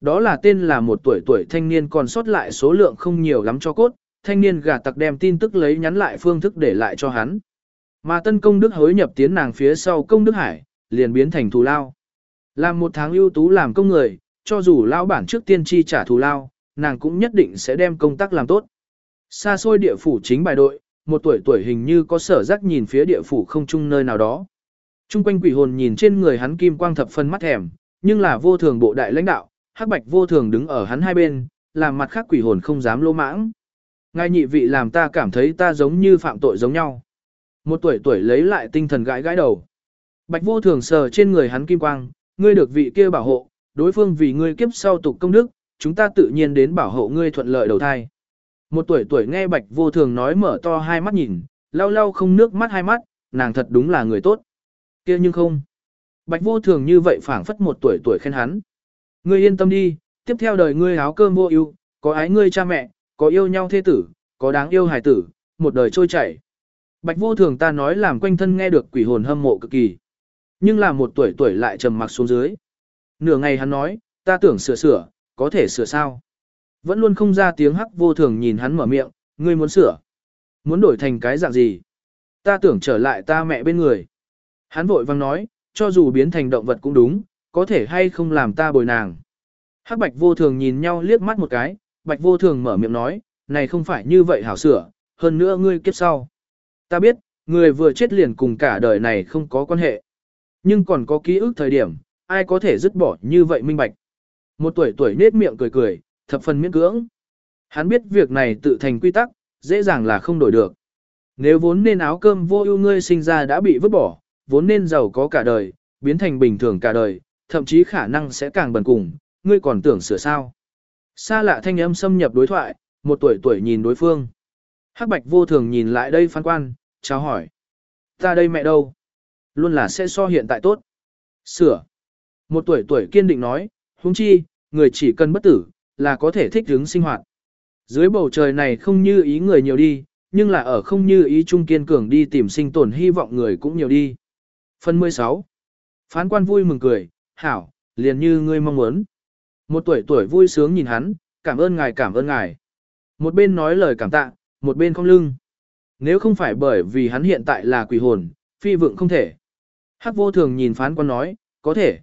Đó là tên là một tuổi tuổi thanh niên còn sót lại số lượng không nhiều lắm cho cốt, thanh niên gà tặc đem tin tức lấy nhắn lại phương thức để lại cho hắn. Mà tân công đức hối nhập tiến nàng phía sau công đức hải, liền biến thành thù lao. Làm một tháng ưu tú làm công người, cho dù lao bản trước tiên chi trả thù lao, nàng cũng nhất định sẽ đem công tác làm tốt. Xa xôi địa phủ chính bài đội, một tuổi tuổi hình như có sở giác nhìn phía địa phủ không chung nơi nào đó. Trung quanh quỷ hồn nhìn trên người hắn kim quang thập phân mắt thèm, nhưng là vô thường bộ đại lãnh đạo, hắc bạch vô thường đứng ở hắn hai bên, làm mặt khác quỷ hồn không dám lô mãng. Ngài nhị vị làm ta cảm thấy ta giống như phạm tội giống nhau. Một tuổi tuổi lấy lại tinh thần gãi gãi đầu. Bạch vô thường sờ trên người hắn kim quang, ngươi được vị kia bảo hộ, đối phương vì ngươi kiếp sau tục công đức, chúng ta tự nhiên đến bảo hộ ngươi thuận lợi đầu thai. Một tuổi tuổi nghe bạch vô thường nói mở to hai mắt nhìn, lau lau không nước mắt hai mắt, nàng thật đúng là người tốt. kia nhưng không. Bạch vô thường như vậy phảng phất một tuổi tuổi khen hắn. Ngươi yên tâm đi, tiếp theo đời ngươi áo cơm vô ưu, có ái ngươi cha mẹ, có yêu nhau thế tử, có đáng yêu hài tử, một đời trôi chảy. Bạch vô thường ta nói làm quanh thân nghe được quỷ hồn hâm mộ cực kỳ. Nhưng là một tuổi tuổi lại trầm mặc xuống dưới. Nửa ngày hắn nói, ta tưởng sửa sửa, có thể sửa sao. Vẫn luôn không ra tiếng hắc vô thường nhìn hắn mở miệng, ngươi muốn sửa. Muốn đổi thành cái dạng gì? Ta tưởng trở lại ta mẹ bên người. Hắn vội vang nói, cho dù biến thành động vật cũng đúng, có thể hay không làm ta bồi nàng. Hắc bạch vô thường nhìn nhau liếc mắt một cái, bạch vô thường mở miệng nói, này không phải như vậy hảo sửa, hơn nữa ngươi kiếp sau. Ta biết, người vừa chết liền cùng cả đời này không có quan hệ. Nhưng còn có ký ức thời điểm, ai có thể dứt bỏ như vậy minh bạch. Một tuổi tuổi nết miệng cười cười, thập phần miễn cưỡng. Hắn biết việc này tự thành quy tắc, dễ dàng là không đổi được. Nếu vốn nên áo cơm vô ưu ngươi sinh ra đã bị vứt bỏ, vốn nên giàu có cả đời, biến thành bình thường cả đời, thậm chí khả năng sẽ càng bần cùng, ngươi còn tưởng sửa sao. Xa lạ thanh âm xâm nhập đối thoại, một tuổi tuổi nhìn đối phương. Hắc bạch vô thường nhìn lại đây phán quan, chào hỏi. Ta đây mẹ đâu? Luôn là sẽ so hiện tại tốt. Sửa. Một tuổi tuổi kiên định nói, huống chi, người chỉ cần bất tử, là có thể thích ứng sinh hoạt. Dưới bầu trời này không như ý người nhiều đi, nhưng là ở không như ý trung kiên cường đi tìm sinh tồn hy vọng người cũng nhiều đi. Phần 16. Phán quan vui mừng cười, hảo, liền như ngươi mong muốn. Một tuổi tuổi vui sướng nhìn hắn, cảm ơn ngài cảm ơn ngài. Một bên nói lời cảm tạ, một bên không lưng. Nếu không phải bởi vì hắn hiện tại là quỷ hồn, phi vượng không thể. Hắc vô thường nhìn phán quan nói, có thể.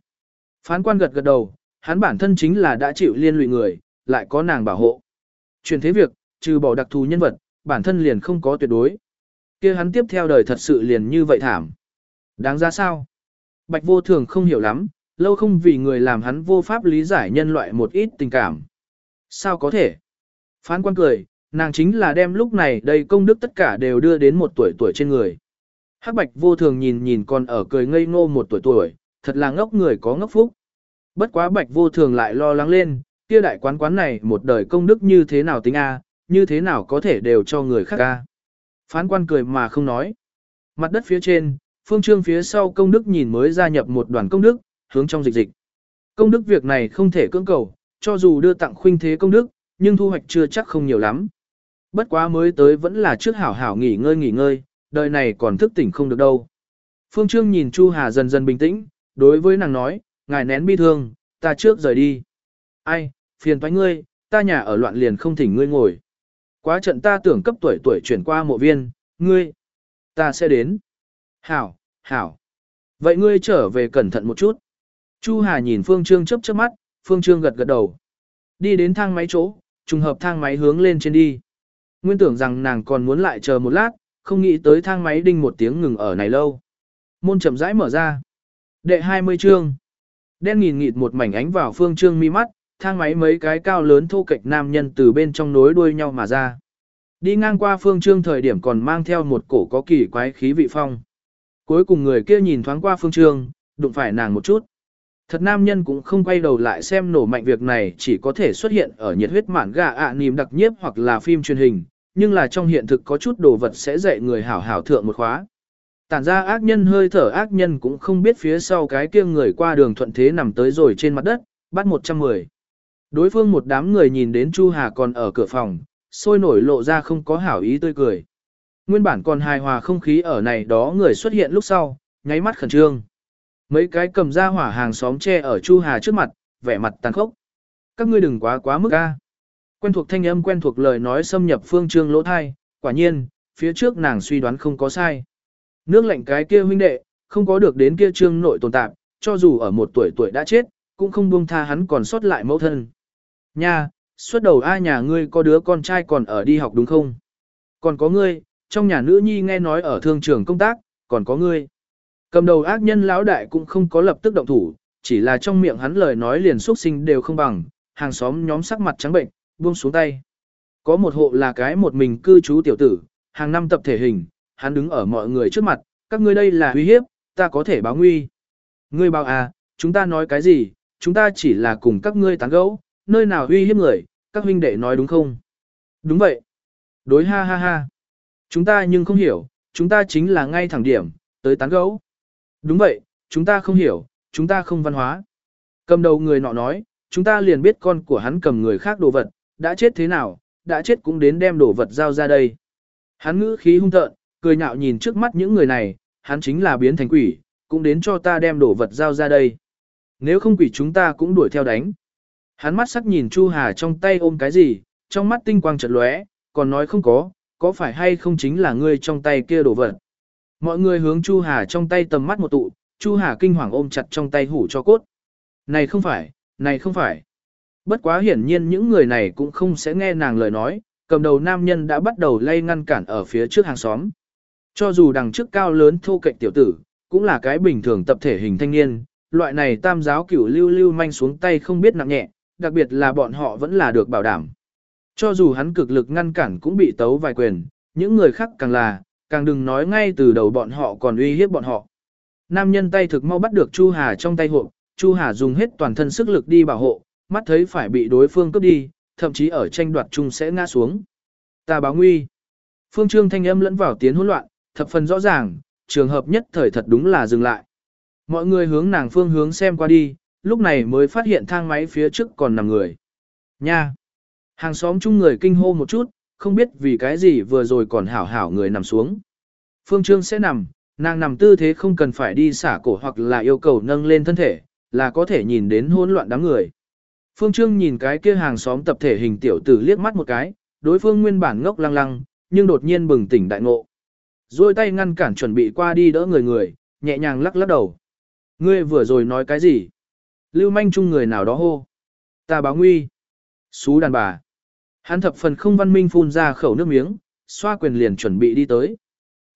Phán quan gật gật đầu, hắn bản thân chính là đã chịu liên lụy người, lại có nàng bảo hộ. Chuyển thế việc, trừ bỏ đặc thù nhân vật, bản thân liền không có tuyệt đối. kia hắn tiếp theo đời thật sự liền như vậy thảm. Đáng ra sao? Bạch vô thường không hiểu lắm, lâu không vì người làm hắn vô pháp lý giải nhân loại một ít tình cảm. Sao có thể? Phán quan cười, nàng chính là đem lúc này đây công đức tất cả đều đưa đến một tuổi tuổi trên người. Hắc bạch vô thường nhìn nhìn còn ở cười ngây ngô một tuổi tuổi, thật là ngốc người có ngốc phúc. Bất quá bạch vô thường lại lo lắng lên, kia đại quán quán này một đời công đức như thế nào tính A, như thế nào có thể đều cho người khác A. Phán quan cười mà không nói. Mặt đất phía trên, phương trương phía sau công đức nhìn mới gia nhập một đoàn công đức, hướng trong dịch dịch. Công đức việc này không thể cưỡng cầu, cho dù đưa tặng khuynh thế công đức, nhưng thu hoạch chưa chắc không nhiều lắm. Bất quá mới tới vẫn là trước hảo hảo nghỉ ngơi nghỉ ngơi, đời này còn thức tỉnh không được đâu. Phương Trương nhìn Chu Hà dần dần bình tĩnh, đối với nàng nói, ngài nén bi thương, ta trước rời đi. Ai, phiền toái ngươi, ta nhà ở loạn liền không thỉnh ngươi ngồi. Quá trận ta tưởng cấp tuổi tuổi chuyển qua mộ viên, ngươi, ta sẽ đến. Hảo, hảo. Vậy ngươi trở về cẩn thận một chút. Chu Hà nhìn Phương Trương chớp chớp mắt, Phương Trương gật gật đầu. Đi đến thang máy chỗ, trùng hợp thang máy hướng lên trên đi. Nguyên tưởng rằng nàng còn muốn lại chờ một lát, không nghĩ tới thang máy đinh một tiếng ngừng ở này lâu. Môn chậm rãi mở ra. Đệ 20 chương. Đen nghìn nghịt một mảnh ánh vào phương trương mi mắt, thang máy mấy cái cao lớn thô kệch nam nhân từ bên trong nối đuôi nhau mà ra. Đi ngang qua phương trương thời điểm còn mang theo một cổ có kỳ quái khí vị phong. Cuối cùng người kia nhìn thoáng qua phương trương, đụng phải nàng một chút. Thật nam nhân cũng không quay đầu lại xem nổ mạnh việc này chỉ có thể xuất hiện ở nhiệt huyết mạn gà ạ à nìm đặc nhiếp hoặc là phim truyền hình, nhưng là trong hiện thực có chút đồ vật sẽ dạy người hảo hảo thượng một khóa. Tản ra ác nhân hơi thở ác nhân cũng không biết phía sau cái kia người qua đường thuận thế nằm tới rồi trên mặt đất, bắt 110. Đối phương một đám người nhìn đến Chu Hà còn ở cửa phòng, sôi nổi lộ ra không có hảo ý tươi cười. Nguyên bản còn hài hòa không khí ở này đó người xuất hiện lúc sau, nháy mắt khẩn trương. Mấy cái cầm ra hỏa hàng xóm che ở Chu Hà trước mặt, vẻ mặt tàn khốc. các ngươi đừng quá quá mức a. Quen thuộc thanh âm quen thuộc lời nói xâm nhập Phương Trương lỗ thai, quả nhiên, phía trước nàng suy đoán không có sai. Nước lạnh cái kia huynh đệ, không có được đến kia trương nội tồn tại, cho dù ở một tuổi tuổi đã chết, cũng không buông tha hắn còn sót lại mẫu thân. Nha, xuất đầu ai nhà ngươi có đứa con trai còn ở đi học đúng không? Còn có ngươi, trong nhà nữ nhi nghe nói ở thương trường công tác, còn có ngươi. Cầm đầu ác nhân lão đại cũng không có lập tức động thủ, chỉ là trong miệng hắn lời nói liền xuất sinh đều không bằng, hàng xóm nhóm sắc mặt trắng bệnh, buông xuống tay. Có một hộ là cái một mình cư trú tiểu tử, hàng năm tập thể hình, hắn đứng ở mọi người trước mặt, các ngươi đây là uy hiếp, ta có thể báo nguy. Ngươi báo à, chúng ta nói cái gì, chúng ta chỉ là cùng các ngươi tán gẫu, nơi nào uy hiếp người, các huynh đệ nói đúng không? Đúng vậy. Đối ha ha ha. Chúng ta nhưng không hiểu, chúng ta chính là ngay thẳng điểm, tới tán gẫu. Đúng vậy, chúng ta không hiểu, chúng ta không văn hóa. Cầm đầu người nọ nói, chúng ta liền biết con của hắn cầm người khác đồ vật, đã chết thế nào, đã chết cũng đến đem đồ vật giao ra đây. Hắn ngữ khí hung tợn, cười nhạo nhìn trước mắt những người này, hắn chính là biến thành quỷ, cũng đến cho ta đem đồ vật giao ra đây. Nếu không quỷ chúng ta cũng đuổi theo đánh. Hắn mắt sắc nhìn Chu Hà trong tay ôm cái gì, trong mắt tinh quang chợt lóe, còn nói không có, có phải hay không chính là ngươi trong tay kia đồ vật. Mọi người hướng Chu Hà trong tay tầm mắt một tụ, Chu Hà kinh hoàng ôm chặt trong tay hủ cho cốt. Này không phải, này không phải. Bất quá hiển nhiên những người này cũng không sẽ nghe nàng lời nói, cầm đầu nam nhân đã bắt đầu lay ngăn cản ở phía trước hàng xóm. Cho dù đằng trước cao lớn thô cạnh tiểu tử, cũng là cái bình thường tập thể hình thanh niên, loại này tam giáo cửu lưu lưu manh xuống tay không biết nặng nhẹ, đặc biệt là bọn họ vẫn là được bảo đảm. Cho dù hắn cực lực ngăn cản cũng bị tấu vài quyền, những người khác càng là, càng đừng nói ngay từ đầu bọn họ còn uy hiếp bọn họ. Nam nhân tay thực mau bắt được Chu Hà trong tay hộ, Chu Hà dùng hết toàn thân sức lực đi bảo hộ, mắt thấy phải bị đối phương cướp đi, thậm chí ở tranh đoạt chung sẽ ngã xuống. Ta báo nguy. Phương Trương thanh âm lẫn vào tiếng hỗn loạn, thập phần rõ ràng, trường hợp nhất thời thật đúng là dừng lại. Mọi người hướng nàng phương hướng xem qua đi, lúc này mới phát hiện thang máy phía trước còn nằm người. Nha! Hàng xóm chung người kinh hô một chút, không biết vì cái gì vừa rồi còn hảo hảo người nằm xuống. Phương Trương sẽ nằm, nàng nằm tư thế không cần phải đi xả cổ hoặc là yêu cầu nâng lên thân thể, là có thể nhìn đến hỗn loạn đám người. Phương Trương nhìn cái kia hàng xóm tập thể hình tiểu tử liếc mắt một cái, đối phương nguyên bản ngốc lăng lăng, nhưng đột nhiên bừng tỉnh đại ngộ. Rồi tay ngăn cản chuẩn bị qua đi đỡ người người, nhẹ nhàng lắc lắc đầu. Ngươi vừa rồi nói cái gì? Lưu manh chung người nào đó hô. Ta báo nguy. Xú đàn bà. Hắn thập phần không văn minh phun ra khẩu nước miếng, xoa quyền liền chuẩn bị đi tới.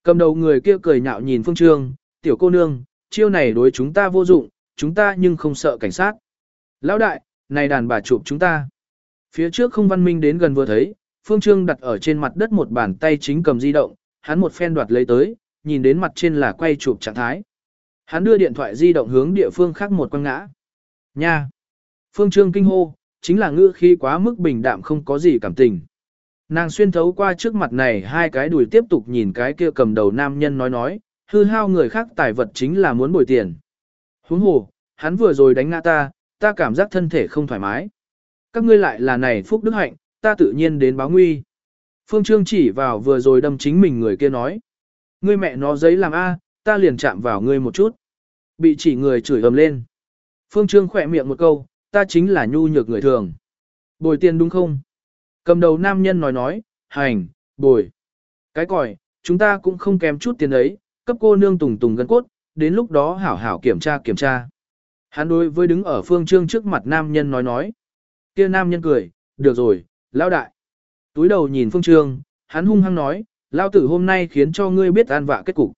Cầm đầu người kia cười nhạo nhìn Phương Trương, tiểu cô nương, chiêu này đối chúng ta vô dụng, chúng ta nhưng không sợ cảnh sát. Lão đại, này đàn bà chụp chúng ta. Phía trước không văn minh đến gần vừa thấy, Phương Trương đặt ở trên mặt đất một bàn tay chính cầm di động, hắn một phen đoạt lấy tới, nhìn đến mặt trên là quay chụp trạng thái. Hắn đưa điện thoại di động hướng địa phương khác một quăng ngã. Nha! Phương Trương kinh hô, chính là ngữ khi quá mức bình đạm không có gì cảm tình. Nàng xuyên thấu qua trước mặt này hai cái đùi tiếp tục nhìn cái kia cầm đầu nam nhân nói nói, hư hao người khác tài vật chính là muốn bồi tiền. Huống hồ, hắn vừa rồi đánh ngã ta, ta cảm giác thân thể không thoải mái. Các ngươi lại là này phúc đức hạnh, ta tự nhiên đến báo nguy. Phương Trương chỉ vào vừa rồi đâm chính mình người kia nói. Ngươi mẹ nó giấy làm A, ta liền chạm vào ngươi một chút. Bị chỉ người chửi ầm lên. Phương Trương khỏe miệng một câu, ta chính là nhu nhược người thường. Bồi tiền đúng không? Cầm đầu nam nhân nói nói, hành, bồi. Cái còi, chúng ta cũng không kém chút tiền ấy, cấp cô nương tùng tùng gân cốt, đến lúc đó hảo hảo kiểm tra kiểm tra. Hắn đối với đứng ở phương trương trước mặt nam nhân nói nói. kia nam nhân cười, được rồi, lão đại. Túi đầu nhìn phương trương, hắn hung hăng nói, lao tử hôm nay khiến cho ngươi biết an vạ kết cục.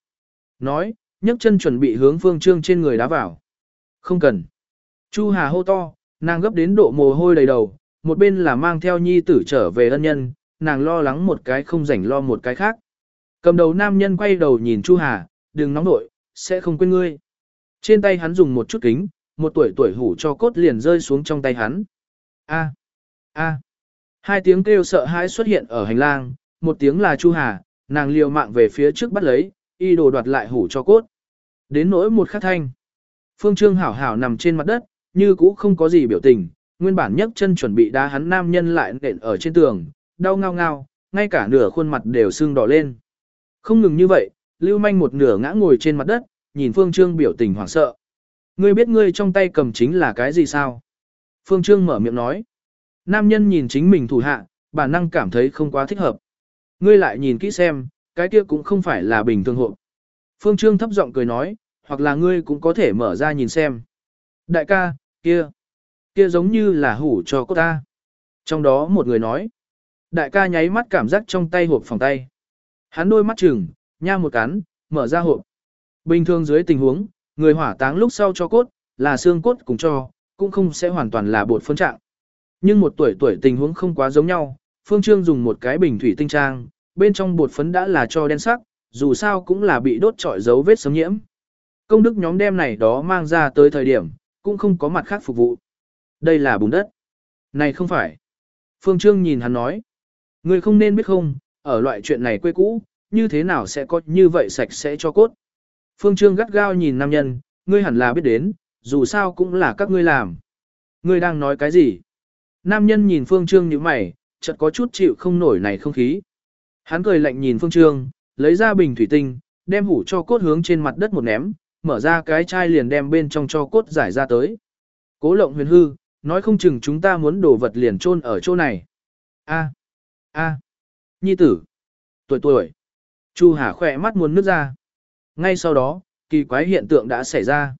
Nói, nhấc chân chuẩn bị hướng phương trương trên người đá vào. Không cần. Chu Hà hô to, nàng gấp đến độ mồ hôi đầy đầu, một bên là mang theo nhi tử trở về ân nhân, nàng lo lắng một cái không rảnh lo một cái khác. Cầm đầu nam nhân quay đầu nhìn Chu Hà, đừng nóng nội, sẽ không quên ngươi. Trên tay hắn dùng một chút kính, một tuổi tuổi hủ cho cốt liền rơi xuống trong tay hắn. A, a, hai tiếng kêu sợ hãi xuất hiện ở hành lang, một tiếng là Chu Hà, nàng liều mạng về phía trước bắt lấy, y đồ đoạt lại hủ cho cốt. Đến nỗi một khắc thanh. Phương Trương hảo hảo nằm trên mặt đất, như cũ không có gì biểu tình, nguyên bản nhấc chân chuẩn bị đá hắn nam nhân lại nện ở trên tường, đau ngao ngao, ngay cả nửa khuôn mặt đều sưng đỏ lên. Không ngừng như vậy, Lưu Manh một nửa ngã ngồi trên mặt đất, nhìn Phương Trương biểu tình hoảng sợ. Ngươi biết ngươi trong tay cầm chính là cái gì sao? Phương Trương mở miệng nói. Nam nhân nhìn chính mình thủ hạ, bản năng cảm thấy không quá thích hợp. Ngươi lại nhìn kỹ xem, cái kia cũng không phải là bình thường hộ. Phương Trương thấp giọng cười nói, hoặc là ngươi cũng có thể mở ra nhìn xem. Đại ca, kia, kia giống như là hủ cho cô ta. Trong đó một người nói, đại ca nháy mắt cảm giác trong tay hộp phòng tay. Hắn đôi mắt chừng, nha một cắn, mở ra hộp. Bình thường dưới tình huống, người hỏa táng lúc sau cho cốt, là xương cốt cùng cho, cũng không sẽ hoàn toàn là bột phân trạng. Nhưng một tuổi tuổi tình huống không quá giống nhau, Phương Trương dùng một cái bình thủy tinh trang, bên trong bột phấn đã là cho đen sắc, dù sao cũng là bị đốt trọi dấu vết sấm nhiễm. Công đức nhóm đem này đó mang ra tới thời điểm, cũng không có mặt khác phục vụ. Đây là bùn đất. Này không phải. Phương Trương nhìn hắn nói. Người không nên biết không, ở loại chuyện này quê cũ, như thế nào sẽ có như vậy sạch sẽ cho cốt. Phương Trương gắt gao nhìn nam nhân, ngươi hẳn là biết đến, dù sao cũng là các ngươi làm. Ngươi đang nói cái gì? Nam nhân nhìn Phương Trương như mày, chợt có chút chịu không nổi này không khí. Hắn cười lạnh nhìn Phương Trương, lấy ra bình thủy tinh, đem hủ cho cốt hướng trên mặt đất một ném, mở ra cái chai liền đem bên trong cho cốt giải ra tới. Cố lộng huyền hư, nói không chừng chúng ta muốn đổ vật liền chôn ở chỗ này. A, a, nhi tử, tuổi tuổi. Chu Hà khỏe mắt muốn nước ra. Ngay sau đó, kỳ quái hiện tượng đã xảy ra.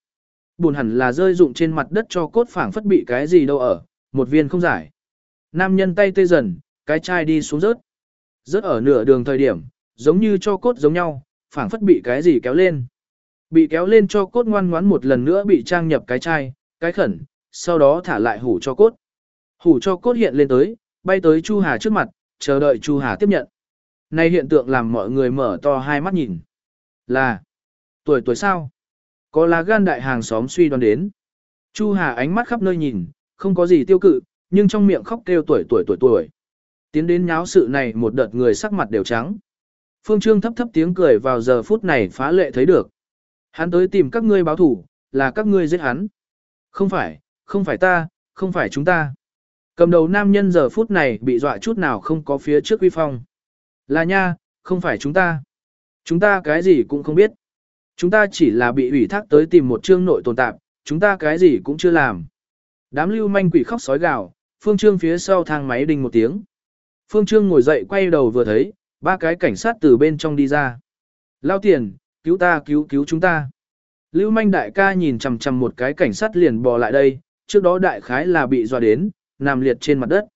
Buồn hẳn là rơi dụng trên mặt đất cho cốt phảng phất bị cái gì đâu ở, một viên không giải. Nam nhân tay tê dần, cái chai đi xuống rớt. Rớt ở nửa đường thời điểm, giống như cho cốt giống nhau, phảng phất bị cái gì kéo lên. Bị kéo lên cho cốt ngoan ngoãn một lần nữa bị trang nhập cái chai, cái khẩn, sau đó thả lại hủ cho cốt. Hủ cho cốt hiện lên tới, bay tới Chu Hà trước mặt, chờ đợi Chu Hà tiếp nhận. Này hiện tượng làm mọi người mở to hai mắt nhìn. Là, tuổi tuổi sao? Có lá gan đại hàng xóm suy đoán đến. Chu Hà ánh mắt khắp nơi nhìn, không có gì tiêu cự, nhưng trong miệng khóc kêu tuổi tuổi tuổi tuổi. Tiến đến nháo sự này một đợt người sắc mặt đều trắng. Phương Trương thấp thấp tiếng cười vào giờ phút này phá lệ thấy được. Hắn tới tìm các ngươi báo thủ, là các ngươi giết hắn. Không phải, không phải ta, không phải chúng ta. Cầm đầu nam nhân giờ phút này bị dọa chút nào không có phía trước uy phong. Là nha, không phải chúng ta. Chúng ta cái gì cũng không biết. Chúng ta chỉ là bị ủy thác tới tìm một chương nội tồn tạp, chúng ta cái gì cũng chưa làm. Đám lưu manh quỷ khóc sói gào, Phương Trương phía sau thang máy đình một tiếng. Phương Trương ngồi dậy quay đầu vừa thấy, ba cái cảnh sát từ bên trong đi ra. Lao tiền, cứu ta cứu cứu chúng ta. Lưu manh đại ca nhìn chằm chằm một cái cảnh sát liền bò lại đây, trước đó đại khái là bị dọa đến, nằm liệt trên mặt đất.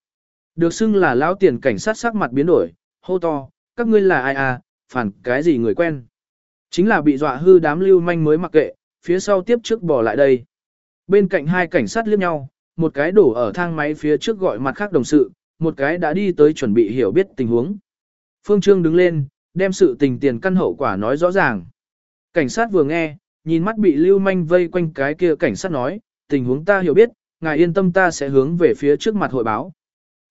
Được xưng là lão tiền cảnh sát sắc mặt biến đổi, hô to, các ngươi là ai à, phản cái gì người quen. Chính là bị dọa hư đám lưu manh mới mặc kệ, phía sau tiếp trước bò lại đây. Bên cạnh hai cảnh sát liếc nhau, một cái đổ ở thang máy phía trước gọi mặt khác đồng sự, một cái đã đi tới chuẩn bị hiểu biết tình huống. Phương Trương đứng lên, đem sự tình tiền căn hậu quả nói rõ ràng. Cảnh sát vừa nghe, nhìn mắt bị lưu manh vây quanh cái kia cảnh sát nói, tình huống ta hiểu biết, ngài yên tâm ta sẽ hướng về phía trước mặt hội báo.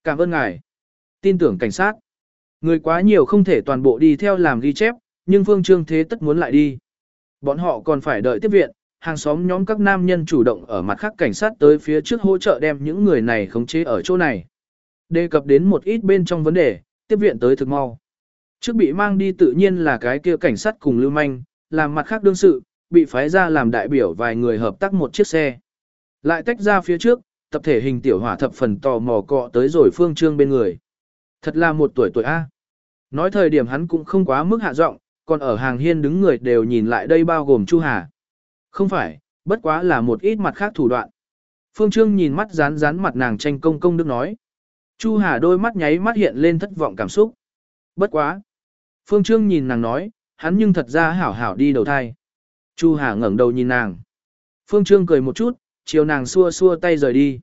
Cảm ơn ngài. Tin tưởng cảnh sát. Người quá nhiều không thể toàn bộ đi theo làm ghi chép, nhưng Phương Trương thế tất muốn lại đi. Bọn họ còn phải đợi tiếp viện, hàng xóm nhóm các nam nhân chủ động ở mặt khác cảnh sát tới phía trước hỗ trợ đem những người này khống chế ở chỗ này. Đề cập đến một ít bên trong vấn đề, tiếp viện tới thực mau. Trước bị mang đi tự nhiên là cái kia cảnh sát cùng lưu manh, làm mặt khác đương sự, bị phái ra làm đại biểu vài người hợp tác một chiếc xe. Lại tách ra phía trước, tập thể hình tiểu hỏa thập phần tò mò cọ tới rồi phương trương bên người. Thật là một tuổi tuổi A. Nói thời điểm hắn cũng không quá mức hạ giọng, còn ở hàng hiên đứng người đều nhìn lại đây bao gồm Chu Hà. Không phải, bất quá là một ít mặt khác thủ đoạn. Phương Trương nhìn mắt rán rán mặt nàng tranh công công đức nói. Chu Hà đôi mắt nháy mắt hiện lên thất vọng cảm xúc. Bất quá. Phương Trương nhìn nàng nói, hắn nhưng thật ra hảo hảo đi đầu thai. Chu Hà ngẩng đầu nhìn nàng. Phương Trương cười một chút, chiều nàng xua xua tay rời đi.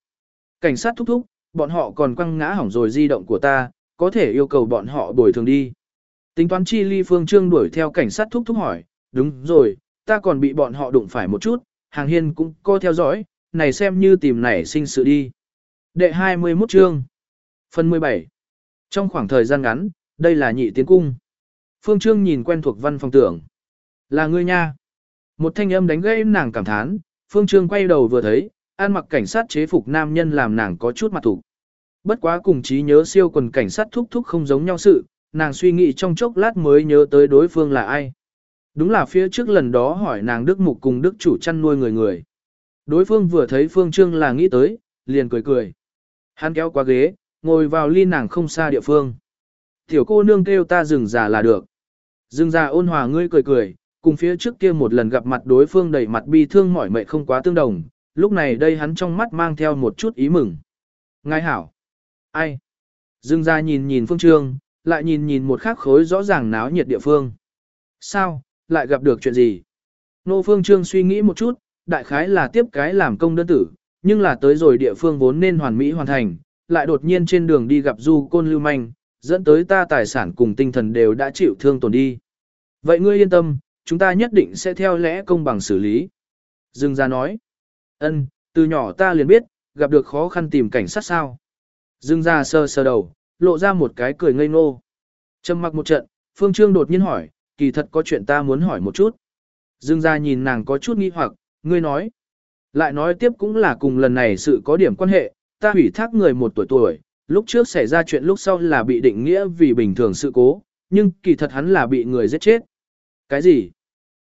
Cảnh sát thúc thúc, bọn họ còn quăng ngã hỏng rồi di động của ta, có thể yêu cầu bọn họ bồi thường đi. Tính toán chi ly Phương Trương đuổi theo cảnh sát thúc thúc hỏi, đúng rồi, ta còn bị bọn họ đụng phải một chút, hàng hiên cũng co theo dõi, này xem như tìm nảy sinh sự đi. Đệ 21 chương Phần 17 Trong khoảng thời gian ngắn, đây là nhị tiến cung. Phương Trương nhìn quen thuộc văn phòng tưởng. Là ngươi nha. Một thanh âm đánh gây nàng cảm thán, Phương Trương quay đầu vừa thấy, an mặc cảnh sát chế phục nam nhân làm nàng có chút mặt thủ. Bất quá cùng trí nhớ siêu quần cảnh sát thúc thúc không giống nhau sự, nàng suy nghĩ trong chốc lát mới nhớ tới đối phương là ai. Đúng là phía trước lần đó hỏi nàng Đức Mục cùng Đức chủ chăn nuôi người người. Đối phương vừa thấy Phương Trương là nghĩ tới, liền cười cười. Hắn kéo qua ghế, ngồi vào ly nàng không xa địa phương. Tiểu cô nương kêu ta dừng già là được. Dương Gia ôn hòa ngươi cười cười, cùng phía trước kia một lần gặp mặt đối phương đầy mặt bi thương mỏi mệt không quá tương đồng, lúc này đây hắn trong mắt mang theo một chút ý mừng. Ngài hảo. Ai? Dương Gia nhìn nhìn phương trương, lại nhìn nhìn một khắc khối rõ ràng náo nhiệt địa phương. Sao, lại gặp được chuyện gì? Nô phương trương suy nghĩ một chút, đại khái là tiếp cái làm công đơn tử, nhưng là tới rồi địa phương vốn nên hoàn mỹ hoàn thành, lại đột nhiên trên đường đi gặp du côn lưu manh, dẫn tới ta tài sản cùng tinh thần đều đã chịu thương tổn đi. Vậy ngươi yên tâm, chúng ta nhất định sẽ theo lẽ công bằng xử lý. Dương gia nói, ân, từ nhỏ ta liền biết, gặp được khó khăn tìm cảnh sát sao. Dương gia sơ sơ đầu, lộ ra một cái cười ngây ngô. Trầm mặc một trận, Phương Trương đột nhiên hỏi, kỳ thật có chuyện ta muốn hỏi một chút. Dương gia nhìn nàng có chút nghi hoặc, ngươi nói. Lại nói tiếp cũng là cùng lần này sự có điểm quan hệ, ta hủy thác người một tuổi tuổi, lúc trước xảy ra chuyện lúc sau là bị định nghĩa vì bình thường sự cố, nhưng kỳ thật hắn là bị người giết chết. Cái gì?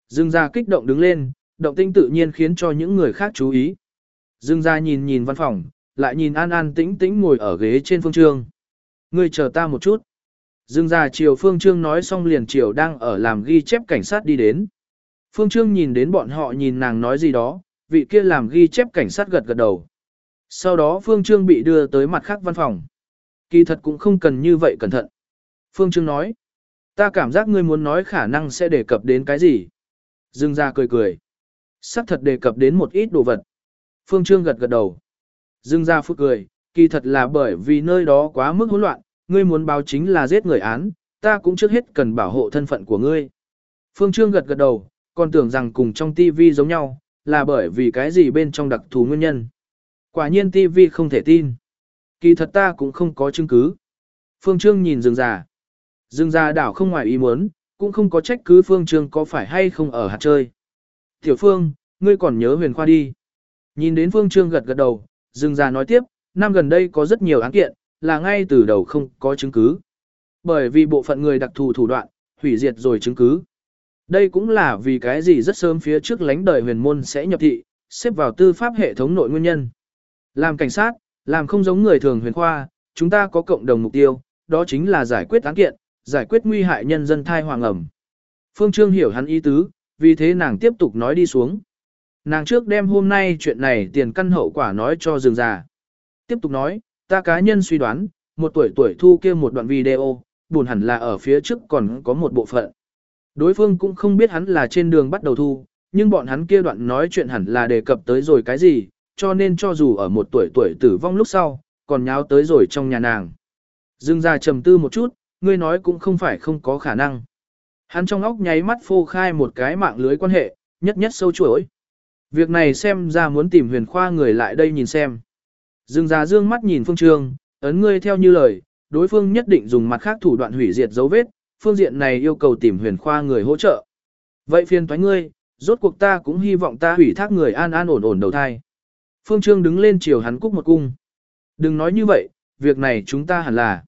Dương gia kích động đứng lên, động tinh tự nhiên khiến cho những người khác chú ý. Dương gia nhìn nhìn văn phòng, lại nhìn an an tĩnh tĩnh ngồi ở ghế trên phương trương. Ngươi chờ ta một chút. Dương gia chiều phương trương nói xong liền chiều đang ở làm ghi chép cảnh sát đi đến. Phương trương nhìn đến bọn họ nhìn nàng nói gì đó, vị kia làm ghi chép cảnh sát gật gật đầu. Sau đó phương trương bị đưa tới mặt khác văn phòng. Kỳ thật cũng không cần như vậy cẩn thận. Phương trương nói. Ta cảm giác ngươi muốn nói khả năng sẽ đề cập đến cái gì. Dương gia cười cười. Sắc thật đề cập đến một ít đồ vật. Phương Trương gật gật đầu. Dương gia phút cười, kỳ thật là bởi vì nơi đó quá mức hỗn loạn, ngươi muốn báo chính là giết người án, ta cũng trước hết cần bảo hộ thân phận của ngươi. Phương Trương gật gật đầu, còn tưởng rằng cùng trong TV giống nhau, là bởi vì cái gì bên trong đặc thù nguyên nhân. Quả nhiên TV không thể tin. Kỳ thật ta cũng không có chứng cứ. Phương Trương nhìn Dương già. Dương Gia đảo không ngoài ý muốn, cũng không có trách cứ Phương Trương có phải hay không ở hạt chơi. Tiểu Phương, ngươi còn nhớ huyền khoa đi. Nhìn đến Phương Trương gật gật đầu, Dương Gia nói tiếp, năm gần đây có rất nhiều án kiện, là ngay từ đầu không có chứng cứ. Bởi vì bộ phận người đặc thù thủ đoạn, hủy diệt rồi chứng cứ. Đây cũng là vì cái gì rất sớm phía trước lãnh đời huyền môn sẽ nhập thị, xếp vào tư pháp hệ thống nội nguyên nhân. Làm cảnh sát, làm không giống người thường huyền khoa, chúng ta có cộng đồng mục tiêu, đó chính là giải quyết án kiện, giải quyết nguy hại nhân dân thai hoàng ẩm. Phương Trương hiểu hắn ý tứ, vì thế nàng tiếp tục nói đi xuống. Nàng trước đem hôm nay chuyện này tiền căn hậu quả nói cho rừng già. Tiếp tục nói, ta cá nhân suy đoán, một tuổi tuổi thu kia một đoạn video, buồn hẳn là ở phía trước còn có một bộ phận. Đối phương cũng không biết hắn là trên đường bắt đầu thu, nhưng bọn hắn kia đoạn nói chuyện hẳn là đề cập tới rồi cái gì, cho nên cho dù ở một tuổi tuổi tử vong lúc sau, còn nháo tới rồi trong nhà nàng. Dương ra trầm tư một chút, ngươi nói cũng không phải không có khả năng. Hắn trong óc nháy mắt phô khai một cái mạng lưới quan hệ, nhất nhất sâu chuỗi. Việc này xem ra muốn tìm huyền khoa người lại đây nhìn xem. Dương ra dương mắt nhìn phương trương, ấn ngươi theo như lời, đối phương nhất định dùng mặt khác thủ đoạn hủy diệt dấu vết, phương diện này yêu cầu tìm huyền khoa người hỗ trợ. Vậy phiền toái ngươi, rốt cuộc ta cũng hy vọng ta hủy thác người an an ổn ổn đầu thai. Phương Trương đứng lên chiều hắn cúc một cung. Đừng nói như vậy, việc này chúng ta hẳn là.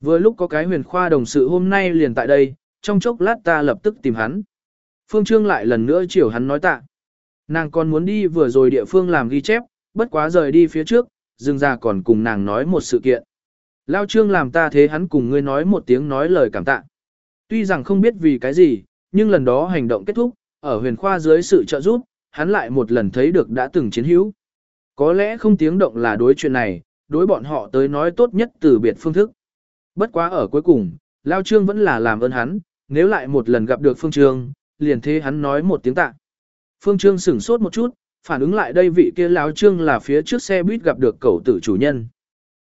Vừa lúc có cái huyền khoa đồng sự hôm nay liền tại đây, trong chốc lát ta lập tức tìm hắn. Phương Trương lại lần nữa chiều hắn nói tạ. Nàng còn muốn đi vừa rồi địa phương làm ghi chép, bất quá rời đi phía trước, dừng ra còn cùng nàng nói một sự kiện. Lao Trương làm ta thế hắn cùng ngươi nói một tiếng nói lời cảm tạ. Tuy rằng không biết vì cái gì, nhưng lần đó hành động kết thúc, ở huyền khoa dưới sự trợ giúp, hắn lại một lần thấy được đã từng chiến hữu. Có lẽ không tiếng động là đối chuyện này, đối bọn họ tới nói tốt nhất từ biệt phương thức. Bất quá ở cuối cùng, Lao Trương vẫn là làm ơn hắn, nếu lại một lần gặp được Phương Trương, liền thế hắn nói một tiếng tạ. Phương Trương sửng sốt một chút, phản ứng lại đây vị kia Lao Trương là phía trước xe buýt gặp được cậu tử chủ nhân.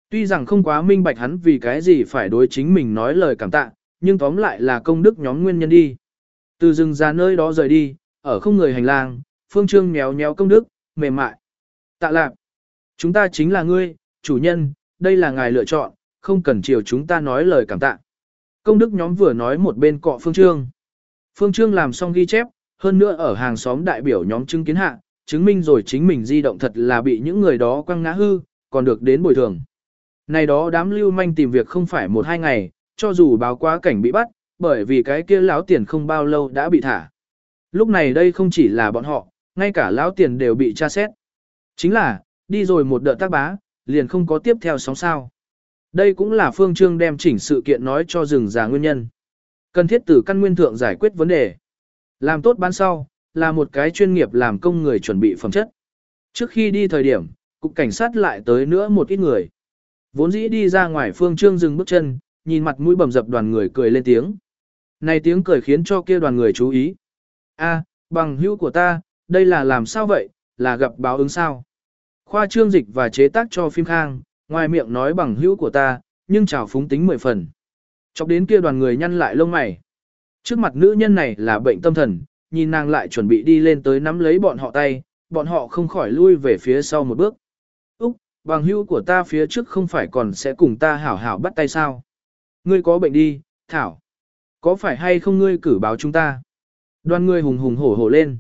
Tuy rằng không quá minh bạch hắn vì cái gì phải đối chính mình nói lời cảm tạ, nhưng tóm lại là công đức nhóm nguyên nhân đi. Từ rừng ra nơi đó rời đi, ở không người hành lang, Phương Trương nhéo nhéo công đức, mềm mại. Tạ lạc, chúng ta chính là ngươi, chủ nhân, đây là ngài lựa chọn, không cần chiều chúng ta nói lời cảm tạ. Công đức nhóm vừa nói một bên cọ Phương Trương. Phương Trương làm xong ghi chép, hơn nữa ở hàng xóm đại biểu nhóm chứng kiến hạ, chứng minh rồi chính mình di động thật là bị những người đó quăng ngã hư, còn được đến bồi thường. Này đó đám lưu manh tìm việc không phải một hai ngày, cho dù báo quá cảnh bị bắt, bởi vì cái kia lão tiền không bao lâu đã bị thả. Lúc này đây không chỉ là bọn họ, ngay cả lão tiền đều bị tra xét. Chính là, đi rồi một đợt tác bá, liền không có tiếp theo sóng sao. Đây cũng là phương trương đem chỉnh sự kiện nói cho rừng già nguyên nhân. Cần thiết từ căn nguyên thượng giải quyết vấn đề. Làm tốt bán sau, là một cái chuyên nghiệp làm công người chuẩn bị phẩm chất. Trước khi đi thời điểm, cục cảnh sát lại tới nữa một ít người. Vốn dĩ đi ra ngoài phương trương dừng bước chân, nhìn mặt mũi bầm dập đoàn người cười lên tiếng. Này tiếng cười khiến cho kia đoàn người chú ý. A, bằng hữu của ta, đây là làm sao vậy, là gặp báo ứng sao? Khoa trương dịch và chế tác cho phim khang, ngoài miệng nói bằng hữu của ta, nhưng chào phúng tính mười phần. Chọc đến kia đoàn người nhăn lại lông mày. Trước mặt nữ nhân này là bệnh tâm thần, nhìn nàng lại chuẩn bị đi lên tới nắm lấy bọn họ tay, bọn họ không khỏi lui về phía sau một bước. Úc, bằng hữu của ta phía trước không phải còn sẽ cùng ta hảo hảo bắt tay sao? Ngươi có bệnh đi, Thảo. Có phải hay không ngươi cử báo chúng ta? Đoàn người hùng hùng hổ hổ lên.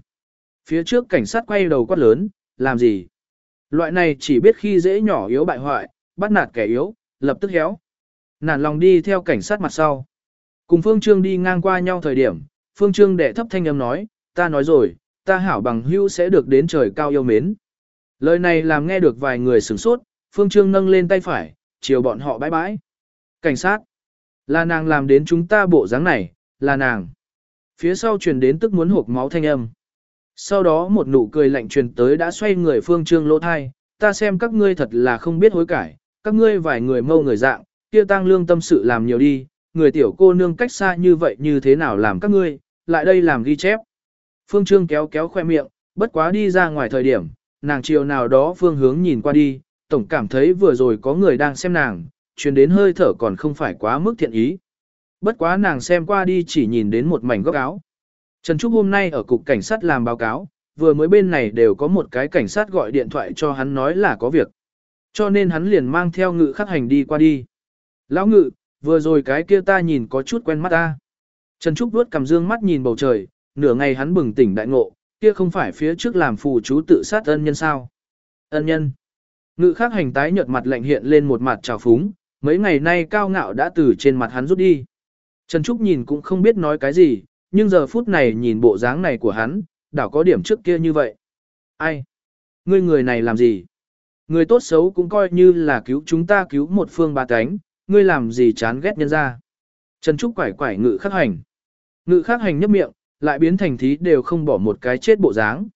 Phía trước cảnh sát quay đầu quát lớn, làm gì? Loại này chỉ biết khi dễ nhỏ yếu bại hoại, bắt nạt kẻ yếu, lập tức héo. Nản lòng đi theo cảnh sát mặt sau. Cùng Phương Trương đi ngang qua nhau thời điểm, Phương Trương đệ thấp thanh âm nói, ta nói rồi, ta hảo bằng hữu sẽ được đến trời cao yêu mến. Lời này làm nghe được vài người sửng sốt, Phương Trương nâng lên tay phải, chiều bọn họ bãi bãi. Cảnh sát, là nàng làm đến chúng ta bộ dáng này, là nàng. Phía sau truyền đến tức muốn hộp máu thanh âm. Sau đó một nụ cười lạnh truyền tới đã xoay người Phương Trương lỗ thai, ta xem các ngươi thật là không biết hối cải, các ngươi vài người mâu người dạng, kia tăng lương tâm sự làm nhiều đi, người tiểu cô nương cách xa như vậy như thế nào làm các ngươi, lại đây làm ghi chép. Phương Trương kéo kéo khoe miệng, bất quá đi ra ngoài thời điểm, nàng chiều nào đó phương hướng nhìn qua đi, tổng cảm thấy vừa rồi có người đang xem nàng, truyền đến hơi thở còn không phải quá mức thiện ý. Bất quá nàng xem qua đi chỉ nhìn đến một mảnh góc áo. Trần Trúc hôm nay ở cục cảnh sát làm báo cáo, vừa mới bên này đều có một cái cảnh sát gọi điện thoại cho hắn nói là có việc. Cho nên hắn liền mang theo ngự khắc hành đi qua đi. Lão ngự, vừa rồi cái kia ta nhìn có chút quen mắt ta. Trần Trúc vuốt cầm dương mắt nhìn bầu trời, nửa ngày hắn bừng tỉnh đại ngộ, kia không phải phía trước làm phù chú tự sát ân nhân sao. Ân nhân. Ngự khắc hành tái nhợt mặt lạnh hiện lên một mặt trào phúng, mấy ngày nay cao ngạo đã từ trên mặt hắn rút đi. Trần Trúc nhìn cũng không biết nói cái gì, nhưng giờ phút này nhìn bộ dáng này của hắn, đảo có điểm trước kia như vậy. Ai? Ngươi người này làm gì? Người tốt xấu cũng coi như là cứu chúng ta cứu một phương ba cánh, ngươi làm gì chán ghét nhân ra. Trần Trúc quải quải ngự khắc hành. Ngự khắc hành nhấp miệng, lại biến thành thí đều không bỏ một cái chết bộ dáng.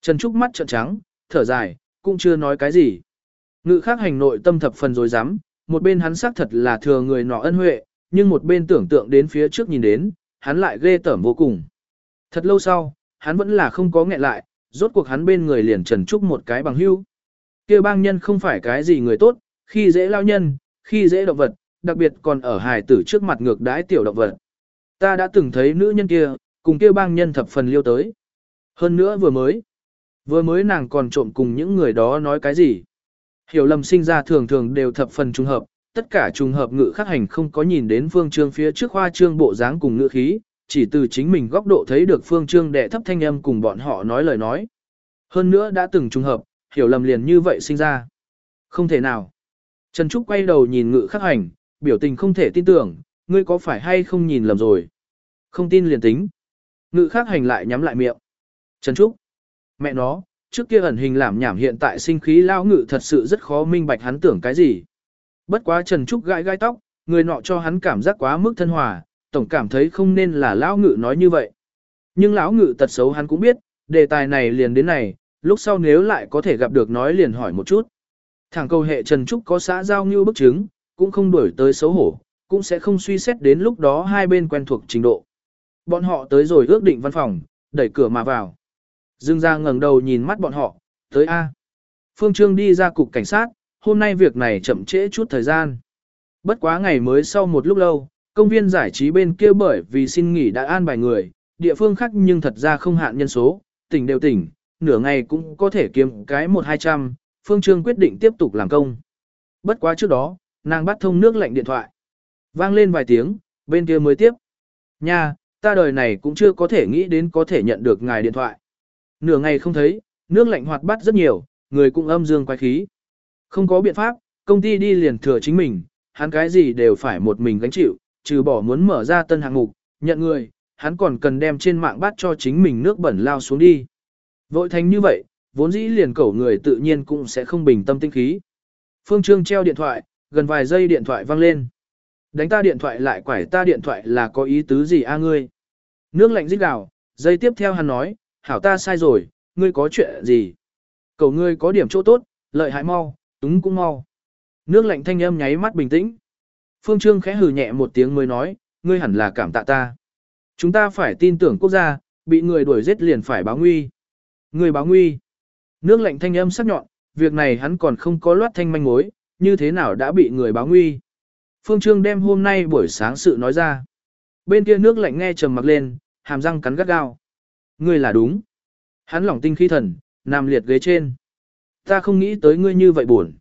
Trần Trúc mắt trợn trắng, thở dài, cũng chưa nói cái gì. Ngự khắc hành nội tâm thập phần rồi dám, một bên hắn xác thật là thừa người nọ ân huệ, nhưng một bên tưởng tượng đến phía trước nhìn đến, hắn lại ghê tởm vô cùng. Thật lâu sau, hắn vẫn là không có nghẹn lại, rốt cuộc hắn bên người liền trần trúc một cái bằng hưu kia bang nhân không phải cái gì người tốt, khi dễ lao nhân, khi dễ động vật, đặc biệt còn ở hài tử trước mặt ngược đãi tiểu động vật. Ta đã từng thấy nữ nhân kia, cùng kia bang nhân thập phần liêu tới. Hơn nữa vừa mới, vừa mới nàng còn trộm cùng những người đó nói cái gì. Hiểu lầm sinh ra thường thường đều thập phần trùng hợp, tất cả trùng hợp ngự khắc hành không có nhìn đến phương trương phía trước hoa trương bộ dáng cùng ngự khí, chỉ từ chính mình góc độ thấy được phương trương đệ thấp thanh âm cùng bọn họ nói lời nói. Hơn nữa đã từng trùng hợp, hiểu lầm liền như vậy sinh ra. Không thể nào. Trần Trúc quay đầu nhìn ngự khắc hành, biểu tình không thể tin tưởng, ngươi có phải hay không nhìn lầm rồi. Không tin liền tính. Ngự khắc hành lại nhắm lại miệng. Trần Trúc. Mẹ nó, trước kia ẩn hình làm nhảm hiện tại sinh khí lao ngự thật sự rất khó minh bạch hắn tưởng cái gì. Bất quá Trần Trúc gãi gai tóc, người nọ cho hắn cảm giác quá mức thân hòa, tổng cảm thấy không nên là lão ngự nói như vậy. Nhưng lão ngự tật xấu hắn cũng biết, đề tài này liền đến này, lúc sau nếu lại có thể gặp được nói liền hỏi một chút. Thẳng câu hệ Trần Trúc có xã giao như bức chứng, cũng không đuổi tới xấu hổ, cũng sẽ không suy xét đến lúc đó hai bên quen thuộc trình độ. Bọn họ tới rồi ước định văn phòng, đẩy cửa mà vào. Dương ra ngẩng đầu nhìn mắt bọn họ, tới A. Phương Trương đi ra cục cảnh sát, hôm nay việc này chậm trễ chút thời gian. Bất quá ngày mới sau một lúc lâu, công viên giải trí bên kia bởi vì xin nghỉ đã an bài người, địa phương khác nhưng thật ra không hạn nhân số, tỉnh đều tỉnh, nửa ngày cũng có thể kiếm cái một hai trăm, Phương Trương quyết định tiếp tục làm công. Bất quá trước đó, nàng bắt thông nước lạnh điện thoại. Vang lên vài tiếng, bên kia mới tiếp. Nha, ta đời này cũng chưa có thể nghĩ đến có thể nhận được ngài điện thoại. Nửa ngày không thấy, nước lạnh hoạt bát rất nhiều, người cũng âm dương quái khí. Không có biện pháp, công ty đi liền thừa chính mình, hắn cái gì đều phải một mình gánh chịu, trừ bỏ muốn mở ra tân hạng mục, nhận người, hắn còn cần đem trên mạng bắt cho chính mình nước bẩn lao xuống đi. Vội thành như vậy, vốn dĩ liền cẩu người tự nhiên cũng sẽ không bình tâm tinh khí. Phương Trương treo điện thoại, gần vài giây điện thoại vang lên. Đánh ta điện thoại lại quải ta điện thoại là có ý tứ gì a à ngươi? Nước lạnh rít gào, giây tiếp theo hắn nói, hảo ta sai rồi, ngươi có chuyện gì? Cậu ngươi có điểm chỗ tốt, lợi hại mau, túng cũng mau. Nước lạnh thanh âm nháy mắt bình tĩnh. Phương Trương khẽ hừ nhẹ một tiếng mới nói, ngươi hẳn là cảm tạ ta. Chúng ta phải tin tưởng quốc gia, bị người đuổi giết liền phải báo nguy. Người báo nguy. Nước lạnh thanh âm sắc nhọn, việc này hắn còn không có loát thanh manh mối, như thế nào đã bị người báo nguy. Phương Trương đem hôm nay buổi sáng sự nói ra. Bên kia nước lạnh nghe trầm mặc lên, hàm răng cắn gắt gao. Ngươi là đúng. Hắn lỏng tinh khí thần, nằm liệt ghế trên. Ta không nghĩ tới ngươi như vậy buồn.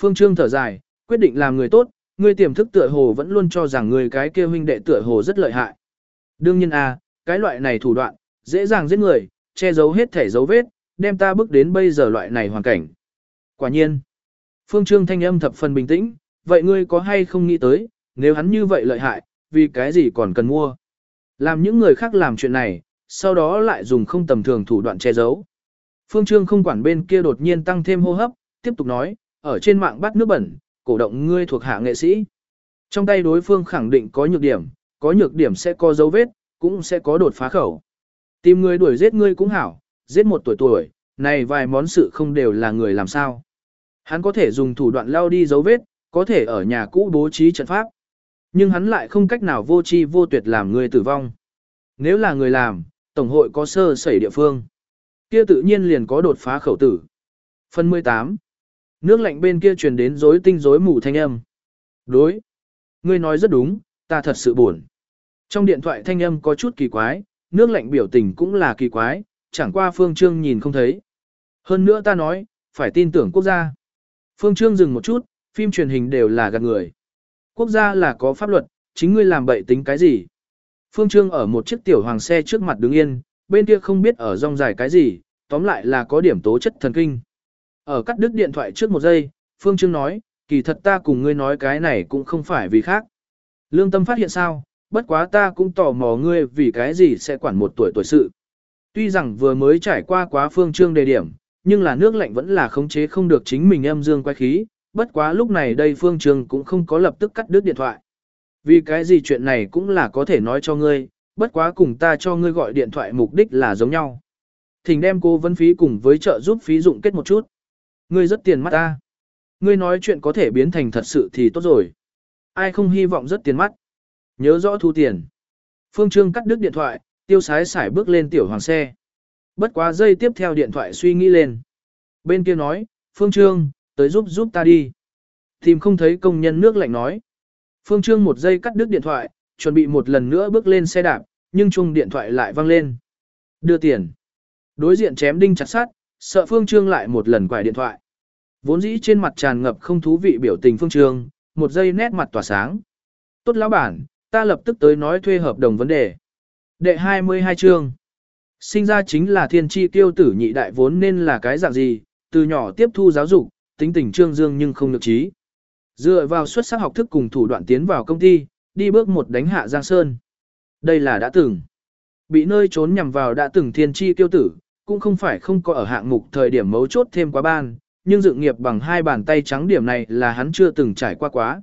Phương Trương thở dài, quyết định làm người tốt, ngươi tiềm thức tựa hồ vẫn luôn cho rằng người cái kia huynh đệ tựa hồ rất lợi hại. Đương nhiên a, à, cái loại này thủ đoạn, dễ dàng giết người, che giấu hết thể dấu vết, đem ta bước đến bây giờ loại này hoàn cảnh. Quả nhiên, Phương Trương thanh âm thập phần bình tĩnh, vậy ngươi có hay không nghĩ tới, nếu hắn như vậy lợi hại, vì cái gì còn cần mua? Làm những người khác làm chuyện này, sau đó lại dùng không tầm thường thủ đoạn che giấu. Phương Trương không quản bên kia đột nhiên tăng thêm hô hấp, tiếp tục nói, ở trên mạng bắt nước bẩn, cổ động ngươi thuộc hạ nghệ sĩ. Trong tay đối phương khẳng định có nhược điểm, có nhược điểm sẽ có dấu vết, cũng sẽ có đột phá khẩu. Tìm người đuổi giết ngươi cũng hảo, giết một tuổi tuổi, này vài món sự không đều là người làm sao. Hắn có thể dùng thủ đoạn lao đi dấu vết, có thể ở nhà cũ bố trí trận pháp. Nhưng hắn lại không cách nào vô tri vô tuyệt làm người tử vong. Nếu là người làm, Tổng hội có sơ sẩy địa phương. Kia tự nhiên liền có đột phá khẩu tử. Phần 18. Nước lạnh bên kia truyền đến rối tinh rối mù thanh âm. Đối. Ngươi nói rất đúng, ta thật sự buồn. Trong điện thoại thanh âm có chút kỳ quái, nước lạnh biểu tình cũng là kỳ quái, chẳng qua Phương Trương nhìn không thấy. Hơn nữa ta nói, phải tin tưởng quốc gia. Phương Trương dừng một chút, phim truyền hình đều là gạt người. Quốc gia là có pháp luật, chính ngươi làm bậy tính cái gì. Phương Trương ở một chiếc tiểu hoàng xe trước mặt đứng yên, bên kia không biết ở rong dài cái gì, tóm lại là có điểm tố chất thần kinh. Ở cắt đứt điện thoại trước một giây, Phương Trương nói, kỳ thật ta cùng ngươi nói cái này cũng không phải vì khác. Lương tâm phát hiện sao, bất quá ta cũng tò mò ngươi vì cái gì sẽ quản một tuổi tuổi sự. Tuy rằng vừa mới trải qua quá Phương Trương đề điểm, nhưng là nước lạnh vẫn là khống chế không được chính mình âm dương quay khí, bất quá lúc này đây Phương Trương cũng không có lập tức cắt đứt điện thoại. Vì cái gì chuyện này cũng là có thể nói cho ngươi, bất quá cùng ta cho ngươi gọi điện thoại mục đích là giống nhau. Thỉnh đem cô vấn phí cùng với trợ giúp phí dụng kết một chút. Ngươi rất tiền mắt ta. Ngươi nói chuyện có thể biến thành thật sự thì tốt rồi. Ai không hy vọng rất tiền mắt. Nhớ rõ thu tiền. Phương Trương cắt đứt điện thoại, tiêu sái xải bước lên tiểu hoàng xe. Bất quá giây tiếp theo điện thoại suy nghĩ lên. Bên kia nói, Phương Trương, tới giúp giúp ta đi. Tìm không thấy công nhân nước lạnh nói. Phương Trương một giây cắt đứt điện thoại, chuẩn bị một lần nữa bước lên xe đạp, nhưng chung điện thoại lại vang lên. Đưa tiền. Đối diện chém đinh chặt sát, sợ Phương Trương lại một lần quải điện thoại. Vốn dĩ trên mặt tràn ngập không thú vị biểu tình Phương Trương, một giây nét mặt tỏa sáng. Tốt lão bản, ta lập tức tới nói thuê hợp đồng vấn đề. Đệ 22 chương. Sinh ra chính là thiên tri tiêu tử nhị đại vốn nên là cái dạng gì, từ nhỏ tiếp thu giáo dục, tính tình trương dương nhưng không được trí. Dựa vào xuất sắc học thức cùng thủ đoạn tiến vào công ty, đi bước một đánh hạ Giang Sơn. Đây là đã từng. Bị nơi trốn nhằm vào đã từng thiên tri tiêu tử, cũng không phải không có ở hạng mục thời điểm mấu chốt thêm quá ban, nhưng dự nghiệp bằng hai bàn tay trắng điểm này là hắn chưa từng trải qua quá.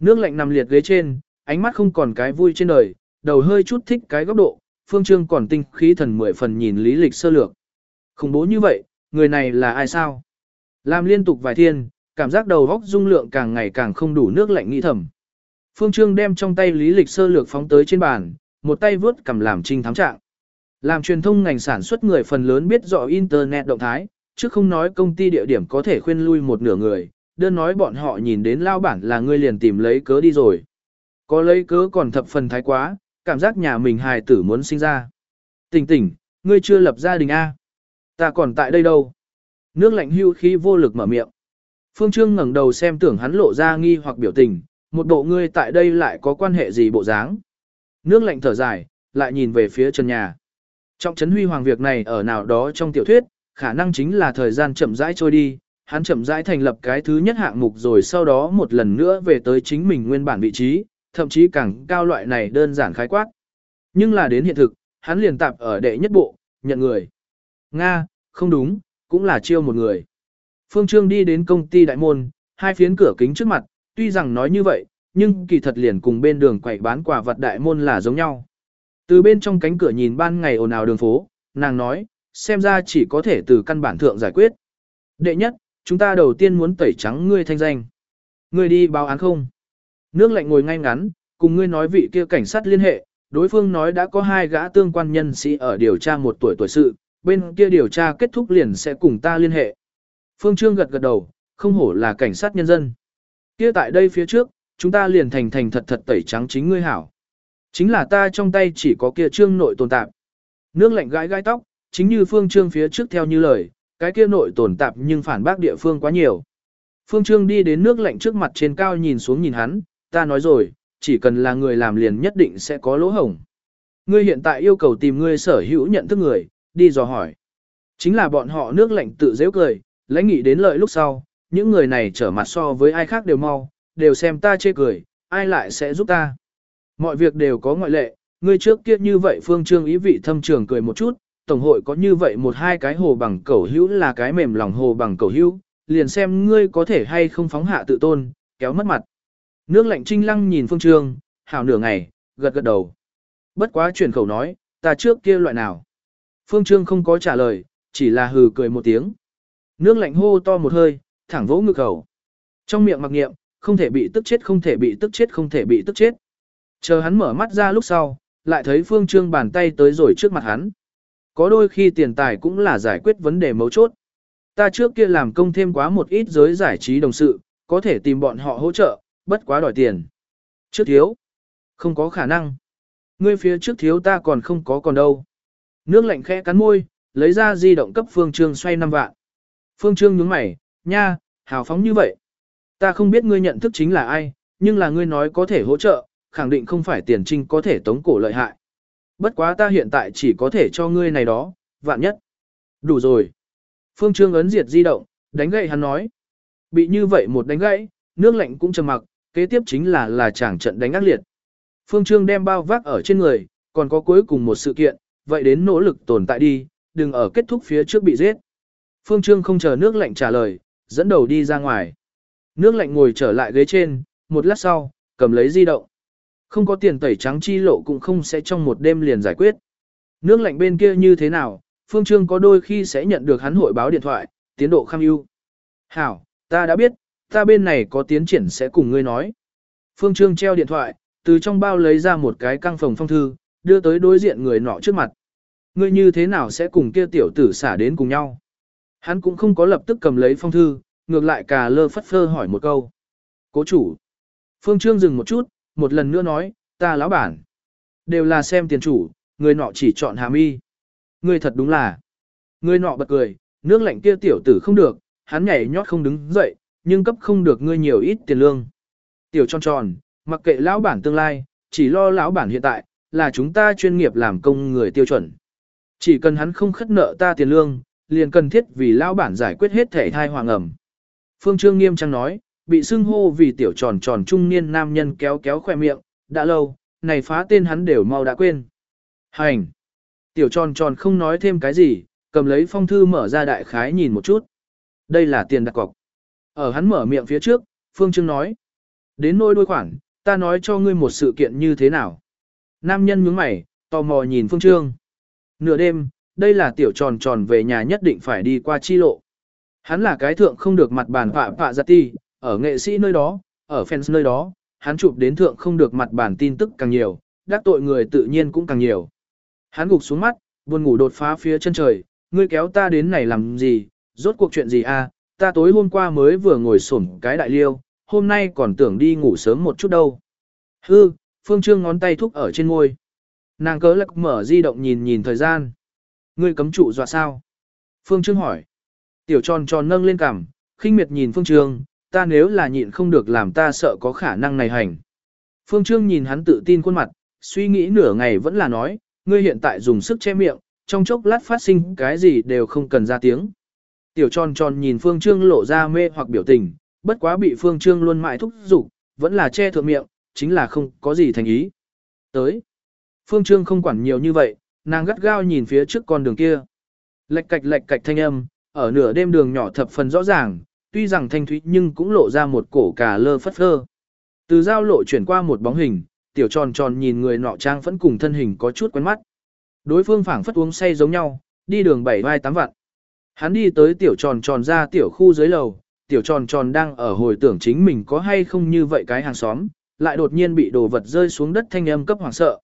Nước lạnh nằm liệt ghế trên, ánh mắt không còn cái vui trên đời, đầu hơi chút thích cái góc độ, phương trương còn tinh khí thần mười phần nhìn lý lịch sơ lược. Khủng bố như vậy, người này là ai sao? Làm liên tục vài thiên, cảm giác đầu góc dung lượng càng ngày càng không đủ nước lạnh nghĩ thầm. Phương Trương đem trong tay lý lịch sơ lược phóng tới trên bàn, một tay vướt cầm làm trinh thám trạng. Làm truyền thông ngành sản xuất người phần lớn biết rõ Internet động thái, chứ không nói công ty địa điểm có thể khuyên lui một nửa người, đơn nói bọn họ nhìn đến lao bản là người liền tìm lấy cớ đi rồi. Có lấy cớ còn thập phần thái quá, cảm giác nhà mình hài tử muốn sinh ra. Tỉnh tỉnh, ngươi chưa lập gia đình A. Ta còn tại đây đâu. Nước lạnh hưu khí vô lực mở miệng. Phương Trương ngẩng đầu xem tưởng hắn lộ ra nghi hoặc biểu tình, một bộ ngươi tại đây lại có quan hệ gì bộ dáng. Nước lạnh thở dài, lại nhìn về phía chân nhà. Trọng trấn huy hoàng việc này ở nào đó trong tiểu thuyết, khả năng chính là thời gian chậm rãi trôi đi, hắn chậm rãi thành lập cái thứ nhất hạng mục rồi sau đó một lần nữa về tới chính mình nguyên bản vị trí, thậm chí càng cao loại này đơn giản khái quát. Nhưng là đến hiện thực, hắn liền tạp ở đệ nhất bộ, nhận người. Nga, không đúng, cũng là chiêu một người. Phương Trương đi đến công ty đại môn, hai phiến cửa kính trước mặt, tuy rằng nói như vậy, nhưng kỳ thật liền cùng bên đường quậy bán quà vật đại môn là giống nhau. Từ bên trong cánh cửa nhìn ban ngày ồn ào đường phố, nàng nói, xem ra chỉ có thể từ căn bản thượng giải quyết. Đệ nhất, chúng ta đầu tiên muốn tẩy trắng ngươi thanh danh. Ngươi đi báo án không? Nước lạnh ngồi ngay ngắn, cùng ngươi nói vị kia cảnh sát liên hệ, đối phương nói đã có hai gã tương quan nhân sĩ ở điều tra một tuổi tuổi sự, bên kia điều tra kết thúc liền sẽ cùng ta liên hệ. Phương Trương gật gật đầu, không hổ là cảnh sát nhân dân. Kia tại đây phía trước, chúng ta liền thành thành thật thật tẩy trắng chính ngươi hảo. Chính là ta trong tay chỉ có kia trương nội tồn tạp. Nước lạnh gãi gãi tóc, chính như Phương Trương phía trước theo như lời, cái kia nội tồn tạp nhưng phản bác địa phương quá nhiều. Phương Trương đi đến nước lạnh trước mặt trên cao nhìn xuống nhìn hắn, ta nói rồi, chỉ cần là người làm liền nhất định sẽ có lỗ hổng. Ngươi hiện tại yêu cầu tìm ngươi sở hữu nhận thức người, đi dò hỏi. Chính là bọn họ nước lạnh tự dễ cười, lãnh nghị đến lợi lúc sau, những người này trở mặt so với ai khác đều mau, đều xem ta chê cười, ai lại sẽ giúp ta. Mọi việc đều có ngoại lệ, ngươi trước kia như vậy phương trương ý vị thâm trường cười một chút, tổng hội có như vậy một hai cái hồ bằng cẩu hữu là cái mềm lòng hồ bằng cẩu hữu, liền xem ngươi có thể hay không phóng hạ tự tôn, kéo mất mặt. Nước lạnh trinh lăng nhìn phương trương, hào nửa ngày, gật gật đầu. Bất quá chuyển khẩu nói, ta trước kia loại nào. Phương trương không có trả lời, chỉ là hừ cười một tiếng. Nước lạnh hô to một hơi, thẳng vỗ ngực khẩu. Trong miệng mặc niệm, không thể bị tức chết không thể bị tức chết không thể bị tức chết. Chờ hắn mở mắt ra lúc sau, lại thấy phương trương bàn tay tới rồi trước mặt hắn. Có đôi khi tiền tài cũng là giải quyết vấn đề mấu chốt. Ta trước kia làm công thêm quá một ít giới giải trí đồng sự, có thể tìm bọn họ hỗ trợ, bất quá đòi tiền. Trước thiếu. Không có khả năng. Ngươi phía trước thiếu ta còn không có còn đâu. Nước lạnh khẽ cắn môi, lấy ra di động cấp Phương Trương xoay năm vạn. Phương Trương nhướng mày, nha, hào phóng như vậy. Ta không biết ngươi nhận thức chính là ai, nhưng là ngươi nói có thể hỗ trợ, khẳng định không phải tiền trinh có thể tống cổ lợi hại. Bất quá ta hiện tại chỉ có thể cho ngươi này đó, vạn nhất. Đủ rồi. Phương Trương ấn diệt di động, đánh gậy hắn nói. Bị như vậy một đánh gãy, nước lạnh cũng trầm mặc, kế tiếp chính là là chàng trận đánh ác liệt. Phương Trương đem bao vác ở trên người, còn có cuối cùng một sự kiện, vậy đến nỗ lực tồn tại đi, đừng ở kết thúc phía trước bị giết. Phương Trương không chờ nước lạnh trả lời, dẫn đầu đi ra ngoài. Nước lạnh ngồi trở lại ghế trên, một lát sau, cầm lấy di động. Không có tiền tẩy trắng chi lộ cũng không sẽ trong một đêm liền giải quyết. Nước lạnh bên kia như thế nào, Phương Trương có đôi khi sẽ nhận được hắn hội báo điện thoại, tiến độ kham ưu. Hảo, ta đã biết, ta bên này có tiến triển sẽ cùng ngươi nói. Phương Trương treo điện thoại, từ trong bao lấy ra một cái căng phòng phong thư, đưa tới đối diện người nọ trước mặt. Ngươi như thế nào sẽ cùng kia tiểu tử xả đến cùng nhau? Hắn cũng không có lập tức cầm lấy phong thư, ngược lại cà lơ phất phơ hỏi một câu. Cố chủ. Phương Trương dừng một chút, một lần nữa nói, ta lão bản. Đều là xem tiền chủ, người nọ chỉ chọn hàm y. Ngươi thật đúng là. Người nọ bật cười, nước lạnh kia tiểu tử không được, hắn nhảy nhót không đứng dậy, nhưng cấp không được ngươi nhiều ít tiền lương. Tiểu tròn tròn, mặc kệ lão bản tương lai, chỉ lo lão bản hiện tại, là chúng ta chuyên nghiệp làm công người tiêu chuẩn. Chỉ cần hắn không khất nợ ta tiền lương, liền cần thiết vì lão bản giải quyết hết thể thai hoàng ẩm. Phương Trương nghiêm trang nói, bị xưng hô vì tiểu tròn tròn trung niên nam nhân kéo kéo khoe miệng, đã lâu, này phá tên hắn đều mau đã quên. Hành! Tiểu tròn tròn không nói thêm cái gì, cầm lấy phong thư mở ra đại khái nhìn một chút. Đây là tiền đặt cọc. Ở hắn mở miệng phía trước, Phương Trương nói. Đến nôi đôi khoản, ta nói cho ngươi một sự kiện như thế nào. Nam nhân nhướng mày, tò mò nhìn Phương Trương. Nửa đêm, đây là tiểu tròn tròn về nhà nhất định phải đi qua chi lộ. Hắn là cái thượng không được mặt bàn vạ vạ giặt ti, ở nghệ sĩ nơi đó, ở fans nơi đó, hắn chụp đến thượng không được mặt bàn tin tức càng nhiều, đắc tội người tự nhiên cũng càng nhiều. Hắn gục xuống mắt, buồn ngủ đột phá phía chân trời, ngươi kéo ta đến này làm gì, rốt cuộc chuyện gì à, ta tối hôm qua mới vừa ngồi sổn cái đại liêu, hôm nay còn tưởng đi ngủ sớm một chút đâu. Hư, Phương Trương ngón tay thúc ở trên môi. Nàng cớ lạc mở di động nhìn nhìn thời gian. Ngươi cấm trụ dọa sao? Phương Trương hỏi. Tiểu tròn tròn nâng lên cằm, khinh miệt nhìn Phương Trương, ta nếu là nhịn không được làm ta sợ có khả năng này hành. Phương Trương nhìn hắn tự tin khuôn mặt, suy nghĩ nửa ngày vẫn là nói, ngươi hiện tại dùng sức che miệng, trong chốc lát phát sinh cái gì đều không cần ra tiếng. Tiểu tròn tròn nhìn Phương Trương lộ ra mê hoặc biểu tình, bất quá bị Phương Trương luôn mãi thúc giục, vẫn là che thượng miệng, chính là không có gì thành ý. Tới. Phương Trương không quản nhiều như vậy, nàng gắt gao nhìn phía trước con đường kia. Lệch cạch lệch cạch thanh âm, ở nửa đêm đường nhỏ thập phần rõ ràng, tuy rằng thanh thúy nhưng cũng lộ ra một cổ cà lơ phất phơ. Từ giao lộ chuyển qua một bóng hình, tiểu tròn tròn nhìn người nọ trang vẫn cùng thân hình có chút quen mắt. Đối phương phảng phất uống say giống nhau, đi đường bảy vai tám vạn. Hắn đi tới tiểu tròn tròn ra tiểu khu dưới lầu, tiểu tròn tròn đang ở hồi tưởng chính mình có hay không như vậy cái hàng xóm, lại đột nhiên bị đồ vật rơi xuống đất thanh âm cấp hoảng sợ.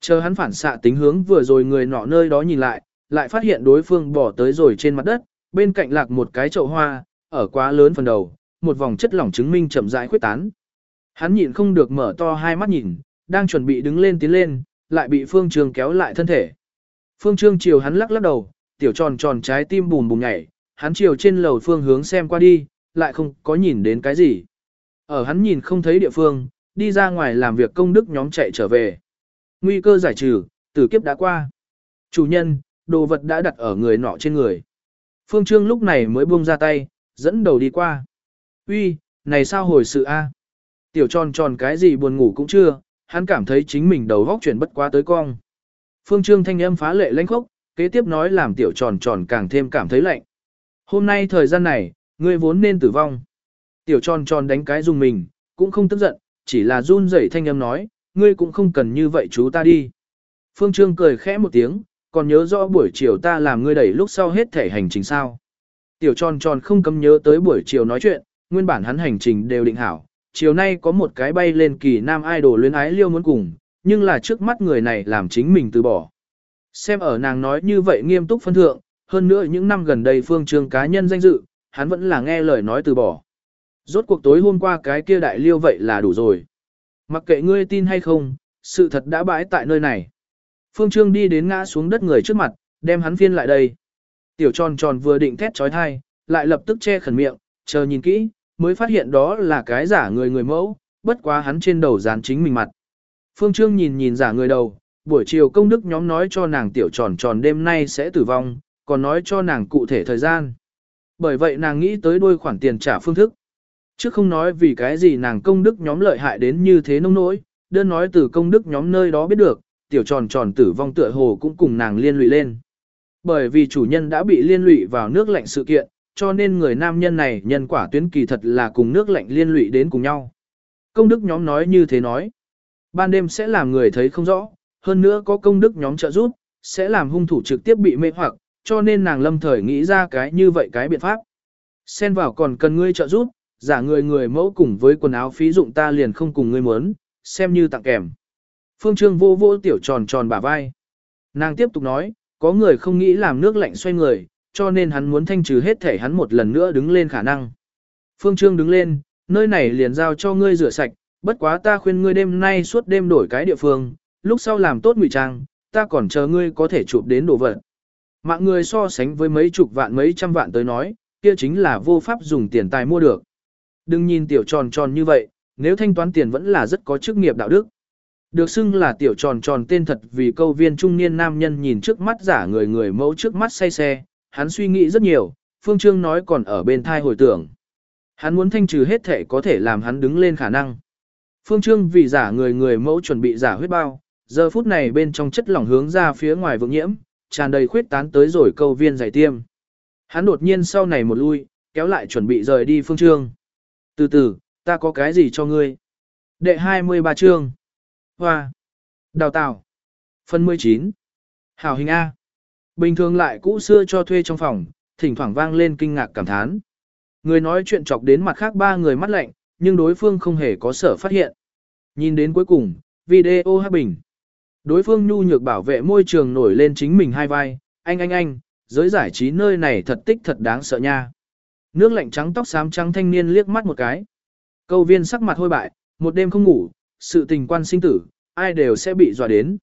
Chờ hắn phản xạ tính hướng vừa rồi người nọ nơi đó nhìn lại, lại phát hiện đối phương bỏ tới rồi trên mặt đất, bên cạnh lạc một cái chậu hoa, ở quá lớn phần đầu, một vòng chất lỏng chứng minh chậm rãi khuyết tán. Hắn nhịn không được mở to hai mắt nhìn, đang chuẩn bị đứng lên tiến lên, lại bị Phương Trương kéo lại thân thể. Phương Trương chiều hắn lắc lắc đầu, tiểu tròn tròn trái tim bùm bùm nhảy, hắn chiều trên lầu phương hướng xem qua đi, lại không có nhìn đến cái gì. Ở hắn nhìn không thấy địa phương, đi ra ngoài làm việc công đức nhóm chạy trở về. Nguy cơ giải trừ, tử kiếp đã qua. Chủ nhân, đồ vật đã đặt ở người nọ trên người. Phương Trương lúc này mới buông ra tay, dẫn đầu đi qua. Uy, này sao hồi sự a? Tiểu tròn tròn cái gì buồn ngủ cũng chưa, hắn cảm thấy chính mình đầu góc chuyển bất quá tới cong. Phương Trương thanh âm phá lệ lãnh khốc, kế tiếp nói làm tiểu tròn tròn càng thêm cảm thấy lạnh. Hôm nay thời gian này, ngươi vốn nên tử vong. Tiểu tròn tròn đánh cái dùng mình, cũng không tức giận, chỉ là run rẩy thanh âm nói, ngươi cũng không cần như vậy chú ta đi. Phương Trương cười khẽ một tiếng, còn nhớ rõ buổi chiều ta làm ngươi đẩy lúc sau hết thể hành trình sao. Tiểu tròn tròn không cấm nhớ tới buổi chiều nói chuyện, nguyên bản hắn hành trình đều định hảo. Chiều nay có một cái bay lên kỳ nam idol luyến ái liêu muốn cùng, nhưng là trước mắt người này làm chính mình từ bỏ. Xem ở nàng nói như vậy nghiêm túc phân thượng, hơn nữa những năm gần đây phương trương cá nhân danh dự, hắn vẫn là nghe lời nói từ bỏ. Rốt cuộc tối hôm qua cái kia đại liêu vậy là đủ rồi. Mặc kệ ngươi tin hay không, sự thật đã bãi tại nơi này. Phương Trương đi đến ngã xuống đất người trước mặt, đem hắn phiên lại đây. Tiểu tròn tròn vừa định thét trói thai, lại lập tức che khẩn miệng, chờ nhìn kỹ, mới phát hiện đó là cái giả người người mẫu, bất quá hắn trên đầu dán chính mình mặt. Phương Trương nhìn nhìn giả người đầu, buổi chiều công đức nhóm nói cho nàng tiểu tròn tròn đêm nay sẽ tử vong, còn nói cho nàng cụ thể thời gian. Bởi vậy nàng nghĩ tới đôi khoản tiền trả phương thức. Chứ không nói vì cái gì nàng công đức nhóm lợi hại đến như thế nông nỗi, đơn nói từ công đức nhóm nơi đó biết được, tiểu tròn tròn tử vong tựa hồ cũng cùng nàng liên lụy lên. Bởi vì chủ nhân đã bị liên lụy vào nước lạnh sự kiện, cho nên người nam nhân này nhân quả tuyến kỳ thật là cùng nước lạnh liên lụy đến cùng nhau. Công đức nhóm nói như thế nói. Ban đêm sẽ làm người thấy không rõ, hơn nữa có công đức nhóm trợ giúp, sẽ làm hung thủ trực tiếp bị mê hoặc, cho nên nàng lâm thời nghĩ ra cái như vậy cái biện pháp. Xen vào còn cần ngươi trợ giúp, giả người người mẫu cùng với quần áo phí dụng ta liền không cùng ngươi muốn, xem như tặng kèm. Phương Trương vô vô tiểu tròn tròn bả vai. Nàng tiếp tục nói, có người không nghĩ làm nước lạnh xoay người, cho nên hắn muốn thanh trừ hết thể hắn một lần nữa đứng lên khả năng. Phương Trương đứng lên, nơi này liền giao cho ngươi rửa sạch, bất quá ta khuyên ngươi đêm nay suốt đêm đổi cái địa phương, lúc sau làm tốt ngụy trang, ta còn chờ ngươi có thể chụp đến đồ vật. Mạng người so sánh với mấy chục vạn mấy trăm vạn tới nói, kia chính là vô pháp dùng tiền tài mua được. Đừng nhìn tiểu tròn tròn như vậy, nếu thanh toán tiền vẫn là rất có chức nghiệp đạo đức. Được xưng là tiểu tròn tròn tên thật vì câu viên trung niên nam nhân nhìn trước mắt giả người người mẫu trước mắt say xe, hắn suy nghĩ rất nhiều, Phương Trương nói còn ở bên thai hồi tưởng. Hắn muốn thanh trừ hết thể có thể làm hắn đứng lên khả năng. Phương Trương vì giả người người mẫu chuẩn bị giả huyết bao, giờ phút này bên trong chất lỏng hướng ra phía ngoài vượng nhiễm, tràn đầy khuyết tán tới rồi câu viên giải tiêm. Hắn đột nhiên sau này một lui, kéo lại chuẩn bị rời đi Phương Trương. Từ từ, ta có cái gì cho ngươi? Đệ 23 chương. Hoa. Đào tạo. Phần 19. Hảo hình A. Bình thường lại cũ xưa cho thuê trong phòng, thỉnh thoảng vang lên kinh ngạc cảm thán. Người nói chuyện chọc đến mặt khác ba người mắt lạnh, nhưng đối phương không hề có sở phát hiện. Nhìn đến cuối cùng, video hát bình. Đối phương nhu nhược bảo vệ môi trường nổi lên chính mình hai vai, anh anh anh, giới giải trí nơi này thật tích thật đáng sợ nha. Nước lạnh trắng tóc xám trắng thanh niên liếc mắt một cái. Câu viên sắc mặt hôi bại, một đêm không ngủ, sự tình quan sinh tử, ai đều sẽ bị dọa đến.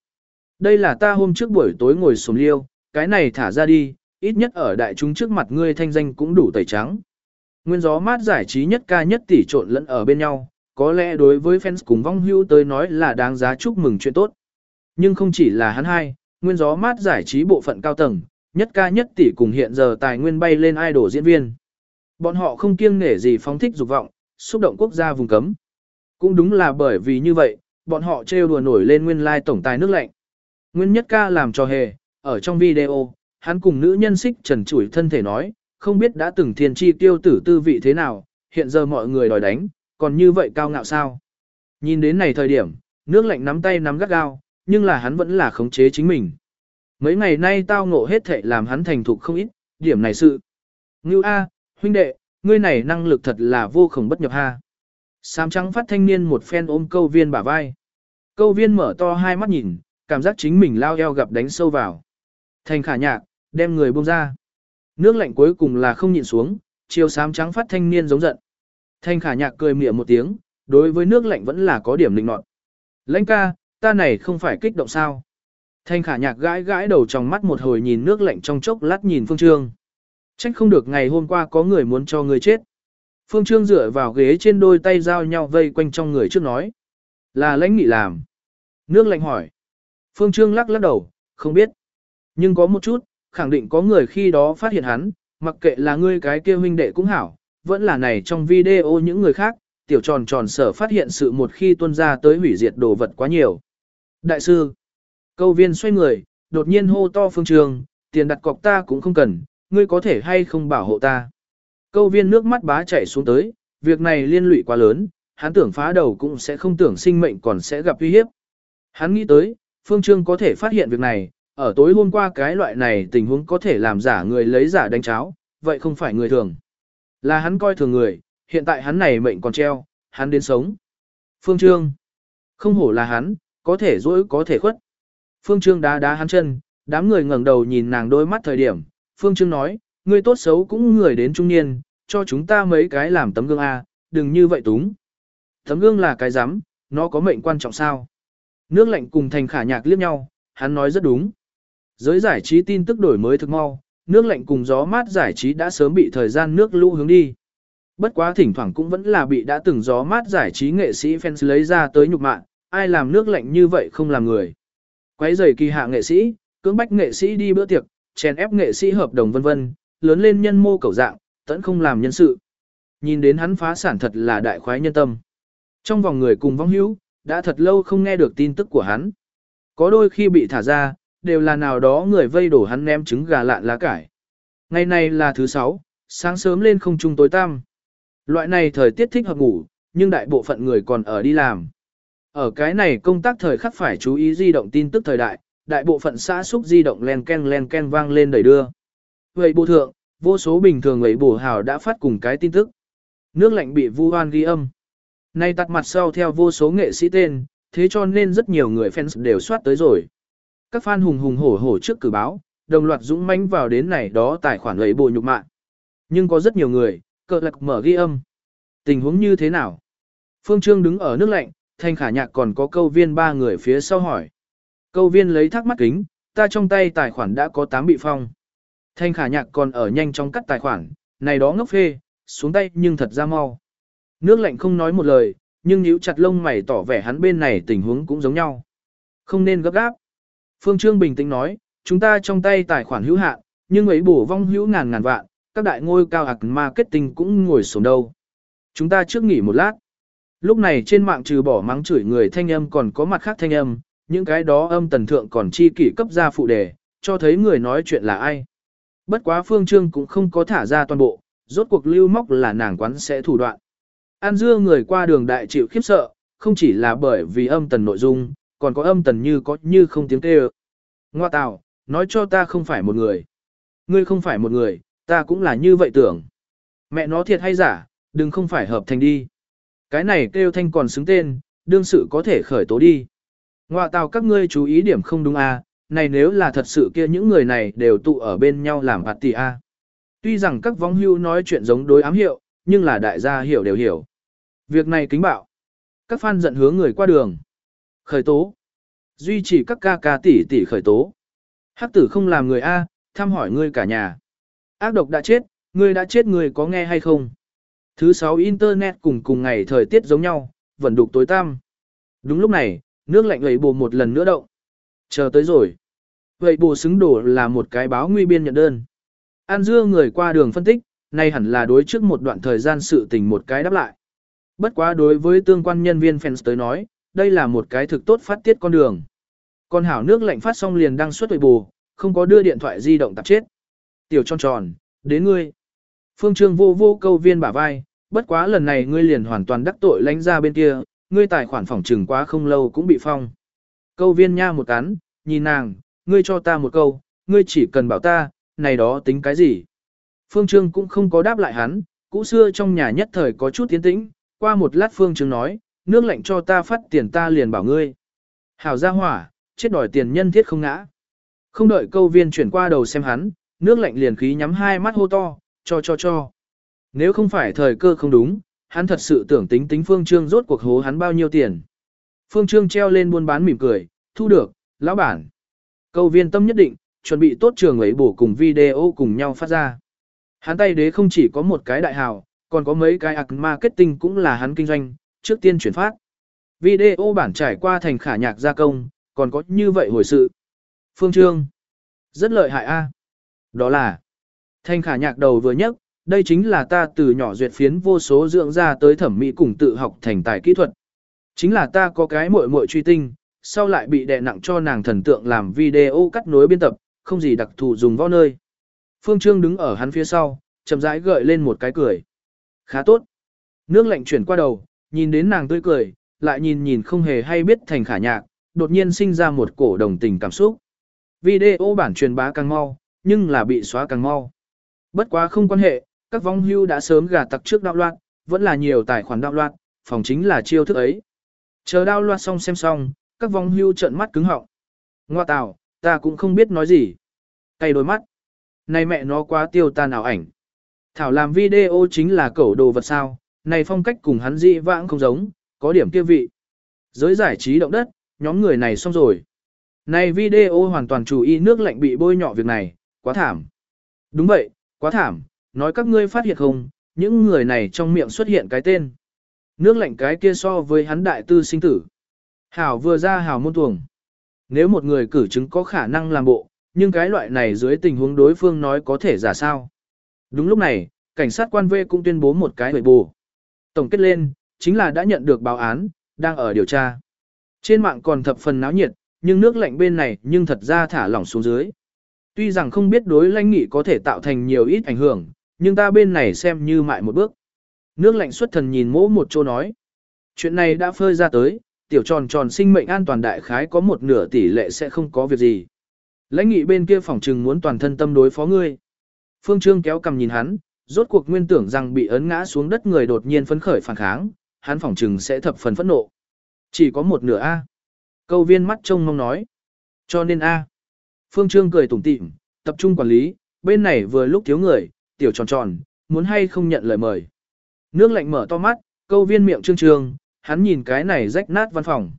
Đây là ta hôm trước buổi tối ngồi sồm liêu, cái này thả ra đi, ít nhất ở đại chúng trước mặt ngươi thanh danh cũng đủ tẩy trắng. Nguyên gió mát giải trí nhất ca nhất tỷ trộn lẫn ở bên nhau, có lẽ đối với fans cùng vong hưu tới nói là đáng giá chúc mừng chuyện tốt. Nhưng không chỉ là hắn hai, nguyên gió mát giải trí bộ phận cao tầng, nhất ca nhất tỷ cùng hiện giờ tài nguyên bay lên idol diễn viên. Bọn họ không kiêng nể gì phóng thích dục vọng, xúc động quốc gia vùng cấm. Cũng đúng là bởi vì như vậy, bọn họ trêu đùa nổi lên nguyên lai tổng tài nước lạnh. Nguyên nhất ca làm cho hề, ở trong video, hắn cùng nữ nhân xích trần chủi thân thể nói, không biết đã từng thiên chi tiêu tử tư vị thế nào, hiện giờ mọi người đòi đánh, còn như vậy cao ngạo sao. Nhìn đến này thời điểm, nước lạnh nắm tay nắm gắt gao, nhưng là hắn vẫn là khống chế chính mình. Mấy ngày nay tao ngộ hết thệ làm hắn thành thục không ít, điểm này sự. Ngưu A, huynh đệ, ngươi này năng lực thật là vô khổng bất nhập ha. Sám trắng phát thanh niên một phen ôm câu viên bả vai. Câu viên mở to hai mắt nhìn, cảm giác chính mình lao eo gặp đánh sâu vào. Thành khả nhạc, đem người buông ra. Nước lạnh cuối cùng là không nhịn xuống, chiều sám trắng phát thanh niên giống giận. Thành khả nhạc cười mỉa một tiếng, đối với nước lạnh vẫn là có điểm định nọt. Lãnh ca, ta này không phải kích động sao. Thanh khả nhạc gãi gãi đầu trong mắt một hồi nhìn nước lạnh trong chốc lát nhìn Phương Trương. Trách không được ngày hôm qua có người muốn cho người chết. Phương Trương dựa vào ghế trên đôi tay giao nhau vây quanh trong người trước nói. Là lãnh nghị làm. Nước lạnh hỏi. Phương Trương lắc lắc đầu, không biết. Nhưng có một chút, khẳng định có người khi đó phát hiện hắn, mặc kệ là ngươi cái kia huynh đệ cũng hảo, vẫn là này trong video những người khác, tiểu tròn tròn sở phát hiện sự một khi tuân ra tới hủy diệt đồ vật quá nhiều. Đại sư, câu viên xoay người, đột nhiên hô to phương trường, tiền đặt cọc ta cũng không cần, ngươi có thể hay không bảo hộ ta. Câu viên nước mắt bá chảy xuống tới, việc này liên lụy quá lớn, hắn tưởng phá đầu cũng sẽ không tưởng sinh mệnh còn sẽ gặp uy hiếp. Hắn nghĩ tới, phương trương có thể phát hiện việc này, ở tối hôm qua cái loại này tình huống có thể làm giả người lấy giả đánh cháo, vậy không phải người thường. Là hắn coi thường người, hiện tại hắn này mệnh còn treo, hắn đến sống. Phương Trương. Không hổ là hắn, có thể dỗi có thể khuất. Phương Trương đá đá hắn chân, đám người ngẩng đầu nhìn nàng đôi mắt thời điểm. Phương Trương nói, ngươi tốt xấu cũng người đến trung niên, cho chúng ta mấy cái làm tấm gương A, đừng như vậy túng. Tấm gương là cái rắm nó có mệnh quan trọng sao. Nước lạnh cùng thành khả nhạc liếc nhau, hắn nói rất đúng. Giới giải trí tin tức đổi mới thực mau, nước lạnh cùng gió mát giải trí đã sớm bị thời gian nước lũ hướng đi. Bất quá thỉnh thoảng cũng vẫn là bị đã từng gió mát giải trí nghệ sĩ fans lấy ra tới nhục mạng ai làm nước lạnh như vậy không làm người. Quấy rầy kỳ hạ nghệ sĩ, cưỡng bách nghệ sĩ đi bữa tiệc, chèn ép nghệ sĩ hợp đồng vân vân, lớn lên nhân mô cầu dạng, tẫn không làm nhân sự. Nhìn đến hắn phá sản thật là đại khoái nhân tâm. Trong vòng người cùng vong hữu, đã thật lâu không nghe được tin tức của hắn. Có đôi khi bị thả ra, đều là nào đó người vây đổ hắn ném trứng gà lạn lá cải. Ngày này là thứ sáu, sáng sớm lên không trung tối tăm. Loại này thời tiết thích hợp ngủ, nhưng đại bộ phận người còn ở đi làm. Ở cái này công tác thời khắc phải chú ý di động tin tức thời đại, đại bộ phận xã xúc di động len ken len ken vang lên đầy đưa. Vậy bộ thượng, vô số bình thường ấy bổ hào đã phát cùng cái tin tức. Nước lạnh bị vu oan ghi âm. Nay tắt mặt sau theo vô số nghệ sĩ tên, thế cho nên rất nhiều người fans đều soát tới rồi. Các fan hùng hùng hổ hổ trước cử báo, đồng loạt dũng mãnh vào đến này đó tài khoản ấy bộ nhục mạng. Nhưng có rất nhiều người, cờ lạc mở ghi âm. Tình huống như thế nào? Phương Trương đứng ở nước lạnh, thanh khả nhạc còn có câu viên ba người phía sau hỏi. Câu viên lấy thắc mắt kính, ta trong tay tài khoản đã có 8 bị phong. Thanh khả nhạc còn ở nhanh trong cắt tài khoản, này đó ngốc phê, xuống tay nhưng thật ra mau. Nước lạnh không nói một lời, nhưng nhíu chặt lông mày tỏ vẻ hắn bên này tình huống cũng giống nhau. Không nên gấp gáp. Phương Trương bình tĩnh nói, chúng ta trong tay tài khoản hữu hạn, nhưng ấy bổ vong hữu ngàn ngàn vạn, các đại ngôi cao hạc marketing cũng ngồi xuống đâu. Chúng ta trước nghỉ một lát. Lúc này trên mạng trừ bỏ mắng chửi người thanh âm còn có mặt khác thanh âm, những cái đó âm tần thượng còn chi kỷ cấp ra phụ đề, cho thấy người nói chuyện là ai. Bất quá phương trương cũng không có thả ra toàn bộ, rốt cuộc lưu móc là nàng quán sẽ thủ đoạn. An dưa người qua đường đại chịu khiếp sợ, không chỉ là bởi vì âm tần nội dung, còn có âm tần như có như không tiếng kêu. Ngoa tào nói cho ta không phải một người. Ngươi không phải một người, Ta cũng là như vậy tưởng. Mẹ nó thiệt hay giả, đừng không phải hợp thành đi. Cái này kêu thanh còn xứng tên, đương sự có thể khởi tố đi. Ngoạ tào các ngươi chú ý điểm không đúng à, này nếu là thật sự kia những người này đều tụ ở bên nhau làm hạt tỷ a. À. Tuy rằng các vong hưu nói chuyện giống đối ám hiệu, nhưng là đại gia hiểu đều hiểu. Việc này kính bạo. Các fan giận hướng người qua đường. Khởi tố. Duy trì các ca ca tỷ tỷ khởi tố. Hắc tử không làm người A, thăm hỏi ngươi cả nhà. Ác độc đã chết, ngươi đã chết ngươi có nghe hay không? Thứ sáu Internet cùng cùng ngày thời tiết giống nhau, vẫn đục tối tăm. Đúng lúc này, nước lạnh ấy bù một lần nữa động. Chờ tới rồi. Vậy bù xứng đổ là một cái báo nguy biên nhận đơn. An dưa người qua đường phân tích, nay hẳn là đối trước một đoạn thời gian sự tình một cái đáp lại. Bất quá đối với tương quan nhân viên fans tới nói, đây là một cái thực tốt phát tiết con đường. Con hảo nước lạnh phát xong liền đăng xuất tuổi bù, không có đưa điện thoại di động tạp chết. Tiểu tròn tròn, đến ngươi. Phương Trương vô vô câu viên bả vai, bất quá lần này ngươi liền hoàn toàn đắc tội lánh ra bên kia, ngươi tài khoản phòng trừng quá không lâu cũng bị phong. Câu viên nha một cắn, nhìn nàng, ngươi cho ta một câu, ngươi chỉ cần bảo ta, này đó tính cái gì. Phương Trương cũng không có đáp lại hắn, cũ xưa trong nhà nhất thời có chút tiến tĩnh, qua một lát Phương Trương nói, nước lạnh cho ta phát tiền ta liền bảo ngươi. Hảo ra hỏa, chết đòi tiền nhân thiết không ngã. Không đợi câu viên chuyển qua đầu xem hắn, nước lạnh liền khí nhắm hai mắt hô to, cho cho cho. Nếu không phải thời cơ không đúng, hắn thật sự tưởng tính tính Phương Trương rốt cuộc hố hắn bao nhiêu tiền. Phương Trương treo lên buôn bán mỉm cười, thu được, lão bản. Câu viên tâm nhất định, chuẩn bị tốt trường ấy bổ cùng video cùng nhau phát ra. Hắn tay đế không chỉ có một cái đại hào, còn có mấy cái ạc marketing cũng là hắn kinh doanh, trước tiên chuyển phát. Video bản trải qua thành khả nhạc gia công, còn có như vậy hồi sự. Phương Trương. Rất lợi hại a. Đó là. Thành khả nhạc đầu vừa nhất, đây chính là ta từ nhỏ duyệt phiến vô số dưỡng ra tới thẩm mỹ cùng tự học thành tài kỹ thuật. Chính là ta có cái muội muội truy tinh, sau lại bị đè nặng cho nàng thần tượng làm video cắt nối biên tập, không gì đặc thù dùng võ nơi. Phương Trương đứng ở hắn phía sau, chậm rãi gợi lên một cái cười. Khá tốt. Nước lạnh chuyển qua đầu, nhìn đến nàng tươi cười, lại nhìn nhìn không hề hay biết thành khả nhạc, đột nhiên sinh ra một cổ đồng tình cảm xúc. Video bản truyền bá càng mau, nhưng là bị xóa càng mau. Bất quá không quan hệ, các vong hưu đã sớm gà tặc trước đạo loạn, vẫn là nhiều tài khoản đạo loạn, phòng chính là chiêu thức ấy. Chờ đạo loạn xong xem xong, các vong hưu trợn mắt cứng họng. Ngoa tào, ta cũng không biết nói gì. Tay đôi mắt. Này mẹ nó quá tiêu ta nào ảnh. Thảo làm video chính là cẩu đồ vật sao, này phong cách cùng hắn dị vãng không giống, có điểm kia vị. Giới giải trí động đất, nhóm người này xong rồi. Này video hoàn toàn chủ y nước lạnh bị bôi nhọ việc này, quá thảm. Đúng vậy, quá thảm, nói các ngươi phát hiện không, những người này trong miệng xuất hiện cái tên. Nước lạnh cái kia so với hắn đại tư sinh tử. Hảo vừa ra hảo môn tuồng. Nếu một người cử chứng có khả năng làm bộ, nhưng cái loại này dưới tình huống đối phương nói có thể giả sao. Đúng lúc này, cảnh sát quan vê cũng tuyên bố một cái hồi bù. Tổng kết lên, chính là đã nhận được báo án, đang ở điều tra. Trên mạng còn thập phần náo nhiệt, nhưng nước lạnh bên này nhưng thật ra thả lỏng xuống dưới. Tuy rằng không biết đối lãnh nghị có thể tạo thành nhiều ít ảnh hưởng, nhưng ta bên này xem như mại một bước. Nước lạnh xuất thần nhìn mỗ một chỗ nói. Chuyện này đã phơi ra tới, tiểu tròn tròn sinh mệnh an toàn đại khái có một nửa tỷ lệ sẽ không có việc gì. Lãnh nghị bên kia phòng trừng muốn toàn thân tâm đối phó ngươi. Phương Trương kéo cầm nhìn hắn, rốt cuộc nguyên tưởng rằng bị ấn ngã xuống đất người đột nhiên phấn khởi phản kháng, hắn phòng trừng sẽ thập phần phẫn nộ. Chỉ có một nửa A. Câu viên mắt trông mong nói. Cho nên A. Phương Trương cười tủm tỉm, tập trung quản lý, bên này vừa lúc thiếu người, tiểu tròn tròn, muốn hay không nhận lời mời. Nước lạnh mở to mắt, câu viên miệng trương trương, hắn nhìn cái này rách nát văn phòng.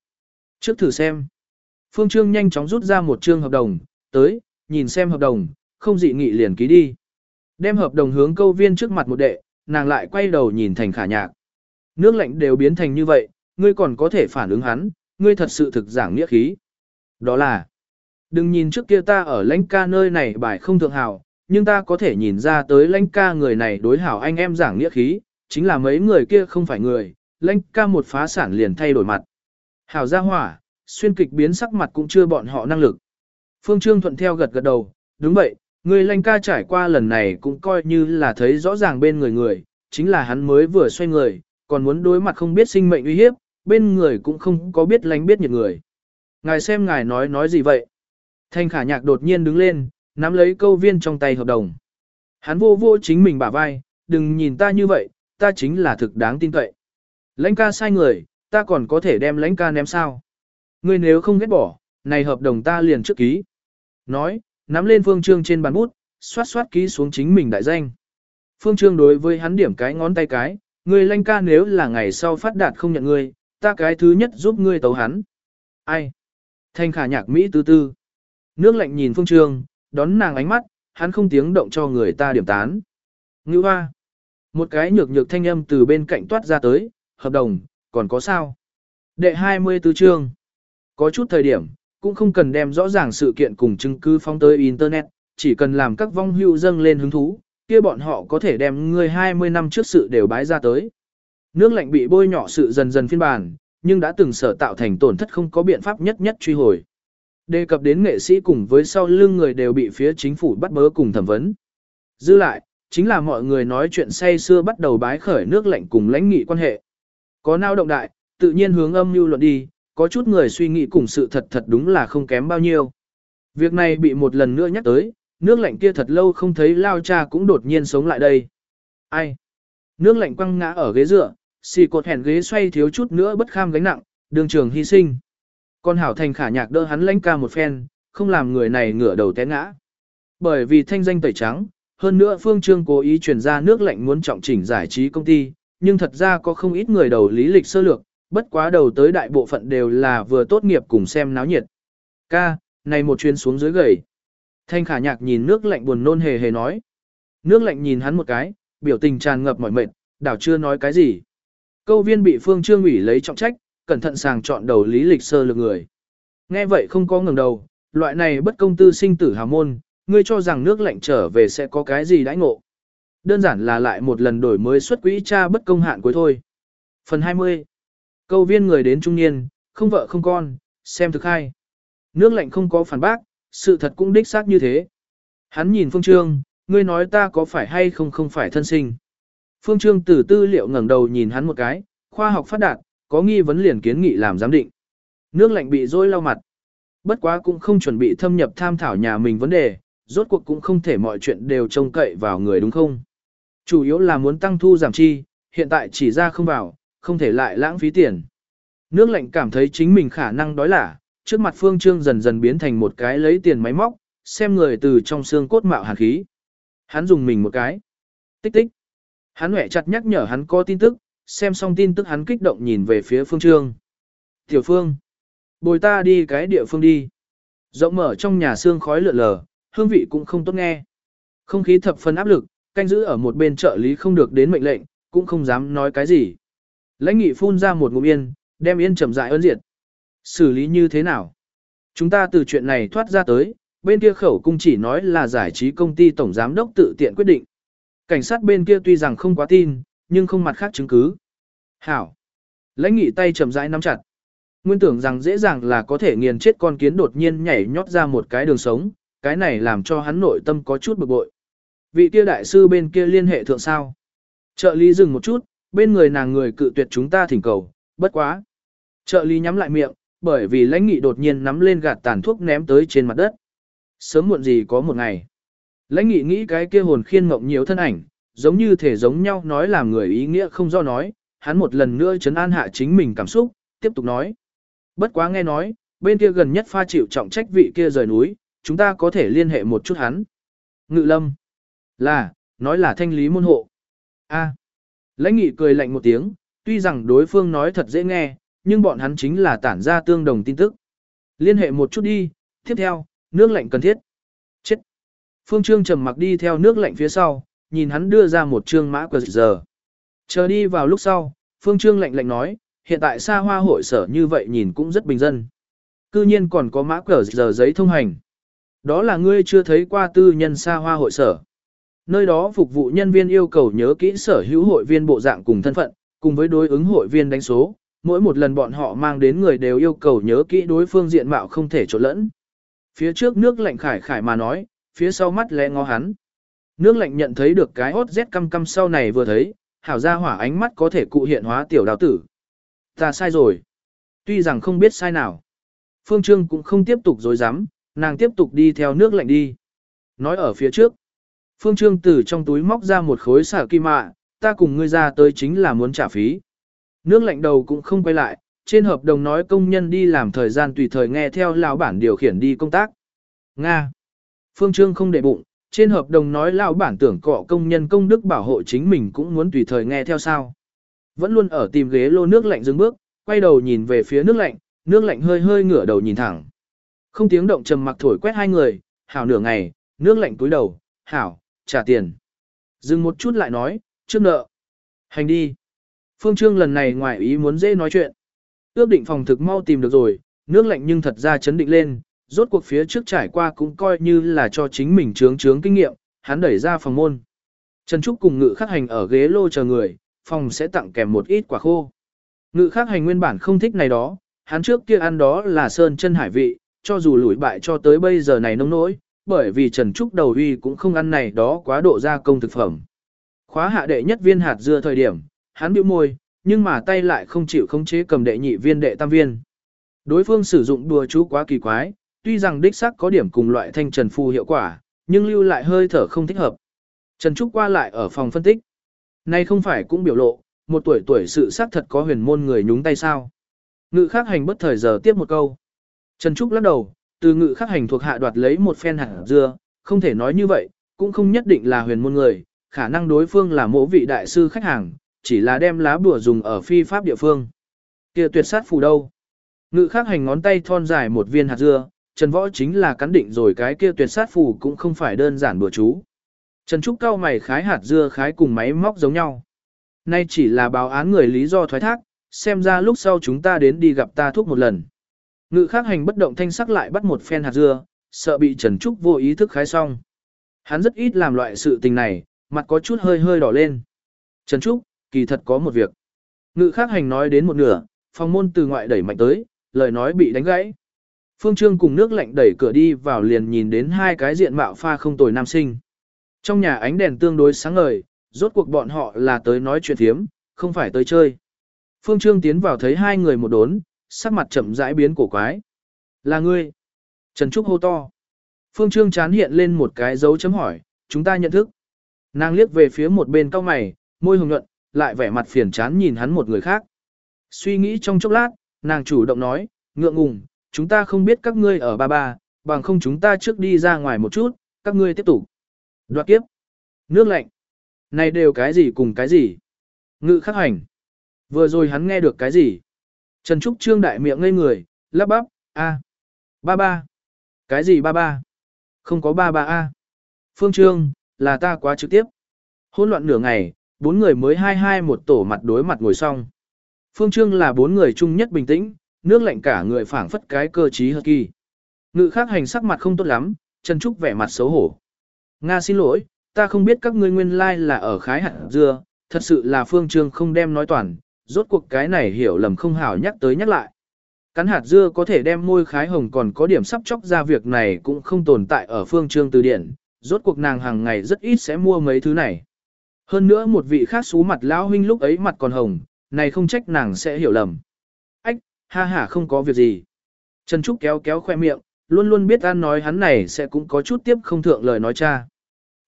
Trước thử xem. Phương Trương nhanh chóng rút ra một trương hợp đồng, tới, nhìn xem hợp đồng, không dị nghị liền ký đi. Đem hợp đồng hướng câu viên trước mặt một đệ, nàng lại quay đầu nhìn thành khả nhạc. Nước lạnh đều biến thành như vậy, ngươi còn có thể phản ứng hắn, ngươi thật sự thực giảng nghĩa khí. Đó là, đừng nhìn trước kia ta ở lãnh ca nơi này bài không thượng hảo, nhưng ta có thể nhìn ra tới lãnh ca người này đối hảo anh em giảng nghĩa khí, chính là mấy người kia không phải người, lãnh ca một phá sản liền thay đổi mặt. Hảo gia hỏa, xuyên kịch biến sắc mặt cũng chưa bọn họ năng lực. Phương Trương thuận theo gật gật đầu, đúng vậy, người lãnh ca trải qua lần này cũng coi như là thấy rõ ràng bên người người, chính là hắn mới vừa xoay người, còn muốn đối mặt không biết sinh mệnh uy hiếp, bên người cũng không có biết lãnh biết nhiệt người. Ngài xem ngài nói nói gì vậy? Thanh khả nhạc đột nhiên đứng lên, nắm lấy câu viên trong tay hợp đồng. Hắn vô vô chính mình bả vai, đừng nhìn ta như vậy, ta chính là thực đáng tin cậy. Lãnh ca sai người, ta còn có thể đem lãnh ca ném sao. Ngươi nếu không ghét bỏ, này hợp đồng ta liền trước ký. Nói, nắm lên phương trương trên bàn bút, xoát xoát ký xuống chính mình đại danh. Phương trương đối với hắn điểm cái ngón tay cái, ngươi lãnh ca nếu là ngày sau phát đạt không nhận ngươi, ta cái thứ nhất giúp ngươi tấu hắn. Ai? Thanh khả nhạc Mỹ tư tư. Nước lạnh nhìn phương trương, đón nàng ánh mắt, hắn không tiếng động cho người ta điểm tán. Ngữ hoa. Một cái nhược nhược thanh âm từ bên cạnh toát ra tới, hợp đồng, còn có sao? Đệ 24 chương. Có chút thời điểm, cũng không cần đem rõ ràng sự kiện cùng chứng cứ phóng tới Internet, chỉ cần làm các vong hưu dâng lên hứng thú, kia bọn họ có thể đem người 20 năm trước sự đều bái ra tới. Nước lạnh bị bôi nhỏ sự dần dần phiên bản, nhưng đã từng sở tạo thành tổn thất không có biện pháp nhất nhất truy hồi. Đề cập đến nghệ sĩ cùng với sau lưng người đều bị phía chính phủ bắt bớ cùng thẩm vấn. Dư lại, chính là mọi người nói chuyện say xưa bắt đầu bái khởi nước lạnh cùng lãnh nghị quan hệ. Có nao động đại, tự nhiên hướng âm mưu luận đi, có chút người suy nghĩ cùng sự thật thật đúng là không kém bao nhiêu. Việc này bị một lần nữa nhắc tới, nước lạnh kia thật lâu không thấy lao cha cũng đột nhiên sống lại đây. Ai? Nước lạnh quăng ngã ở ghế dựa, xì cột hèn ghế xoay thiếu chút nữa bất kham gánh nặng, đường trường hy sinh. Con hảo thành khả nhạc đỡ hắn lãnh ca một phen, không làm người này ngửa đầu té ngã. Bởi vì thanh danh tẩy trắng, hơn nữa phương trương cố ý truyền ra nước lạnh muốn trọng chỉnh giải trí công ty, nhưng thật ra có không ít người đầu lý lịch sơ lược, bất quá đầu tới đại bộ phận đều là vừa tốt nghiệp cùng xem náo nhiệt. Ca, này một chuyến xuống dưới gầy. Thanh khả nhạc nhìn nước lạnh buồn nôn hề hề nói. Nước lạnh nhìn hắn một cái, biểu tình tràn ngập mỏi mệt, đảo chưa nói cái gì. Câu viên bị phương trương ủy lấy trọng trách, cẩn thận sàng chọn đầu lý lịch sơ lược người. Nghe vậy không có ngừng đầu, loại này bất công tư sinh tử hào môn, ngươi cho rằng nước lạnh trở về sẽ có cái gì đãi ngộ. Đơn giản là lại một lần đổi mới xuất quỹ cha bất công hạn cuối thôi. Phần 20. Câu viên người đến trung niên, không vợ không con, xem thực hay Nước lạnh không có phản bác, sự thật cũng đích xác như thế. Hắn nhìn Phương Trương, ngươi nói ta có phải hay không không phải thân sinh. Phương Trương từ tư liệu ngẩng đầu nhìn hắn một cái, khoa học phát đạt, có nghi vấn liền kiến nghị làm giám định. Nước lạnh bị dối lau mặt. Bất quá cũng không chuẩn bị thâm nhập tham thảo nhà mình vấn đề, rốt cuộc cũng không thể mọi chuyện đều trông cậy vào người đúng không. Chủ yếu là muốn tăng thu giảm chi, hiện tại chỉ ra không vào, không thể lại lãng phí tiền. Nước lạnh cảm thấy chính mình khả năng đói lả, trước mặt Phương Trương dần dần biến thành một cái lấy tiền máy móc, xem người từ trong xương cốt mạo hàn khí. Hắn dùng mình một cái. Tích tích. Hắn hẹ chặt nhắc nhở hắn có tin tức, xem xong tin tức hắn kích động nhìn về phía Phương Trương. Tiểu Phương. Bồi ta đi cái địa phương đi. Rộng mở trong nhà xương khói lượn lờ, hương vị cũng không tốt nghe. Không khí thập phần áp lực, canh giữ ở một bên trợ lý không được đến mệnh lệnh, cũng không dám nói cái gì. Lãnh nghị phun ra một ngụm yên, đem yên chậm rãi ơn diệt. Xử lý như thế nào? Chúng ta từ chuyện này thoát ra tới, bên kia khẩu cung chỉ nói là giải trí công ty tổng giám đốc tự tiện quyết định. Cảnh sát bên kia tuy rằng không quá tin, nhưng không mặt khác chứng cứ. Hảo. Lãnh nghị tay chậm rãi nắm chặt. Nguyên tưởng rằng dễ dàng là có thể nghiền chết con kiến đột nhiên nhảy nhót ra một cái đường sống, cái này làm cho hắn nội tâm có chút bực bội. Vị kia đại sư bên kia liên hệ thượng sao? Trợ lý dừng một chút, bên người nàng người cự tuyệt chúng ta thỉnh cầu, bất quá. Trợ lý nhắm lại miệng, bởi vì lãnh nghị đột nhiên nắm lên gạt tàn thuốc ném tới trên mặt đất. Sớm muộn gì có một ngày. Lãnh nghị nghĩ cái kia hồn khiên ngộng nhiều thân ảnh, giống như thể giống nhau nói làm người ý nghĩa không do nói, hắn một lần nữa chấn an hạ chính mình cảm xúc, tiếp tục nói. Bất quá nghe nói, bên kia gần nhất pha chịu trọng trách vị kia rời núi, chúng ta có thể liên hệ một chút hắn. Ngự lâm. Là, nói là thanh lý môn hộ. A. Lãnh nghị cười lạnh một tiếng, tuy rằng đối phương nói thật dễ nghe, nhưng bọn hắn chính là tản ra tương đồng tin tức. Liên hệ một chút đi, tiếp theo, nước lạnh cần thiết. Chết. Phương Trương trầm mặc đi theo nước lạnh phía sau, nhìn hắn đưa ra một trương mã quờ giờ. Chờ đi vào lúc sau, Phương Trương lạnh lạnh nói, hiện tại xa hoa hội sở như vậy nhìn cũng rất bình dân. Cư nhiên còn có mã cờ giờ giấy thông hành. Đó là ngươi chưa thấy qua tư nhân xa hoa hội sở. Nơi đó phục vụ nhân viên yêu cầu nhớ kỹ sở hữu hội viên bộ dạng cùng thân phận, cùng với đối ứng hội viên đánh số. Mỗi một lần bọn họ mang đến người đều yêu cầu nhớ kỹ đối phương diện mạo không thể trộn lẫn. Phía trước nước lạnh khải khải mà nói, phía sau mắt lẽ ngó hắn. Nước lạnh nhận thấy được cái hốt rét căm căm sau này vừa thấy, hảo ra hỏa ánh mắt có thể cụ hiện hóa tiểu đào tử. Ta sai rồi. Tuy rằng không biết sai nào. Phương Trương cũng không tiếp tục dối dám, nàng tiếp tục đi theo nước lạnh đi. Nói ở phía trước. Phương Trương từ trong túi móc ra một khối xả kim mạ, ta cùng ngươi ra tới chính là muốn trả phí. Nước lạnh đầu cũng không quay lại, trên hợp đồng nói công nhân đi làm thời gian tùy thời nghe theo lão bản điều khiển đi công tác. Nga. Phương Trương không để bụng, trên hợp đồng nói lão bản tưởng cọ công nhân công đức bảo hộ chính mình cũng muốn tùy thời nghe theo sao. Vẫn luôn ở tìm ghế lô nước lạnh dừng bước, quay đầu nhìn về phía nước lạnh, nước lạnh hơi hơi ngửa đầu nhìn thẳng. Không tiếng động trầm mặc thổi quét hai người, hảo nửa ngày, nước lạnh túi đầu, hảo, trả tiền. Dừng một chút lại nói, trước nợ. Hành đi. Phương Trương lần này ngoài ý muốn dễ nói chuyện. Ước định phòng thực mau tìm được rồi, nước lạnh nhưng thật ra chấn định lên, rốt cuộc phía trước trải qua cũng coi như là cho chính mình trướng trướng kinh nghiệm, hắn đẩy ra phòng môn. Trần Trúc cùng ngự khắc hành ở ghế lô chờ người, phòng sẽ tặng kèm một ít quả khô. Ngự khắc hành nguyên bản không thích này đó, hắn trước kia ăn đó là sơn chân hải vị, cho dù lủi bại cho tới bây giờ này nông nỗi, bởi vì Trần Trúc đầu uy cũng không ăn này đó quá độ gia công thực phẩm. Khóa hạ đệ nhất viên hạt dưa thời điểm, hắn bĩu môi, nhưng mà tay lại không chịu khống chế cầm đệ nhị viên đệ tam viên. Đối phương sử dụng đùa chú quá kỳ quái, tuy rằng đích xác có điểm cùng loại thanh trần phù hiệu quả, nhưng lưu lại hơi thở không thích hợp. Trần Trúc qua lại ở phòng phân tích. Nay không phải cũng biểu lộ, một tuổi tuổi sự xác thật có huyền môn người nhúng tay sao. Ngự khắc hành bất thời giờ tiếp một câu. Trần Trúc lắc đầu, từ ngự khắc hành thuộc hạ đoạt lấy một phen hạt dưa, không thể nói như vậy, cũng không nhất định là huyền môn người, khả năng đối phương là mỗ vị đại sư khách hàng, chỉ là đem lá bùa dùng ở phi pháp địa phương. kia tuyệt sát phù đâu? Ngự khắc hành ngón tay thon dài một viên hạt dưa, Trần Võ chính là cắn định rồi cái kia tuyệt sát phù cũng không phải đơn giản bừa chú. Trần Trúc cao mày khái hạt dưa khái cùng máy móc giống nhau. Nay chỉ là báo án người lý do thoái thác, xem ra lúc sau chúng ta đến đi gặp ta thuốc một lần. Ngự khắc hành bất động thanh sắc lại bắt một phen hạt dưa, sợ bị Trần Trúc vô ý thức khái xong. Hắn rất ít làm loại sự tình này, mặt có chút hơi hơi đỏ lên. Trần Trúc, kỳ thật có một việc. Ngự khắc hành nói đến một nửa, phòng môn từ ngoại đẩy mạnh tới, lời nói bị đánh gãy. Phương Trương cùng nước lạnh đẩy cửa đi vào liền nhìn đến hai cái diện mạo pha không tồi nam sinh. Trong nhà ánh đèn tương đối sáng ngời, rốt cuộc bọn họ là tới nói chuyện thiếm, không phải tới chơi. Phương Trương tiến vào thấy hai người một đốn, sắc mặt chậm rãi biến cổ quái. Là ngươi. Trần Trúc hô to. Phương Trương chán hiện lên một cái dấu chấm hỏi, chúng ta nhận thức. Nàng liếc về phía một bên cao mày, môi hồng nhuận, lại vẻ mặt phiền chán nhìn hắn một người khác. Suy nghĩ trong chốc lát, nàng chủ động nói, ngượng ngùng, chúng ta không biết các ngươi ở ba ba, bằng không chúng ta trước đi ra ngoài một chút, các ngươi tiếp tục. Đoạt kiếp. Nước lạnh. Này đều cái gì cùng cái gì? Ngự khắc hành. Vừa rồi hắn nghe được cái gì? Trần Trúc Trương đại miệng ngây người, lắp bắp, a, ba ba. Cái gì ba ba? Không có ba ba a. Phương Trương, là ta quá trực tiếp. Hỗn loạn nửa ngày, bốn người mới hai hai một tổ mặt đối mặt ngồi xong. Phương Trương là bốn người chung nhất bình tĩnh, nước lạnh cả người phảng phất cái cơ trí hợp kỳ. Ngự khác hành sắc mặt không tốt lắm, Trần Trúc vẻ mặt xấu hổ. Nga xin lỗi, ta không biết các ngươi nguyên lai like là ở khái hạt dưa, thật sự là Phương Trương không đem nói toàn, rốt cuộc cái này hiểu lầm không hảo nhắc tới nhắc lại. Cắn hạt dưa có thể đem môi khái hồng còn có điểm sắp chóc ra việc này cũng không tồn tại ở Phương Trương từ điển, rốt cuộc nàng hàng ngày rất ít sẽ mua mấy thứ này. Hơn nữa một vị khác xú mặt lão huynh lúc ấy mặt còn hồng, này không trách nàng sẽ hiểu lầm. Ha ha không có việc gì. Trần Trúc kéo kéo khoe miệng, luôn luôn biết an nói hắn này sẽ cũng có chút tiếp không thượng lời nói cha.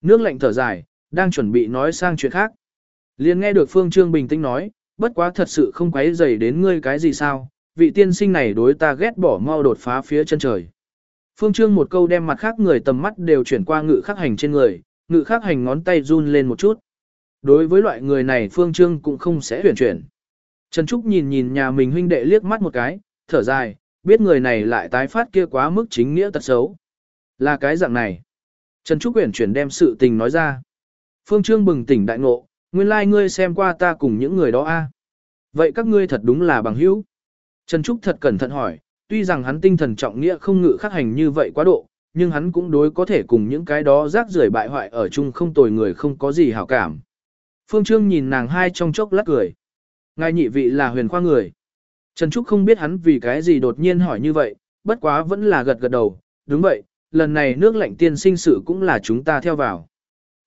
Nước lạnh thở dài, đang chuẩn bị nói sang chuyện khác. liền nghe được Phương Trương bình tĩnh nói, bất quá thật sự không quấy dày đến ngươi cái gì sao, vị tiên sinh này đối ta ghét bỏ mau đột phá phía chân trời. Phương Trương một câu đem mặt khác người tầm mắt đều chuyển qua ngự khắc hành trên người, ngự khắc hành ngón tay run lên một chút. Đối với loại người này Phương Trương cũng không sẽ chuyển chuyển. Trần Trúc nhìn nhìn nhà mình huynh đệ liếc mắt một cái, thở dài, biết người này lại tái phát kia quá mức chính nghĩa tật xấu. Là cái dạng này. Trần Trúc quyển chuyển đem sự tình nói ra. Phương Trương bừng tỉnh đại ngộ, nguyên lai like ngươi xem qua ta cùng những người đó a. Vậy các ngươi thật đúng là bằng hữu. Trần Trúc thật cẩn thận hỏi, tuy rằng hắn tinh thần trọng nghĩa không ngự khắc hành như vậy quá độ, nhưng hắn cũng đối có thể cùng những cái đó rác rưởi bại hoại ở chung không tồi người không có gì hảo cảm. Phương Trương nhìn nàng hai trong chốc lát cười. Ngài nhị vị là huyền khoa người. Trần Trúc không biết hắn vì cái gì đột nhiên hỏi như vậy, bất quá vẫn là gật gật đầu, đúng vậy, lần này nước lạnh tiên sinh sự cũng là chúng ta theo vào.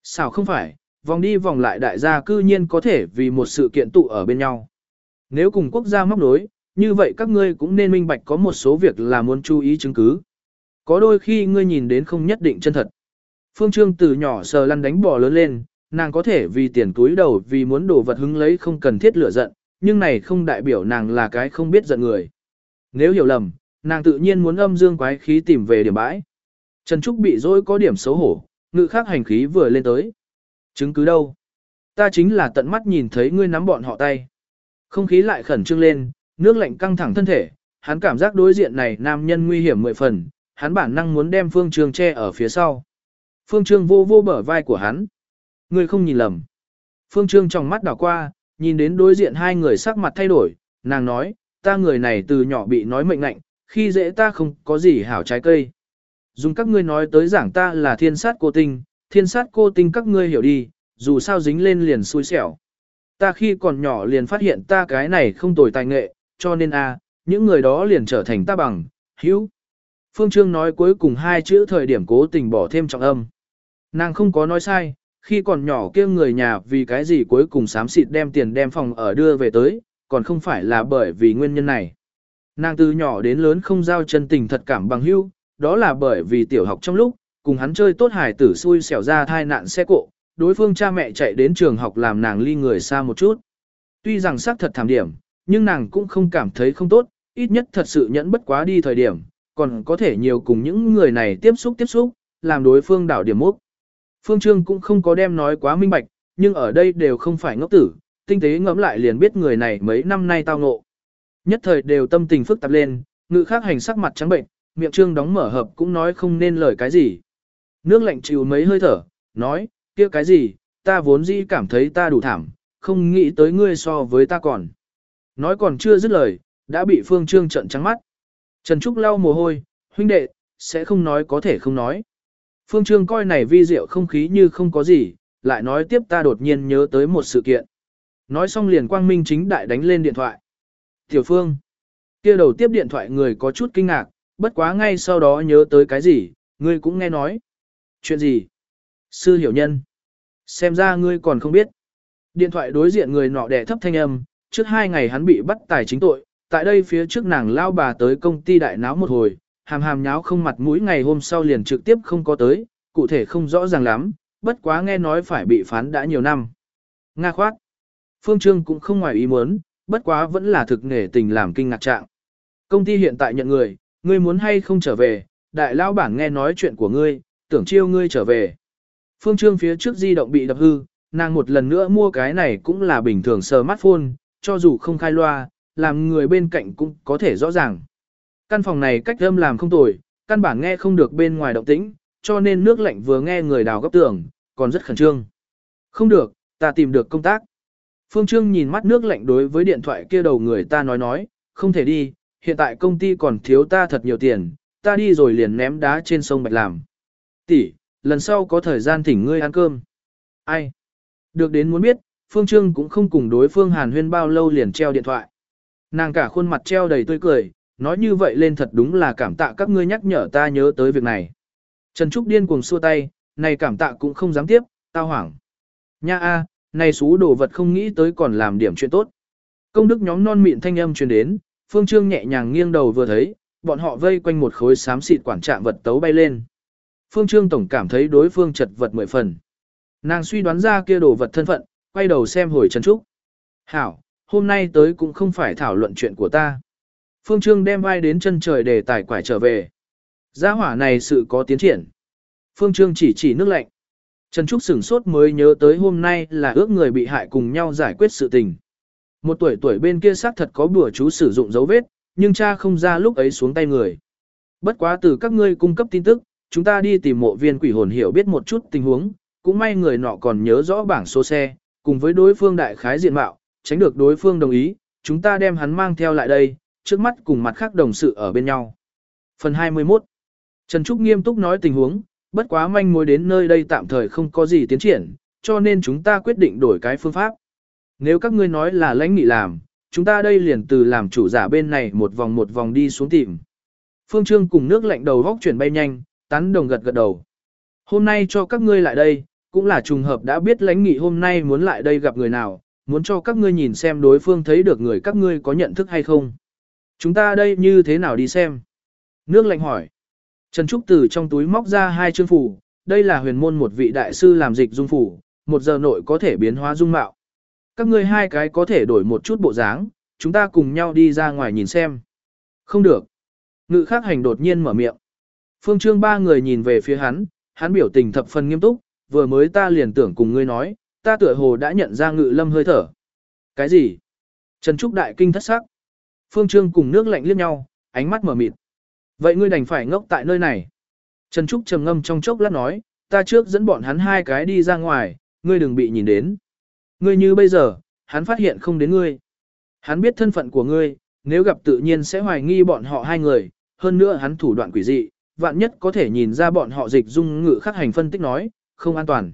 Sao không phải, vòng đi vòng lại đại gia cư nhiên có thể vì một sự kiện tụ ở bên nhau. Nếu cùng quốc gia móc đối, như vậy các ngươi cũng nên minh bạch có một số việc là muốn chú ý chứng cứ. Có đôi khi ngươi nhìn đến không nhất định chân thật. Phương Trương từ nhỏ sờ lăn đánh bò lớn lên, nàng có thể vì tiền túi đầu vì muốn đổ vật hứng lấy không cần thiết lửa giận, nhưng này không đại biểu nàng là cái không biết giận người. Nếu hiểu lầm, nàng tự nhiên muốn âm dương quái khí tìm về điểm bãi. Trần Trúc bị dối có điểm xấu hổ, ngự khác hành khí vừa lên tới. Chứng cứ đâu? Ta chính là tận mắt nhìn thấy ngươi nắm bọn họ tay. Không khí lại khẩn trương lên, nước lạnh căng thẳng thân thể, hắn cảm giác đối diện này nam nhân nguy hiểm mười phần, hắn bản năng muốn đem Phương Trương che ở phía sau. Phương Trương vô vô bở vai của hắn. Ngươi không nhìn lầm. Phương Trương trong mắt đảo qua, nhìn đến đối diện hai người sắc mặt thay đổi, nàng nói, ta người này từ nhỏ bị nói mệnh lạnh, khi dễ ta không có gì hảo trái cây. Dùng các ngươi nói tới giảng ta là thiên sát cô tinh, thiên sát cô tinh các ngươi hiểu đi, dù sao dính lên liền xui xẻo. Ta khi còn nhỏ liền phát hiện ta cái này không tồi tài nghệ, cho nên a, những người đó liền trở thành ta bằng, hữu. Phương Trương nói cuối cùng hai chữ thời điểm cố tình bỏ thêm trọng âm. Nàng không có nói sai, khi còn nhỏ kia người nhà vì cái gì cuối cùng sám xịt đem tiền đem phòng ở đưa về tới, còn không phải là bởi vì nguyên nhân này. Nàng từ nhỏ đến lớn không giao chân tình thật cảm bằng hữu, đó là bởi vì tiểu học trong lúc, cùng hắn chơi tốt hải tử xui xẻo ra thai nạn xe cộ, đối phương cha mẹ chạy đến trường học làm nàng ly người xa một chút. Tuy rằng xác thật thảm điểm, nhưng nàng cũng không cảm thấy không tốt, ít nhất thật sự nhẫn bất quá đi thời điểm, còn có thể nhiều cùng những người này tiếp xúc tiếp xúc, làm đối phương đảo điểm mốc. Phương Trương cũng không có đem nói quá minh bạch, nhưng ở đây đều không phải ngốc tử, tinh tế ngẫm lại liền biết người này mấy năm nay tao ngộ. Nhất thời đều tâm tình phức tạp lên, ngự khác hành sắc mặt trắng bệnh, miệng trương đóng mở hợp cũng nói không nên lời cái gì. Nước lạnh chịu mấy hơi thở, nói, kia cái gì, ta vốn dĩ cảm thấy ta đủ thảm, không nghĩ tới ngươi so với ta còn. Nói còn chưa dứt lời, đã bị Phương Trương trận trắng mắt. Trần Trúc lau mồ hôi, huynh đệ, sẽ không nói có thể không nói. Phương Trương coi này vi diệu không khí như không có gì, lại nói tiếp ta đột nhiên nhớ tới một sự kiện. Nói xong liền quang minh chính đại đánh lên điện thoại. Tiểu Phương. kia đầu tiếp điện thoại người có chút kinh ngạc, bất quá ngay sau đó nhớ tới cái gì, ngươi cũng nghe nói. Chuyện gì? Sư hiểu nhân. Xem ra ngươi còn không biết. Điện thoại đối diện người nọ đẻ thấp thanh âm, trước hai ngày hắn bị bắt tài chính tội, tại đây phía trước nàng lao bà tới công ty đại náo một hồi, hàm hàm nháo không mặt mũi ngày hôm sau liền trực tiếp không có tới, cụ thể không rõ ràng lắm, bất quá nghe nói phải bị phán đã nhiều năm. Nga khoát. Phương Trương cũng không ngoài ý muốn, bất quá vẫn là thực nghề tình làm kinh ngạc trạng. Công ty hiện tại nhận người, ngươi muốn hay không trở về, đại lao bản nghe nói chuyện của ngươi, tưởng chiêu ngươi trở về. Phương Trương phía trước di động bị đập hư, nàng một lần nữa mua cái này cũng là bình thường smartphone, cho dù không khai loa, làm người bên cạnh cũng có thể rõ ràng. Căn phòng này cách âm làm không tồi, căn bản nghe không được bên ngoài động tĩnh, cho nên nước lạnh vừa nghe người đào gấp tường, còn rất khẩn trương. Không được, ta tìm được công tác. Phương Trương nhìn mắt nước lạnh đối với điện thoại kia đầu người ta nói nói, không thể đi, hiện tại công ty còn thiếu ta thật nhiều tiền, ta đi rồi liền ném đá trên sông Bạch làm. Tỷ, lần sau có thời gian thỉnh ngươi ăn cơm. Ai? Được đến muốn biết, Phương Trương cũng không cùng đối phương hàn huyên bao lâu liền treo điện thoại. Nàng cả khuôn mặt treo đầy tươi cười, nói như vậy lên thật đúng là cảm tạ các ngươi nhắc nhở ta nhớ tới việc này. Trần Trúc điên cuồng xua tay, này cảm tạ cũng không dám tiếp, tao hoảng. Nha a, này xú đồ vật không nghĩ tới còn làm điểm chuyện tốt. Công đức nhóm non mịn thanh âm truyền đến, Phương Trương nhẹ nhàng nghiêng đầu vừa thấy, bọn họ vây quanh một khối xám xịt quản trạng vật tấu bay lên. Phương Trương tổng cảm thấy đối phương chật vật mười phần. Nàng suy đoán ra kia đồ vật thân phận, quay đầu xem hồi Trần Trúc. Hảo, hôm nay tới cũng không phải thảo luận chuyện của ta. Phương Trương đem vai đến chân trời để tải quải trở về. Gia hỏa này sự có tiến triển. Phương Trương chỉ chỉ nước lạnh. Trần Trúc sửng sốt mới nhớ tới hôm nay là ước người bị hại cùng nhau giải quyết sự tình. Một tuổi tuổi bên kia xác thật có bùa chú sử dụng dấu vết, nhưng cha không ra lúc ấy xuống tay người. Bất quá từ các ngươi cung cấp tin tức, chúng ta đi tìm mộ viên quỷ hồn hiểu biết một chút tình huống, cũng may người nọ còn nhớ rõ bảng số xe, cùng với đối phương đại khái diện mạo, tránh được đối phương đồng ý, chúng ta đem hắn mang theo lại đây, trước mắt cùng mặt khác đồng sự ở bên nhau. Phần 21 Trần Trúc nghiêm túc nói tình huống, bất quá manh mối đến nơi đây tạm thời không có gì tiến triển, cho nên chúng ta quyết định đổi cái phương pháp. Nếu các ngươi nói là lãnh nghị làm, chúng ta đây liền từ làm chủ giả bên này một vòng một vòng đi xuống tìm. Phương Trương cùng nước lạnh đầu góc chuyển bay nhanh, tán đồng gật gật đầu. Hôm nay cho các ngươi lại đây, cũng là trùng hợp đã biết lãnh nghị hôm nay muốn lại đây gặp người nào, muốn cho các ngươi nhìn xem đối phương thấy được người các ngươi có nhận thức hay không. Chúng ta đây như thế nào đi xem? Nước lạnh hỏi. Trần Trúc từ trong túi móc ra hai chương phủ, đây là huyền môn một vị đại sư làm dịch dung phủ, một giờ nội có thể biến hóa dung mạo. Các ngươi hai cái có thể đổi một chút bộ dáng, chúng ta cùng nhau đi ra ngoài nhìn xem. Không được. Ngự khắc hành đột nhiên mở miệng. Phương Trương ba người nhìn về phía hắn, hắn biểu tình thập phần nghiêm túc, vừa mới ta liền tưởng cùng ngươi nói, ta tựa hồ đã nhận ra ngự lâm hơi thở. Cái gì? Trần Trúc đại kinh thất sắc. Phương Trương cùng nước lạnh liếc nhau, ánh mắt mở mịt. Vậy ngươi đành phải ngốc tại nơi này. Trần Trúc trầm ngâm trong chốc lát nói, ta trước dẫn bọn hắn hai cái đi ra ngoài, ngươi đừng bị nhìn đến. Ngươi như bây giờ, hắn phát hiện không đến ngươi. Hắn biết thân phận của ngươi, nếu gặp tự nhiên sẽ hoài nghi bọn họ hai người, hơn nữa hắn thủ đoạn quỷ dị, vạn nhất có thể nhìn ra bọn họ dịch dung ngự khắc hành phân tích nói, không an toàn.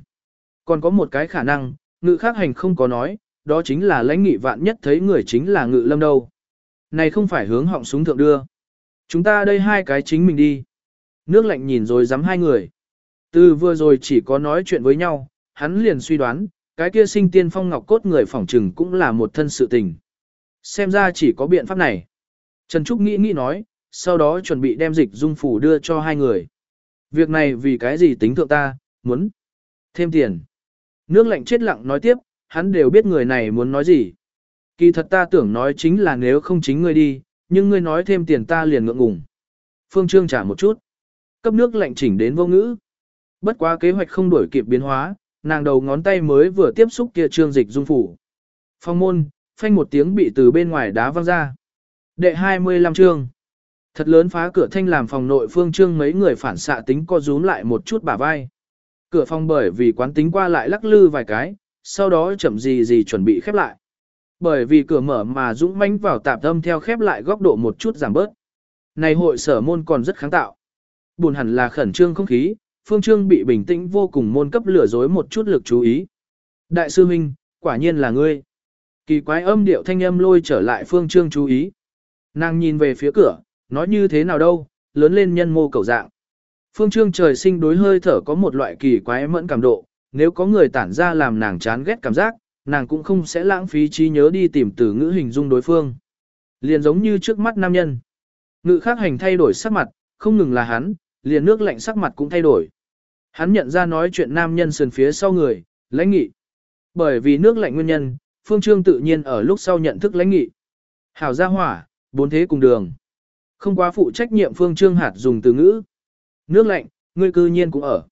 Còn có một cái khả năng, ngự khắc hành không có nói, đó chính là lãnh nghị vạn nhất thấy người chính là ngự lâm đâu. Này không phải hướng họng súng thượng đưa. Chúng ta đây hai cái chính mình đi. Nước lạnh nhìn rồi dám hai người. Từ vừa rồi chỉ có nói chuyện với nhau, hắn liền suy đoán, cái kia sinh tiên phong ngọc cốt người phỏng trừng cũng là một thân sự tình. Xem ra chỉ có biện pháp này. Trần Trúc nghĩ nghĩ nói, sau đó chuẩn bị đem dịch dung phủ đưa cho hai người. Việc này vì cái gì tính thượng ta, muốn thêm tiền. Nước lạnh chết lặng nói tiếp, hắn đều biết người này muốn nói gì. Kỳ thật ta tưởng nói chính là nếu không chính ngươi đi, nhưng ngươi nói thêm tiền ta liền ngượng ngùng. Phương Trương trả một chút. Cấp nước lạnh chỉnh đến vô ngữ. Bất quá kế hoạch không đổi kịp biến hóa, nàng đầu ngón tay mới vừa tiếp xúc kia trương dịch dung phủ. Phong môn, phanh một tiếng bị từ bên ngoài đá văng ra. Đệ 25 chương. Thật lớn phá cửa thanh làm phòng nội phương trương mấy người phản xạ tính co rúm lại một chút bả vai. Cửa phòng bởi vì quán tính qua lại lắc lư vài cái, sau đó chậm gì gì chuẩn bị khép lại. Bởi vì cửa mở mà dũng mãnh vào tạp âm theo khép lại góc độ một chút giảm bớt. Này hội sở môn còn rất kháng tạo. Buồn hẳn là khẩn trương không khí, phương trương bị bình tĩnh vô cùng môn cấp lừa dối một chút lực chú ý. Đại sư huynh, quả nhiên là ngươi. Kỳ quái âm điệu thanh âm lôi trở lại phương trương chú ý. Nàng nhìn về phía cửa, nói như thế nào đâu, lớn lên nhân mô cầu dạng. Phương Trương trời sinh đối hơi thở có một loại kỳ quái mẫn cảm độ, nếu có người tản ra làm nàng chán ghét cảm giác, nàng cũng không sẽ lãng phí trí nhớ đi tìm từ ngữ hình dung đối phương. Liền giống như trước mắt nam nhân. Ngự khác hành thay đổi sắc mặt, không ngừng là hắn, liền nước lạnh sắc mặt cũng thay đổi. Hắn nhận ra nói chuyện nam nhân sườn phía sau người, lãnh nghị. Bởi vì nước lạnh nguyên nhân, Phương Trương tự nhiên ở lúc sau nhận thức lãnh nghị. Hảo gia hỏa, bốn thế cùng đường. Không quá phụ trách nhiệm Phương Trương hạt dùng từ ngữ. Nước lạnh, ngươi cư nhiên cũng ở.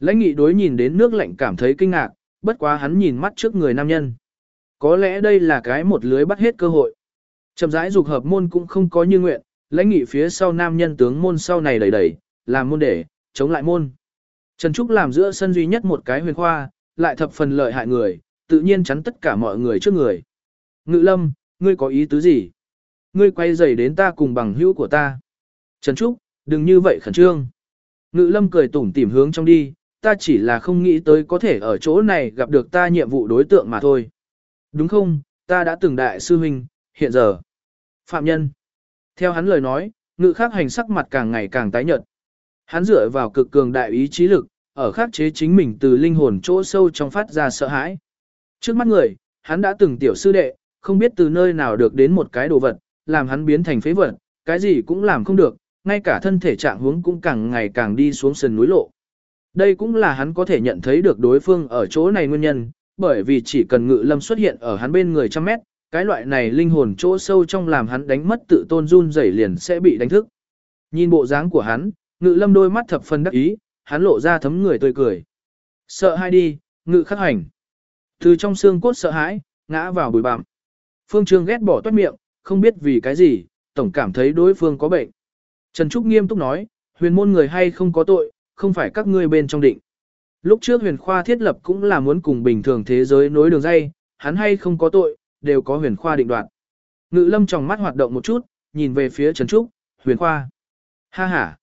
Lãnh nghị đối nhìn đến nước lạnh cảm thấy kinh ngạc, bất quá hắn nhìn mắt trước người nam nhân. Có lẽ đây là cái một lưới bắt hết cơ hội. Chậm rãi dục hợp môn cũng không có như nguyện, lãnh nghị phía sau nam nhân tướng môn sau này đẩy đẩy, làm môn để, chống lại môn. Trần Trúc làm giữa sân duy nhất một cái huyền khoa, lại thập phần lợi hại người, tự nhiên chắn tất cả mọi người trước người. Ngự lâm, ngươi có ý tứ gì? Ngươi quay dày đến ta cùng bằng hữu của ta. Trần Trúc, đừng như vậy khẩn trương. Ngự lâm cười tủm tỉm hướng trong đi, ta chỉ là không nghĩ tới có thể ở chỗ này gặp được ta nhiệm vụ đối tượng mà thôi. Đúng không, ta đã từng đại sư huynh, hiện giờ. Phạm nhân. Theo hắn lời nói, ngự khắc hành sắc mặt càng ngày càng tái nhợt. Hắn dựa vào cực cường đại ý chí lực, ở khắc chế chính mình từ linh hồn chỗ sâu trong phát ra sợ hãi. Trước mắt người, hắn đã từng tiểu sư đệ, không biết từ nơi nào được đến một cái đồ vật, làm hắn biến thành phế vật, cái gì cũng làm không được, ngay cả thân thể trạng huống cũng càng ngày càng đi xuống sườn núi lộ. Đây cũng là hắn có thể nhận thấy được đối phương ở chỗ này nguyên nhân, bởi vì chỉ cần ngự lâm xuất hiện ở hắn bên người trăm mét, cái loại này linh hồn chỗ sâu trong làm hắn đánh mất tự tôn run rẩy liền sẽ bị đánh thức. Nhìn bộ dáng của hắn, ngự lâm đôi mắt thập phần đắc ý, hắn lộ ra thấm người tươi cười. Sợ hai đi, ngự khắc hành. Từ trong xương cốt sợ hãi, ngã vào bụi bặm. Phương Trương ghét bỏ toát miệng, không biết vì cái gì, tổng cảm thấy đối phương có bệnh. Trần Trúc nghiêm túc nói, huyền môn người hay không có tội, không phải các ngươi bên trong định. Lúc trước huyền khoa thiết lập cũng là muốn cùng bình thường thế giới nối đường dây, hắn hay không có tội, đều có huyền khoa định đoạt. Ngự lâm trong mắt hoạt động một chút, nhìn về phía Trần Trúc, huyền khoa. Ha ha.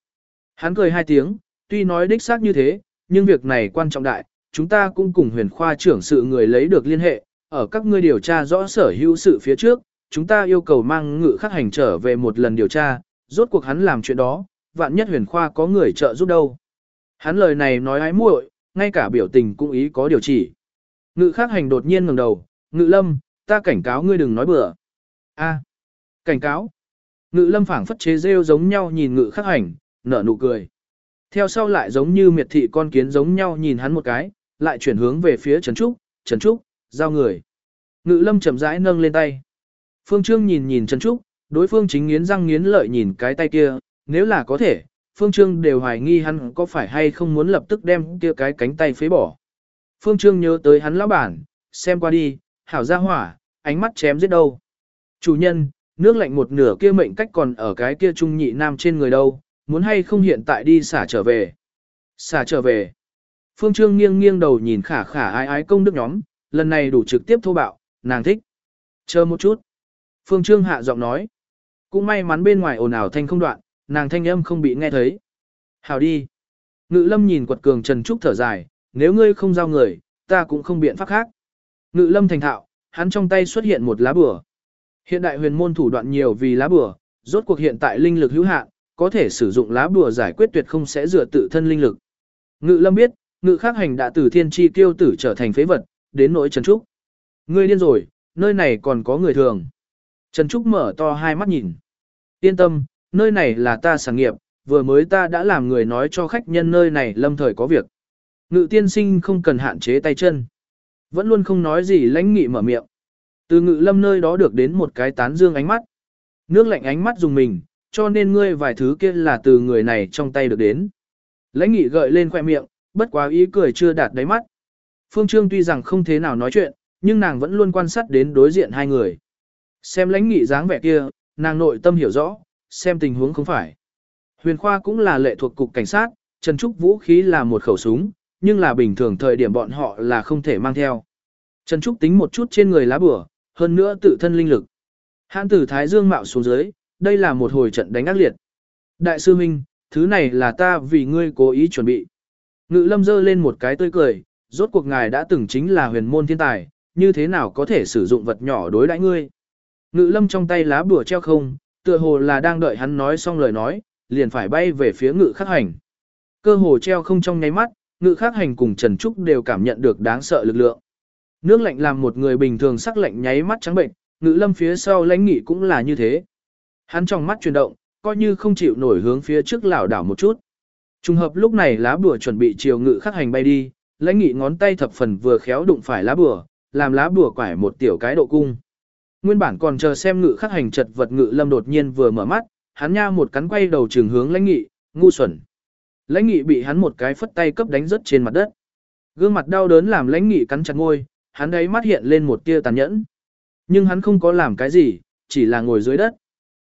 Hắn cười hai tiếng, tuy nói đích xác như thế, nhưng việc này quan trọng đại, chúng ta cũng cùng huyền khoa trưởng sự người lấy được liên hệ, ở các ngươi điều tra rõ sở hữu sự phía trước, chúng ta yêu cầu mang ngự khắc hành trở về một lần điều tra, rốt cuộc hắn làm chuyện đó, vạn nhất huyền khoa có người trợ giúp đâu. Hắn lời này nói ái muội, ngay cả biểu tình cũng ý có điều chỉ. Ngự khắc hành đột nhiên ngẩng đầu, ngự lâm, ta cảnh cáo ngươi đừng nói bừa. A, cảnh cáo. Ngự lâm phảng phất chế rêu giống nhau nhìn ngự khắc hành, nở nụ cười. Theo sau lại giống như miệt thị con kiến giống nhau nhìn hắn một cái, lại chuyển hướng về phía Trần Trúc, Trần Trúc, giao người. Ngự lâm chậm rãi nâng lên tay. Phương Trương nhìn nhìn Trần Trúc, đối phương chính nghiến răng nghiến lợi nhìn cái tay kia, nếu là có thể, Phương Trương đều hoài nghi hắn có phải hay không muốn lập tức đem kia cái cánh tay phế bỏ. Phương Trương nhớ tới hắn lão bản, xem qua đi, hảo ra hỏa, ánh mắt chém giết đâu. Chủ nhân, nước lạnh một nửa kia mệnh cách còn ở cái kia trung nhị nam trên người đâu, muốn hay không hiện tại đi xả trở về. Xả trở về. Phương Trương nghiêng nghiêng đầu nhìn khả khả ái ái công đức nhóm, lần này đủ trực tiếp thô bạo, nàng thích. Chờ một chút. Phương Trương hạ giọng nói. Cũng may mắn bên ngoài ồn ào thanh không đoạn, nàng thanh âm không bị nghe thấy. Hào đi. Ngự lâm nhìn quật cường Trần Trúc thở dài, nếu ngươi không giao người, ta cũng không biện pháp khác. Ngự lâm thành thạo, hắn trong tay xuất hiện một lá bửa. Hiện đại huyền môn thủ đoạn nhiều vì lá bửa, rốt cuộc hiện tại linh lực hữu hạn, có thể sử dụng lá bùa giải quyết tuyệt không sẽ dựa tự thân linh lực. Ngự lâm biết, ngự khắc hành đã từ thiên chi tiêu tử trở thành phế vật, đến nỗi Trần Trúc. Ngươi điên rồi, nơi này còn có người thường. Trần Trúc mở to hai mắt nhìn. Yên tâm, nơi này là ta sản nghiệp, vừa mới ta đã làm người nói cho khách nhân nơi này lâm thời có việc. Ngự tiên sinh không cần hạn chế tay chân. Vẫn luôn không nói gì lãnh nghị mở miệng. Từ ngự lâm nơi đó được đến một cái tán dương ánh mắt. Nước lạnh ánh mắt dùng mình, cho nên ngươi vài thứ kia là từ người này trong tay được đến. Lãnh nghị gợi lên khoe miệng, bất quá ý cười chưa đạt đáy mắt. Phương Trương tuy rằng không thế nào nói chuyện, nhưng nàng vẫn luôn quan sát đến đối diện hai người. Xem lãnh nghị dáng vẻ kia, nàng nội tâm hiểu rõ, xem tình huống không phải. Huyền Khoa cũng là lệ thuộc cục cảnh sát, Trần Trúc vũ khí là một khẩu súng, nhưng là bình thường thời điểm bọn họ là không thể mang theo. Trần Trúc tính một chút trên người lá bửa, hơn nữa tự thân linh lực. Hãn tử Thái Dương mạo xuống dưới, đây là một hồi trận đánh ác liệt. Đại sư Minh, thứ này là ta vì ngươi cố ý chuẩn bị. Ngự lâm dơ lên một cái tươi cười, rốt cuộc ngài đã từng chính là huyền môn thiên tài, như thế nào có thể sử dụng vật nhỏ đối đãi ngươi. Ngự lâm trong tay lá bùa treo không, tựa hồ là đang đợi hắn nói xong lời nói, liền phải bay về phía ngự khắc hành. Cơ hồ treo không trong nháy mắt, ngự khắc hành cùng Trần Trúc đều cảm nhận được đáng sợ lực lượng. Nước lạnh làm một người bình thường sắc lạnh nháy mắt trắng bệnh, ngự lâm phía sau lãnh nghị cũng là như thế. Hắn trong mắt chuyển động, coi như không chịu nổi hướng phía trước lảo đảo một chút. Trùng hợp lúc này lá bùa chuẩn bị chiều ngự khắc hành bay đi, lãnh nghị ngón tay thập phần vừa khéo đụng phải lá bùa, làm lá bùa quải một tiểu cái độ cung. Nguyên bản còn chờ xem ngự khắc hành chật vật ngự lâm đột nhiên vừa mở mắt, hắn nha một cắn quay đầu trường hướng lãnh nghị, ngu xuẩn. Lãnh nghị bị hắn một cái phất tay cấp đánh rớt trên mặt đất. Gương mặt đau đớn làm lãnh nghị cắn chặt ngôi, hắn đấy mắt hiện lên một tia tàn nhẫn. Nhưng hắn không có làm cái gì, chỉ là ngồi dưới đất.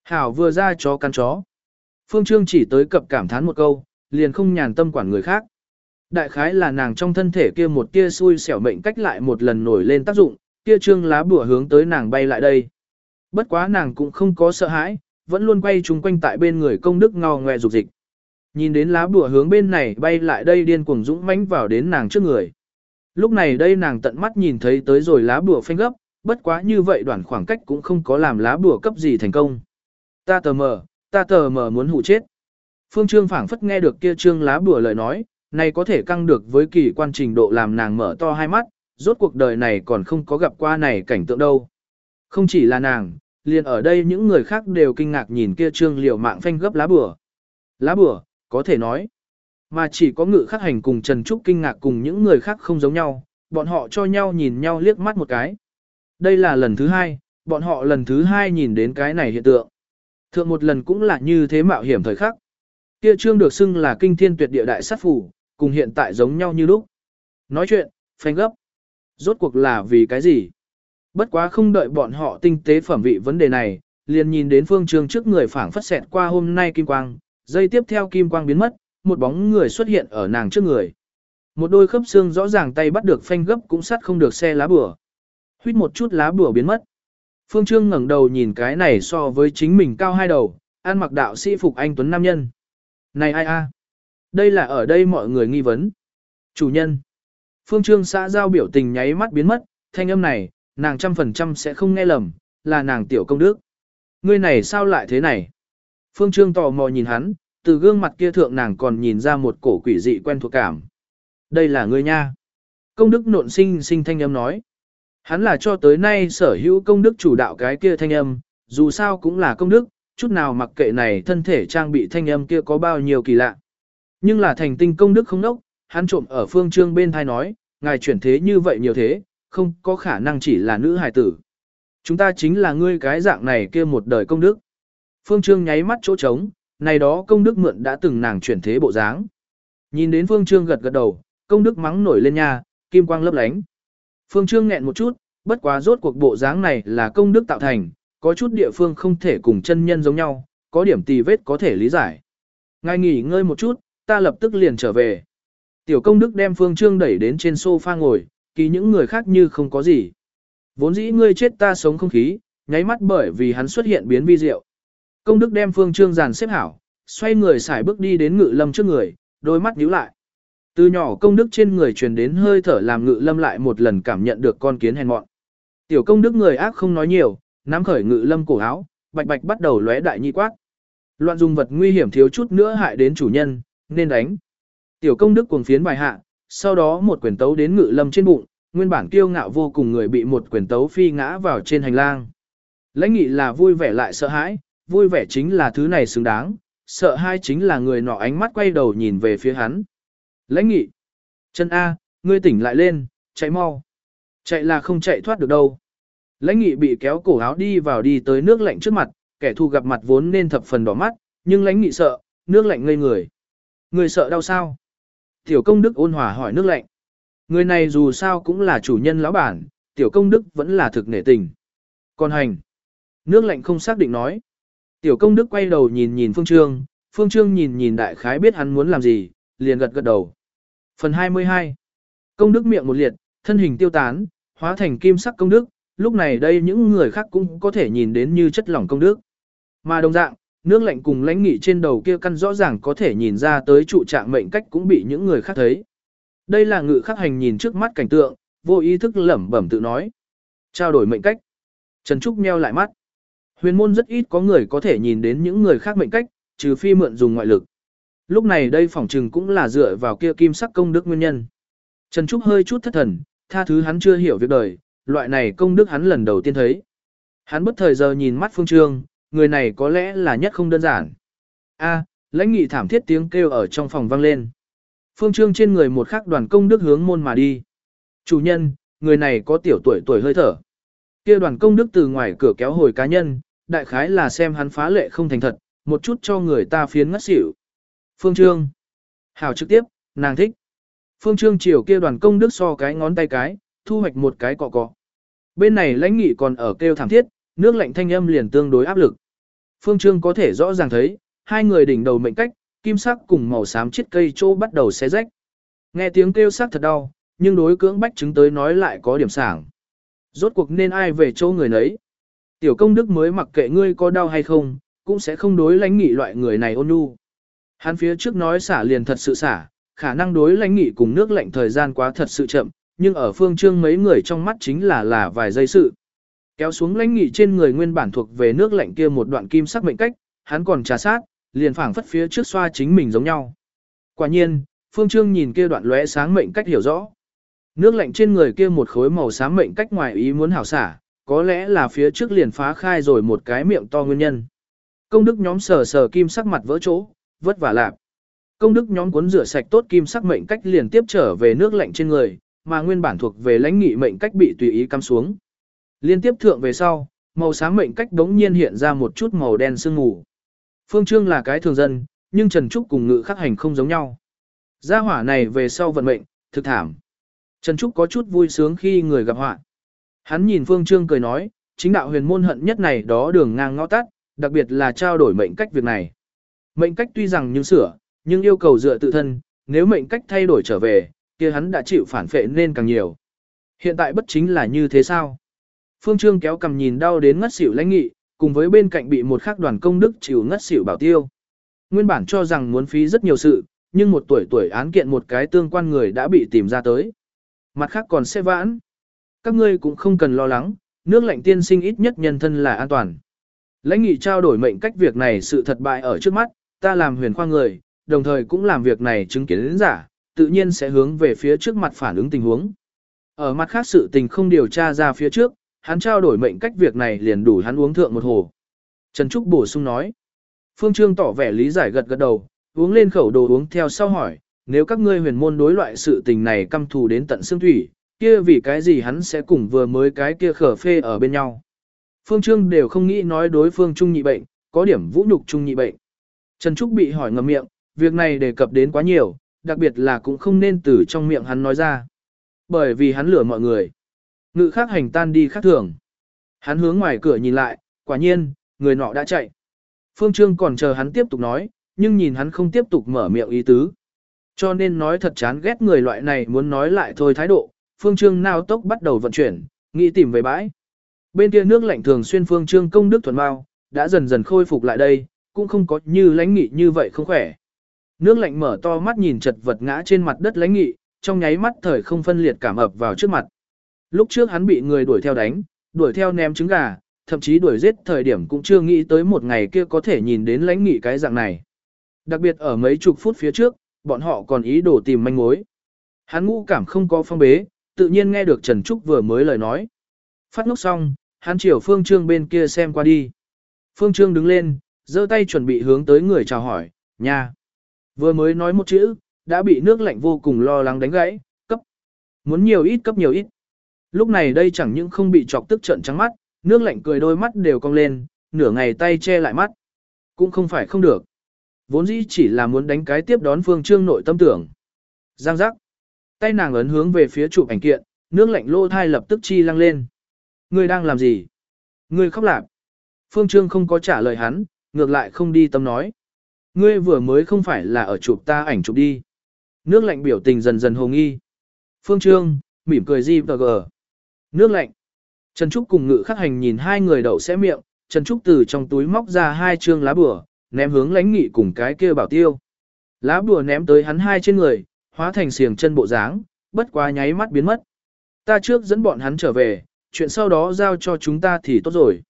Hảo vừa ra chó cắn chó. Phương Trương chỉ tới cập cảm thán một câu, liền không nhàn tâm quản người khác. Đại khái là nàng trong thân thể kia một tia xui xẻo mệnh cách lại một lần nổi lên tác dụng, kia trương lá bùa hướng tới nàng bay lại đây. Bất quá nàng cũng không có sợ hãi, vẫn luôn quay chung quanh tại bên người công đức ngò ngoe dục dịch. Nhìn đến lá bùa hướng bên này bay lại đây điên cuồng dũng mãnh vào đến nàng trước người. Lúc này đây nàng tận mắt nhìn thấy tới rồi lá bùa phanh gấp, bất quá như vậy đoạn khoảng cách cũng không có làm lá bùa cấp gì thành công. Ta tờ mờ, ta tờ mờ muốn hụ chết. Phương Trương phảng phất nghe được kia trương lá bùa lời nói, này có thể căng được với kỳ quan trình độ làm nàng mở to hai mắt, rốt cuộc đời này còn không có gặp qua này cảnh tượng đâu. Không chỉ là nàng, liền ở đây những người khác đều kinh ngạc nhìn kia trương liều mạng phanh gấp lá bửa, Lá bửa có thể nói. Mà chỉ có ngự khắc hành cùng Trần Trúc kinh ngạc cùng những người khác không giống nhau, bọn họ cho nhau nhìn nhau liếc mắt một cái. Đây là lần thứ hai, bọn họ lần thứ hai nhìn đến cái này hiện tượng. Thượng một lần cũng là như thế mạo hiểm thời khắc. Kia trương được xưng là kinh thiên tuyệt địa đại sát phủ, cùng hiện tại giống nhau như lúc. Nói chuyện, phanh gấp. Rốt cuộc là vì cái gì? Bất quá không đợi bọn họ tinh tế phẩm vị vấn đề này, liền nhìn đến phương Trường trước người phảng phất xẹt qua hôm nay kim quang, dây tiếp theo kim quang biến mất, một bóng người xuất hiện ở nàng trước người. Một đôi khớp xương rõ ràng tay bắt được phanh gấp cũng sắt không được xe lá bùa. Huyết một chút lá bùa biến mất. Phương Trương ngẩng đầu nhìn cái này so với chính mình cao hai đầu, ăn mặc đạo sĩ phục anh tuấn nam nhân. Này ai a? Đây là ở đây mọi người nghi vấn. Chủ nhân. Phương Trương xã giao biểu tình nháy mắt biến mất, thanh âm này, nàng trăm phần trăm sẽ không nghe lầm, là nàng tiểu công đức. Ngươi này sao lại thế này? Phương Trương tò mò nhìn hắn, từ gương mặt kia thượng nàng còn nhìn ra một cổ quỷ dị quen thuộc cảm. Đây là ngươi nha. Công đức nộn sinh sinh thanh âm nói. Hắn là cho tới nay sở hữu công đức chủ đạo cái kia thanh âm, dù sao cũng là công đức, chút nào mặc kệ này thân thể trang bị thanh âm kia có bao nhiêu kỳ lạ. Nhưng là thành tinh công đức không nốc, hắn trộm ở phương trương bên thai nói, ngài chuyển thế như vậy nhiều thế, không có khả năng chỉ là nữ hài tử. Chúng ta chính là ngươi cái dạng này kia một đời công đức. Phương trương nháy mắt chỗ trống, này đó công đức mượn đã từng nàng chuyển thế bộ dáng. Nhìn đến phương trương gật gật đầu, công đức mắng nổi lên nha, kim quang lấp lánh. Phương trương nghẹn một chút, bất quá rốt cuộc bộ dáng này là công đức tạo thành, có chút địa phương không thể cùng chân nhân giống nhau, có điểm tì vết có thể lý giải. Ngài nghỉ ngơi một chút, ta lập tức liền trở về. Tiểu công đức đem Phương Trương đẩy đến trên sofa ngồi, kỳ những người khác như không có gì. Vốn dĩ ngươi chết ta sống không khí, nháy mắt bởi vì hắn xuất hiện biến vi diệu. Công đức đem Phương Trương dàn xếp hảo, xoay người xài bước đi đến ngự lâm trước người, đôi mắt nhíu lại. Từ nhỏ công đức trên người truyền đến hơi thở làm ngự lâm lại một lần cảm nhận được con kiến hèn mọn. Tiểu công đức người ác không nói nhiều, nắm khởi ngự lâm cổ áo, bạch bạch bắt đầu lóe đại nhi quát. Loạn dùng vật nguy hiểm thiếu chút nữa hại đến chủ nhân, nên đánh. Tiểu công đức cuồng phiến bài hạ, sau đó một quyền tấu đến ngự lâm trên bụng, nguyên bản kiêu ngạo vô cùng người bị một quyền tấu phi ngã vào trên hành lang. Lãnh nghị là vui vẻ lại sợ hãi, vui vẻ chính là thứ này xứng đáng, sợ hai chính là người nọ ánh mắt quay đầu nhìn về phía hắn. Lãnh nghị. Chân A, ngươi tỉnh lại lên, chạy mau. Chạy là không chạy thoát được đâu. Lãnh nghị bị kéo cổ áo đi vào đi tới nước lạnh trước mặt, kẻ thù gặp mặt vốn nên thập phần đỏ mắt, nhưng lãnh nghị sợ, nước lạnh ngây người. Người sợ đau sao? Tiểu công đức ôn hòa hỏi nước lạnh. Người này dù sao cũng là chủ nhân lão bản, tiểu công đức vẫn là thực nể tình. Còn hành. Nước lạnh không xác định nói. Tiểu công đức quay đầu nhìn nhìn Phương Trương, Phương Trương nhìn nhìn đại khái biết hắn muốn làm gì, liền gật gật đầu. Phần 22 Công đức miệng một liệt, thân hình tiêu tán, hóa thành kim sắc công đức, lúc này đây những người khác cũng có thể nhìn đến như chất lỏng công đức. Mà đồng dạng, nước lạnh cùng lãnh nghị trên đầu kia căn rõ ràng có thể nhìn ra tới trụ trạng mệnh cách cũng bị những người khác thấy. Đây là ngự khắc hành nhìn trước mắt cảnh tượng, vô ý thức lẩm bẩm tự nói. Trao đổi mệnh cách. Trần Trúc meo lại mắt. Huyền môn rất ít có người có thể nhìn đến những người khác mệnh cách, trừ phi mượn dùng ngoại lực. Lúc này đây phỏng trừng cũng là dựa vào kia kim sắc công đức nguyên nhân. Trần Trúc hơi chút thất thần, tha thứ hắn chưa hiểu việc đời, loại này công đức hắn lần đầu tiên thấy. Hắn bất thời giờ nhìn mắt Phương Trương, người này có lẽ là nhất không đơn giản. A, lãnh nghị thảm thiết tiếng kêu ở trong phòng vang lên. Phương Trương trên người một khắc đoàn công đức hướng môn mà đi. Chủ nhân, người này có tiểu tuổi tuổi hơi thở. Kia đoàn công đức từ ngoài cửa kéo hồi cá nhân, đại khái là xem hắn phá lệ không thành thật, một chút cho người ta phiến ngất xỉu. Phương Trương. Hảo trực tiếp, nàng thích. Phương Trương chiều kia đoàn công đức so cái ngón tay cái, thu hoạch một cái cọ cọ. Bên này lãnh nghị còn ở kêu thảm thiết, nước lạnh thanh âm liền tương đối áp lực. Phương Trương có thể rõ ràng thấy, hai người đỉnh đầu mệnh cách, kim sắc cùng màu xám chiếc cây trô bắt đầu xé rách. Nghe tiếng kêu sắc thật đau, nhưng đối cưỡng bách chứng tới nói lại có điểm sảng. Rốt cuộc nên ai về chỗ người nấy. Tiểu công đức mới mặc kệ ngươi có đau hay không, cũng sẽ không đối lãnh nghị loại người này ôn nhu. Hắn phía trước nói xả liền thật sự xả, khả năng đối lãnh nghị cùng nước lạnh thời gian quá thật sự chậm, nhưng ở phương trương mấy người trong mắt chính là là vài giây sự. Kéo xuống lãnh nghị trên người nguyên bản thuộc về nước lạnh kia một đoạn kim sắc mệnh cách, hắn còn trà sát, liền phảng phất phía trước xoa chính mình giống nhau. Quả nhiên, phương trương nhìn kia đoạn lóe sáng mệnh cách hiểu rõ. Nước lạnh trên người kia một khối màu xám mệnh cách ngoài ý muốn hảo xả, có lẽ là phía trước liền phá khai rồi một cái miệng to nguyên nhân. Công đức nhóm sờ sờ kim sắc mặt vỡ chỗ, vất vả lạp. Công đức nhóm cuốn rửa sạch tốt kim sắc mệnh cách liền tiếp trở về nước lạnh trên người, mà nguyên bản thuộc về lãnh nghị mệnh cách bị tùy ý cắm xuống. Liên tiếp thượng về sau, màu xám mệnh cách đống nhiên hiện ra một chút màu đen sương mù. Phương Trương là cái thường dân, nhưng Trần Trúc cùng ngự khắc hành không giống nhau. Gia hỏa này về sau vận mệnh, thực thảm. Trần Trúc có chút vui sướng khi người gặp họa. Hắn nhìn Phương Trương cười nói, chính đạo huyền môn hận nhất này đó đường ngang ngõ tắt, đặc biệt là trao đổi mệnh cách việc này. Mệnh cách tuy rằng nhưng sửa, nhưng yêu cầu dựa tự thân, nếu mệnh cách thay đổi trở về, kia hắn đã chịu phản phệ nên càng nhiều. Hiện tại bất chính là như thế sao? Phương Trương kéo cầm nhìn đau đến ngất xỉu lãnh nghị, cùng với bên cạnh bị một khắc đoàn công đức chịu ngất xỉu bảo tiêu. Nguyên bản cho rằng muốn phí rất nhiều sự, nhưng một tuổi tuổi án kiện một cái tương quan người đã bị tìm ra tới. Mặt khác còn sẽ vãn. Các ngươi cũng không cần lo lắng, nước lạnh tiên sinh ít nhất nhân thân là an toàn. Lãnh nghị trao đổi mệnh cách việc này sự thật bại ở trước mắt, ta làm huyền khoa người, đồng thời cũng làm việc này chứng kiến đến giả, tự nhiên sẽ hướng về phía trước mặt phản ứng tình huống. Ở mặt khác sự tình không điều tra ra phía trước, hắn trao đổi mệnh cách việc này liền đủ hắn uống thượng một hồ. Trần Trúc bổ sung nói. Phương Trương tỏ vẻ lý giải gật gật đầu, uống lên khẩu đồ uống theo sau hỏi, nếu các ngươi huyền môn đối loại sự tình này căm thù đến tận xương thủy, kia vì cái gì hắn sẽ cùng vừa mới cái kia khở phê ở bên nhau. Phương Trương đều không nghĩ nói đối phương trung nhị bệnh, có điểm vũ nhục trung nhị bệnh. Trần Trúc bị hỏi ngầm miệng, việc này đề cập đến quá nhiều, đặc biệt là cũng không nên từ trong miệng hắn nói ra. Bởi vì hắn lừa mọi người. Ngự khác hành tan đi khác thường. Hắn hướng ngoài cửa nhìn lại, quả nhiên, người nọ đã chạy. Phương Trương còn chờ hắn tiếp tục nói, nhưng nhìn hắn không tiếp tục mở miệng ý tứ. Cho nên nói thật chán ghét người loại này muốn nói lại thôi thái độ, Phương Trương nào tốc bắt đầu vận chuyển, nghĩ tìm về bãi. Bên kia nước lạnh thường xuyên Phương Trương công đức thuần bao, đã dần dần khôi phục lại đây, cũng không có như lãnh nghị như vậy không khỏe. Nước lạnh mở to mắt nhìn chật vật ngã trên mặt đất lãnh nghị, trong nháy mắt thời không phân liệt cảm ập vào trước mặt. Lúc trước hắn bị người đuổi theo đánh, đuổi theo ném trứng gà, thậm chí đuổi giết thời điểm cũng chưa nghĩ tới một ngày kia có thể nhìn đến lãnh nghị cái dạng này. Đặc biệt ở mấy chục phút phía trước, bọn họ còn ý đồ tìm manh mối. Hắn ngũ cảm không có phong bế, tự nhiên nghe được Trần Trúc vừa mới lời nói. Phát ngốc xong, hắn chiều Phương Trương bên kia xem qua đi. Phương Trương đứng lên, giơ tay chuẩn bị hướng tới người chào hỏi, nha. Vừa mới nói một chữ, đã bị nước lạnh vô cùng lo lắng đánh gãy, cấp. Muốn nhiều ít cấp nhiều ít. Lúc này đây chẳng những không bị chọc tức trận trắng mắt, nước lạnh cười đôi mắt đều cong lên, nửa ngày tay che lại mắt. Cũng không phải không được. Vốn dĩ chỉ là muốn đánh cái tiếp đón Phương Trương nội tâm tưởng. Giang giác. Tay nàng ấn hướng về phía chụp ảnh kiện, nước lạnh lô thai lập tức chi lăng lên. Ngươi đang làm gì? Ngươi khóc lạc. Phương Trương không có trả lời hắn, ngược lại không đi tâm nói. Ngươi vừa mới không phải là ở chụp ta ảnh chụp đi. Nước lạnh biểu tình dần dần hồ nghi. Phương Trương, mỉm cười gì và gờ. Nước lạnh. Trần Trúc cùng ngự khắc hành nhìn hai người đậu sẽ miệng, Trần Trúc từ trong túi móc ra hai trương lá bùa, ném hướng lãnh nghị cùng cái kia bảo tiêu. Lá bùa ném tới hắn hai trên người, hóa thành xiềng chân bộ dáng, bất quá nháy mắt biến mất. Ta trước dẫn bọn hắn trở về, chuyện sau đó giao cho chúng ta thì tốt rồi.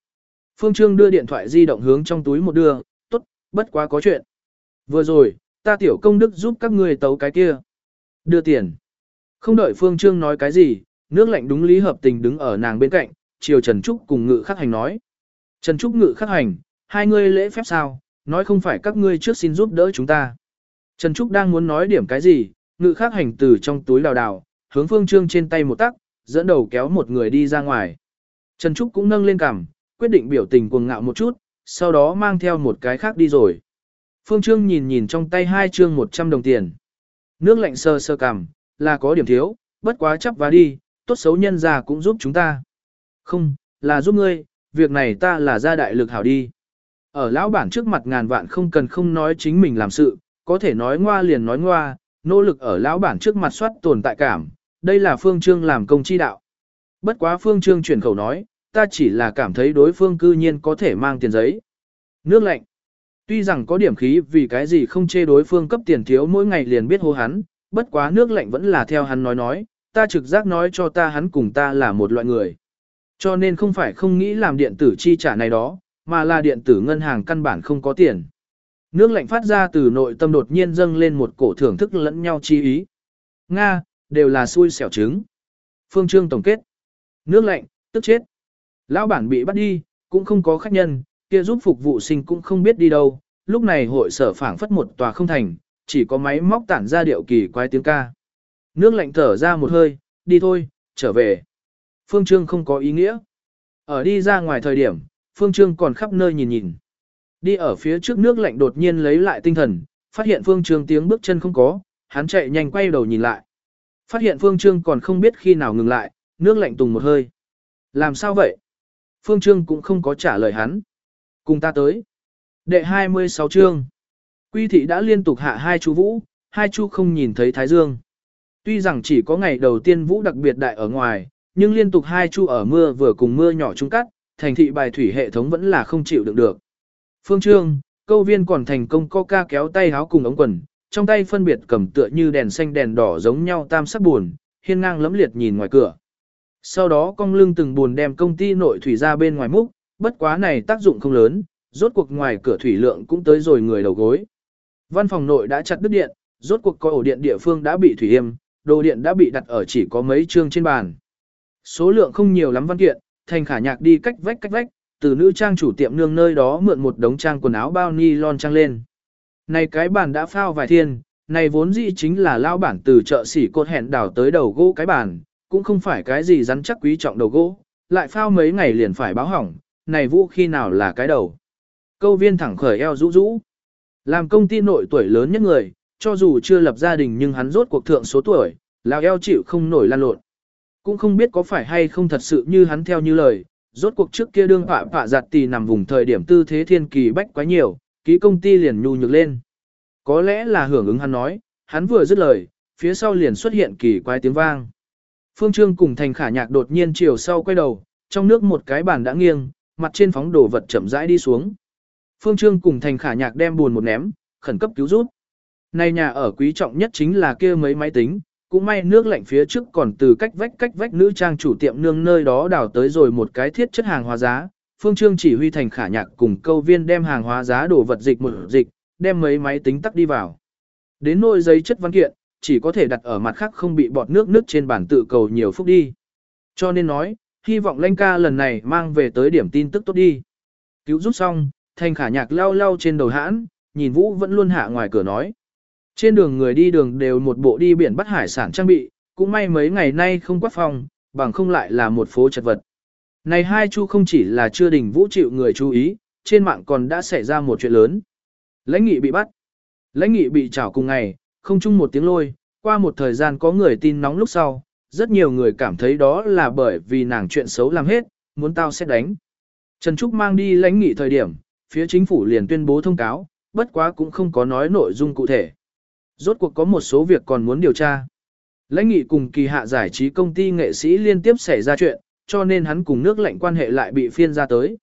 Phương Trương đưa điện thoại di động hướng trong túi một đưa, tốt, bất quá có chuyện. Vừa rồi, ta tiểu công đức giúp các ngươi tấu cái kia. Đưa tiền. Không đợi Phương Trương nói cái gì, nước lạnh đúng lý hợp tình đứng ở nàng bên cạnh, chiều Trần Trúc cùng ngự khắc hành nói. Trần Trúc ngự khắc hành, hai ngươi lễ phép sao, nói không phải các ngươi trước xin giúp đỡ chúng ta. Trần Trúc đang muốn nói điểm cái gì, ngự khắc hành từ trong túi đào đào, hướng Phương Trương trên tay một tắc, dẫn đầu kéo một người đi ra ngoài. Trần Trúc cũng nâng lên cằm, quyết định biểu tình cuồng ngạo một chút, sau đó mang theo một cái khác đi rồi. Phương Trương nhìn nhìn trong tay hai trương 100 đồng tiền. Nước lạnh sơ sơ cằm, là có điểm thiếu, bất quá chấp và đi, tốt xấu nhân ra cũng giúp chúng ta. Không, là giúp ngươi, việc này ta là gia đại lực hảo đi. Ở lão bản trước mặt ngàn vạn không cần không nói chính mình làm sự, có thể nói ngoa liền nói ngoa, nỗ lực ở lão bản trước mặt soát tồn tại cảm, đây là phương trương làm công chi đạo. Bất quá phương trương chuyển khẩu nói, ta chỉ là cảm thấy đối phương cư nhiên có thể mang tiền giấy. Nước lạnh. Tuy rằng có điểm khí vì cái gì không chê đối phương cấp tiền thiếu mỗi ngày liền biết hô hắn, bất quá nước lạnh vẫn là theo hắn nói nói, ta trực giác nói cho ta hắn cùng ta là một loại người. Cho nên không phải không nghĩ làm điện tử chi trả này đó, mà là điện tử ngân hàng căn bản không có tiền. Nước lạnh phát ra từ nội tâm đột nhiên dâng lên một cổ thưởng thức lẫn nhau chi ý. Nga, đều là xui xẻo trứng. Phương Trương tổng kết. Nước lạnh, tức chết. Lão bản bị bắt đi, cũng không có khách nhân, kia giúp phục vụ sinh cũng không biết đi đâu. Lúc này hội sở phảng phất một tòa không thành, chỉ có máy móc tản ra điệu kỳ quái tiếng ca. Nước lạnh thở ra một hơi, đi thôi, trở về. Phương Trương không có ý nghĩa. Ở đi ra ngoài thời điểm, Phương Trương còn khắp nơi nhìn nhìn. Đi ở phía trước nước lạnh đột nhiên lấy lại tinh thần, phát hiện Phương Trương tiếng bước chân không có, hắn chạy nhanh quay đầu nhìn lại. Phát hiện Phương Trương còn không biết khi nào ngừng lại, nước lạnh tùng một hơi. Làm sao vậy? Phương Trương cũng không có trả lời hắn. Cùng ta tới. Đệ 26 chương. Quy thị đã liên tục hạ hai chú Vũ, hai chú không nhìn thấy Thái Dương. Tuy rằng chỉ có ngày đầu tiên Vũ đặc biệt đại ở ngoài, nhưng liên tục hai chu ở mưa vừa cùng mưa nhỏ trung cắt, thành thị bài thủy hệ thống vẫn là không chịu đựng được. Phương Trương, câu viên còn thành công coca kéo tay háo cùng ống quần, trong tay phân biệt cầm tựa như đèn xanh đèn đỏ giống nhau tam sắc buồn, hiên ngang lẫm liệt nhìn ngoài cửa. Sau đó cong lưng từng buồn đem công ty nội thủy ra bên ngoài múc, bất quá này tác dụng không lớn, rốt cuộc ngoài cửa thủy lượng cũng tới rồi người đầu gối. Văn phòng nội đã chặt đứt điện, rốt cuộc coi ổ điện địa phương đã bị thủy yêm, đồ điện đã bị đặt ở chỉ có mấy chương trên bàn. Số lượng không nhiều lắm văn kiện, thành khả nhạc đi cách vách cách vách, từ nữ trang chủ tiệm nương nơi đó mượn một đống trang quần áo bao ni lon trang lên. Này cái bàn đã phao vài thiên, này vốn dĩ chính là lao bản từ chợ xỉ cột hẹn đảo tới đầu gỗ cái bàn, cũng không phải cái gì rắn chắc quý trọng đầu gỗ, lại phao mấy ngày liền phải báo hỏng, này vũ khi nào là cái đầu. Câu viên thẳng khởi eo rũ rũ. Làm công ty nội tuổi lớn nhất người, cho dù chưa lập gia đình nhưng hắn rốt cuộc thượng số tuổi, lão eo chịu không nổi lan lộn. Cũng không biết có phải hay không thật sự như hắn theo như lời, rốt cuộc trước kia đương phạ phạ giặt tì nằm vùng thời điểm tư thế thiên kỳ bách quá nhiều, ký công ty liền nhu nhược lên. Có lẽ là hưởng ứng hắn nói, hắn vừa dứt lời, phía sau liền xuất hiện kỳ quái tiếng vang. Phương Trương cùng thành khả nhạc đột nhiên chiều sau quay đầu, trong nước một cái bàn đã nghiêng, mặt trên phóng đồ vật chậm rãi đi xuống. Phương Trương cùng thành khả nhạc đem buồn một ném, khẩn cấp cứu rút. Này nhà ở quý trọng nhất chính là kia mấy máy tính, cũng may nước lạnh phía trước còn từ cách vách cách vách nữ trang chủ tiệm nương nơi đó đào tới rồi một cái thiết chất hàng hóa giá, Phương Trương chỉ huy thành khả nhạc cùng câu viên đem hàng hóa giá đồ vật dịch một dịch, đem mấy máy tính tắt đi vào. Đến nôi giấy chất văn kiện, chỉ có thể đặt ở mặt khác không bị bọt nước nước trên bản tự cầu nhiều phút đi. Cho nên nói, hy vọng Lanh ca lần này mang về tới điểm tin tức tốt đi. Cứu giúp xong, thành khả nhạc lao lao trên đầu hãn, nhìn Vũ vẫn luôn hạ ngoài cửa nói. Trên đường người đi đường đều một bộ đi biển bắt hải sản trang bị, cũng may mấy ngày nay không quát phòng, bằng không lại là một phố chật vật. Này hai chu không chỉ là chưa đình Vũ chịu người chú ý, trên mạng còn đã xảy ra một chuyện lớn. Lãnh nghị bị bắt. Lãnh nghị bị trảo cùng ngày, không chung một tiếng lôi, qua một thời gian có người tin nóng lúc sau, rất nhiều người cảm thấy đó là bởi vì nàng chuyện xấu làm hết, muốn tao sẽ đánh. Trần Trúc mang đi lãnh nghị thời điểm, phía chính phủ liền tuyên bố thông cáo, bất quá cũng không có nói nội dung cụ thể. Rốt cuộc có một số việc còn muốn điều tra. Lãnh nghị cùng kỳ hạ giải trí công ty nghệ sĩ liên tiếp xảy ra chuyện, cho nên hắn cùng nước lạnh quan hệ lại bị phiên ra tới.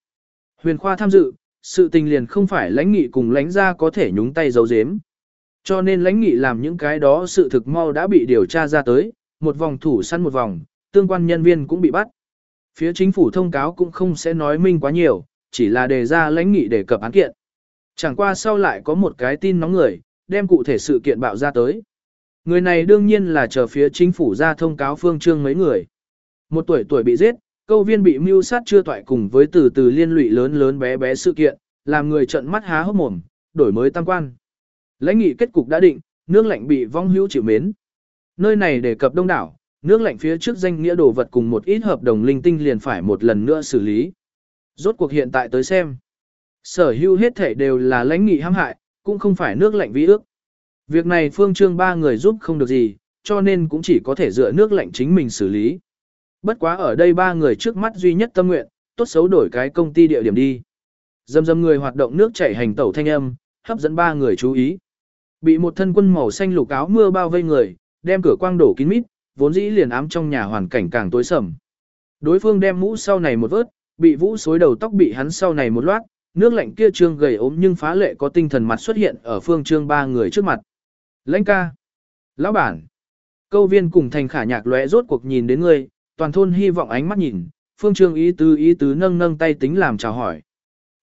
Huyền Khoa tham dự, sự tình liền không phải lãnh nghị cùng lãnh gia có thể nhúng tay giấu giếm. Cho nên lãnh nghị làm những cái đó sự thực mau đã bị điều tra ra tới, một vòng thủ săn một vòng, tương quan nhân viên cũng bị bắt. Phía chính phủ thông cáo cũng không sẽ nói minh quá nhiều, chỉ là đề ra lãnh nghị đề cập án kiện. Chẳng qua sau lại có một cái tin nóng người, đem cụ thể sự kiện bạo ra tới. Người này đương nhiên là chờ phía chính phủ ra thông cáo phương trương mấy người. Một tuổi tuổi bị giết, câu viên bị mưu sát chưa toại cùng với từ từ liên lụy lớn lớn bé bé sự kiện, làm người trận mắt há hốc mồm, đổi mới tam quan. Lãnh nghị kết cục đã định, nước lạnh bị vong hữu chịu mến. Nơi này đề cập đông đảo, nước lạnh phía trước danh nghĩa đồ vật cùng một ít hợp đồng linh tinh liền phải một lần nữa xử lý. Rốt cuộc hiện tại tới xem. Sở hữu hết thể đều là lãnh nghị hãm hại, cũng không phải nước lạnh vĩ ước. Việc này phương trương ba người giúp không được gì, cho nên cũng chỉ có thể dựa nước lạnh chính mình xử lý. Bất quá ở đây ba người trước mắt duy nhất tâm nguyện, tốt xấu đổi cái công ty địa điểm đi. Dầm dầm người hoạt động nước chảy hành tẩu thanh âm, hấp dẫn ba người chú ý. Bị một thân quân màu xanh lục áo mưa bao vây người, đem cửa quang đổ kín mít, vốn dĩ liền ám trong nhà hoàn cảnh càng tối sầm. Đối phương đem mũ sau này một vớt, bị vũ xối đầu tóc bị hắn sau này một loát, nước lạnh kia trương gầy ốm nhưng phá lệ có tinh thần mặt xuất hiện ở phương trương ba người trước mặt. Lãnh ca. Lão bản. Câu viên cùng thành khả nhạc lóe rốt cuộc nhìn đến ngươi, toàn thôn hy vọng ánh mắt nhìn, phương trương ý tứ ý tứ nâng nâng tay tính làm chào hỏi.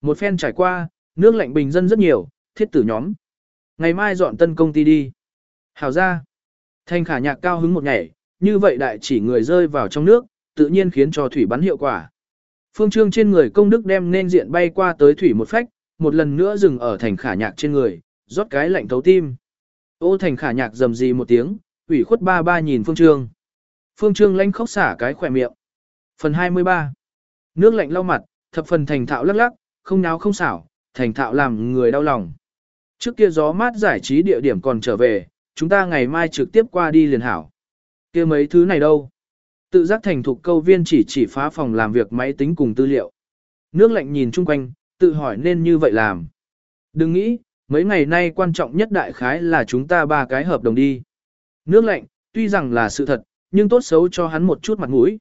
Một phen trải qua, nước lạnh bình dân rất nhiều, thiết tử nhóm. Ngày mai dọn tân công ty đi. Hào ra. Thanh khả nhạc cao hứng một nhảy như vậy đại chỉ người rơi vào trong nước, tự nhiên khiến cho thủy bắn hiệu quả. Phương trương trên người công đức đem nên diện bay qua tới thủy một phách, một lần nữa dừng ở thành khả nhạc trên người, rót cái lạnh thấu tim. Ô thành khả nhạc rầm gì một tiếng, ủy khuất ba ba nhìn phương trương. Phương trương lanh khóc xả cái khỏe miệng. Phần 23. Nước lạnh lau mặt, thập phần thành thạo lắc lắc, không náo không xảo, thành thạo làm người đau lòng. Trước kia gió mát giải trí địa điểm còn trở về, chúng ta ngày mai trực tiếp qua đi liền hảo. kia mấy thứ này đâu? Tự giác thành thục câu viên chỉ chỉ phá phòng làm việc máy tính cùng tư liệu. Nước lạnh nhìn chung quanh, tự hỏi nên như vậy làm. Đừng nghĩ, mấy ngày nay quan trọng nhất đại khái là chúng ta ba cái hợp đồng đi. Nước lạnh, tuy rằng là sự thật, nhưng tốt xấu cho hắn một chút mặt mũi.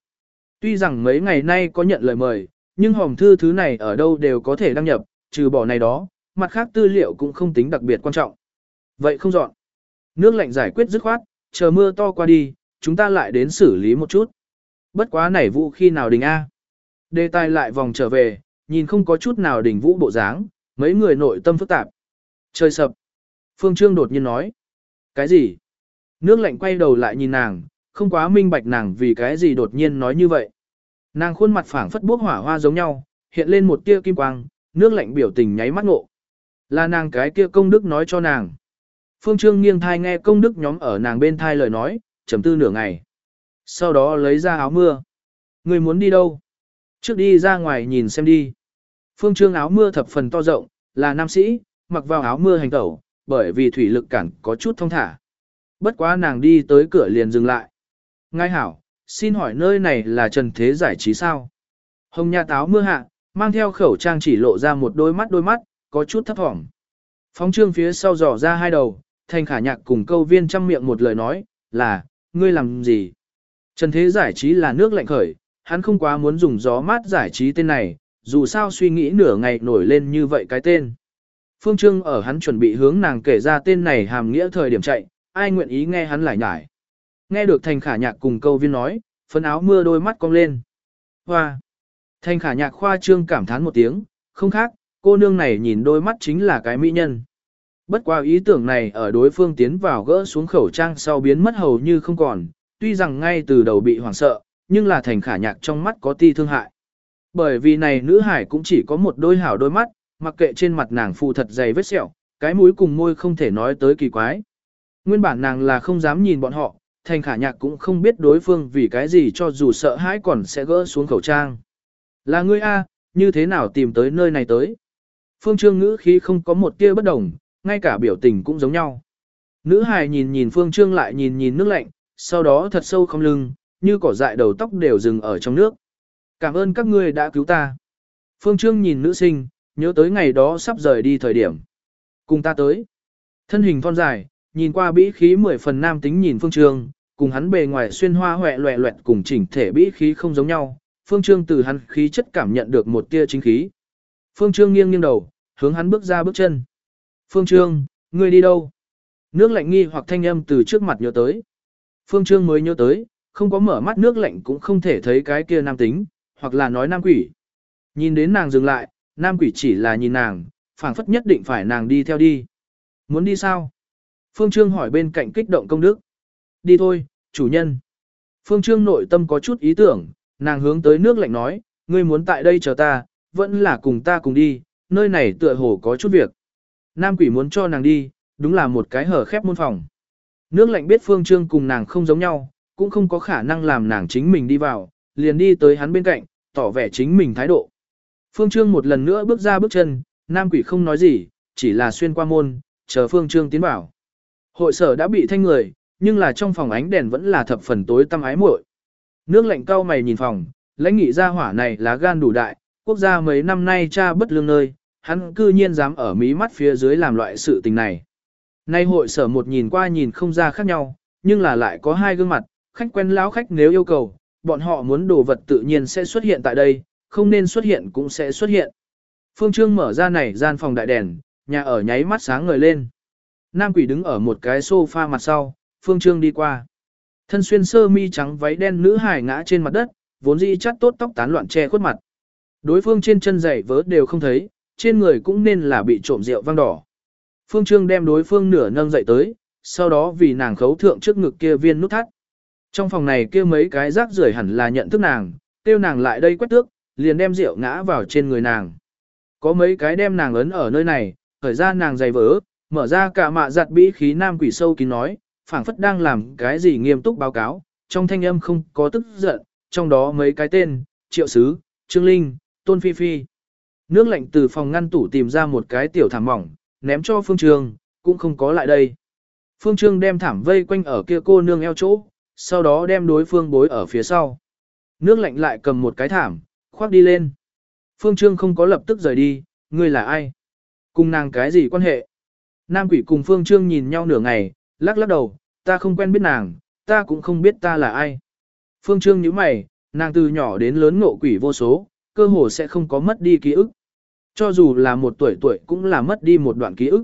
Tuy rằng mấy ngày nay có nhận lời mời, nhưng hòm thư thứ này ở đâu đều có thể đăng nhập, trừ bỏ này đó, mặt khác tư liệu cũng không tính đặc biệt quan trọng. Vậy không dọn. Nước lạnh giải quyết dứt khoát, chờ mưa to qua đi, chúng ta lại đến xử lý một chút. Bất quá nảy vũ khi nào đình A. Đề tài lại vòng trở về, nhìn không có chút nào đỉnh vũ bộ dáng, mấy người nội tâm phức tạp. Trời sập. Phương Trương đột nhiên nói. Cái gì? Nước lạnh quay đầu lại nhìn nàng, không quá minh bạch nàng vì cái gì đột nhiên nói như vậy. Nàng khuôn mặt phảng phất bốc hỏa hoa giống nhau, hiện lên một tia kim quang, nước lạnh biểu tình nháy mắt ngộ. Là nàng cái kia công đức nói cho nàng. Phương Trương nghiêng thai nghe công đức nhóm ở nàng bên thai lời nói, trầm tư nửa ngày. Sau đó lấy ra áo mưa. Người muốn đi đâu? Trước đi ra ngoài nhìn xem đi. Phương Trương áo mưa thập phần to rộng, là nam sĩ, mặc vào áo mưa hành tẩu, bởi vì thủy lực cản có chút thông thả. Bất quá nàng đi tới cửa liền dừng lại. ngai hảo, xin hỏi nơi này là trần thế giải trí sao? Hồng nhà táo mưa hạ, mang theo khẩu trang chỉ lộ ra một đôi mắt đôi mắt, có chút thấp thỏm. Phóng trương phía sau dò ra hai đầu, thành khả nhạc cùng câu viên chăm miệng một lời nói, là, ngươi làm gì? Trần thế giải trí là nước lạnh khởi, hắn không quá muốn dùng gió mát giải trí tên này, dù sao suy nghĩ nửa ngày nổi lên như vậy cái tên. Phương Trương ở hắn chuẩn bị hướng nàng kể ra tên này hàm nghĩa thời điểm chạy, ai nguyện ý nghe hắn lại nhải. Nghe được thành khả nhạc cùng câu viên nói, phấn áo mưa đôi mắt cong lên. Hoa! Thanh khả nhạc khoa trương cảm thán một tiếng, không khác, cô nương này nhìn đôi mắt chính là cái mỹ nhân. Bất qua ý tưởng này ở đối phương tiến vào gỡ xuống khẩu trang sau biến mất hầu như không còn, tuy rằng ngay từ đầu bị hoảng sợ, nhưng là thành khả nhạc trong mắt có ti thương hại. Bởi vì này nữ hải cũng chỉ có một đôi hảo đôi mắt, mặc kệ trên mặt nàng phù thật dày vết sẹo, cái mũi cùng môi không thể nói tới kỳ quái. Nguyên bản nàng là không dám nhìn bọn họ, thành khả nhạc cũng không biết đối phương vì cái gì cho dù sợ hãi còn sẽ gỡ xuống khẩu trang. Là ngươi A, như thế nào tìm tới nơi này tới? Phương Trương ngữ khí không có một tia bất đồng, ngay cả biểu tình cũng giống nhau. Nữ hài nhìn nhìn Phương Trương lại nhìn nhìn nước lạnh, sau đó thật sâu không lưng, như cỏ dại đầu tóc đều dừng ở trong nước. Cảm ơn các ngươi đã cứu ta. Phương Trương nhìn nữ sinh, nhớ tới ngày đó sắp rời đi thời điểm. Cùng ta tới. Thân hình thon dài, nhìn qua bĩ khí mười phần nam tính nhìn Phương Trương, cùng hắn bề ngoài xuyên hoa hoẹ loẹ loẹt cùng chỉnh thể bĩ khí không giống nhau. Phương Trương từ hắn khí chất cảm nhận được một tia chính khí. Phương Trương nghiêng nghiêng đầu, hướng hắn bước ra bước chân. Phương Trương, ngươi đi đâu? Nước lạnh nghi hoặc thanh âm từ trước mặt nhớ tới. Phương Trương mới nhớ tới, không có mở mắt nước lạnh cũng không thể thấy cái kia nam tính, hoặc là nói nam quỷ. Nhìn đến nàng dừng lại, nam quỷ chỉ là nhìn nàng, phảng phất nhất định phải nàng đi theo đi. Muốn đi sao? Phương Trương hỏi bên cạnh kích động công đức. Đi thôi, chủ nhân. Phương Trương nội tâm có chút ý tưởng, nàng hướng tới nước lạnh nói, ngươi muốn tại đây chờ ta, vẫn là cùng ta cùng đi, nơi này tựa hồ có chút việc. Nam quỷ muốn cho nàng đi, đúng là một cái hở khép môn phòng. Nước lạnh biết Phương Trương cùng nàng không giống nhau, cũng không có khả năng làm nàng chính mình đi vào, liền đi tới hắn bên cạnh, tỏ vẻ chính mình thái độ. Phương Trương một lần nữa bước ra bước chân, nam quỷ không nói gì, chỉ là xuyên qua môn, chờ Phương Trương tiến vào. Hội sở đã bị thanh người, nhưng là trong phòng ánh đèn vẫn là thập phần tối tăm ái muội. Nước lạnh cao mày nhìn phòng, lãnh nghị ra hỏa này là gan đủ đại, quốc gia mấy năm nay cha bất lương nơi, hắn cư nhiên dám ở mí mắt phía dưới làm loại sự tình này. Nay hội sở một nhìn qua nhìn không ra khác nhau, nhưng là lại có hai gương mặt, khách quen lão khách nếu yêu cầu, bọn họ muốn đồ vật tự nhiên sẽ xuất hiện tại đây, không nên xuất hiện cũng sẽ xuất hiện. Phương Trương mở ra này gian phòng đại đèn, nhà ở nháy mắt sáng ngời lên. Nam quỷ đứng ở một cái sofa mặt sau, Phương Trương đi qua. Thân xuyên sơ mi trắng váy đen nữ hải ngã trên mặt đất, vốn dĩ chắt tốt tóc tán loạn che khuất mặt. Đối phương trên chân giày vớ đều không thấy, trên người cũng nên là bị trộm rượu vang đỏ. Phương Trương đem đối phương nửa nâng dậy tới, sau đó vì nàng khấu thượng trước ngực kia viên nút thắt. Trong phòng này kia mấy cái rác rưởi hẳn là nhận thức nàng, tiêu nàng lại đây quét tước, liền đem rượu ngã vào trên người nàng. Có mấy cái đem nàng ấn ở nơi này, thời ra nàng giày vỡ, mở ra cả mạ giặt bĩ khí nam quỷ sâu kín nói, phảng phất đang làm cái gì nghiêm túc báo cáo, trong thanh âm không có tức giận, trong đó mấy cái tên, triệu sứ, trương linh, tôn phi phi. Nước lạnh từ phòng ngăn tủ tìm ra một cái tiểu thảm mỏng, ném cho phương trương, cũng không có lại đây. Phương trương đem thảm vây quanh ở kia cô nương eo chỗ, sau đó đem đối phương bối ở phía sau. Nước lạnh lại cầm một cái thảm, khoác đi lên. Phương Trương không có lập tức rời đi, ngươi là ai? Cùng nàng cái gì quan hệ? Nam quỷ cùng Phương Trương nhìn nhau nửa ngày, lắc lắc đầu, ta không quen biết nàng, ta cũng không biết ta là ai. Phương Trương nhíu mày, nàng từ nhỏ đến lớn ngộ quỷ vô số, cơ hồ sẽ không có mất đi ký ức. Cho dù là một tuổi tuổi cũng là mất đi một đoạn ký ức.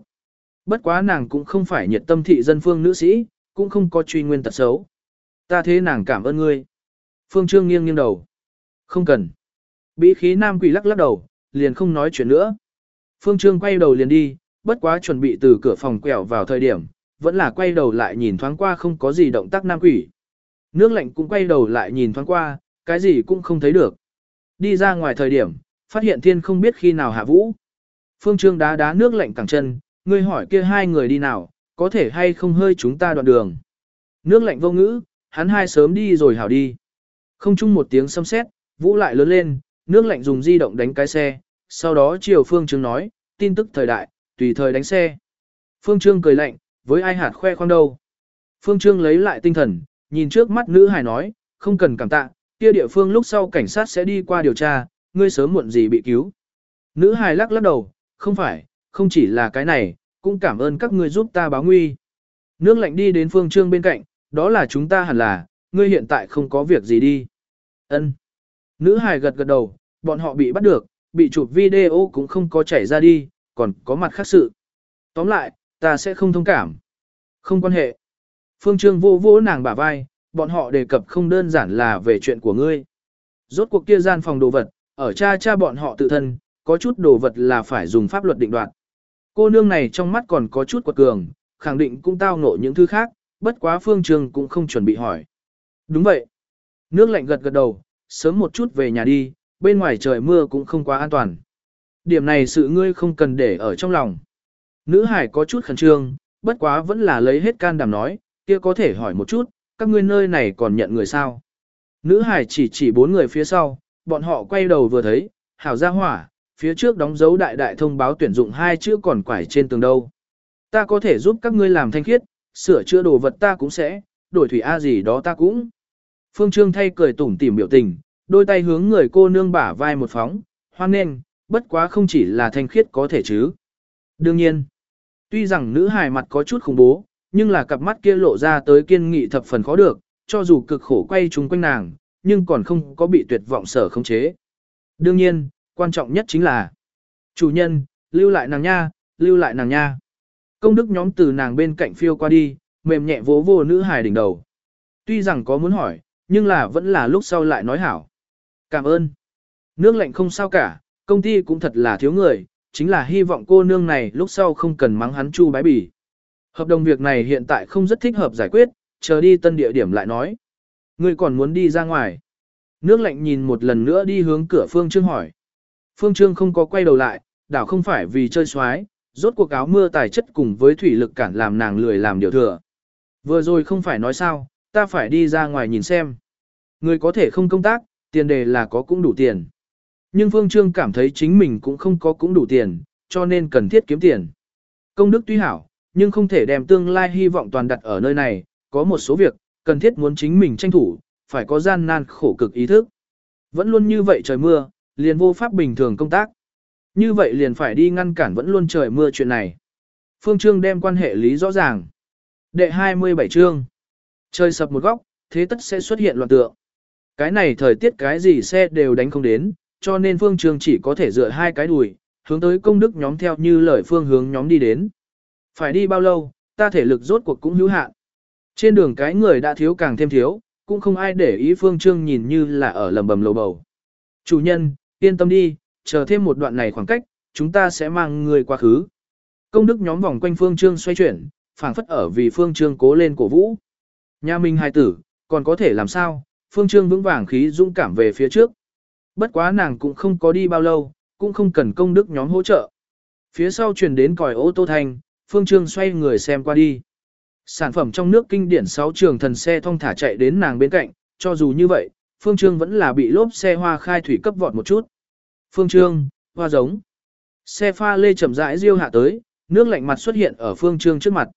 Bất quá nàng cũng không phải nhiệt tâm thị dân phương nữ sĩ, cũng không có truy nguyên tật xấu. Ta thế nàng cảm ơn ngươi. Phương Trương nghiêng nghiêng đầu. Không cần. Bị khí nam quỷ lắc lắc đầu, liền không nói chuyện nữa. Phương Trương quay đầu liền đi, bất quá chuẩn bị từ cửa phòng quẹo vào thời điểm, vẫn là quay đầu lại nhìn thoáng qua không có gì động tác nam quỷ. Nước lạnh cũng quay đầu lại nhìn thoáng qua, cái gì cũng không thấy được. Đi ra ngoài thời điểm, phát hiện thiên không biết khi nào hạ vũ. Phương Trương đá đá nước lạnh cẳng chân, ngươi hỏi kia hai người đi nào, có thể hay không hơi chúng ta đoạn đường. Nước lạnh vô ngữ, hắn hai sớm đi rồi hảo đi. Không chung một tiếng xâm xét, vũ lại lớn lên, nước lạnh dùng di động đánh cái xe, sau đó chiều Phương Trương nói, tin tức thời đại, tùy thời đánh xe. Phương Trương cười lạnh, với ai hạt khoe khoang đâu. Phương Trương lấy lại tinh thần, nhìn trước mắt nữ hài nói, không cần cảm tạ, kia địa phương lúc sau cảnh sát sẽ đi qua điều tra, ngươi sớm muộn gì bị cứu. Nữ hài lắc lắc đầu, không phải, không chỉ là cái này, cũng cảm ơn các ngươi giúp ta báo nguy. Nước lạnh đi đến Phương Trương bên cạnh, đó là chúng ta hẳn là, ngươi hiện tại không có việc gì đi. Ân. Nữ hài gật gật đầu, bọn họ bị bắt được, bị chụp video cũng không có chảy ra đi, còn có mặt khác sự. Tóm lại, ta sẽ không thông cảm. Không quan hệ. Phương Trương vô vô nàng bả vai, bọn họ đề cập không đơn giản là về chuyện của ngươi. Rốt cuộc kia gian phòng đồ vật, ở cha cha bọn họ tự thân, có chút đồ vật là phải dùng pháp luật định đoạt. Cô nương này trong mắt còn có chút quật cường, khẳng định cũng tao ngộ những thứ khác, bất quá phương trường cũng không chuẩn bị hỏi. Đúng vậy. Nước lạnh gật gật đầu, sớm một chút về nhà đi, bên ngoài trời mưa cũng không quá an toàn. Điểm này sự ngươi không cần để ở trong lòng. Nữ hải có chút khẩn trương, bất quá vẫn là lấy hết can đảm nói, kia có thể hỏi một chút, các ngươi nơi này còn nhận người sao? Nữ hải chỉ chỉ bốn người phía sau, bọn họ quay đầu vừa thấy, hảo ra hỏa, phía trước đóng dấu đại đại thông báo tuyển dụng hai chữ còn quải trên tường đâu. Ta có thể giúp các ngươi làm thanh khiết, sửa chữa đồ vật ta cũng sẽ, đổi thủy A gì đó ta cũng. Phương Trương thay cười tủm tỉm biểu tình, đôi tay hướng người cô nương bả vai một phóng, hoan nên, bất quá không chỉ là thanh khiết có thể chứ. Đương nhiên, tuy rằng nữ hài mặt có chút khủng bố, nhưng là cặp mắt kia lộ ra tới kiên nghị thập phần khó được, cho dù cực khổ quay chúng quanh nàng, nhưng còn không có bị tuyệt vọng sở khống chế. Đương nhiên, quan trọng nhất chính là chủ nhân, lưu lại nàng nha, lưu lại nàng nha. Công đức nhóm từ nàng bên cạnh phiêu qua đi, mềm nhẹ vỗ vô nữ hài đỉnh đầu. Tuy rằng có muốn hỏi, nhưng là vẫn là lúc sau lại nói hảo. Cảm ơn. Nước lạnh không sao cả, công ty cũng thật là thiếu người, chính là hy vọng cô nương này lúc sau không cần mắng hắn chu bái bỉ. Hợp đồng việc này hiện tại không rất thích hợp giải quyết, chờ đi tân địa điểm lại nói. Ngươi còn muốn đi ra ngoài. Nước lạnh nhìn một lần nữa đi hướng cửa Phương Trương hỏi. Phương Trương không có quay đầu lại, đảo không phải vì chơi xoái, rốt cuộc áo mưa tài chất cùng với thủy lực cản làm nàng lười làm điều thừa. Vừa rồi không phải nói sao, ta phải đi ra ngoài nhìn xem. Người có thể không công tác, tiền đề là có cũng đủ tiền. Nhưng Phương Trương cảm thấy chính mình cũng không có cũng đủ tiền, cho nên cần thiết kiếm tiền. Công đức tuy hảo, nhưng không thể đem tương lai hy vọng toàn đặt ở nơi này, có một số việc, cần thiết muốn chính mình tranh thủ, phải có gian nan khổ cực ý thức. Vẫn luôn như vậy trời mưa, liền vô pháp bình thường công tác. Như vậy liền phải đi ngăn cản vẫn luôn trời mưa chuyện này. Phương Trương đem quan hệ lý rõ ràng. Đệ 27 chương. Trời sập một góc, thế tất sẽ xuất hiện loạn tượng. Cái này thời tiết cái gì xe đều đánh không đến, cho nên Phương Trương chỉ có thể dựa hai cái đùi, hướng tới công đức nhóm theo như lời phương hướng nhóm đi đến. Phải đi bao lâu, ta thể lực rốt cuộc cũng hữu hạn. Trên đường cái người đã thiếu càng thêm thiếu, cũng không ai để ý Phương Trương nhìn như là ở lầm bầm lầu bầu. Chủ nhân, yên tâm đi, chờ thêm một đoạn này khoảng cách, chúng ta sẽ mang người qua khứ. Công đức nhóm vòng quanh Phương Trương xoay chuyển, phảng phất ở vì Phương Trương cố lên cổ vũ. Nhà mình hài tử, còn có thể làm sao, Phương Trương vững vàng khí dũng cảm về phía trước. Bất quá nàng cũng không có đi bao lâu, cũng không cần công đức nhóm hỗ trợ. Phía sau truyền đến còi ô tô thành, Phương Trương xoay người xem qua đi. Sản phẩm trong nước kinh điển 6 trường thần xe thong thả chạy đến nàng bên cạnh, cho dù như vậy, Phương Trương vẫn là bị lốp xe hoa khai thủy cấp vọt một chút. Phương Trương, hoa giống. Xe pha lê chậm rãi riêu hạ tới, nước lạnh mặt xuất hiện ở Phương Trương trước mặt.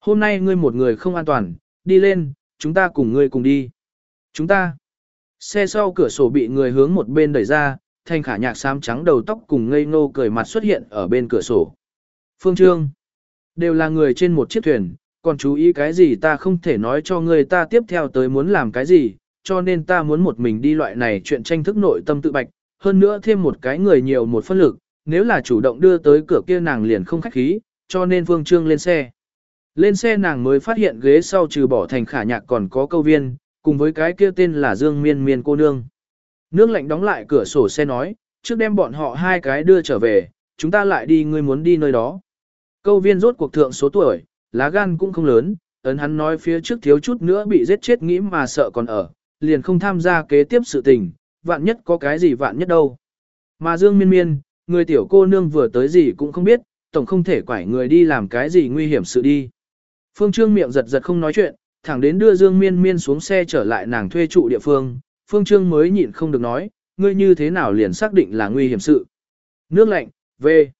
Hôm nay ngươi một người không an toàn, đi lên, chúng ta cùng ngươi cùng đi. Chúng ta. Xe sau cửa sổ bị người hướng một bên đẩy ra, thanh khả nhạc xám trắng đầu tóc cùng ngây ngô cười mặt xuất hiện ở bên cửa sổ. Phương Trương. Đều là người trên một chiếc thuyền, còn chú ý cái gì ta không thể nói cho người ta tiếp theo tới muốn làm cái gì, cho nên ta muốn một mình đi loại này chuyện tranh thức nội tâm tự bạch, hơn nữa thêm một cái người nhiều một phân lực, nếu là chủ động đưa tới cửa kia nàng liền không khách khí, cho nên vương Trương lên xe. Lên xe nàng mới phát hiện ghế sau trừ bỏ thành khả nhạc còn có câu viên, cùng với cái kia tên là Dương Miên Miên cô nương. Nước lạnh đóng lại cửa sổ xe nói, trước đem bọn họ hai cái đưa trở về, chúng ta lại đi ngươi muốn đi nơi đó. Câu viên rốt cuộc thượng số tuổi, lá gan cũng không lớn, ấn hắn nói phía trước thiếu chút nữa bị giết chết nghĩ mà sợ còn ở, liền không tham gia kế tiếp sự tình, vạn nhất có cái gì vạn nhất đâu. Mà Dương Miên Miên, người tiểu cô nương vừa tới gì cũng không biết, tổng không thể quải người đi làm cái gì nguy hiểm sự đi. Phương Trương miệng giật giật không nói chuyện, thẳng đến đưa Dương Miên Miên xuống xe trở lại nàng thuê trụ địa phương, Phương Trương mới nhịn không được nói, ngươi như thế nào liền xác định là nguy hiểm sự. Nước lạnh, về.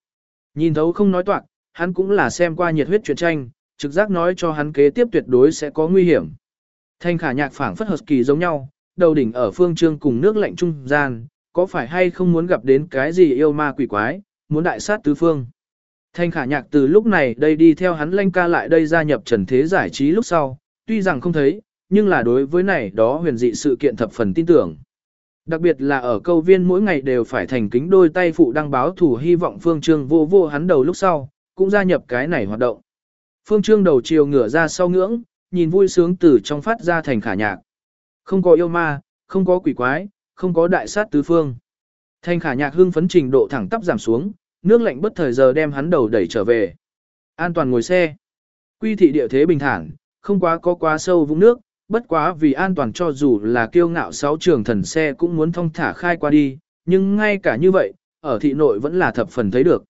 Nhìn thấu không nói toạc, hắn cũng là xem qua nhiệt huyết truyện tranh, trực giác nói cho hắn kế tiếp tuyệt đối sẽ có nguy hiểm. Thanh khả nhạc phảng phất hợp kỳ giống nhau, đầu đỉnh ở phương trương cùng nước lạnh trung gian, có phải hay không muốn gặp đến cái gì yêu ma quỷ quái, muốn đại sát tứ phương. Thanh khả nhạc từ lúc này đây đi theo hắn lanh ca lại đây gia nhập trần thế giải trí lúc sau, tuy rằng không thấy, nhưng là đối với này đó huyền dị sự kiện thập phần tin tưởng. Đặc biệt là ở câu viên mỗi ngày đều phải thành kính đôi tay phụ đăng báo thủ hy vọng phương trương vô vô hắn đầu lúc sau, cũng gia nhập cái này hoạt động. Phương trương đầu chiều ngửa ra sau ngưỡng, nhìn vui sướng từ trong phát ra thành khả nhạc. Không có yêu ma, không có quỷ quái, không có đại sát tứ phương. Thanh khả nhạc hưng phấn trình độ thẳng tắp giảm xuống, nước lạnh bất thời giờ đem hắn đầu đẩy trở về. An toàn ngồi xe. Quy thị địa thế bình thản, không quá có quá sâu vũng nước, bất quá vì an toàn cho dù là kiêu ngạo sáu trường thần xe cũng muốn thông thả khai qua đi, nhưng ngay cả như vậy, ở thị nội vẫn là thập phần thấy được.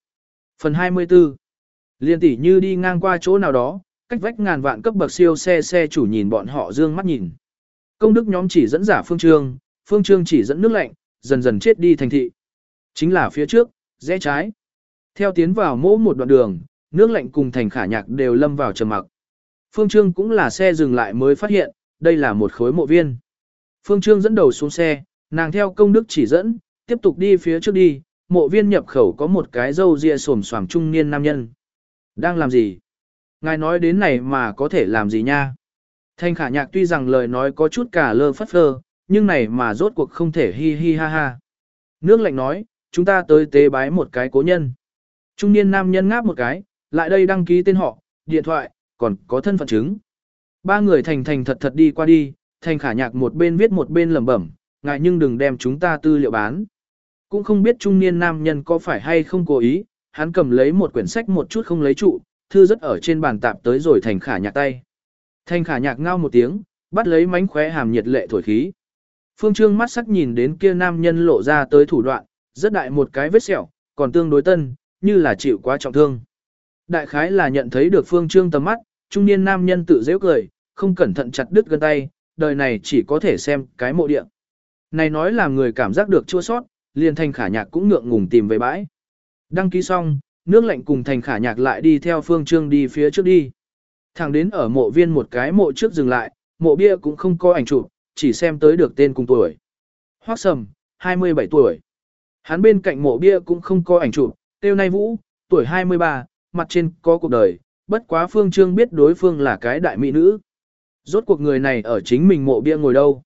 Phần 24 Liên tỷ như đi ngang qua chỗ nào đó, cách vách ngàn vạn cấp bậc siêu xe xe chủ nhìn bọn họ dương mắt nhìn. Công đức nhóm chỉ dẫn giả phương trương, phương trương chỉ dẫn nước lạnh, dần dần chết đi thành thị. Chính là phía trước, rẽ trái. Theo tiến vào mỗi một đoạn đường, nước lạnh cùng thành khả nhạc đều lâm vào trầm mặc. Phương Trương cũng là xe dừng lại mới phát hiện, đây là một khối mộ viên. Phương Trương dẫn đầu xuống xe, nàng theo công đức chỉ dẫn, tiếp tục đi phía trước đi, mộ viên nhập khẩu có một cái râu ria xồm xoàm trung niên nam nhân. Đang làm gì? Ngài nói đến này mà có thể làm gì nha? Thanh khả nhạc tuy rằng lời nói có chút cả lơ phất phơ, nhưng này mà rốt cuộc không thể hi hi ha ha. Nước lạnh nói, chúng ta tới tế bái một cái cố nhân. Trung niên nam nhân ngáp một cái, lại đây đăng ký tên họ, điện thoại, còn có thân phận chứng. Ba người thành thành thật thật đi qua đi, thành khả nhạc một bên viết một bên lẩm bẩm, ngại nhưng đừng đem chúng ta tư liệu bán. Cũng không biết trung niên nam nhân có phải hay không cố ý, hắn cầm lấy một quyển sách một chút không lấy trụ, thư rất ở trên bàn tạp tới rồi thành khả nhạc tay. Thành khả nhạc ngao một tiếng, bắt lấy mánh khóe hàm nhiệt lệ thổi khí. Phương Trương mắt sắc nhìn đến kia nam nhân lộ ra tới thủ đoạn, rất đại một cái vết sẹo, còn tương đối tân, như là chịu quá trọng thương. Đại khái là nhận thấy được Phương Trương tầm mắt, trung niên nam nhân tự dễ cười, không cẩn thận chặt đứt gân tay, đời này chỉ có thể xem cái mộ địa. Này nói là người cảm giác được chua sót, liền thành khả nhạc cũng ngượng ngùng tìm về bãi. Đăng ký xong, nước lạnh cùng thành khả nhạc lại đi theo Phương Trương đi phía trước đi. Thẳng đến ở mộ viên một cái mộ trước dừng lại, mộ bia cũng không có ảnh chụp, chỉ xem tới được tên cùng tuổi. Hoác Sầm, 27 tuổi. Hắn bên cạnh mộ bia cũng không có ảnh chụp, tiêu nay vũ, tuổi 23, mặt trên có cuộc đời, bất quá phương trương biết đối phương là cái đại mỹ nữ. Rốt cuộc người này ở chính mình mộ bia ngồi đâu.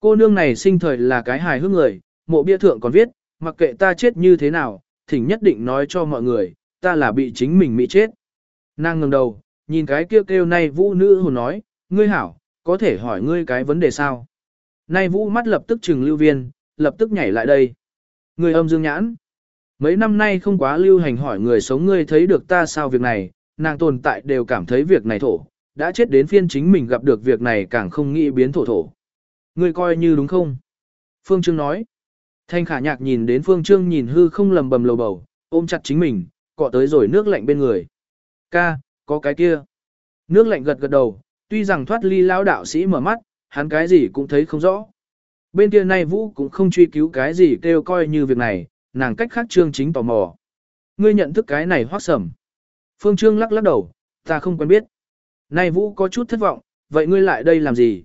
Cô nương này sinh thời là cái hài hước người, mộ bia thượng còn viết, mặc kệ ta chết như thế nào, thỉnh nhất định nói cho mọi người, ta là bị chính mình mỹ chết. Nàng ngẩng đầu, nhìn cái kêu kêu nay vũ nữ hồn nói, ngươi hảo, có thể hỏi ngươi cái vấn đề sao? Nay vũ mắt lập tức trừng lưu viên, lập tức nhảy lại đây. Người âm dương nhãn. Mấy năm nay không quá lưu hành hỏi người sống ngươi thấy được ta sao việc này, nàng tồn tại đều cảm thấy việc này thổ, đã chết đến phiên chính mình gặp được việc này càng không nghĩ biến thổ thổ. Ngươi coi như đúng không? Phương Trương nói. Thanh khả nhạc nhìn đến Phương Trương nhìn hư không lầm bầm lầu bầu, ôm chặt chính mình, cọ tới rồi nước lạnh bên người. Ca, có cái kia. Nước lạnh gật gật đầu, tuy rằng thoát ly lão đạo sĩ mở mắt, hắn cái gì cũng thấy không rõ. Bên kia nay Vũ cũng không truy cứu cái gì kêu coi như việc này, nàng cách khác trương chính tò mò. Ngươi nhận thức cái này hoác sầm. Phương Trương lắc lắc đầu, ta không quen biết. Nay Vũ có chút thất vọng, vậy ngươi lại đây làm gì?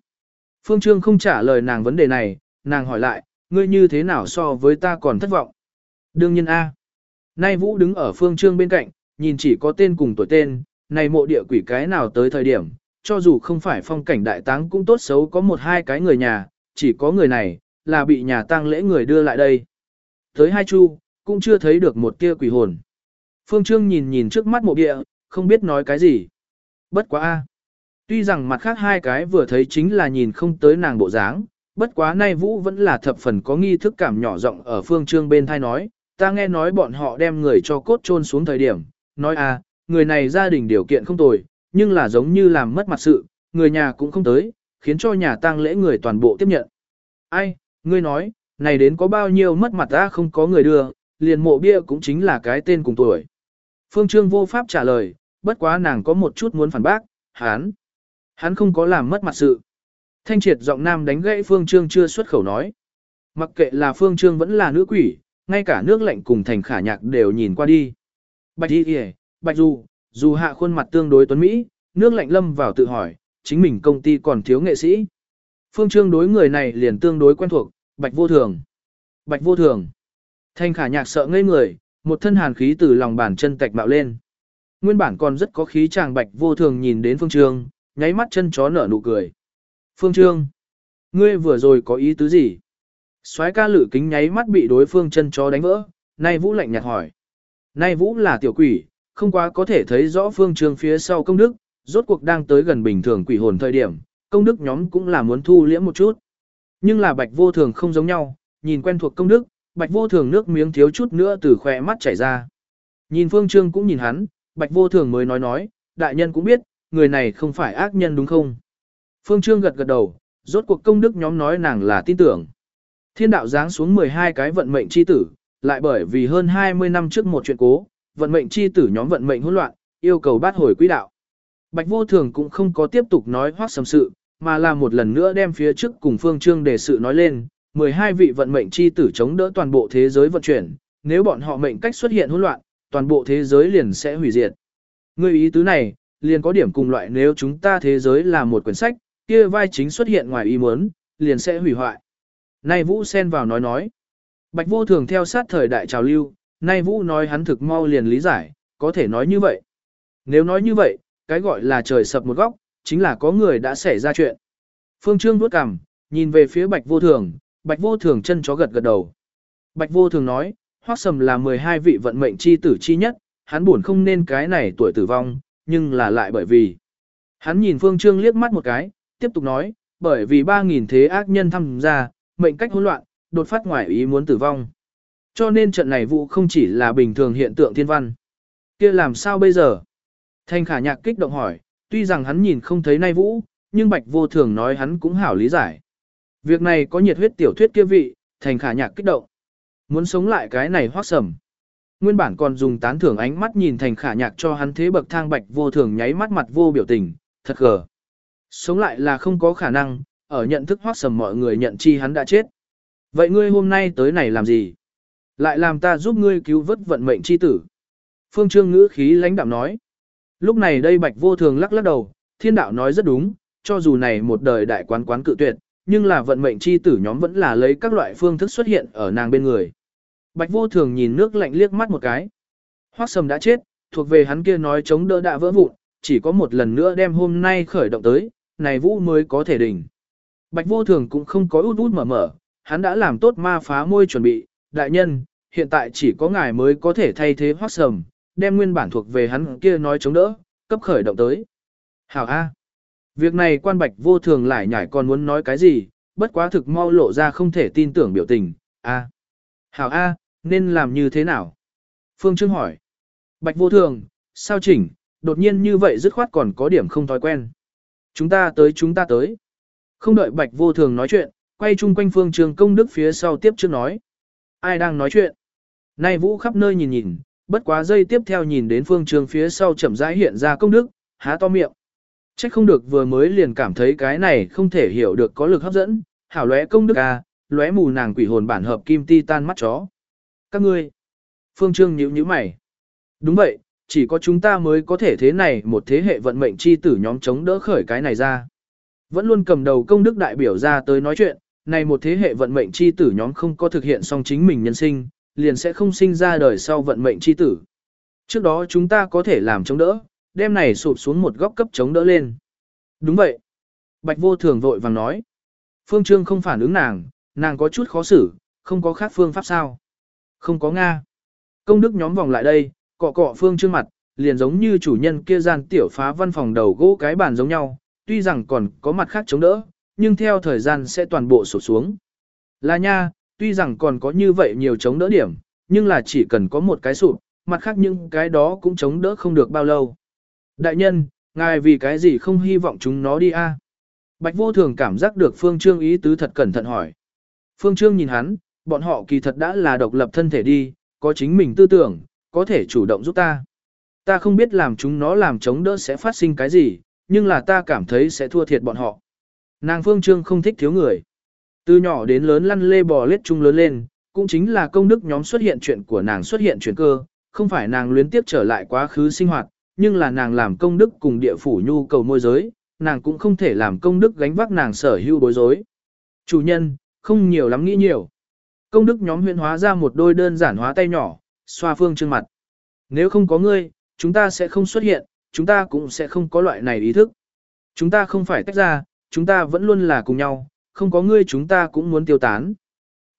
Phương Trương không trả lời nàng vấn đề này, nàng hỏi lại, ngươi như thế nào so với ta còn thất vọng? Đương nhiên A. Nay Vũ đứng ở Phương Trương bên cạnh, nhìn chỉ có tên cùng tuổi tên, này mộ địa quỷ cái nào tới thời điểm, cho dù không phải phong cảnh đại táng cũng tốt xấu có một hai cái người nhà, chỉ có người này, là bị nhà tang lễ người đưa lại đây. Tới hai chu, cũng chưa thấy được một tia quỷ hồn. Phương Trương nhìn nhìn trước mắt mộ địa, không biết nói cái gì. Bất quá a. Tuy rằng mặt khác hai cái vừa thấy chính là nhìn không tới nàng bộ dáng, bất quá nay Vũ vẫn là thập phần có nghi thức cảm nhỏ rộng ở Phương Trương bên thai nói, ta nghe nói bọn họ đem người cho cốt chôn xuống thời điểm, nói a, người này gia đình điều kiện không tồi, nhưng là giống như làm mất mặt sự, người nhà cũng không tới, khiến cho nhà tang lễ người toàn bộ tiếp nhận. Ai, ngươi nói, này đến có bao nhiêu mất mặt ta không có người đưa, liền mộ bia cũng chính là cái tên cùng tuổi. Phương Trương vô pháp trả lời, bất quá nàng có một chút muốn phản bác, hắn. Hắn không có làm mất mặt sự. Thanh triệt giọng nam đánh gãy Phương Trương chưa xuất khẩu nói. Mặc kệ là Phương Trương vẫn là nữ quỷ, ngay cả nước lạnh cùng thành khả nhạc đều nhìn qua đi. Bạch y kìa, bạch du, dù hạ khuôn mặt tương đối tuấn Mỹ, nước lạnh lâm vào tự hỏi, chính mình công ty còn thiếu nghệ sĩ. Phương Trương đối người này liền tương đối quen thuộc, bạch vô thường. Bạch vô thường. Thanh khả nhạc sợ ngây người, một thân hàn khí từ lòng bàn chân tạch mạo lên. Nguyên bản còn rất có khí chàng bạch vô thường nhìn đến Phương Trương, nháy mắt chân chó nở nụ cười. Phương Trương, ngươi vừa rồi có ý tứ gì? soái ca lử kính nháy mắt bị đối phương chân chó đánh vỡ, nay Vũ lạnh nhạt hỏi. Nay Vũ là tiểu quỷ, không quá có thể thấy rõ Phương Trương phía sau công đức, rốt cuộc đang tới gần bình thường quỷ hồn thời điểm, công đức nhóm cũng là muốn thu liễm một chút. Nhưng là bạch vô thường không giống nhau, nhìn quen thuộc công đức, bạch vô thường nước miếng thiếu chút nữa từ khỏe mắt chảy ra. Nhìn Phương Trương cũng nhìn hắn, bạch vô thường mới nói nói, đại nhân cũng biết, người này không phải ác nhân đúng không? Phương Trương gật gật đầu, rốt cuộc công đức nhóm nói nàng là tin tưởng. Thiên đạo giáng xuống 12 cái vận mệnh chi tử, lại bởi vì hơn 20 năm trước một chuyện cố, vận mệnh chi tử nhóm vận mệnh hỗn loạn, yêu cầu bắt hồi quỹ đạo. Bạch vô thường cũng không có tiếp tục nói hoác sầm sự, mà là một lần nữa đem phía trước cùng phương trương đề sự nói lên, 12 vị vận mệnh chi tử chống đỡ toàn bộ thế giới vận chuyển, nếu bọn họ mệnh cách xuất hiện hỗn loạn, toàn bộ thế giới liền sẽ hủy diệt. Người ý tứ này, liền có điểm cùng loại nếu chúng ta thế giới là một quyển sách, kia vai chính xuất hiện ngoài ý muốn, liền sẽ hủy hoại. Nay Vũ xen vào nói nói. Bạch vô thường theo sát thời đại trào lưu, nay Vũ nói hắn thực mau liền lý giải, có thể nói như vậy. Nếu nói như vậy, cái gọi là trời sập một góc, chính là có người đã xảy ra chuyện. Phương Trương vuốt cằm, nhìn về phía Bạch Vô Thường, Bạch Vô Thường chân chó gật gật đầu. Bạch Vô Thường nói, Hoắc Sầm là 12 vị vận mệnh chi tử chi nhất, hắn buồn không nên cái này tuổi tử vong, nhưng là lại bởi vì. Hắn nhìn Phương Trương liếc mắt một cái, tiếp tục nói, bởi vì 3.000 thế ác nhân tham gia, mệnh cách hỗn loạn, đột phát ngoài ý muốn tử vong. Cho nên trận này vụ không chỉ là bình thường hiện tượng thiên văn. kia làm sao bây giờ? Thanh khả nhạc kích động hỏi, tuy rằng hắn nhìn không thấy nay vũ, nhưng bạch vô thường nói hắn cũng hảo lý giải. Việc này có nhiệt huyết tiểu thuyết kia vị, thành khả nhạc kích động. Muốn sống lại cái này hoác sầm. Nguyên bản còn dùng tán thưởng ánh mắt nhìn thành khả nhạc cho hắn thế bậc thang bạch vô thường nháy mắt mặt vô biểu tình, thật gờ. Sống lại là không có khả năng, ở nhận thức hoác sầm mọi người nhận chi hắn đã chết. Vậy ngươi hôm nay tới này làm gì? Lại làm ta giúp ngươi cứu vớt vận mệnh chi tử. Phương Trương ngữ khí lãnh đạm nói. Lúc này đây bạch vô thường lắc lắc đầu, thiên đạo nói rất đúng, cho dù này một đời đại quán quán cự tuyệt, nhưng là vận mệnh chi tử nhóm vẫn là lấy các loại phương thức xuất hiện ở nàng bên người. Bạch vô thường nhìn nước lạnh liếc mắt một cái. Hoác sầm đã chết, thuộc về hắn kia nói chống đỡ đã vỡ vụn, chỉ có một lần nữa đem hôm nay khởi động tới, này vũ mới có thể đỉnh. Bạch vô thường cũng không có út út mở mở, hắn đã làm tốt ma phá môi chuẩn bị, đại nhân, hiện tại chỉ có ngài mới có thể thay thế hoác sầm, đem nguyên bản thuộc về hắn kia nói chống đỡ, cấp khởi động tới. Hảo A. Việc này quan bạch vô thường lại nhảy còn muốn nói cái gì, bất quá thực mau lộ ra không thể tin tưởng biểu tình. A. Hảo A, nên làm như thế nào? Phương Trương hỏi. Bạch vô thường, sao chỉnh, đột nhiên như vậy dứt khoát còn có điểm không thói quen. Chúng ta tới chúng ta tới. Không đợi bạch vô thường nói chuyện, quay chung quanh phương trường công đức phía sau tiếp trước nói. Ai đang nói chuyện? Nay vũ khắp nơi nhìn nhìn, bất quá giây tiếp theo nhìn đến phương trường phía sau chậm rãi hiện ra công đức, há to miệng. Trách không được vừa mới liền cảm thấy cái này không thể hiểu được có lực hấp dẫn, hảo lóe công đức à, lóe mù nàng quỷ hồn bản hợp kim ti tan mắt chó. Các ngươi, phương trương nhíu nhíu mày. Đúng vậy, chỉ có chúng ta mới có thể thế này một thế hệ vận mệnh chi tử nhóm chống đỡ khởi cái này ra. Vẫn luôn cầm đầu công đức đại biểu ra tới nói chuyện, này một thế hệ vận mệnh chi tử nhóm không có thực hiện xong chính mình nhân sinh, liền sẽ không sinh ra đời sau vận mệnh chi tử. Trước đó chúng ta có thể làm chống đỡ, đem này sụp xuống một góc cấp chống đỡ lên. Đúng vậy. Bạch vô thường vội vàng nói. Phương Trương không phản ứng nàng, nàng có chút khó xử, không có khác phương pháp sao. Không có Nga. Công đức nhóm vòng lại đây, cọ cọ Phương Trương mặt, liền giống như chủ nhân kia gian tiểu phá văn phòng đầu gỗ cái bàn giống nhau, tuy rằng còn có mặt khác chống đỡ, nhưng theo thời gian sẽ toàn bộ sụp xuống. Là nha, tuy rằng còn có như vậy nhiều chống đỡ điểm, nhưng là chỉ cần có một cái sụp, mặt khác những cái đó cũng chống đỡ không được bao lâu. Đại nhân, ngài vì cái gì không hy vọng chúng nó đi a? Bạch vô thường cảm giác được Phương Trương ý tứ thật cẩn thận hỏi. Phương Trương nhìn hắn, bọn họ kỳ thật đã là độc lập thân thể đi, có chính mình tư tưởng, có thể chủ động giúp ta. Ta không biết làm chúng nó làm chống đỡ sẽ phát sinh cái gì, nhưng là ta cảm thấy sẽ thua thiệt bọn họ. Nàng Phương Trương không thích thiếu người. Từ nhỏ đến lớn lăn lê bò lết chung lớn lên, cũng chính là công đức nhóm xuất hiện chuyện của nàng xuất hiện chuyển cơ, không phải nàng luyến tiếp trở lại quá khứ sinh hoạt, nhưng là nàng làm công đức cùng địa phủ nhu cầu môi giới, nàng cũng không thể làm công đức gánh vác nàng sở hữu bối rối. Chủ nhân, không nhiều lắm nghĩ nhiều. Công đức nhóm huyện hóa ra một đôi đơn giản hóa tay nhỏ, xoa phương trương mặt. Nếu không có ngươi, chúng ta sẽ không xuất hiện, chúng ta cũng sẽ không có loại này ý thức. Chúng ta không phải tách ra, chúng ta vẫn luôn là cùng nhau, không có ngươi chúng ta cũng muốn tiêu tán.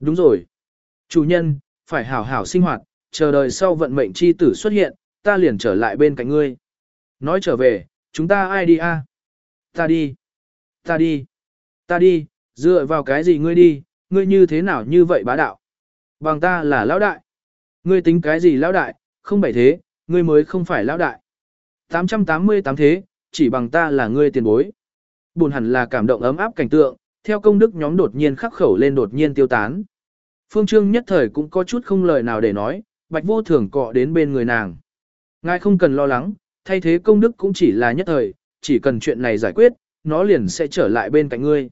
Đúng rồi. Chủ nhân, phải hảo hảo sinh hoạt, chờ đợi sau vận mệnh chi tử xuất hiện, ta liền trở lại bên cạnh ngươi. Nói trở về, chúng ta ai đi a? Ta đi. Ta đi. Ta đi, dựa vào cái gì ngươi đi, ngươi như thế nào như vậy bá đạo. Bằng ta là lão đại. Ngươi tính cái gì lão đại, không bảy thế, ngươi mới không phải lão đại. 888 thế, chỉ bằng ta là ngươi tiền bối. Buồn hẳn là cảm động ấm áp cảnh tượng, theo công đức nhóm đột nhiên khắc khẩu lên đột nhiên tiêu tán. Phương Trương nhất thời cũng có chút không lời nào để nói, bạch vô thường cọ đến bên người nàng. Ngài không cần lo lắng, thay thế công đức cũng chỉ là nhất thời, chỉ cần chuyện này giải quyết, nó liền sẽ trở lại bên cạnh ngươi.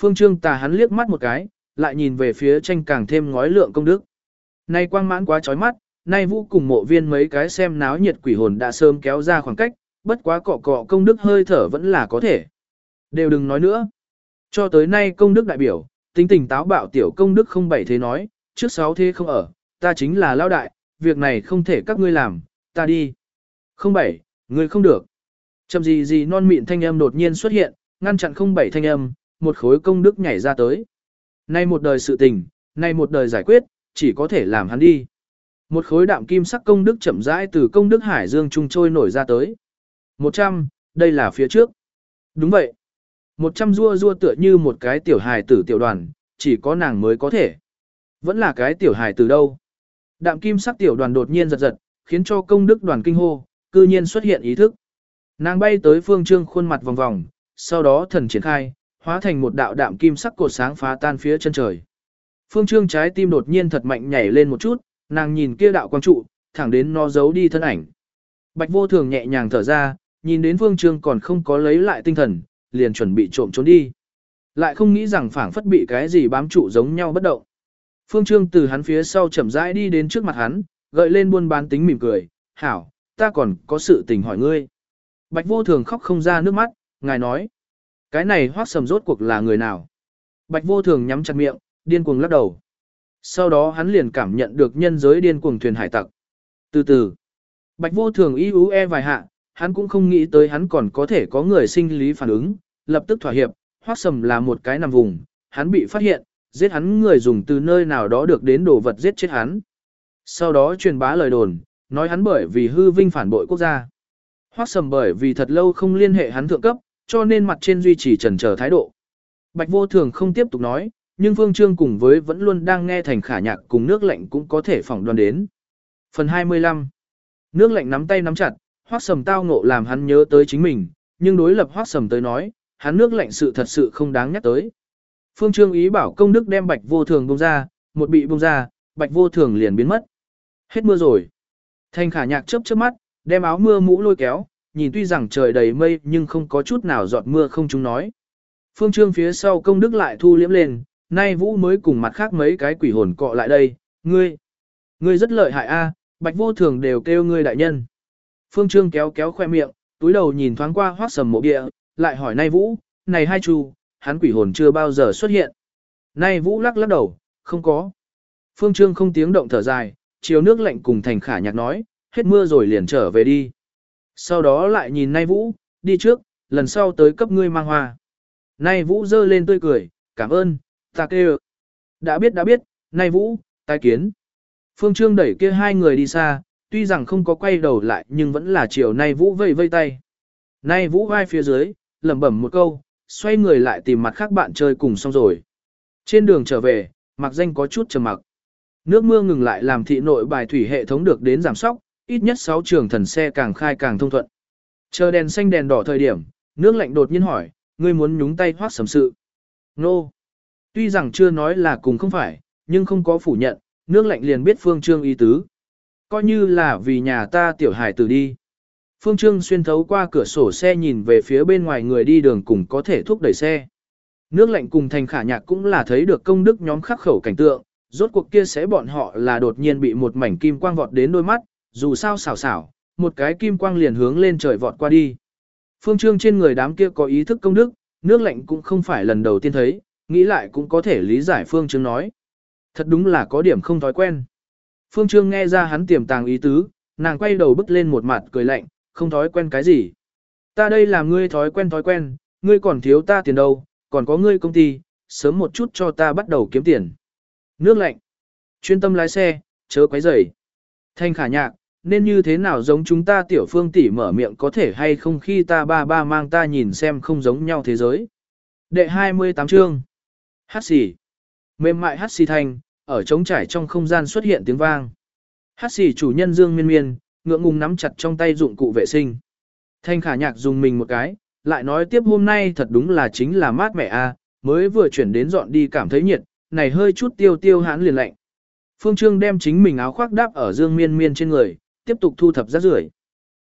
Phương Trương tà hắn liếc mắt một cái, lại nhìn về phía tranh càng thêm ngói lượng công đức. Nay quang mãn quá chói mắt, nay vũ cùng mộ viên mấy cái xem náo nhiệt quỷ hồn đã sớm kéo ra khoảng cách, bất quá cọ cọ công đức hơi thở vẫn là có thể. Đều đừng nói nữa. Cho tới nay công đức đại biểu, tính tình táo bạo tiểu công đức không bảy thế nói, trước sáu thế không ở, ta chính là lao đại, việc này không thể các ngươi làm, ta đi. Không bảy, ngươi không được. Chậm gì gì non mịn thanh âm đột nhiên xuất hiện, ngăn chặn không bảy thanh âm, một khối công đức nhảy ra tới. Nay một đời sự tình, nay một đời giải quyết, chỉ có thể làm hắn đi. Một khối đạm kim sắc công đức chậm rãi từ công đức hải dương trung trôi nổi ra tới. 100, đây là phía trước. Đúng vậy. 100 rua rua tựa như một cái tiểu hài tử tiểu đoàn, chỉ có nàng mới có thể. Vẫn là cái tiểu hài tử đâu. Đạm kim sắc tiểu đoàn đột nhiên giật giật, khiến cho công đức đoàn kinh hô, cư nhiên xuất hiện ý thức. Nàng bay tới phương trương khuôn mặt vòng vòng, sau đó thần triển khai, hóa thành một đạo đạm kim sắc cột sáng phá tan phía chân trời. Phương trương trái tim đột nhiên thật mạnh nhảy lên một chút, nàng nhìn kia đạo quang trụ, thẳng đến nó giấu đi thân ảnh. Bạch vô thường nhẹ nhàng thở ra, nhìn đến phương trương còn không có lấy lại tinh thần, liền chuẩn bị trộm trốn đi. Lại không nghĩ rằng phảng phất bị cái gì bám trụ giống nhau bất động. Phương trương từ hắn phía sau chậm rãi đi đến trước mặt hắn, gợi lên buôn bán tính mỉm cười, hảo, ta còn có sự tình hỏi ngươi. Bạch vô thường khóc không ra nước mắt, ngài nói. Cái này hoác sầm rốt cuộc là người nào? Bạch vô thường nhắm chặt miệng, điên cuồng lắc đầu. Sau đó hắn liền cảm nhận được nhân giới điên cuồng thuyền hải tặc. Từ từ, bạch vô thường y ú e vài hạ, hắn cũng không nghĩ tới hắn còn có thể có người sinh lý phản ứng, lập tức thỏa hiệp, hoác sầm là một cái nằm vùng, hắn bị phát hiện, giết hắn người dùng từ nơi nào đó được đến đồ vật giết chết hắn. Sau đó truyền bá lời đồn, nói hắn bởi vì hư vinh phản bội quốc gia. Hoác sầm bởi vì thật lâu không liên hệ hắn thượng cấp, cho nên mặt trên duy trì trần trở thái độ. Bạch vô thường không tiếp tục nói, nhưng Phương Trương cùng với vẫn luôn đang nghe thành khả nhạc cùng nước lạnh cũng có thể phỏng đoán đến. Phần 25 Nước lạnh nắm tay nắm chặt, hoác sầm tao ngộ làm hắn nhớ tới chính mình, nhưng đối lập hoác sầm tới nói, hắn nước lạnh sự thật sự không đáng nhắc tới. Phương Trương ý bảo công đức đem bạch vô thường bông ra, một bị bông ra, bạch vô thường liền biến mất. Hết mưa rồi. Thanh khả nhạc chớp chớp mắt, đem áo mưa mũ lôi kéo, nhìn tuy rằng trời đầy mây nhưng không có chút nào giọt mưa không chúng nói. Phương Trương phía sau công đức lại thu liễm lên, nay vũ mới cùng mặt khác mấy cái quỷ hồn cọ lại đây, ngươi, ngươi rất lợi hại a, bạch vô thường đều kêu ngươi đại nhân. Phương Trương kéo kéo khoe miệng, túi đầu nhìn thoáng qua hoác sầm mộ địa, lại hỏi nay vũ, này hai chu, hắn quỷ hồn chưa bao giờ xuất hiện. Nay vũ lắc lắc đầu, không có. Phương Trương không tiếng động thở dài, chiều nước lạnh cùng thành khả nhạc nói, hết mưa rồi liền trở về đi. Sau đó lại nhìn nay vũ, đi trước, lần sau tới cấp ngươi mang hoa. Nay vũ dơ lên tươi cười, cảm ơn, ta kêu. Đã biết đã biết, nay vũ, tai kiến. Phương Trương đẩy kia hai người đi xa, tuy rằng không có quay đầu lại nhưng vẫn là chiều nay vũ vây vây tay. Nay vũ vai phía dưới, lẩm bẩm một câu, xoay người lại tìm mặt khác bạn chơi cùng xong rồi. Trên đường trở về, mặc danh có chút trầm mặc. Nước mưa ngừng lại làm thị nội bài thủy hệ thống được đến giảm sóc, ít nhất 6 trường thần xe càng khai càng thông thuận. Chờ đèn xanh đèn đỏ thời điểm, nước lạnh đột nhiên hỏi, ngươi muốn nhúng tay hoác sầm sự. Nô! No. Tuy rằng chưa nói là cùng không phải, nhưng không có phủ nhận, nước lạnh liền biết phương trương ý tứ. Coi như là vì nhà ta tiểu hải tử đi. Phương Trương xuyên thấu qua cửa sổ xe nhìn về phía bên ngoài người đi đường cùng có thể thúc đẩy xe. Nước lạnh cùng thành khả nhạc cũng là thấy được công đức nhóm khắc khẩu cảnh tượng, rốt cuộc kia sẽ bọn họ là đột nhiên bị một mảnh kim quang vọt đến đôi mắt, dù sao xảo xảo, một cái kim quang liền hướng lên trời vọt qua đi. Phương Trương trên người đám kia có ý thức công đức, nước lạnh cũng không phải lần đầu tiên thấy, nghĩ lại cũng có thể lý giải Phương Trương nói. Thật đúng là có điểm không thói quen. Phương Trương nghe ra hắn tiềm tàng ý tứ, nàng quay đầu bứt lên một mặt cười lạnh, không thói quen cái gì. Ta đây làm ngươi thói quen thói quen, ngươi còn thiếu ta tiền đâu, còn có ngươi công ty, sớm một chút cho ta bắt đầu kiếm tiền. Nước lạnh. Chuyên tâm lái xe, chớ quấy rầy. Thanh khả nhạc, nên như thế nào giống chúng ta tiểu phương tỷ mở miệng có thể hay không khi ta ba ba mang ta nhìn xem không giống nhau thế giới. Đệ 28 chương. Hát xì. Mềm mại hát xì thanh, ở trống trải trong không gian xuất hiện tiếng vang. Hát xì chủ nhân Dương Miên Miên, ngượng ngùng nắm chặt trong tay dụng cụ vệ sinh. Thanh khả nhạc dùng mình một cái, lại nói tiếp hôm nay thật đúng là chính là mát mẻ a, mới vừa chuyển đến dọn đi cảm thấy nhiệt, này hơi chút tiêu tiêu hãn liền lạnh. Phương Trương đem chính mình áo khoác đáp ở Dương Miên Miên trên người, tiếp tục thu thập rác rưởi.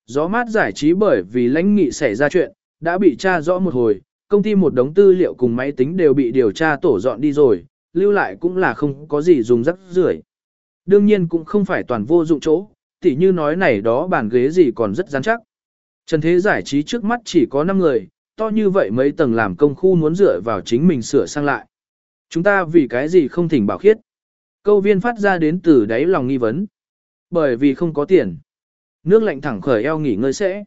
Gió mát giải trí bởi vì lãnh nghị xảy ra chuyện, đã bị tra rõ một hồi, công ty một đống tư liệu cùng máy tính đều bị điều tra tổ dọn đi rồi, lưu lại cũng là không có gì dùng rắc rưởi. Đương nhiên cũng không phải toàn vô dụng chỗ, tỉ như nói này đó bàn ghế gì còn rất rắn chắc. Trần thế giải trí trước mắt chỉ có 5 người, to như vậy mấy tầng làm công khu muốn dựa vào chính mình sửa sang lại. Chúng ta vì cái gì không thỉnh bảo khiết. Câu viên phát ra đến từ đáy lòng nghi vấn. Bởi vì không có tiền. Nước lạnh thẳng khởi eo nghỉ ngơi sẽ.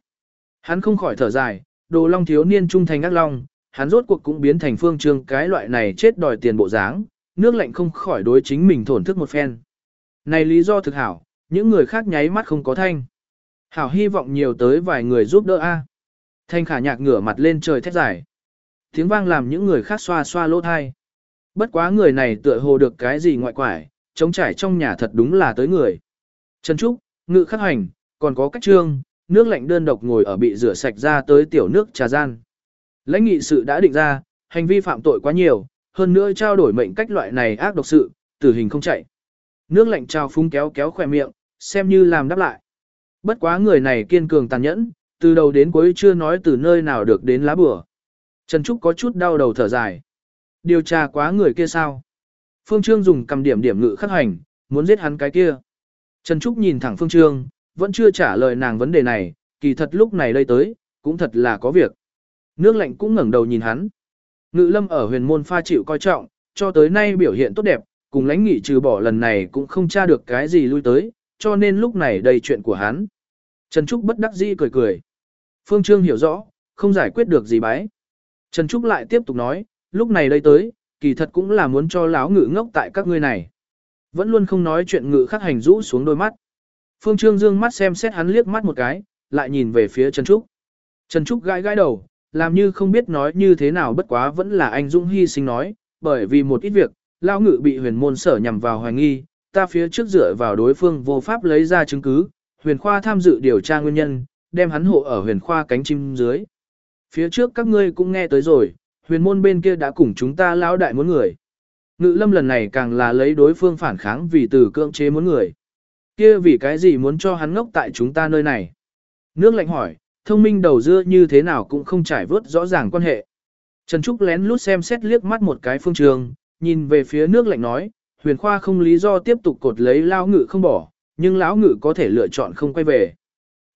Hắn không khỏi thở dài, đồ long thiếu niên trung thành ác long, hắn rốt cuộc cũng biến thành phương trương cái loại này chết đòi tiền bộ dáng, nước lạnh không khỏi đối chính mình thổn thức một phen. Này lý do thực hảo, những người khác nháy mắt không có thanh. Hảo hy vọng nhiều tới vài người giúp đỡ a. Thanh khả nhạc ngửa mặt lên trời thét dài. Tiếng vang làm những người khác xoa xoa lỗ thai. Bất quá người này tựa hồ được cái gì ngoại quải, chống trải trong nhà thật đúng là tới người. Trần Trúc, ngự khắc hành, còn có cách trương, nước lạnh đơn độc ngồi ở bị rửa sạch ra tới tiểu nước trà gian. Lãnh nghị sự đã định ra, hành vi phạm tội quá nhiều, hơn nữa trao đổi mệnh cách loại này ác độc sự, tử hình không chạy. Nước lạnh trao phúng kéo kéo khỏe miệng, xem như làm đáp lại. Bất quá người này kiên cường tàn nhẫn, từ đầu đến cuối chưa nói từ nơi nào được đến lá bửa. Trần Trúc có chút đau đầu thở dài. Điều tra quá người kia sao? Phương Trương dùng cầm điểm điểm ngự khắc hành, muốn giết hắn cái kia. Trần Trúc nhìn thẳng Phương Trương, vẫn chưa trả lời nàng vấn đề này, kỳ thật lúc này đây tới, cũng thật là có việc. Nước lạnh cũng ngẩng đầu nhìn hắn. Ngự lâm ở huyền môn pha chịu coi trọng, cho tới nay biểu hiện tốt đẹp, cùng lãnh nghị trừ bỏ lần này cũng không tra được cái gì lui tới, cho nên lúc này đây chuyện của hắn. Trần Trúc bất đắc dĩ cười cười. Phương Trương hiểu rõ, không giải quyết được gì bái. Trần Trúc lại tiếp tục nói, lúc này đây tới, kỳ thật cũng là muốn cho lão ngự ngốc tại các ngươi này. Vẫn luôn không nói chuyện ngự khắc hành rũ xuống đôi mắt. Phương Trương dương mắt xem xét hắn liếc mắt một cái, lại nhìn về phía Trần Trúc. Trần Trúc gãi gãi đầu, làm như không biết nói như thế nào bất quá vẫn là anh Dũng hy sinh nói, bởi vì một ít việc, lão ngự bị huyền môn sở nhằm vào hoài nghi, ta phía trước dựa vào đối phương vô pháp lấy ra chứng cứ, huyền khoa tham dự điều tra nguyên nhân, đem hắn hộ ở huyền khoa cánh chim dưới. Phía trước các ngươi cũng nghe tới rồi, huyền môn bên kia đã cùng chúng ta lão đại muốn người. Ngự lâm lần này càng là lấy đối phương phản kháng vì từ cưỡng chế muốn người. Kia vì cái gì muốn cho hắn ngốc tại chúng ta nơi này? Nước lạnh hỏi, thông minh đầu dưa như thế nào cũng không trải vớt rõ ràng quan hệ. Trần Trúc lén lút xem xét liếc mắt một cái phương trường, nhìn về phía nước lạnh nói, huyền khoa không lý do tiếp tục cột lấy lao ngự không bỏ, nhưng lão ngự có thể lựa chọn không quay về.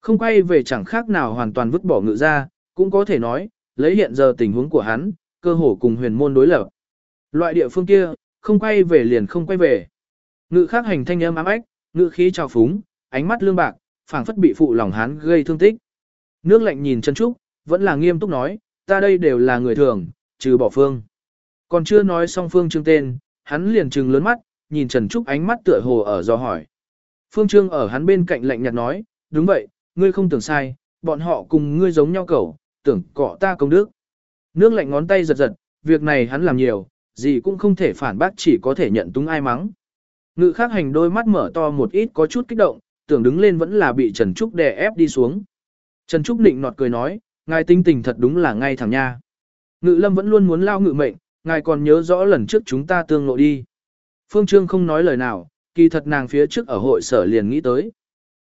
Không quay về chẳng khác nào hoàn toàn vứt bỏ ngự ra, cũng có thể nói, lấy hiện giờ tình huống của hắn, cơ hồ cùng huyền môn đối lập. Loại địa phương kia, không quay về liền không quay về. Ngự khác hành thanh âm ám ách, ngự khí trào phúng, ánh mắt lương bạc, phảng phất bị phụ lòng hắn gây thương tích. Nước lạnh nhìn chân trúc, vẫn là nghiêm túc nói, ta đây đều là người thường, trừ bỏ phương. Còn chưa nói xong phương trương tên, hắn liền trừng lớn mắt, nhìn Trần Trúc ánh mắt tựa hồ ở do hỏi. Phương Trương ở hắn bên cạnh lạnh nhạt nói, đúng vậy, ngươi không tưởng sai, bọn họ cùng ngươi giống nhau cẩu, tưởng cọ ta công đức. Nước lạnh ngón tay giật giật, việc này hắn làm nhiều, gì cũng không thể phản bác chỉ có thể nhận túng ai mắng. Ngự khác hành đôi mắt mở to một ít có chút kích động, tưởng đứng lên vẫn là bị Trần Trúc đè ép đi xuống. Trần Trúc định nọt cười nói, ngài tinh tình thật đúng là ngay thẳng nha. Ngự lâm vẫn luôn muốn lao ngự mệnh, ngài còn nhớ rõ lần trước chúng ta tương lộ đi. Phương Trương không nói lời nào, kỳ thật nàng phía trước ở hội sở liền nghĩ tới.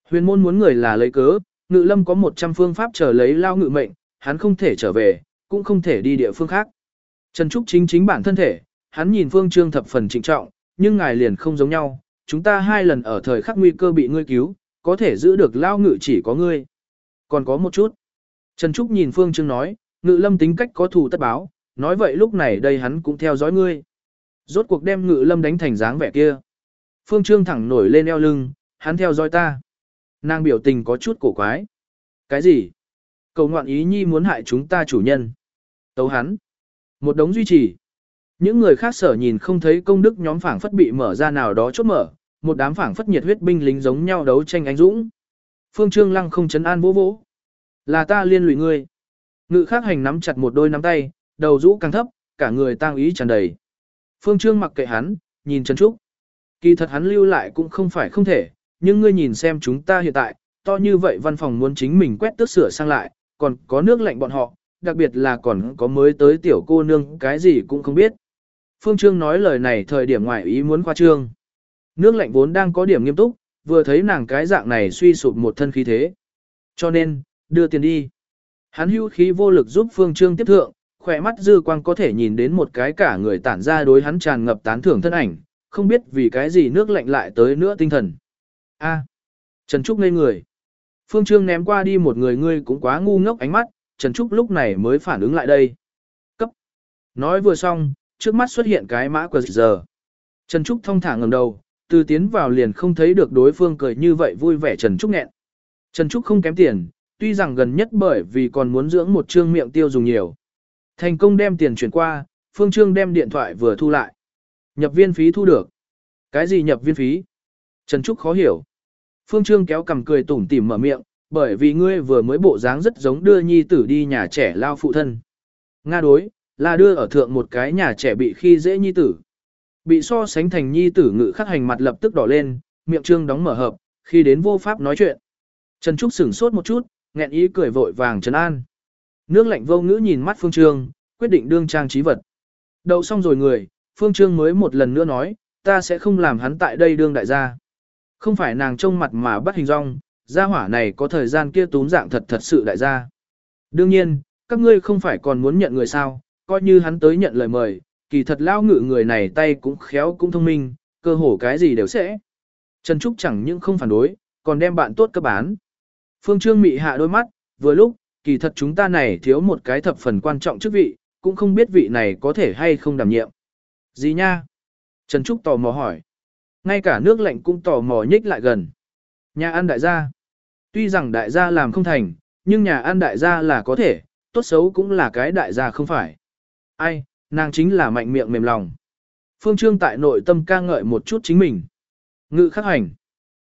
Huyền môn muốn người là lấy cớ, ngự lâm có 100 phương pháp chờ lấy lao ngự mệnh, hắn không thể trở về, cũng không thể đi địa phương khác. Trần Trúc chính chính bản thân thể, hắn nhìn Phương Trương thập phần trịnh trọng, nhưng ngài liền không giống nhau, chúng ta hai lần ở thời khắc nguy cơ bị ngươi cứu, có thể giữ được lao ngự chỉ có ngươi. Còn có một chút. Trần Trúc nhìn Phương Trương nói, ngự lâm tính cách có thù tất báo, nói vậy lúc này đây hắn cũng theo dõi ngươi. Rốt cuộc đem ngự lâm đánh thành dáng vẻ kia. Phương Trương thẳng nổi lên eo lưng, hắn theo dõi ta. Nàng biểu tình có chút cổ quái. Cái gì? Cầu ngoạn ý nhi muốn hại chúng ta chủ nhân. Tấu hắn. Một đống duy trì. Những người khác sở nhìn không thấy công đức nhóm phảng phất bị mở ra nào đó chốt mở, một đám phảng phất nhiệt huyết binh lính giống nhau đấu tranh anh dũng. Phương Trương Lăng không chấn an vỗ vỗ. Là ta liên lụy ngươi. Ngự khác hành nắm chặt một đôi nắm tay, đầu rũ càng thấp, cả người tang ý tràn đầy. Phương Trương mặc kệ hắn, nhìn Trần Trúc. Kỳ thật hắn lưu lại cũng không phải không thể, nhưng ngươi nhìn xem chúng ta hiện tại, to như vậy văn phòng muốn chính mình quét tước sửa sang lại, còn có nước lạnh bọn họ, đặc biệt là còn có mới tới tiểu cô nương cái gì cũng không biết. Phương Trương nói lời này thời điểm ngoại ý muốn qua trương. Nước lạnh vốn đang có điểm nghiêm túc, vừa thấy nàng cái dạng này suy sụp một thân khí thế. Cho nên, đưa tiền đi. Hắn hưu khí vô lực giúp Phương Trương tiếp thượng, khỏe mắt dư quang có thể nhìn đến một cái cả người tản ra đối hắn tràn ngập tán thưởng thân ảnh, không biết vì cái gì nước lạnh lại tới nữa tinh thần. A. Trần Trúc ngây người. Phương Trương ném qua đi một người ngươi cũng quá ngu ngốc ánh mắt, Trần Trúc lúc này mới phản ứng lại đây. Cấp. Nói vừa xong, trước mắt xuất hiện cái mã quờ giờ. Trần Trúc thông thả ngẩng đầu, từ tiến vào liền không thấy được đối phương cười như vậy vui vẻ Trần Trúc nghẹn. Trần Trúc không kém tiền, tuy rằng gần nhất bởi vì còn muốn dưỡng một trương miệng tiêu dùng nhiều. Thành công đem tiền chuyển qua, Phương Trương đem điện thoại vừa thu lại. Nhập viên phí thu được. Cái gì nhập viên phí? Trần Trúc khó hiểu. Phương Trương kéo cầm cười tủm tỉm mở miệng, bởi vì ngươi vừa mới bộ dáng rất giống đưa nhi tử đi nhà trẻ lao phụ thân. Nga đối, là đưa ở thượng một cái nhà trẻ bị khi dễ nhi tử. Bị so sánh thành nhi tử ngự khắc hành mặt lập tức đỏ lên, miệng trương đóng mở hợp, khi đến vô pháp nói chuyện. Trần Trúc sửng sốt một chút, nghẹn ý cười vội vàng trấn an. Nước lạnh vô ngữ nhìn mắt Phương Trương, quyết định đương trang trí vật. Đậu xong rồi người, Phương Trương mới một lần nữa nói, ta sẽ không làm hắn tại đây đương đại gia. Không phải nàng trông mặt mà bắt hình rong, gia hỏa này có thời gian kia túm dạng thật thật sự đại gia. Đương nhiên, các ngươi không phải còn muốn nhận người sao, coi như hắn tới nhận lời mời, kỳ thật lao ngự người này tay cũng khéo cũng thông minh, cơ hồ cái gì đều sẽ. Trần Trúc chẳng những không phản đối, còn đem bạn tốt cấp bán. Phương Trương mị hạ đôi mắt, vừa lúc, kỳ thật chúng ta này thiếu một cái thập phần quan trọng chức vị, cũng không biết vị này có thể hay không đảm nhiệm. Gì nha? Trần Trúc tò mò hỏi. Ngay cả nước lạnh cũng tò mò nhích lại gần. Nhà ăn đại gia. Tuy rằng đại gia làm không thành, nhưng nhà ăn đại gia là có thể, tốt xấu cũng là cái đại gia không phải. Ai, nàng chính là mạnh miệng mềm lòng. Phương Trương tại nội tâm ca ngợi một chút chính mình. Ngự khắc hành.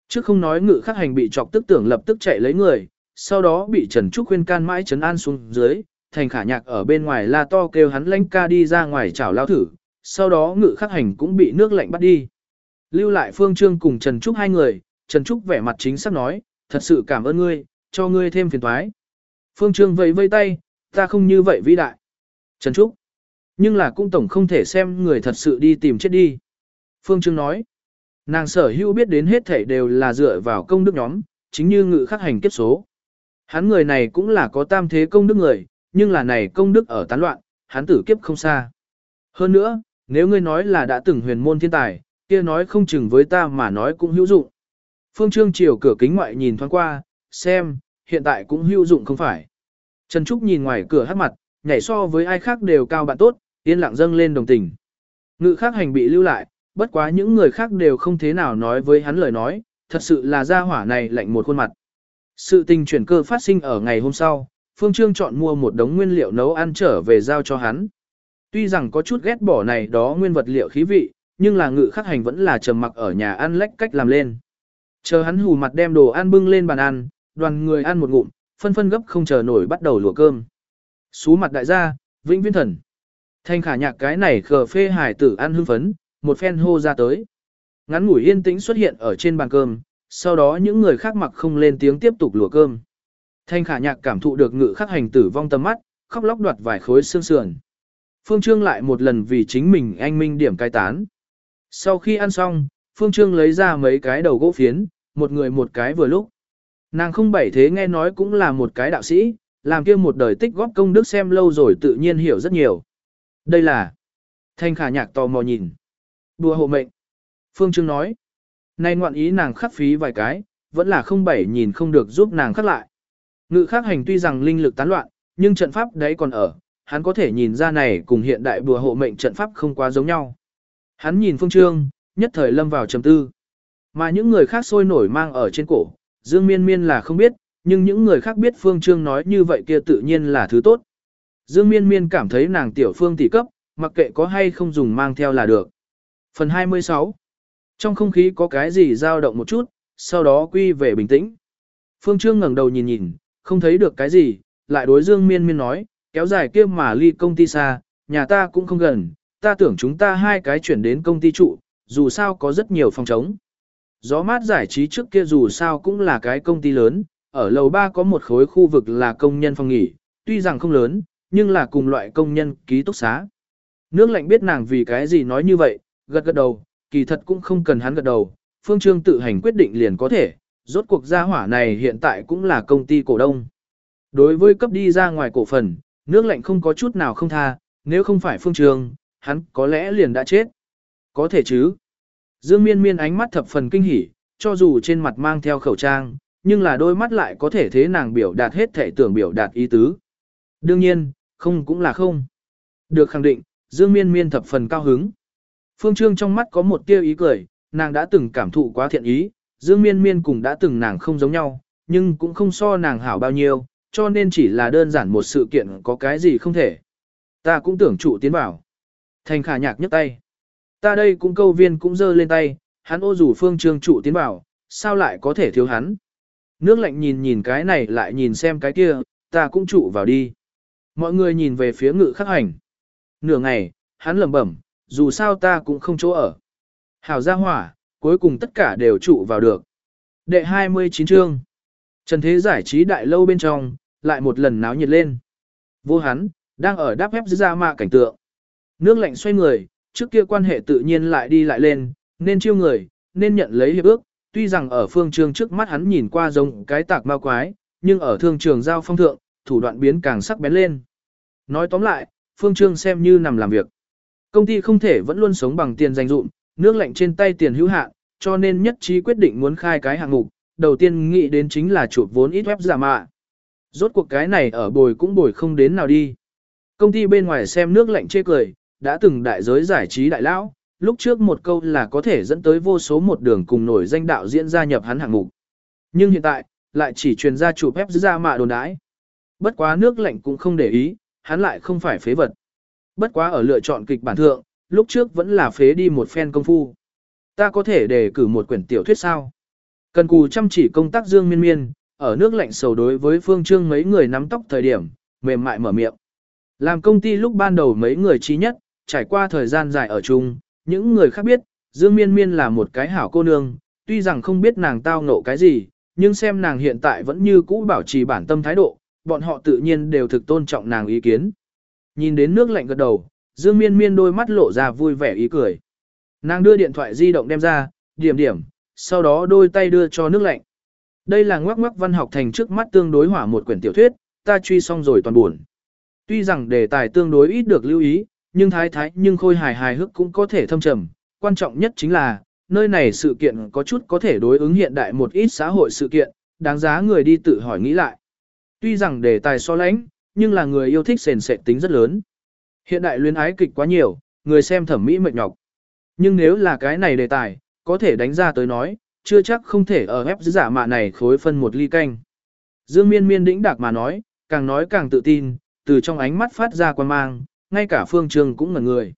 Trước không nói ngự khắc hành bị chọc tức tưởng lập tức chạy lấy người, sau đó bị Trần Trúc khuyên can mãi trấn an xuống dưới, thành khả nhạc ở bên ngoài la to kêu hắn lãnh ca đi ra ngoài chảo lao thử, sau đó ngự khắc hành cũng bị nước lạnh bắt đi. Lưu lại Phương Trương cùng Trần Trúc hai người, Trần Trúc vẻ mặt chính xác nói, thật sự cảm ơn ngươi, cho ngươi thêm phiền toái. Phương Trương vẫy vây tay, ta không như vậy vĩ đại. Trần Trúc. Nhưng là cũng tổng không thể xem người thật sự đi tìm chết đi. Phương Trương nói. Nàng sở hữu biết đến hết thảy đều là dựa vào công đức nhóm, chính như ngự khắc hành kiếp số. Hắn người này cũng là có tam thế công đức người, nhưng là này công đức ở tán loạn, hắn tử kiếp không xa. Hơn nữa, nếu ngươi nói là đã từng huyền môn thiên tài, kia nói không chừng với ta mà nói cũng hữu dụng. Phương Trương chiều cửa kính ngoại nhìn thoáng qua, xem, hiện tại cũng hữu dụng không phải. Trần Trúc nhìn ngoài cửa hát mặt, nhảy so với ai khác đều cao bạn tốt, yên lặng dâng lên đồng tình. Ngự khác hành bị lưu lại, bất quá những người khác đều không thế nào nói với hắn lời nói, thật sự là gia hỏa này lạnh một khuôn mặt. Sự tình chuyển cơ phát sinh ở ngày hôm sau, Phương Trương chọn mua một đống nguyên liệu nấu ăn trở về giao cho hắn. Tuy rằng có chút ghét bỏ này đó nguyên vật liệu khí vị, nhưng là ngự khắc hành vẫn là trầm mặc ở nhà ăn lách cách làm lên. Chờ hắn hù mặt đem đồ ăn bưng lên bàn ăn, đoàn người ăn một ngụm, phân phân gấp không chờ nổi bắt đầu lùa cơm. Xú mặt đại gia, vĩnh viên thần. Thanh khả nhạc cái này khờ phê hải tử ăn hưng phấn, một phen hô ra tới. Ngắn ngủi yên tĩnh xuất hiện ở trên bàn cơm, sau đó những người khác mặc không lên tiếng tiếp tục lùa cơm. Thanh khả nhạc cảm thụ được ngự khắc hành tử vong tâm mắt, khóc lóc đoạt vài khối xương sườn. Phương Trương lại một lần vì chính mình anh minh điểm cai tán. Sau khi ăn xong, Phương Trương lấy ra mấy cái đầu gỗ phiến, một người một cái vừa lúc. Nàng không bảy thế nghe nói cũng là một cái đạo sĩ, làm kia một đời tích góp công đức xem lâu rồi tự nhiên hiểu rất nhiều. Đây là... Thanh khả nhạc tò mò nhìn. Đùa hộ mệnh. Phương Trương nói. Nay ngoạn ý nàng khắc phí vài cái, vẫn là không bảy nhìn không được giúp nàng khắc lại. Ngự khắc hành tuy rằng linh lực tán loạn, nhưng trận pháp đấy còn ở, hắn có thể nhìn ra này cùng hiện đại bùa hộ mệnh trận pháp không quá giống nhau. Hắn nhìn Phương Trương, nhất thời lâm vào trầm tư. Mà những người khác sôi nổi mang ở trên cổ, Dương Miên Miên là không biết, nhưng những người khác biết Phương Trương nói như vậy kia tự nhiên là thứ tốt. Dương Miên Miên cảm thấy nàng tiểu phương tỷ cấp, mặc kệ có hay không dùng mang theo là được. Phần 26 Trong không khí có cái gì dao động một chút, sau đó quy về bình tĩnh. Phương Trương ngẩng đầu nhìn nhìn, không thấy được cái gì, lại đối Dương Miên Miên nói, kéo dài kia mà ly công ty xa, nhà ta cũng không gần, ta tưởng chúng ta hai cái chuyển đến công ty trụ, dù sao có rất nhiều phòng trống. Gió mát giải trí trước kia dù sao cũng là cái công ty lớn, ở lầu 3 có một khối khu vực là công nhân phòng nghỉ, tuy rằng không lớn, nhưng là cùng loại công nhân ký túc xá. Nước lạnh biết nàng vì cái gì nói như vậy, gật gật đầu, kỳ thật cũng không cần hắn gật đầu, Phương Trương tự hành quyết định liền có thể, rốt cuộc gia hỏa này hiện tại cũng là công ty cổ đông. Đối với cấp đi ra ngoài cổ phần, nước lạnh không có chút nào không tha, nếu không phải Phương Trương, hắn có lẽ liền đã chết. Có thể chứ. Dương miên miên ánh mắt thập phần kinh hỉ, cho dù trên mặt mang theo khẩu trang, nhưng là đôi mắt lại có thể thế nàng biểu đạt hết thể tưởng biểu đạt ý tứ. Đương nhiên, không cũng là không. Được khẳng định, Dương miên miên thập phần cao hứng. Phương Trương trong mắt có một tia ý cười, nàng đã từng cảm thụ quá thiện ý, Dương miên miên cùng đã từng nàng không giống nhau, nhưng cũng không so nàng hảo bao nhiêu, cho nên chỉ là đơn giản một sự kiện có cái gì không thể. Ta cũng tưởng trụ tiến bảo. Thành khả nhạc nhấc tay. Ta đây cũng câu viên cũng giơ lên tay, hắn ô rủ phương trương trụ tiến bảo, sao lại có thể thiếu hắn. Nước lạnh nhìn nhìn cái này lại nhìn xem cái kia, ta cũng trụ vào đi. Mọi người nhìn về phía ngự khắc hành. Nửa ngày, hắn lẩm bẩm, dù sao ta cũng không chỗ ở. Hảo gia hỏa, cuối cùng tất cả đều trụ vào được. Đệ 29 chương. Trần thế giải trí đại lâu bên trong, lại một lần náo nhiệt lên. Vô hắn, đang ở đáp ép ra mạ cảnh tượng. Nước lạnh xoay người, trước kia quan hệ tự nhiên lại đi lại lên, nên chiêu người, nên nhận lấy hiệp ước, tuy rằng ở phương trường trước mắt hắn nhìn qua giống cái tạc ma quái, nhưng ở thương trường giao phong thượng, thủ đoạn biến càng sắc bén lên. Nói tóm lại, phương trương xem như nằm làm việc. Công ty không thể vẫn luôn sống bằng tiền dành dụm, nước lạnh trên tay tiền hữu hạn, cho nên nhất trí quyết định muốn khai cái hạng mục, đầu tiên nghĩ đến chính là chụp vốn ít web giả mạ. Rốt cuộc cái này ở bồi cũng bồi không đến nào đi. Công ty bên ngoài xem nước lạnh chê cười, đã từng đại giới giải trí đại lão, lúc trước một câu là có thể dẫn tới vô số một đường cùng nổi danh đạo diễn gia nhập hắn hạng mục. Nhưng hiện tại, lại chỉ truyền ra chụp phép giả mạ đồn đãi. Bất quá nước lạnh cũng không để ý, hắn lại không phải phế vật. Bất quá ở lựa chọn kịch bản thượng, lúc trước vẫn là phế đi một phen công phu. Ta có thể đề cử một quyển tiểu thuyết sao? Cần cù chăm chỉ công tác dương miên miên, ở nước lạnh sầu đối với phương trương mấy người nắm tóc thời điểm, mềm mại mở miệng. Làm công ty lúc ban đầu mấy người trí nhất, trải qua thời gian dài ở chung, những người khác biết, Dương Miên Miên là một cái hảo cô nương, tuy rằng không biết nàng tao nộ cái gì, nhưng xem nàng hiện tại vẫn như cũ bảo trì bản tâm thái độ, bọn họ tự nhiên đều thực tôn trọng nàng ý kiến. Nhìn đến nước lạnh gật đầu, Dương Miên Miên đôi mắt lộ ra vui vẻ ý cười. Nàng đưa điện thoại di động đem ra, điểm điểm, sau đó đôi tay đưa cho nước lạnh. Đây là ngoắc ngoắc văn học thành trước mắt tương đối hỏa một quyển tiểu thuyết, ta truy xong rồi toàn buồn. Tuy rằng đề tài tương đối ít được lưu ý, nhưng thái thái nhưng khôi hài hài hước cũng có thể thâm trầm. Quan trọng nhất chính là, nơi này sự kiện có chút có thể đối ứng hiện đại một ít xã hội sự kiện, đáng giá người đi tự hỏi nghĩ lại. Tuy rằng đề tài so lãnh, nhưng là người yêu thích sền sệt tính rất lớn. Hiện đại luyến ái kịch quá nhiều, người xem thẩm mỹ mệt nhọc. Nhưng nếu là cái này đề tài, có thể đánh ra tới nói, chưa chắc không thể ở ép giả mạ này khối phân một ly canh. Dương miên miên đĩnh đạc mà nói, càng nói càng tự tin, từ trong ánh mắt phát ra quan mang, ngay cả phương trường cũng ngẩn người.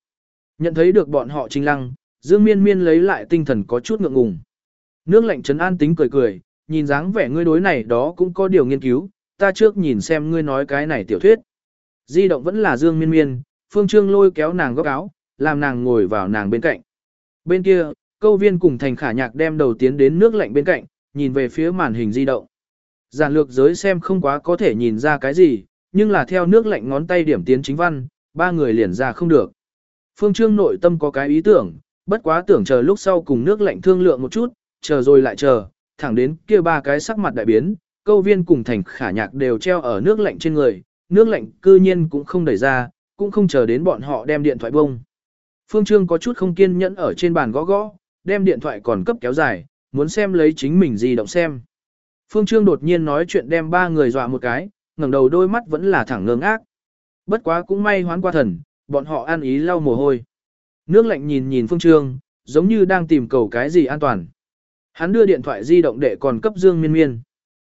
Nhận thấy được bọn họ trinh lăng, Dương Miên Miên lấy lại tinh thần có chút ngượng ngùng. Nước lạnh trấn an tính cười cười, nhìn dáng vẻ ngươi đối này đó cũng có điều nghiên cứu, ta trước nhìn xem ngươi nói cái này tiểu thuyết. Di động vẫn là Dương Miên Miên, Phương Trương lôi kéo nàng góc áo, làm nàng ngồi vào nàng bên cạnh. Bên kia, câu viên cùng thành khả nhạc đem đầu tiến đến nước lạnh bên cạnh, nhìn về phía màn hình di động. Giản lược giới xem không quá có thể nhìn ra cái gì, nhưng là theo nước lạnh ngón tay điểm tiến chính văn, ba người liền ra không được. Phương Trương nội tâm có cái ý tưởng, bất quá tưởng chờ lúc sau cùng nước lạnh thương lượng một chút, chờ rồi lại chờ, thẳng đến kia ba cái sắc mặt đại biến, câu viên cùng thành khả nhạc đều treo ở nước lạnh trên người, nước lạnh cư nhiên cũng không đẩy ra, cũng không chờ đến bọn họ đem điện thoại bông. Phương Trương có chút không kiên nhẫn ở trên bàn gõ gõ, đem điện thoại còn cấp kéo dài, muốn xem lấy chính mình gì động xem. Phương Trương đột nhiên nói chuyện đem ba người dọa một cái, ngẩng đầu đôi mắt vẫn là thẳng ngơ ngác. Bất quá cũng may hoán qua thần, bọn họ an ý lau mồ hôi. Nước lạnh nhìn nhìn Phương Trương, giống như đang tìm cầu cái gì an toàn. Hắn đưa điện thoại di động để còn cấp Dương Miên Miên.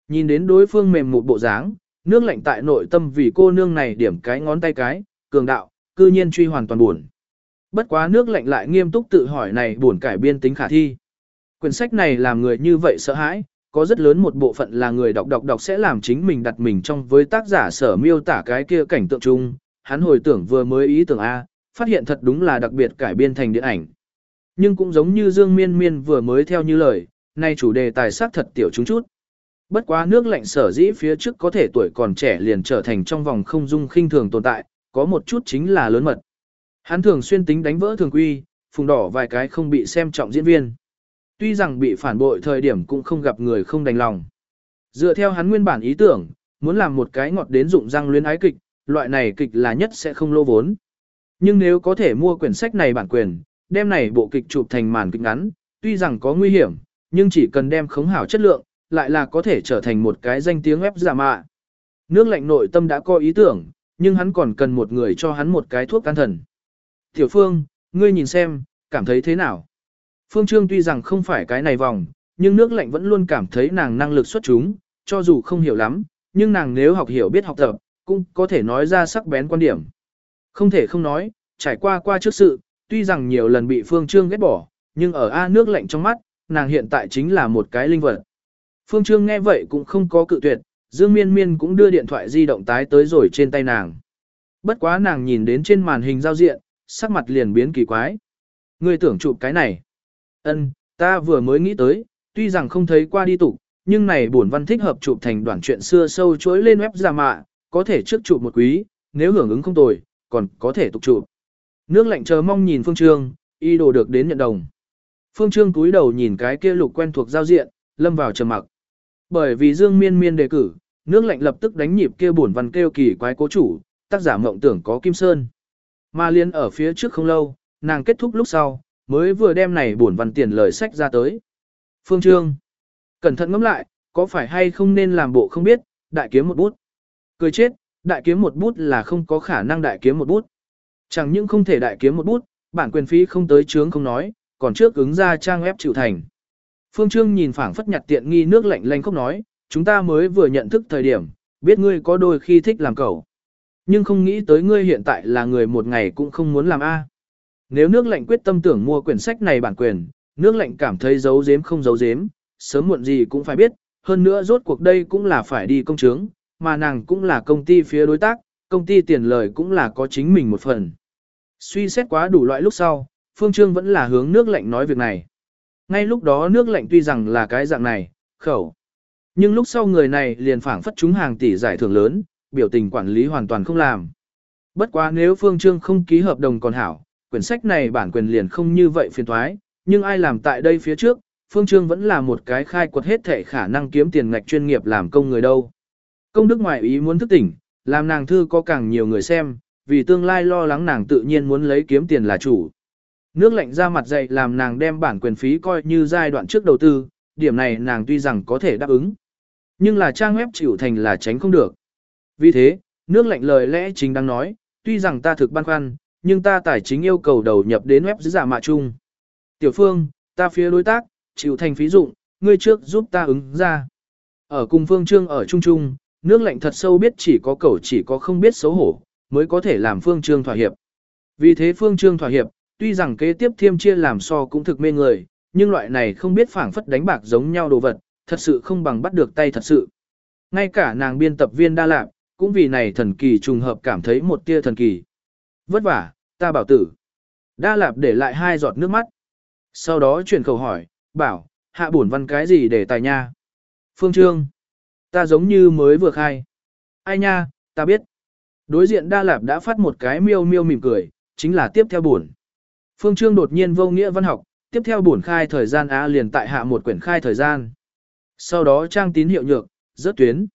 Nhìn đến đối phương mềm một bộ dáng, nước lạnh tại nội tâm vì cô nương này điểm cái ngón tay cái, cường đạo, cư nhiên truy hoàn toàn buồn. Bất quá nước lạnh lại nghiêm túc tự hỏi này buồn cải biên tính khả thi. Quyển sách này làm người như vậy sợ hãi, có rất lớn một bộ phận là người đọc đọc đọc sẽ làm chính mình đặt mình trong với tác giả sở miêu tả cái kia cảnh tượng chung, hắn hồi tưởng vừa mới ý tưởng A, phát hiện thật đúng là đặc biệt cải biên thành điện ảnh. Nhưng cũng giống như Dương Miên Miên vừa mới theo như lời, nay chủ đề tài sắc thật tiểu chúng chút. Bất quá nước lạnh sở dĩ phía trước có thể tuổi còn trẻ liền trở thành trong vòng không dung khinh thường tồn tại, có một chút chính là lớn mật. Hắn thường xuyên tính đánh vỡ thường quy, phùng đỏ vài cái không bị xem trọng diễn viên. Tuy rằng bị phản bội thời điểm cũng không gặp người không đành lòng. Dựa theo hắn nguyên bản ý tưởng, muốn làm một cái ngọt đến dụng răng luyến ái kịch, loại này kịch là nhất sẽ không lô vốn. Nhưng nếu có thể mua quyển sách này bản quyền, đem này bộ kịch chụp thành màn kịch ngắn, tuy rằng có nguy hiểm, nhưng chỉ cần đem khống hảo chất lượng, lại là có thể trở thành một cái danh tiếng web giả mạ. Nước lạnh nội tâm đã có ý tưởng, nhưng hắn còn cần một người cho hắn một cái thuốc can thần. Tiểu Phương, ngươi nhìn xem, cảm thấy thế nào? Phương Trương tuy rằng không phải cái này vòng, nhưng nước lạnh vẫn luôn cảm thấy nàng năng lực xuất chúng, cho dù không hiểu lắm, nhưng nàng nếu học hiểu biết học tập, cũng có thể nói ra sắc bén quan điểm. Không thể không nói, trải qua qua trước sự, tuy rằng nhiều lần bị Phương Trương ghét bỏ, nhưng ở A nước lạnh trong mắt, nàng hiện tại chính là một cái linh vật. Phương Trương nghe vậy cũng không có cự tuyệt, Dương Miên Miên cũng đưa điện thoại di động tái tới rồi trên tay nàng. Bất quá nàng nhìn đến trên màn hình giao diện, sắc mặt liền biến kỳ quái. Ngươi tưởng chụp cái này. Ân, ta vừa mới nghĩ tới, tuy rằng không thấy qua đi tụ, nhưng này buồn văn thích hợp chụp thành đoạn chuyện xưa sâu chuỗi lên web giả mạ, có thể trước chụp một quý, nếu hưởng ứng không tồi, còn có thể tục chụp. Nước lạnh chờ mong nhìn Phương Trương, y đồ được đến nhận đồng. Phương Trương cúi đầu nhìn cái kia lục quen thuộc giao diện, lâm vào trầm mặc. Bởi vì Dương Miên Miên đề cử, nước lạnh lập tức đánh nhịp kia buồn văn kêu kỳ quái cố chủ, tác giả mộng tưởng có Kim Sơn. Mà liên ở phía trước không lâu, nàng kết thúc lúc sau, mới vừa đem này buồn văn tiền lời sách ra tới. Phương Trương, cẩn thận ngẫm lại, có phải hay không nên làm bộ không biết, đại kiếm một bút. Cười chết, đại kiếm một bút là không có khả năng đại kiếm một bút. Chẳng những không thể đại kiếm một bút, bản quyền phí không tới chướng không nói, còn trước ứng ra trang web chịu thành. Phương Trương nhìn phảng phất nhặt tiện nghi nước lạnh lanh không nói, chúng ta mới vừa nhận thức thời điểm, biết ngươi có đôi khi thích làm cầu. Nhưng không nghĩ tới ngươi hiện tại là người một ngày cũng không muốn làm A. Nếu nước lạnh quyết tâm tưởng mua quyển sách này bản quyền, nước lạnh cảm thấy giấu giếm không giấu giếm, sớm muộn gì cũng phải biết, hơn nữa rốt cuộc đây cũng là phải đi công chứng, mà nàng cũng là công ty phía đối tác, công ty tiền lời cũng là có chính mình một phần. Suy xét quá đủ loại lúc sau, Phương Trương vẫn là hướng nước lạnh nói việc này. Ngay lúc đó nước lạnh tuy rằng là cái dạng này, khẩu. Nhưng lúc sau người này liền phảng phất chúng hàng tỷ giải thưởng lớn, biểu tình quản lý hoàn toàn không làm. Bất quá nếu Phương Trương không ký hợp đồng còn hảo, quyển sách này bản quyền liền không như vậy phiền thoái, nhưng ai làm tại đây phía trước, Phương Trương vẫn là một cái khai quật hết thể khả năng kiếm tiền ngạch chuyên nghiệp làm công người đâu. Công đức ngoại ý muốn thức tỉnh, làm nàng thư có càng nhiều người xem, vì tương lai lo lắng nàng tự nhiên muốn lấy kiếm tiền là chủ. Nước lạnh ra mặt dậy làm nàng đem bản quyền phí coi như giai đoạn trước đầu tư, điểm này nàng tuy rằng có thể đáp ứng. Nhưng là trang web chịu thành là tránh không được. Vì thế, nước lạnh lời lẽ chính đang nói, tuy rằng ta thực băn khoăn, nhưng ta tài chính yêu cầu đầu nhập đến web giả mạ chung. Tiểu Phương, ta phía đối tác, chịu thành phí dụng, ngươi trước giúp ta ứng ra. Ở cùng Phương Trương ở Trung Trung, nước lạnh thật sâu biết chỉ có cầu chỉ có không biết xấu hổ, mới có thể làm Phương Trương thỏa hiệp. Vì thế Phương Trương thỏa hiệp, tuy rằng kế tiếp thiêm chia làm so cũng thực mê người, nhưng loại này không biết phảng phất đánh bạc giống nhau đồ vật, thật sự không bằng bắt được tay thật sự. Ngay cả nàng biên tập viên đa lạc, cũng vì này thần kỳ trùng hợp cảm thấy một tia thần kỳ. Vất vả, ta bảo tử. Đa lạp để lại hai giọt nước mắt. Sau đó chuyển khẩu hỏi, bảo, hạ bổn văn cái gì để tài nha? Phương Trương, ta giống như mới vừa khai. Ai nha, ta biết. Đối diện Đa Lạp đã phát một cái miêu miêu mỉm cười, chính là tiếp theo buồn. Phương Trương đột nhiên vô nghĩa văn học, tiếp theo bổn khai thời gian A liền tại hạ một quyển khai thời gian. Sau đó trang tín hiệu nhược, rớt tuyến.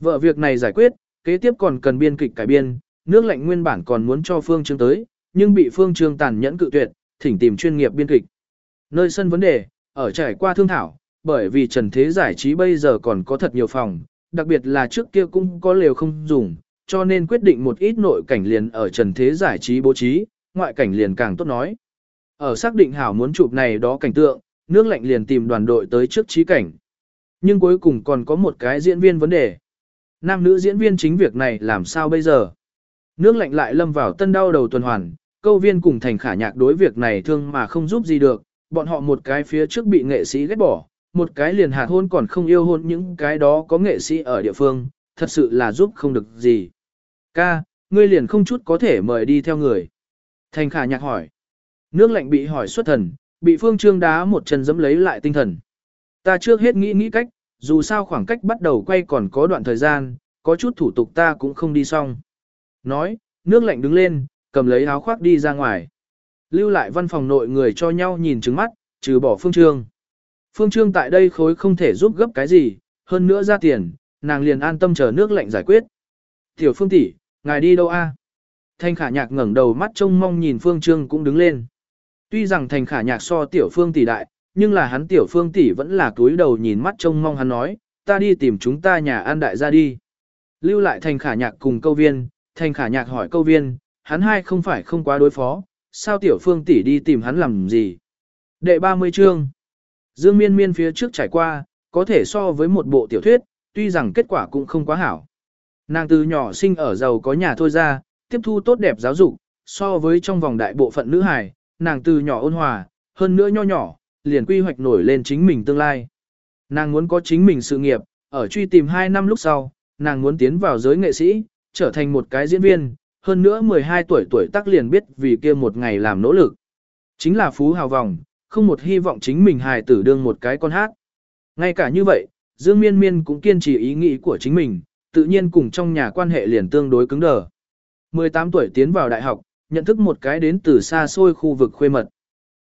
Vợ việc này giải quyết, kế tiếp còn cần biên kịch cải biên, nước lạnh nguyên bản còn muốn cho Phương Trương tới, nhưng bị Phương Trương tàn nhẫn cự tuyệt, thỉnh tìm chuyên nghiệp biên kịch. Nơi sân vấn đề, ở trải qua thương thảo, bởi vì trần thế giải trí bây giờ còn có thật nhiều phòng, đặc biệt là trước kia cũng có lều không dùng, cho nên quyết định một ít nội cảnh liền ở trần thế giải trí bố trí, ngoại cảnh liền càng tốt nói. Ở xác định hảo muốn chụp này đó cảnh tượng, nước lạnh liền tìm đoàn đội tới trước trí cảnh. Nhưng cuối cùng còn có một cái diễn viên vấn đề. Nam nữ diễn viên chính việc này làm sao bây giờ? Nước lạnh lại lâm vào tân đau đầu tuần hoàn, câu viên cùng thành khả nhạc đối việc này thương mà không giúp gì được, bọn họ một cái phía trước bị nghệ sĩ ghét bỏ, một cái liền hạt hôn còn không yêu hôn những cái đó có nghệ sĩ ở địa phương, thật sự là giúp không được gì. Ca, ngươi liền không chút có thể mời đi theo người. Thành khả nhạc hỏi. Nước lạnh bị hỏi xuất thần, bị Phương Trương đá một chân dẫm lấy lại tinh thần. Ta trước hết nghĩ nghĩ cách, dù sao khoảng cách bắt đầu quay còn có đoạn thời gian, có chút thủ tục ta cũng không đi xong. Nói, nước lạnh đứng lên, cầm lấy áo khoác đi ra ngoài. Lưu lại văn phòng nội người cho nhau nhìn trứng mắt, trừ bỏ Phương Trương. Phương Trương tại đây khối không thể giúp gấp cái gì, hơn nữa ra tiền, nàng liền an tâm chờ nước lạnh giải quyết. Tiểu Phương tỷ, ngài đi đâu a? Thanh khả nhạc ngẩng đầu mắt trông mong nhìn Phương Trương cũng đứng lên. Tuy rằng thành khả nhạc so Tiểu Phương tỷ đại, nhưng là hắn Tiểu Phương tỷ vẫn là túi đầu nhìn mắt trông mong hắn nói, ta đi tìm chúng ta nhà an đại ra đi. Lưu lại thành khả nhạc cùng câu viên, thành khả nhạc hỏi câu viên, hắn hai không phải không quá đối phó, sao Tiểu Phương tỷ đi tìm hắn làm gì? Đệ 30 chương Dương miên miên phía trước trải qua, có thể so với một bộ tiểu thuyết, tuy rằng kết quả cũng không quá hảo. Nàng từ nhỏ sinh ở giàu có nhà thôi ra, tiếp thu tốt đẹp giáo dục, so với trong vòng đại bộ phận nữ hài, nàng từ nhỏ ôn hòa, hơn nữa nho nhỏ, liền quy hoạch nổi lên chính mình tương lai. Nàng muốn có chính mình sự nghiệp, ở truy tìm 2 năm lúc sau, nàng muốn tiến vào giới nghệ sĩ, trở thành một cái diễn viên, hơn nữa 12 tuổi tuổi tác liền biết vì kia một ngày làm nỗ lực. Chính là phú hào vòng, không một hy vọng chính mình hài tử đương một cái con hát. Ngay cả như vậy, Dương Miên Miên cũng kiên trì ý nghĩ của chính mình, tự nhiên cùng trong nhà quan hệ liền tương đối cứng đờ. 18 tuổi tiến vào đại học, nhận thức một cái đến từ xa xôi khu vực khuê mật.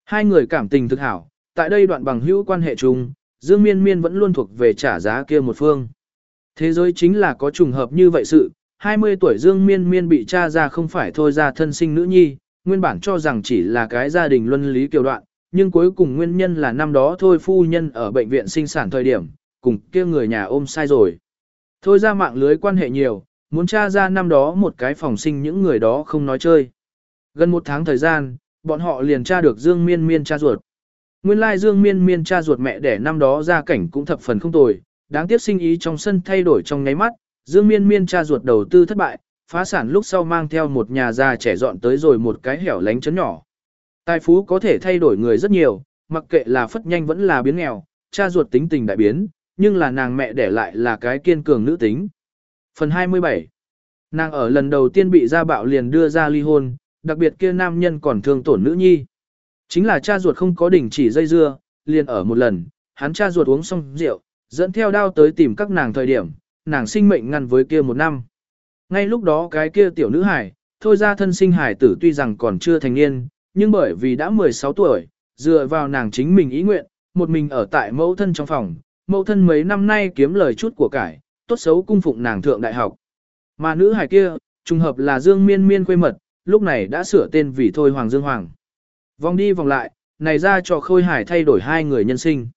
Hai người cảm tình thực hảo, tại đây đoạn bằng hữu quan hệ chung, Dương Miên Miên vẫn luôn thuộc về trả giá kia một phương. Thế giới chính là có trùng hợp như vậy sự, 20 tuổi Dương Miên Miên bị cha ra không phải thôi ra thân sinh nữ nhi, nguyên bản cho rằng chỉ là cái gia đình luân lý kiều đoạn, nhưng cuối cùng nguyên nhân là năm đó thôi phu nhân ở bệnh viện sinh sản thời điểm, cùng kia người nhà ôm sai rồi. Thôi ra mạng lưới quan hệ nhiều, muốn tra ra năm đó một cái phòng sinh những người đó không nói chơi. Gần một tháng thời gian, bọn họ liền tra được Dương Miên Miên cha ruột. Nguyên lai Dương Miên Miên cha ruột mẹ đẻ năm đó ra cảnh cũng thập phần không tồi, đáng tiếc sinh ý trong sân thay đổi trong nháy mắt, Dương Miên Miên cha ruột đầu tư thất bại, phá sản lúc sau mang theo một nhà già trẻ dọn tới rồi một cái hẻo lánh chấn nhỏ. Tài phú có thể thay đổi người rất nhiều, mặc kệ là phất nhanh vẫn là biến nghèo, cha ruột tính tình đại biến, nhưng là nàng mẹ để lại là cái kiên cường nữ tính. Phần 27 Nàng ở lần đầu tiên bị gia bạo liền đưa ra ly hôn, đặc biệt kia nam nhân còn thương tổn nữ nhi. Chính là cha ruột không có đỉnh chỉ dây dưa, liền ở một lần, hắn cha ruột uống xong rượu, dẫn theo đao tới tìm các nàng thời điểm, nàng sinh mệnh ngăn với kia một năm. Ngay lúc đó cái kia tiểu nữ hải, thôi ra thân sinh hải tử tuy rằng còn chưa thành niên, nhưng bởi vì đã 16 tuổi, dựa vào nàng chính mình ý nguyện, một mình ở tại mẫu thân trong phòng, mẫu thân mấy năm nay kiếm lời chút của cải, tốt xấu cung phụng nàng thượng đại học. Mà nữ hài kia, trùng hợp là Dương Miên Miên quê mật, lúc này đã sửa tên vì Thôi Hoàng Dương Hoàng. Vòng đi vòng lại, này ra cho Khôi Hải thay đổi hai người nhân sinh.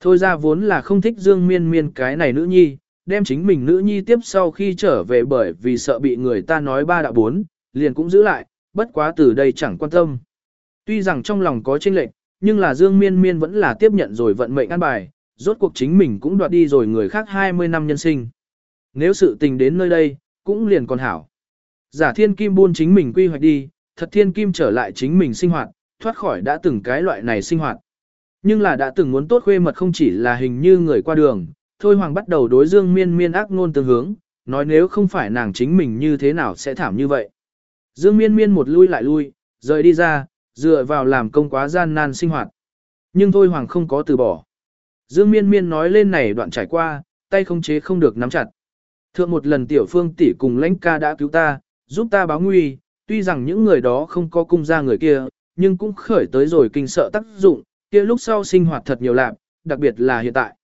Thôi ra vốn là không thích Dương Miên Miên cái này nữ nhi, đem chính mình nữ nhi tiếp sau khi trở về bởi vì sợ bị người ta nói ba đạo bốn, liền cũng giữ lại, bất quá từ đây chẳng quan tâm. Tuy rằng trong lòng có chênh lệch, nhưng là Dương Miên Miên vẫn là tiếp nhận rồi vận mệnh an bài, rốt cuộc chính mình cũng đoạt đi rồi người khác 20 năm nhân sinh. Nếu sự tình đến nơi đây, cũng liền còn hảo. Giả thiên kim buôn chính mình quy hoạch đi, thật thiên kim trở lại chính mình sinh hoạt, thoát khỏi đã từng cái loại này sinh hoạt. Nhưng là đã từng muốn tốt khuê mật không chỉ là hình như người qua đường, thôi hoàng bắt đầu đối dương miên miên ác ngôn tương hướng, nói nếu không phải nàng chính mình như thế nào sẽ thảm như vậy. Dương miên miên một lui lại lui, rời đi ra, dựa vào làm công quá gian nan sinh hoạt. Nhưng thôi hoàng không có từ bỏ. Dương miên miên nói lên này đoạn trải qua, tay không chế không được nắm chặt. Thượng một lần tiểu phương tỷ cùng lãnh ca đã cứu ta, giúp ta báo nguy, tuy rằng những người đó không có cung ra người kia, nhưng cũng khởi tới rồi kinh sợ tác dụng, kia lúc sau sinh hoạt thật nhiều lạc, đặc biệt là hiện tại.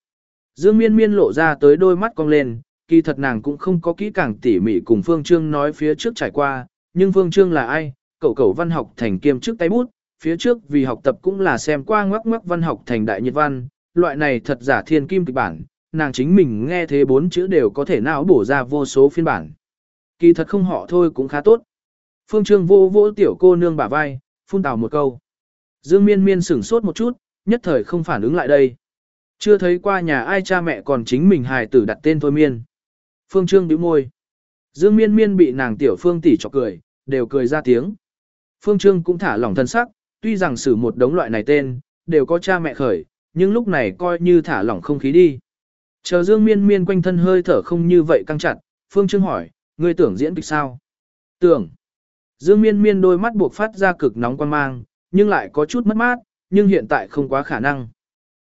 Dương miên miên lộ ra tới đôi mắt cong lên, kỳ thật nàng cũng không có kỹ càng tỉ mỉ cùng Phương Trương nói phía trước trải qua, nhưng Phương Trương là ai, cậu cậu văn học thành kiêm trước tay bút, phía trước vì học tập cũng là xem qua ngoắc ngoắc văn học thành đại nhiệt văn, loại này thật giả thiên kim kịch bản, nàng chính mình nghe thế bốn chữ đều có thể não bổ ra vô số phiên bản. Kỳ thật không họ thôi cũng khá tốt. Phương Trương vô vô tiểu cô nương bả vai, phun tào một câu. Dương miên miên sửng sốt một chút, nhất thời không phản ứng lại đây. Chưa thấy qua nhà ai cha mẹ còn chính mình hài tử đặt tên thôi miên. Phương Trương bĩu môi. Dương miên miên bị nàng tiểu phương tỷ chọc cười, đều cười ra tiếng. Phương Trương cũng thả lỏng thân sắc, tuy rằng xử một đống loại này tên, đều có cha mẹ khởi, nhưng lúc này coi như thả lỏng không khí đi. Chờ Dương Miên Miên quanh thân hơi thở không như vậy căng chặt, Phương Trương hỏi, ngươi tưởng diễn kịch sao? Tưởng. Dương Miên Miên đôi mắt buộc phát ra cực nóng quan mang, nhưng lại có chút mất mát, nhưng hiện tại không quá khả năng.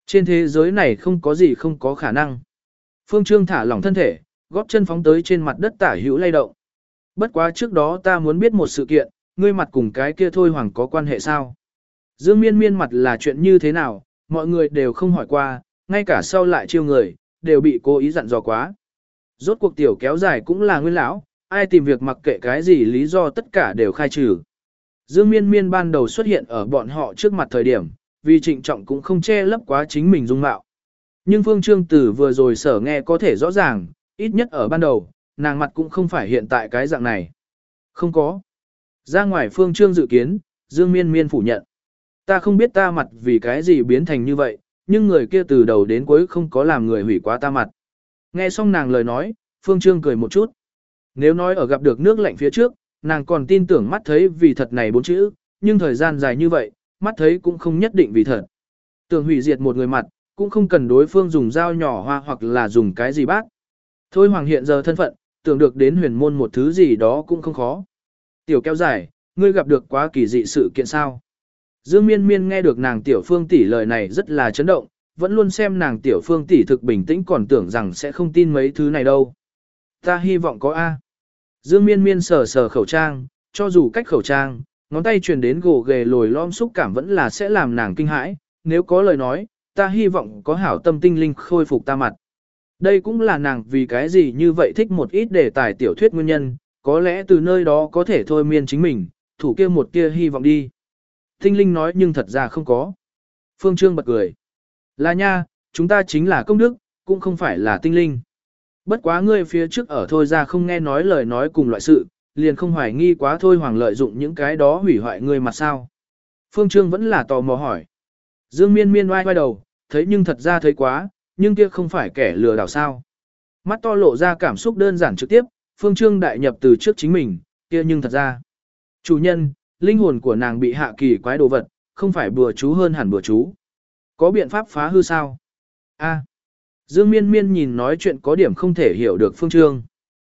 Trên thế giới này không có gì không có khả năng. Phương Trương thả lỏng thân thể, góp chân phóng tới trên mặt đất tả hữu lay động. Bất quá trước đó ta muốn biết một sự kiện, ngươi mặt cùng cái kia thôi hoàng có quan hệ sao? Dương miên miên mặt là chuyện như thế nào, mọi người đều không hỏi qua, ngay cả sau lại chiêu người, đều bị cố ý dặn dò quá. Rốt cuộc tiểu kéo dài cũng là nguyên lão, ai tìm việc mặc kệ cái gì lý do tất cả đều khai trừ. Dương miên miên ban đầu xuất hiện ở bọn họ trước mặt thời điểm, vì trịnh trọng cũng không che lấp quá chính mình dung mạo. Nhưng Phương Trương Tử vừa rồi sở nghe có thể rõ ràng, ít nhất ở ban đầu, nàng mặt cũng không phải hiện tại cái dạng này. Không có. Ra ngoài Phương Trương dự kiến, Dương Miên Miên phủ nhận. Ta không biết ta mặt vì cái gì biến thành như vậy, nhưng người kia từ đầu đến cuối không có làm người hủy quá ta mặt. Nghe xong nàng lời nói, Phương Trương cười một chút. Nếu nói ở gặp được nước lạnh phía trước, nàng còn tin tưởng mắt thấy vì thật này bốn chữ, nhưng thời gian dài như vậy, mắt thấy cũng không nhất định vì thật. Tưởng hủy diệt một người mặt, cũng không cần đối phương dùng dao nhỏ hoa hoặc là dùng cái gì bác. Thôi hoàng hiện giờ thân phận, tưởng được đến huyền môn một thứ gì đó cũng không khó. Tiểu kéo dài, ngươi gặp được quá kỳ dị sự kiện sao. Dương miên miên nghe được nàng tiểu phương tỷ lời này rất là chấn động, vẫn luôn xem nàng tiểu phương tỷ thực bình tĩnh còn tưởng rằng sẽ không tin mấy thứ này đâu. Ta hy vọng có A. Dương miên miên sờ sờ khẩu trang, cho dù cách khẩu trang, ngón tay truyền đến gồ ghề lồi lõm xúc cảm vẫn là sẽ làm nàng kinh hãi, nếu có lời nói, ta hy vọng có hảo tâm tinh linh khôi phục ta mặt. Đây cũng là nàng vì cái gì như vậy thích một ít đề tài tiểu thuyết nguyên nhân, có lẽ từ nơi đó có thể thôi miên chính mình, thủ kia một kia hy vọng đi. Tinh linh nói nhưng thật ra không có. Phương Trương bật cười. Là nha, chúng ta chính là công đức, cũng không phải là tinh linh. Bất quá ngươi phía trước ở thôi ra không nghe nói lời nói cùng loại sự, liền không hoài nghi quá thôi hoàng lợi dụng những cái đó hủy hoại ngươi mà sao. Phương Trương vẫn là tò mò hỏi. Dương miên miên oai oai đầu, thấy nhưng thật ra thấy quá, nhưng kia không phải kẻ lừa đảo sao. Mắt to lộ ra cảm xúc đơn giản trực tiếp, Phương Trương đại nhập từ trước chính mình, kia nhưng thật ra. Chủ nhân, linh hồn của nàng bị hạ kỳ quái đồ vật, không phải bùa chú hơn hẳn bùa chú. Có biện pháp phá hư sao? A. Dương miên miên nhìn nói chuyện có điểm không thể hiểu được Phương Trương.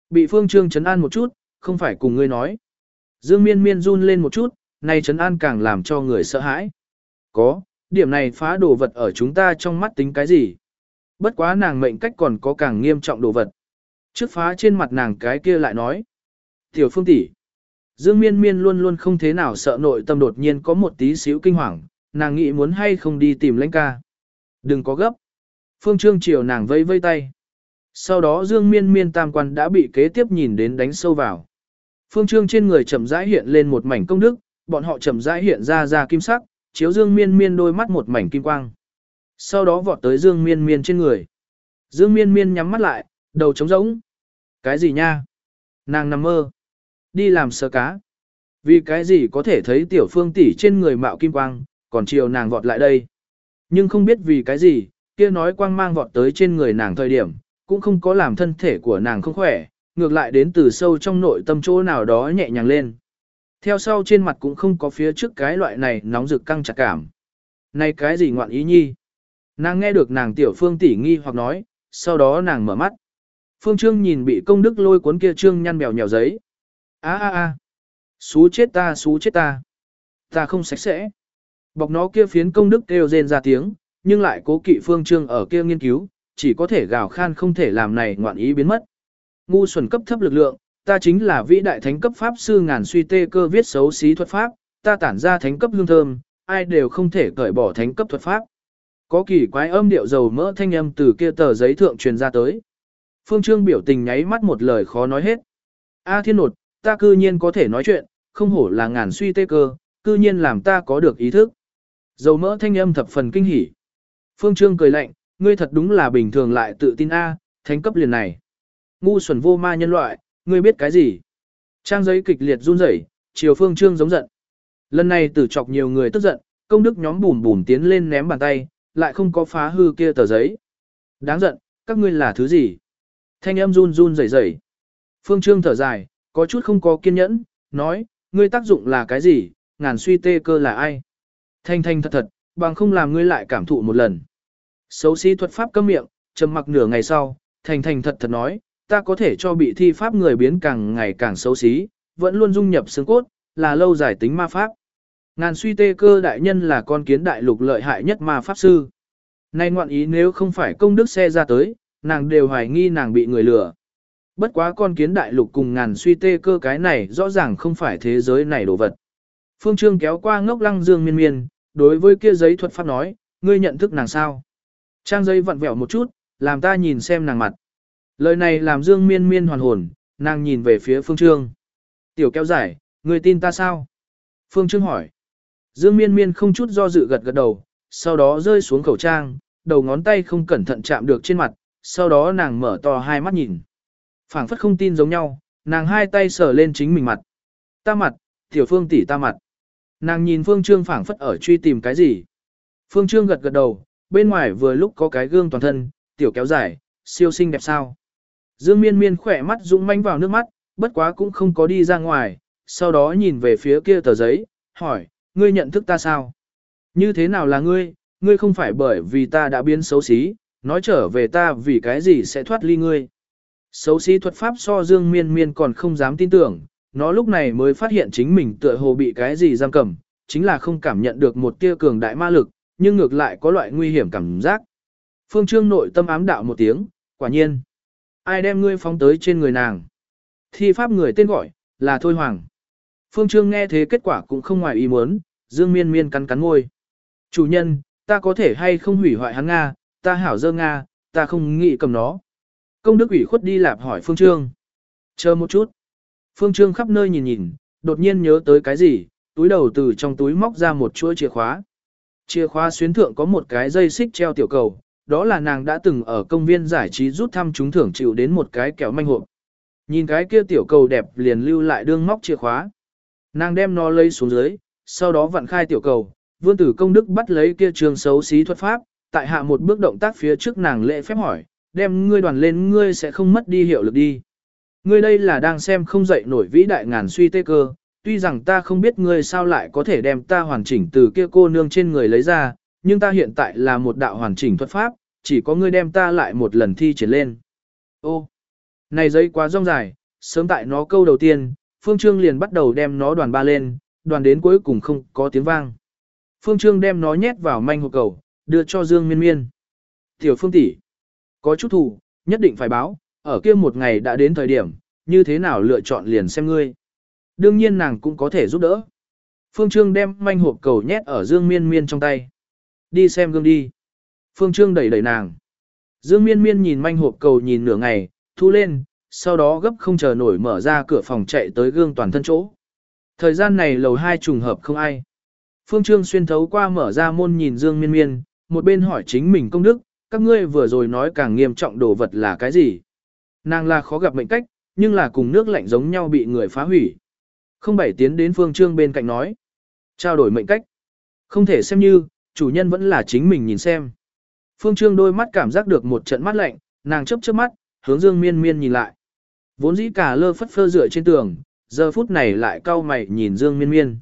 Bị Phương Trương chấn an một chút, không phải cùng ngươi nói. Dương miên miên run lên một chút, này chấn an càng làm cho người sợ hãi. Có, điểm này phá đồ vật ở chúng ta trong mắt tính cái gì? Bất quá nàng mệnh cách còn có càng nghiêm trọng đồ vật. Trước phá trên mặt nàng cái kia lại nói. Tiểu phương tỷ, Dương miên miên luôn luôn không thế nào sợ nội tâm đột nhiên có một tí xíu kinh hoàng, nàng nghĩ muốn hay không đi tìm lãnh ca. Đừng có gấp. Phương Trương chiều nàng vây vây tay. Sau đó Dương miên miên tam quan đã bị kế tiếp nhìn đến đánh sâu vào. Phương Trương trên người chậm rãi hiện lên một mảnh công đức, bọn họ chậm rãi hiện ra ra kim sắc, chiếu Dương miên miên đôi mắt một mảnh kim quang. Sau đó vọt tới Dương miên miên trên người. Dương miên miên nhắm mắt lại, đầu trống rỗng. Cái gì nha? Nàng nằm mơ. Đi làm sơ cá. Vì cái gì có thể thấy tiểu phương tỷ trên người mạo kim quang, còn chiều nàng vọt lại đây. Nhưng không biết vì cái gì, kia nói quang mang vọt tới trên người nàng thời điểm, cũng không có làm thân thể của nàng không khỏe, ngược lại đến từ sâu trong nội tâm chỗ nào đó nhẹ nhàng lên. Theo sau trên mặt cũng không có phía trước cái loại này nóng rực căng chặt cảm. Này cái gì ngoạn ý nhi? Nàng nghe được nàng tiểu phương tỷ nghi hoặc nói, sau đó nàng mở mắt. Phương Trương nhìn bị công đức lôi cuốn kia trương nhăn bèo nhèo giấy a a a xú chết ta xú chết ta. Ta không sạch sẽ. Bọc nó kia phiến công đức kêu rên ra tiếng, nhưng lại cố kỵ Phương Trương ở kia nghiên cứu, chỉ có thể gào khan không thể làm này ngoạn ý biến mất. Ngu xuẩn cấp thấp lực lượng, ta chính là vĩ đại thánh cấp pháp sư ngàn suy tê cơ viết xấu xí thuật pháp, ta tản ra thánh cấp hương thơm, ai đều không thể cởi bỏ thánh cấp thuật pháp. Có kỳ quái âm điệu dầu mỡ thanh âm từ kia tờ giấy thượng truyền ra tới. Phương Trương biểu tình nháy mắt một lời khó nói hết. A thiên nột, ta cư nhiên có thể nói chuyện, không hổ là ngàn suy tê cơ, cư nhiên làm ta có được ý thức. Dầu mỡ thanh âm thập phần kinh hỉ. Phương Trương cười lạnh, ngươi thật đúng là bình thường lại tự tin A, thánh cấp liền này. Ngu xuẩn vô ma nhân loại, ngươi biết cái gì? Trang giấy kịch liệt run rẩy, chiều Phương Trương giống giận. Lần này tử chọc nhiều người tức giận, công đức nhóm bùn bùn tiến lên ném bàn tay, lại không có phá hư kia tờ giấy. Đáng giận, các ngươi là thứ gì? Thanh âm run run rẩy rẩy. Phương Trương thở dài, có chút không có kiên nhẫn, nói, ngươi tác dụng là cái gì, ngàn suy tê cơ là ai? Thanh thanh thật thật, bằng không làm ngươi lại cảm thụ một lần. Xấu xí thuật pháp cấm miệng, trầm mặc nửa ngày sau, thành thành thật thật nói, ta có thể cho bị thi pháp người biến càng ngày càng xấu xí, vẫn luôn dung nhập xương cốt, là lâu dài tính ma pháp. Ngàn suy tê cơ đại nhân là con kiến đại lục lợi hại nhất ma pháp sư. Nay ngoạn ý nếu không phải công đức xe ra tới, nàng đều hoài nghi nàng bị người lừa. Bất quá con kiến đại lục cùng ngàn suy tê cơ cái này rõ ràng không phải thế giới này đồ vật. Phương Trương kéo qua ngốc lăng dương miên miên, đối với kia giấy thuật pháp nói, ngươi nhận thức nàng sao? Trang giấy vặn vẹo một chút, làm ta nhìn xem nàng mặt. Lời này làm dương miên miên hoàn hồn, nàng nhìn về phía Phương Trương. Tiểu kéo giải ngươi tin ta sao? Phương Trương hỏi. Dương miên miên không chút do dự gật gật đầu, sau đó rơi xuống khẩu trang, đầu ngón tay không cẩn thận chạm được trên mặt, sau đó nàng mở to hai mắt nhìn phảng phất không tin giống nhau, nàng hai tay sờ lên chính mình mặt. Ta mặt, tiểu phương tỷ ta mặt. Nàng nhìn Phương Trương phảng phất ở truy tìm cái gì. Phương Trương gật gật đầu, bên ngoài vừa lúc có cái gương toàn thân, tiểu kéo dài, siêu xinh đẹp sao. Dương miên miên khỏe mắt dũng manh vào nước mắt, bất quá cũng không có đi ra ngoài, sau đó nhìn về phía kia tờ giấy, hỏi, ngươi nhận thức ta sao? Như thế nào là ngươi, ngươi không phải bởi vì ta đã biến xấu xí, nói trở về ta vì cái gì sẽ thoát ly ngươi. Xấu xí thuật pháp so dương miên miên còn không dám tin tưởng, nó lúc này mới phát hiện chính mình tựa hồ bị cái gì giam cầm, chính là không cảm nhận được một tia cường đại ma lực, nhưng ngược lại có loại nguy hiểm cảm giác. Phương Trương nội tâm ám đạo một tiếng, quả nhiên. Ai đem ngươi phóng tới trên người nàng? Thi pháp người tên gọi, là Thôi Hoàng. Phương Trương nghe thế kết quả cũng không ngoài ý muốn, Dương Miên Miên cắn cắn ngôi. Chủ nhân, ta có thể hay không hủy hoại hắn Nga, ta hảo dơ Nga, ta không nghĩ cầm nó. Công đức ủy khuất đi lạp hỏi Phương Trương. Chờ một chút. Phương Trương khắp nơi nhìn nhìn, đột nhiên nhớ tới cái gì, túi đầu từ trong túi móc ra một chuỗi chìa khóa. Chìa khóa xuyến thượng có một cái dây xích treo tiểu cầu, đó là nàng đã từng ở công viên giải trí rút thăm trúng thưởng chịu đến một cái kẹo manh hộp. Nhìn cái kia tiểu cầu đẹp liền lưu lại đương móc chìa khóa. Nàng đem nó lấy xuống dưới, sau đó vặn khai tiểu cầu, vương tử công đức bắt lấy kia trường xấu xí thuật pháp, tại hạ một bước động tác phía trước nàng lễ phép hỏi, đem ngươi đoàn lên ngươi sẽ không mất đi hiệu lực đi. Ngươi đây là đang xem không dậy nổi vĩ đại ngàn suy tê cơ, tuy rằng ta không biết ngươi sao lại có thể đem ta hoàn chỉnh từ kia cô nương trên người lấy ra, nhưng ta hiện tại là một đạo hoàn chỉnh thuật pháp, chỉ có ngươi đem ta lại một lần thi triển lên. Ô, này giấy quá rong dài, sớm tại nó câu đầu tiên, Phương Trương liền bắt đầu đem nó đoàn ba lên, đoàn đến cuối cùng không có tiếng vang. Phương Trương đem nó nhét vào manh hộp cầu, đưa cho Dương Miên Miên. Tiểu Phương tỷ, có chút thủ, nhất định phải báo, ở kia một ngày đã đến thời điểm, như thế nào lựa chọn liền xem ngươi. Đương nhiên nàng cũng có thể giúp đỡ. Phương Trương đem manh hộp cầu nhét ở Dương Miên Miên trong tay. Đi xem gương đi. Phương Trương đẩy đẩy nàng. Dương Miên Miên nhìn manh hộp cầu nhìn nửa ngày, thu lên, sau đó gấp không chờ nổi mở ra cửa phòng chạy tới gương toàn thân chỗ. Thời gian này lầu hai trùng hợp không ai. Phương Trương xuyên thấu qua mở ra môn nhìn Dương Miên Miên, một bên hỏi chính mình công đức, các ngươi vừa rồi nói càng nghiêm trọng đồ vật là cái gì. Nàng là khó gặp mệnh cách, nhưng là cùng nước lạnh giống nhau bị người phá hủy. Không bảy tiến đến Phương Trương bên cạnh nói. Trao đổi mệnh cách. Không thể xem như, chủ nhân vẫn là chính mình nhìn xem. Phương Trương đôi mắt cảm giác được một trận mắt lạnh, nàng chớp chớp mắt, hướng Dương Miên Miên nhìn lại. Vốn dĩ cả lơ phất phơ dựa trên tường, giờ phút này lại cau mày nhìn Dương Miên Miên.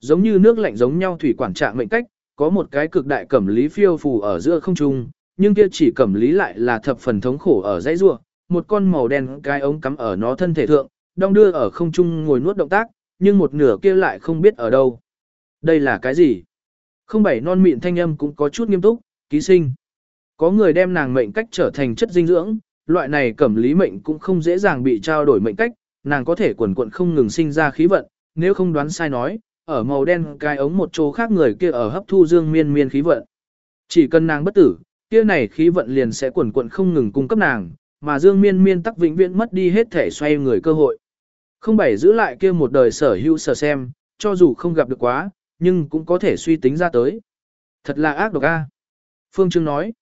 Giống như nước lạnh giống nhau thủy quản trạng mệnh cách, có một cái cực đại cẩm lý phiêu phù ở giữa không trung, nhưng kia chỉ cẩm lý lại là thập phần thống khổ ở dãy rua, một con màu đen cái ống cắm ở nó thân thể thượng, đong đưa ở không trung ngồi nuốt động tác, nhưng một nửa kia lại không biết ở đâu. Đây là cái gì? Không bảy non mịn thanh âm cũng có chút nghiêm túc, ký sinh. Có người đem nàng mệnh cách trở thành chất dinh dưỡng, loại này cẩm lý mệnh cũng không dễ dàng bị trao đổi mệnh cách, nàng có thể quần quận không ngừng sinh ra khí vận, nếu không đoán sai nói, ở màu đen cái ống một chỗ khác người kia ở hấp thu dương miên miên khí vận. Chỉ cần nàng bất tử, kia này khí vận liền sẽ quần quận không ngừng cung cấp nàng, mà dương miên miên tắc vĩnh viễn mất đi hết thể xoay người cơ hội. Không bảy giữ lại kia một đời sở hữu sở xem, cho dù không gặp được quá, nhưng cũng có thể suy tính ra tới. Thật là ác độc a. Phương Trương nói,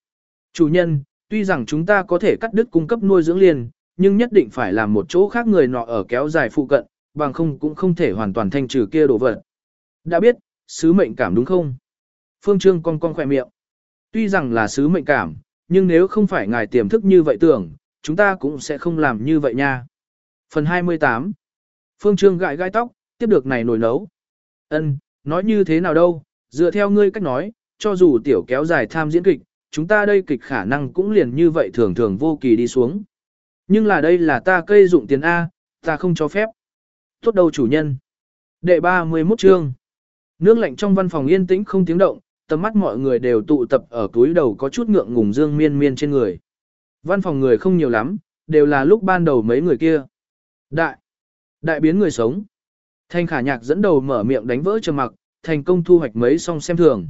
chủ nhân, tuy rằng chúng ta có thể cắt đứt cung cấp nuôi dưỡng liền, nhưng nhất định phải làm một chỗ khác người nọ ở kéo dài phụ cận, bằng không cũng không thể hoàn toàn thanh trừ kia đồ vật. Đã biết, sứ mệnh cảm đúng không? Phương Trương con con khỏe miệng. Tuy rằng là sứ mệnh cảm, nhưng nếu không phải ngài tiềm thức như vậy tưởng, chúng ta cũng sẽ không làm như vậy nha. Phần 28 Phương Trương gãi gai tóc, tiếp được này nổi nấu. Ân, nói như thế nào đâu, dựa theo ngươi cách nói, cho dù tiểu kéo dài tham diễn kịch, chúng ta đây kịch khả năng cũng liền như vậy thường thường vô kỳ đi xuống. Nhưng là đây là ta cây dụng tiền A, ta không cho phép. Tốt đầu chủ nhân. Đệ 31 chương. Nước lạnh trong văn phòng yên tĩnh không tiếng động, tầm mắt mọi người đều tụ tập ở túi đầu có chút ngượng ngùng dương miên miên trên người. Văn phòng người không nhiều lắm, đều là lúc ban đầu mấy người kia. Đại, đại biến người sống. Thanh khả nhạc dẫn đầu mở miệng đánh vỡ trầm mặc, thành công thu hoạch mấy song xem thường.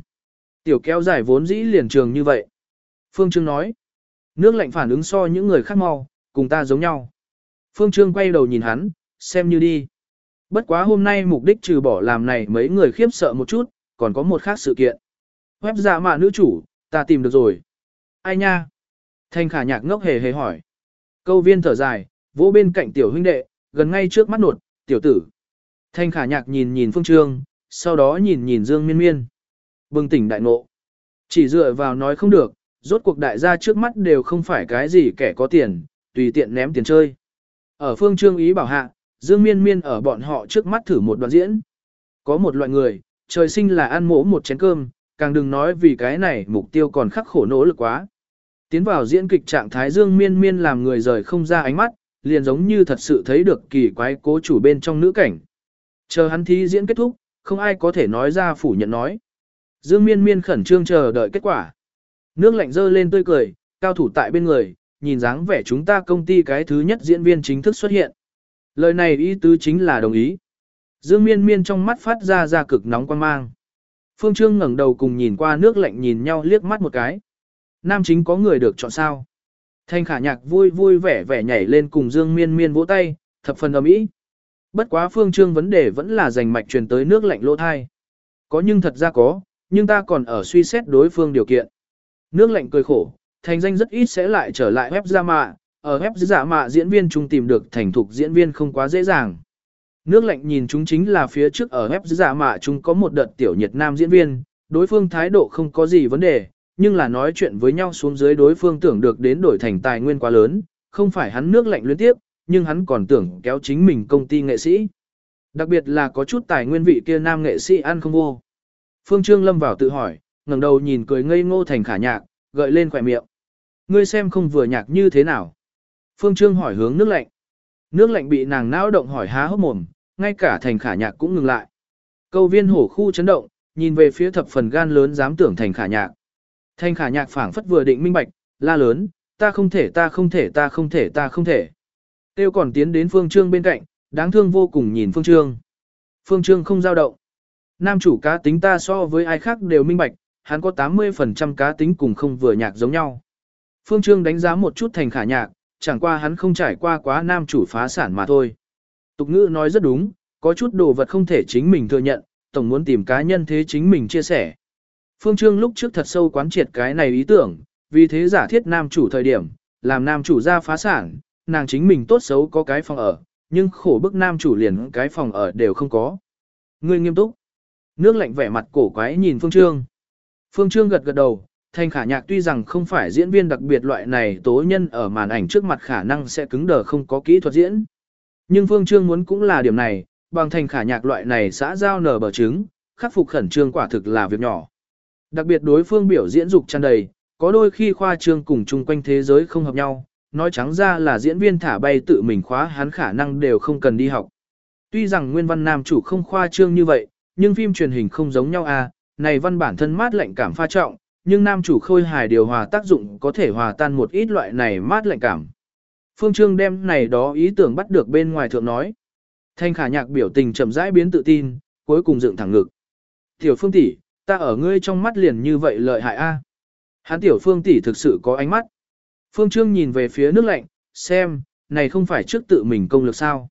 Tiểu kéo dài vốn dĩ liền trường như vậy. Phương Trương nói, nước lạnh phản ứng so những người khác mau, cùng ta giống nhau. Phương Trương quay đầu nhìn hắn, xem như đi. Bất quá hôm nay mục đích trừ bỏ làm này mấy người khiếp sợ một chút, còn có một khác sự kiện. Web dạ mạ nữ chủ, ta tìm được rồi. Ai nha? Thanh khả nhạc ngốc hề hề hỏi. Câu viên thở dài, vỗ bên cạnh tiểu huynh đệ, gần ngay trước mắt nột, tiểu tử. Thanh khả nhạc nhìn nhìn phương trương, sau đó nhìn nhìn dương miên miên. Bừng tỉnh đại ngộ. Chỉ dựa vào nói không được, rốt cuộc đại gia trước mắt đều không phải cái gì kẻ có tiền, tùy tiện ném tiền chơi. Ở phương trương ý bảo hạ, dương miên miên ở bọn họ trước mắt thử một đoạn diễn. Có một loại người, trời sinh là ăn mỗ một chén cơm, càng đừng nói vì cái này mục tiêu còn khắc khổ nỗ lực quá. Tiến vào diễn kịch trạng thái dương miên miên làm người rời không ra ánh mắt, liền giống như thật sự thấy được kỳ quái cố chủ bên trong nữ cảnh. Chờ hắn thi diễn kết thúc, không ai có thể nói ra phủ nhận nói. Dương miên miên khẩn trương chờ đợi kết quả. Nước lạnh dơ lên tươi cười, cao thủ tại bên người, nhìn dáng vẻ chúng ta công ty cái thứ nhất diễn viên chính thức xuất hiện. Lời này ý tứ chính là đồng ý. Dương miên miên trong mắt phát ra ra cực nóng quan mang. Phương Trương ngẩng đầu cùng nhìn qua nước lạnh nhìn nhau liếc mắt một cái. Nam chính có người được chọn sao. Thanh khả nhạc vui vui vẻ vẻ nhảy lên cùng Dương miên miên vỗ tay, thập phần ầm ĩ. Bất quá Phương Trương vấn đề vẫn là giành mạch truyền tới nước lạnh lỗ thai. Có nhưng thật ra có, nhưng ta còn ở suy xét đối phương điều kiện. Nước lạnh cười khổ, thành danh rất ít sẽ lại trở lại web giả mạ, ở web giả mạ diễn viên chung tìm được thành thục diễn viên không quá dễ dàng. Nước lạnh nhìn chúng chính là phía trước ở ép giả mạ chúng có một đợt tiểu nhiệt nam diễn viên, đối phương thái độ không có gì vấn đề, nhưng là nói chuyện với nhau xuống dưới đối phương tưởng được đến đổi thành tài nguyên quá lớn, không phải hắn nước lạnh liên tiếp, nhưng hắn còn tưởng kéo chính mình công ty nghệ sĩ. Đặc biệt là có chút tài nguyên vị kia nam nghệ sĩ ăn không vô. Phương Trương lâm vào tự hỏi, ngẩng đầu nhìn cười ngây ngô thành khả nhạc, gợi lên khỏe miệng. Ngươi xem không vừa nhạc như thế nào? Phương Trương hỏi hướng nước lạnh. Nước lạnh bị nàng não động hỏi há hốc mồm, ngay cả thành khả nhạc cũng ngừng lại. Câu viên hổ khu chấn động, nhìn về phía thập phần gan lớn dám tưởng thành khả nhạc. Thành khả nhạc phảng phất vừa định minh bạch, la lớn, ta không thể ta không thể ta không thể ta không thể. Tiêu còn tiến đến phương trương bên cạnh, đáng thương vô cùng nhìn phương trương. Phương trương không giao động. Nam chủ cá tính ta so với ai khác đều minh bạch, hắn có 80% cá tính cùng không vừa nhạc giống nhau. Phương trương đánh giá một chút thành khả nhạc, chẳng qua hắn không trải qua quá nam chủ phá sản mà thôi. Tục ngữ nói rất đúng, có chút đồ vật không thể chính mình thừa nhận, tổng muốn tìm cá nhân thế chính mình chia sẻ. Phương Trương lúc trước thật sâu quán triệt cái này ý tưởng, vì thế giả thiết nam chủ thời điểm, làm nam chủ ra phá sản, nàng chính mình tốt xấu có cái phòng ở, nhưng khổ bức nam chủ liền cái phòng ở đều không có. Ngươi nghiêm túc. Nước lạnh vẻ mặt cổ quái nhìn Phương Trương. Phương Trương gật gật đầu, Thanh khả nhạc tuy rằng không phải diễn viên đặc biệt loại này tố nhân ở màn ảnh trước mặt khả năng sẽ cứng đờ không có kỹ thuật diễn. Nhưng Phương Trương muốn cũng là điểm này, bằng thành khả nhạc loại này xã giao nở bờ trứng, khắc phục khẩn trương quả thực là việc nhỏ. Đặc biệt đối phương biểu diễn dục tràn đầy, có đôi khi khoa trương cùng chung quanh thế giới không hợp nhau, nói trắng ra là diễn viên thả bay tự mình khóa hắn khả năng đều không cần đi học. Tuy rằng nguyên văn nam chủ không khoa trương như vậy, nhưng phim truyền hình không giống nhau à, này văn bản thân mát lạnh cảm pha trọng, nhưng nam chủ khôi hài điều hòa tác dụng có thể hòa tan một ít loại này mát lạnh cảm. Phương Trương đem này đó ý tưởng bắt được bên ngoài thượng nói. Thanh khả nhạc biểu tình chậm rãi biến tự tin, cuối cùng dựng thẳng ngực. Tiểu Phương tỷ, ta ở ngươi trong mắt liền như vậy lợi hại a. Hán Tiểu Phương tỷ thực sự có ánh mắt. Phương Trương nhìn về phía nước lạnh, xem, này không phải trước tự mình công lực sao.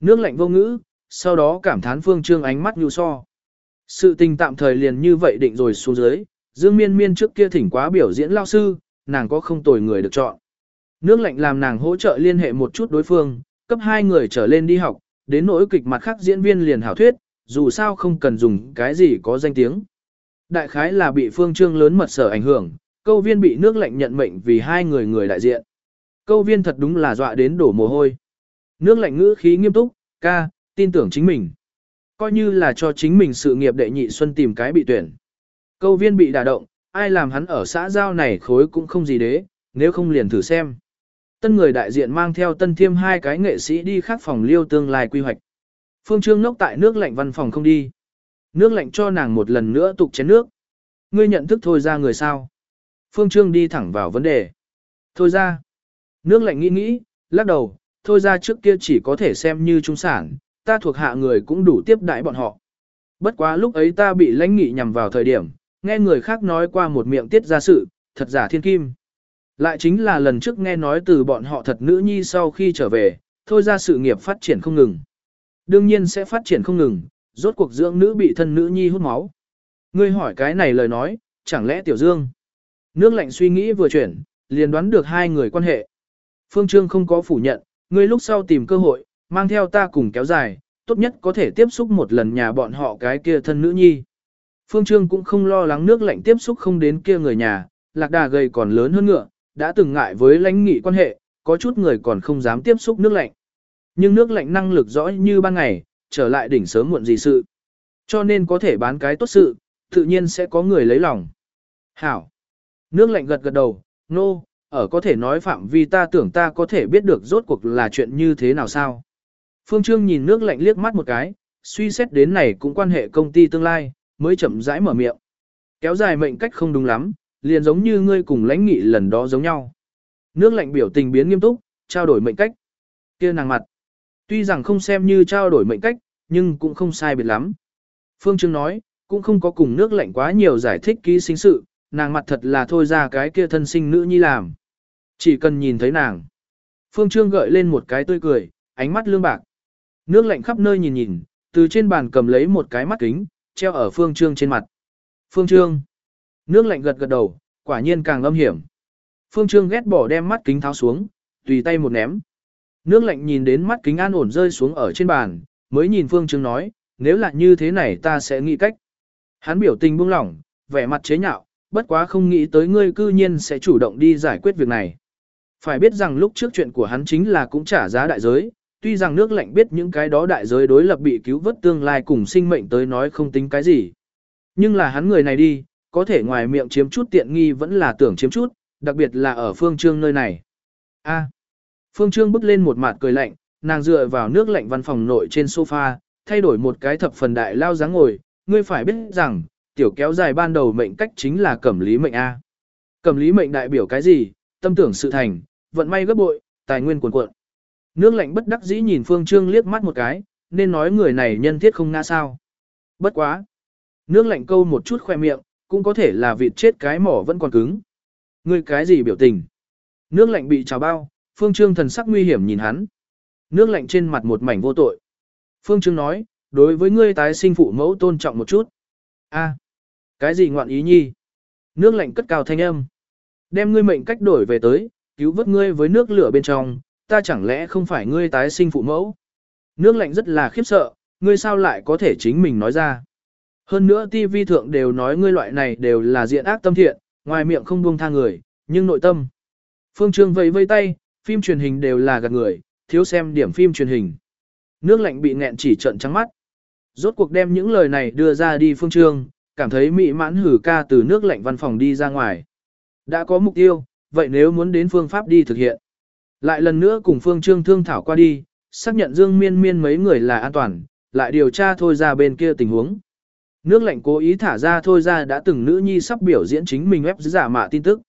Nước lạnh vô ngữ, sau đó cảm thán Phương Trương ánh mắt nhu so. Sự tình tạm thời liền như vậy định rồi xuống dưới, Dương Miên Miên trước kia thỉnh quá biểu diễn lao sư, nàng có không tồi người được chọn. Nước lạnh làm nàng hỗ trợ liên hệ một chút đối phương, cấp hai người trở lên đi học, đến nỗi kịch mặt khác diễn viên liền hảo thuyết, dù sao không cần dùng cái gì có danh tiếng. Đại khái là bị phương trương lớn mật sở ảnh hưởng, câu viên bị nước lạnh nhận mệnh vì hai người người đại diện. Câu viên thật đúng là dọa đến đổ mồ hôi. Nước lạnh ngữ khí nghiêm túc, ca, tin tưởng chính mình. Coi như là cho chính mình sự nghiệp đệ nhị xuân tìm cái bị tuyển. Câu viên bị đả động, ai làm hắn ở xã giao này khối cũng không gì đế, nếu không liền thử xem. Tân người đại diện mang theo tân thiêm hai cái nghệ sĩ đi khác phòng liêu tương lai quy hoạch. Phương Trương nốc tại nước lạnh văn phòng không đi. Nước lạnh cho nàng một lần nữa tục chén nước. Ngươi nhận thức thôi ra người sao? Phương Trương đi thẳng vào vấn đề. Thôi ra. Nước lạnh nghĩ nghĩ, lắc đầu, thôi ra trước kia chỉ có thể xem như trung sản, ta thuộc hạ người cũng đủ tiếp đãi bọn họ. Bất quá lúc ấy ta bị lãnh nghị nhằm vào thời điểm, nghe người khác nói qua một miệng tiết ra sự, thật giả thiên kim. Lại chính là lần trước nghe nói từ bọn họ thật nữ nhi sau khi trở về, thôi ra sự nghiệp phát triển không ngừng. Đương nhiên sẽ phát triển không ngừng, rốt cuộc dưỡng nữ bị thân nữ nhi hút máu. Ngươi hỏi cái này lời nói, chẳng lẽ tiểu dương? Nước lạnh suy nghĩ vừa chuyển, liền đoán được hai người quan hệ. Phương Trương không có phủ nhận, ngươi lúc sau tìm cơ hội, mang theo ta cùng kéo dài, tốt nhất có thể tiếp xúc một lần nhà bọn họ cái kia thân nữ nhi. Phương Trương cũng không lo lắng nước lạnh tiếp xúc không đến kia người nhà, lạc đà gầy còn lớn hơn ngựa, đã từng ngại với lãnh nghị quan hệ, có chút người còn không dám tiếp xúc nước lạnh. Nhưng nước lạnh năng lực rõ như ban ngày, trở lại đỉnh sớm muộn gì sự. Cho nên có thể bán cái tốt sự, tự nhiên sẽ có người lấy lòng. Hảo. Nước lạnh gật gật đầu, nô, no, ở có thể nói phạm vi ta tưởng ta có thể biết được rốt cuộc là chuyện như thế nào sao. Phương Trương nhìn nước lạnh liếc mắt một cái, suy xét đến này cũng quan hệ công ty tương lai, mới chậm rãi mở miệng. Kéo dài mệnh cách không đúng lắm, liền giống như ngươi cùng lãnh nghị lần đó giống nhau. Nước lạnh biểu tình biến nghiêm túc, trao đổi mệnh cách. kia nàng mặt. Tuy rằng không xem như trao đổi mệnh cách, nhưng cũng không sai biệt lắm. Phương Trương nói, cũng không có cùng nước lạnh quá nhiều giải thích ký sinh sự, nàng mặt thật là thôi ra cái kia thân sinh nữ nhi làm. Chỉ cần nhìn thấy nàng. Phương Trương gợi lên một cái tươi cười, ánh mắt lương bạc. Nước lạnh khắp nơi nhìn nhìn, từ trên bàn cầm lấy một cái mắt kính, treo ở Phương Trương trên mặt. Phương Trương. Nước lạnh gật gật đầu, quả nhiên càng âm hiểm. Phương Trương ghét bỏ đem mắt kính tháo xuống, tùy tay một ném. Nước lạnh nhìn đến mắt kính an ổn rơi xuống ở trên bàn, mới nhìn Phương Trương nói, nếu là như thế này ta sẽ nghĩ cách. Hắn biểu tình buông lỏng, vẻ mặt chế nhạo, bất quá không nghĩ tới ngươi cư nhiên sẽ chủ động đi giải quyết việc này. Phải biết rằng lúc trước chuyện của hắn chính là cũng trả giá đại giới, tuy rằng nước lạnh biết những cái đó đại giới đối lập bị cứu vớt tương lai cùng sinh mệnh tới nói không tính cái gì. Nhưng là hắn người này đi, có thể ngoài miệng chiếm chút tiện nghi vẫn là tưởng chiếm chút, đặc biệt là ở phương trương nơi này. A. phương trương bước lên một mặt cười lạnh, nàng dựa vào nước lạnh văn phòng nội trên sofa, thay đổi một cái thập phần đại lao dáng ngồi, ngươi phải biết rằng, tiểu kéo dài ban đầu mệnh cách chính là cẩm lý mệnh A. Cẩm lý mệnh đại biểu cái gì? Tâm tưởng sự thành, vận may gấp bội, tài nguyên cuồn cuộn. Nước lạnh bất đắc dĩ nhìn Phương Trương liếc mắt một cái, nên nói người này nhân thiết không ngã sao. Bất quá. Nước lạnh câu một chút khoe miệng, cũng có thể là vịt chết cái mỏ vẫn còn cứng. Ngươi cái gì biểu tình? Nước lạnh bị trào bao, Phương Trương thần sắc nguy hiểm nhìn hắn. Nước lạnh trên mặt một mảnh vô tội. Phương Trương nói, đối với ngươi tái sinh phụ mẫu tôn trọng một chút. A, cái gì ngoạn ý nhi? Nước lạnh cất cao thanh âm. Đem ngươi mệnh cách đổi về tới, cứu vớt ngươi với nước lửa bên trong, ta chẳng lẽ không phải ngươi tái sinh phụ mẫu? Nước lạnh rất là khiếp sợ, ngươi sao lại có thể chính mình nói ra? Hơn nữa TV thượng đều nói ngươi loại này đều là diện ác tâm thiện, ngoài miệng không buông tha người, nhưng nội tâm. Phương Trương vẫy vây tay, phim truyền hình đều là gạt người, thiếu xem điểm phim truyền hình. Nước lạnh bị nghẹn chỉ trận trắng mắt. Rốt cuộc đem những lời này đưa ra đi Phương Trương, cảm thấy mị mãn hử ca từ nước lạnh văn phòng đi ra ngoài. Đã có mục tiêu, vậy nếu muốn đến phương pháp đi thực hiện. Lại lần nữa cùng Phương Trương thương thảo qua đi, xác nhận Dương Miên Miên mấy người là an toàn, lại điều tra thôi ra bên kia tình huống. Nước lạnh cố ý thả ra thôi ra đã từng nữ nhi sắp biểu diễn chính mình ép giả mạ tin tức.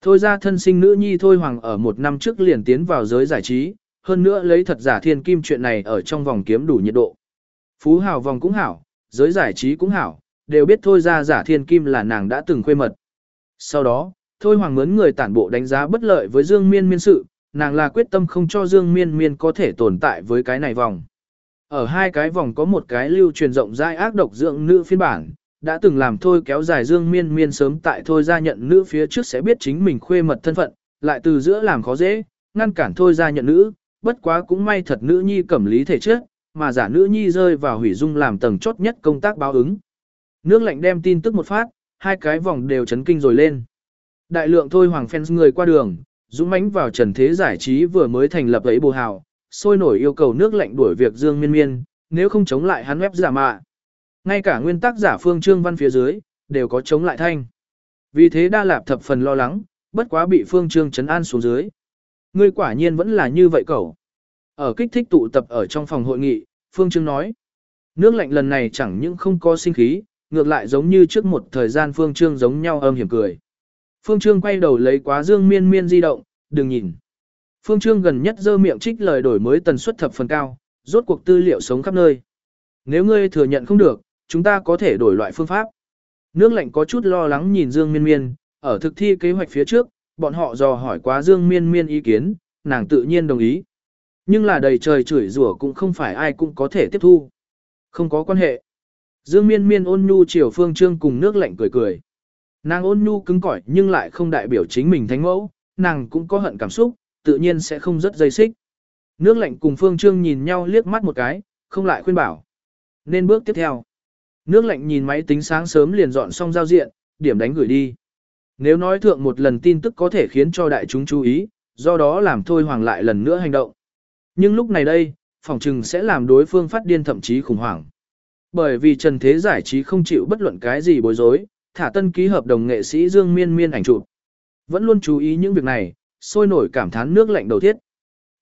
Thôi ra thân sinh nữ nhi thôi hoàng ở một năm trước liền tiến vào giới giải trí, hơn nữa lấy thật giả thiên kim chuyện này ở trong vòng kiếm đủ nhiệt độ. Phú hào vòng cũng hảo, giới giải trí cũng hảo, đều biết thôi ra giả thiên kim là nàng đã từng khuê mật. Sau đó, thôi hoàng mướn người tản bộ đánh giá bất lợi với Dương Miên miên sự, nàng là quyết tâm không cho Dương Miên miên có thể tồn tại với cái này vòng. Ở hai cái vòng có một cái lưu truyền rộng rãi ác độc dưỡng nữ phiên bản, đã từng làm thôi kéo dài Dương Miên Miên sớm tại thôi ra nhận nữ phía trước sẽ biết chính mình khuê mật thân phận, lại từ giữa làm khó dễ, ngăn cản thôi ra nhận nữ, bất quá cũng may thật nữ nhi cẩm lý thể trước, mà giả nữ nhi rơi vào hủy dung làm tầng chốt nhất công tác báo ứng. Nước lạnh đem tin tức một phát, hai cái vòng đều chấn kinh rồi lên. Đại lượng thôi hoàng fans người qua đường, dũng mãnh vào trần thế giải trí vừa mới thành lập ấy bồ hào, sôi nổi yêu cầu nước lạnh đuổi việc Dương Miên Miên, nếu không chống lại hắn web giả mạ. Ngay cả nguyên tắc giả phương trương văn phía dưới, đều có chống lại thanh. Vì thế Đa Lạp thập phần lo lắng, bất quá bị phương trương trấn an xuống dưới. Ngươi quả nhiên vẫn là như vậy cậu. Ở kích thích tụ tập ở trong phòng hội nghị, phương trương nói. Nước lạnh lần này chẳng những không có sinh khí, ngược lại giống như trước một thời gian Phương Trương giống nhau âm hiểm cười. Phương Trương quay đầu lấy quá dương miên miên di động, đừng nhìn. Phương Trương gần nhất dơ miệng trích lời đổi mới tần suất thập phần cao, rốt cuộc tư liệu sống khắp nơi. Nếu ngươi thừa nhận không được, chúng ta có thể đổi loại phương pháp. Nước lạnh có chút lo lắng nhìn Dương Miên Miên, ở thực thi kế hoạch phía trước, bọn họ dò hỏi quá Dương Miên Miên ý kiến, nàng tự nhiên đồng ý. Nhưng là đầy trời chửi rủa cũng không phải ai cũng có thể tiếp thu. Không có quan hệ. Dương Miên Miên ôn nhu chiều Phương Trương cùng nước lạnh cười cười. Nàng ôn nhu cứng cỏi nhưng lại không đại biểu chính mình thánh mẫu, nàng cũng có hận cảm xúc, tự nhiên sẽ không rất dây xích. Nước lạnh cùng Phương Trương nhìn nhau liếc mắt một cái, không lại khuyên bảo. Nên bước tiếp theo. Nước lạnh nhìn máy tính sáng sớm liền dọn xong giao diện, điểm đánh gửi đi. Nếu nói thượng một lần tin tức có thể khiến cho đại chúng chú ý, do đó làm thôi hoàng lại lần nữa hành động. Nhưng lúc này đây, phòng trừng sẽ làm đối phương phát điên thậm chí khủng hoảng. Bởi vì trần thế giải trí không chịu bất luận cái gì bối rối, thả tân ký hợp đồng nghệ sĩ Dương Miên Miên ảnh chụp. Vẫn luôn chú ý những việc này, sôi nổi cảm thán nước lạnh đầu thiết.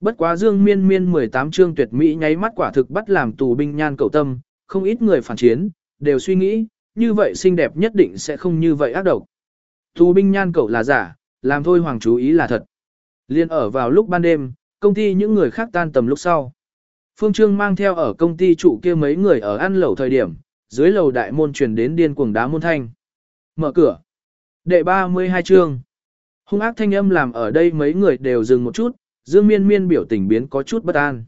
Bất quá Dương Miên Miên 18 chương tuyệt mỹ nháy mắt quả thực bắt làm tù binh nhan cầu tâm, không ít người phản chiến, đều suy nghĩ, như vậy xinh đẹp nhất định sẽ không như vậy ác độc. Tù binh nhan cầu là giả, làm thôi hoàng chú ý là thật. Liên ở vào lúc ban đêm, công ty những người khác tan tầm lúc sau. Phương Trương mang theo ở công ty trụ kia mấy người ở ăn lẩu thời điểm, dưới lầu đại môn truyền đến điên cuồng đá môn thanh. Mở cửa. Đệ 32 chương. Hung ác thanh âm làm ở đây mấy người đều dừng một chút, Dương Miên Miên biểu tình biến có chút bất an.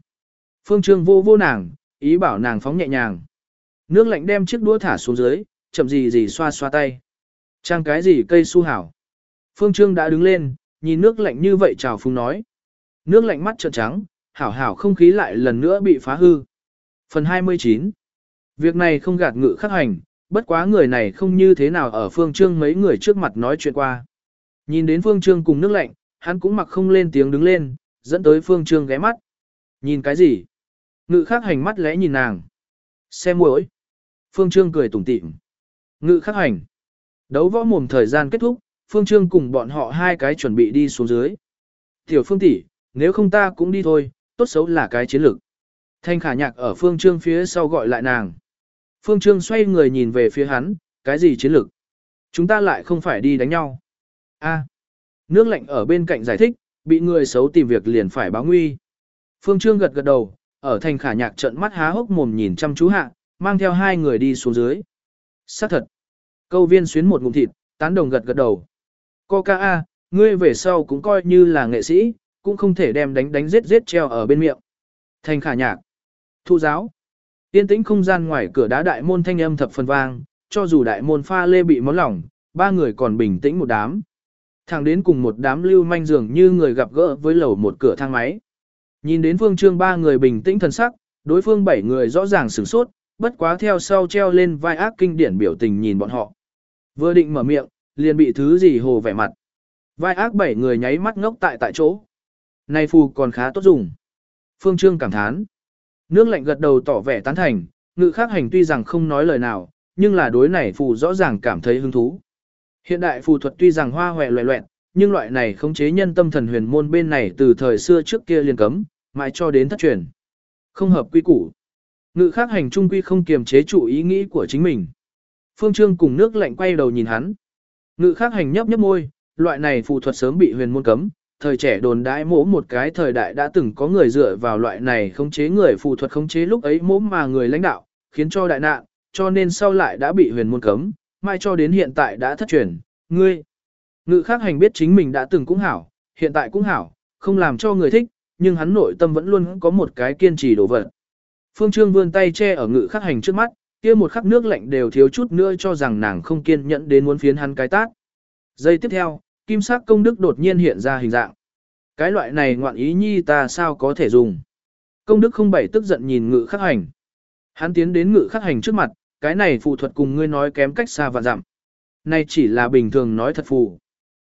Phương Trương vô vô nàng, ý bảo nàng phóng nhẹ nhàng. Nước lạnh đem chiếc đũa thả xuống dưới, chậm gì gì xoa xoa tay. Trang cái gì cây su hảo. Phương Trương đã đứng lên, nhìn nước lạnh như vậy chào phúng nói. Nước lạnh mắt trợn trắng, hảo hảo không khí lại lần nữa bị phá hư. Phần 29 Việc này không gạt ngự khắc hành, bất quá người này không như thế nào ở Phương Trương mấy người trước mặt nói chuyện qua. Nhìn đến Phương Trương cùng nước lạnh, hắn cũng mặc không lên tiếng đứng lên, dẫn tới Phương Trương ghé mắt. Nhìn cái gì? Ngự khắc hành mắt lẽ nhìn nàng. Xem muội. Phương Trương cười tủm tỉm. Ngự khắc hành. Đấu võ mồm thời gian kết thúc, Phương Trương cùng bọn họ hai cái chuẩn bị đi xuống dưới. Tiểu Phương tỷ, nếu không ta cũng đi thôi, tốt xấu là cái chiến lược. Thanh khả nhạc ở Phương Trương phía sau gọi lại nàng. Phương Trương xoay người nhìn về phía hắn, cái gì chiến lược? Chúng ta lại không phải đi đánh nhau. A. nước lạnh ở bên cạnh giải thích, bị người xấu tìm việc liền phải báo nguy. Phương Trương gật gật đầu, ở thành khả nhạc trận mắt há hốc mồm nhìn chăm chú hạ, mang theo hai người đi xuống dưới. Xác thật. Câu viên xuyến một ngụm thịt, tán đồng gật gật đầu. Coca A, ngươi về sau cũng coi như là nghệ sĩ, cũng không thể đem đánh đánh giết giết treo ở bên miệng. Thành khả nhạc. Thu giáo. Tiên tĩnh không gian ngoài cửa đá đại môn thanh âm thập phần vang, cho dù đại môn pha lê bị món lỏng, ba người còn bình tĩnh một đám. Thẳng đến cùng một đám lưu manh dường như người gặp gỡ với lầu một cửa thang máy. Nhìn đến phương trương ba người bình tĩnh thần sắc, đối phương bảy người rõ ràng sửng sốt, bất quá theo sau treo lên vai ác kinh điển biểu tình nhìn bọn họ. Vừa định mở miệng, liền bị thứ gì hồ vẻ mặt. Vai ác bảy người nháy mắt ngốc tại tại chỗ. Này phù còn khá tốt dùng. Phương Trương cảm thán. Nước lạnh gật đầu tỏ vẻ tán thành, ngự khác hành tuy rằng không nói lời nào, nhưng là đối này phù rõ ràng cảm thấy hứng thú. Hiện đại phù thuật tuy rằng hoa hòe loẹ loẹn, nhưng loại này khống chế nhân tâm thần huyền môn bên này từ thời xưa trước kia liền cấm, mãi cho đến thất truyền. Không hợp quy củ. Ngự khác hành trung quy không kiềm chế chủ ý nghĩ của chính mình. Phương Trương cùng nước lạnh quay đầu nhìn hắn. Ngự khác hành nhấp nhấp môi, loại này phù thuật sớm bị huyền môn cấm, thời trẻ đồn đãi mỗ một cái thời đại đã từng có người dựa vào loại này khống chế người phù thuật khống chế lúc ấy mỗ mà người lãnh đạo, khiến cho đại nạn, cho nên sau lại đã bị huyền môn cấm, mai cho đến hiện tại đã thất truyền, ngươi. Ngự khác hành biết chính mình đã từng cũng hảo, hiện tại cũng hảo, không làm cho người thích, nhưng hắn nội tâm vẫn luôn có một cái kiên trì đổ vật. Phương Trương vươn tay che ở ngự khắc hành trước mắt, kia một khắc nước lạnh đều thiếu chút nữa cho rằng nàng không kiên nhẫn đến muốn phiến hắn cái tát. Giây tiếp theo, kim sắc công đức đột nhiên hiện ra hình dạng. Cái loại này ngoạn ý nhi ta sao có thể dùng. Công đức không bảy tức giận nhìn ngự khắc hành. Hắn tiến đến ngự khắc hành trước mặt, cái này phù thuật cùng ngươi nói kém cách xa và dặm. Này chỉ là bình thường nói thật phù.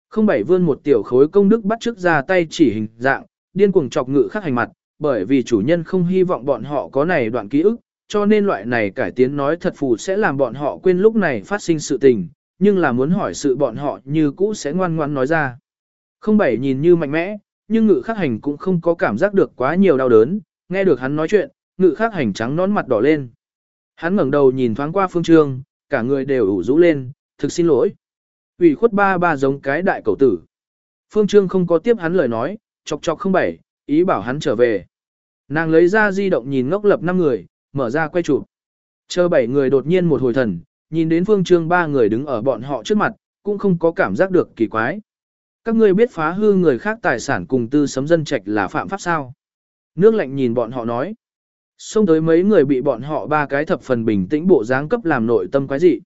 Không bảy vươn một tiểu khối công đức bắt trước ra tay chỉ hình dạng, điên cuồng chọc ngự khắc hành mặt, bởi vì chủ nhân không hy vọng bọn họ có này đoạn ký ức, cho nên loại này cải tiến nói thật phù sẽ làm bọn họ quên lúc này phát sinh sự tình, nhưng là muốn hỏi sự bọn họ như cũ sẽ ngoan ngoan nói ra. Không bảy nhìn như mạnh mẽ, nhưng ngự khắc hành cũng không có cảm giác được quá nhiều đau đớn, nghe được hắn nói chuyện, ngự khắc hành trắng nón mặt đỏ lên. Hắn ngẩng đầu nhìn thoáng qua Phương Trương, cả người đều ủ rũ lên, thực xin lỗi. ủy khuất ba ba giống cái đại cầu tử. Phương Trương không có tiếp hắn lời nói, chọc chọc không bảy, ý bảo hắn trở về. Nàng lấy ra di động nhìn ngốc lập năm người, mở ra quay chụp. Chờ bảy người đột nhiên một hồi thần, nhìn đến Phương Trương ba người đứng ở bọn họ trước mặt, cũng không có cảm giác được kỳ quái. Các ngươi biết phá hư người khác tài sản cùng tư sấm dân trạch là phạm pháp sao? Nước lạnh nhìn bọn họ nói. Xông tới mấy người bị bọn họ ba cái thập phần bình tĩnh bộ dáng cấp làm nội tâm quái dị.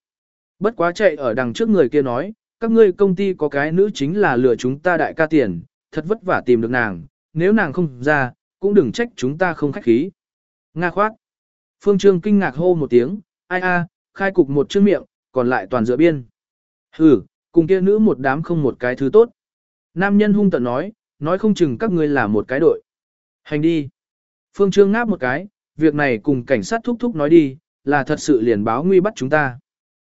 Bất quá chạy ở đằng trước người kia nói, các ngươi công ty có cái nữ chính là lừa chúng ta đại ca tiền, thật vất vả tìm được nàng, nếu nàng không ra, cũng đừng trách chúng ta không khách khí. Nga khoát. Phương Trương kinh ngạc hô một tiếng, ai a, khai cục một chữ miệng, còn lại toàn dựa biên. Hừ, cùng kia nữ một đám không một cái thứ tốt. Nam nhân hung tận nói, nói không chừng các ngươi là một cái đội. Hành đi. Phương Trương ngáp một cái, việc này cùng cảnh sát thúc thúc nói đi, là thật sự liền báo nguy bắt chúng ta.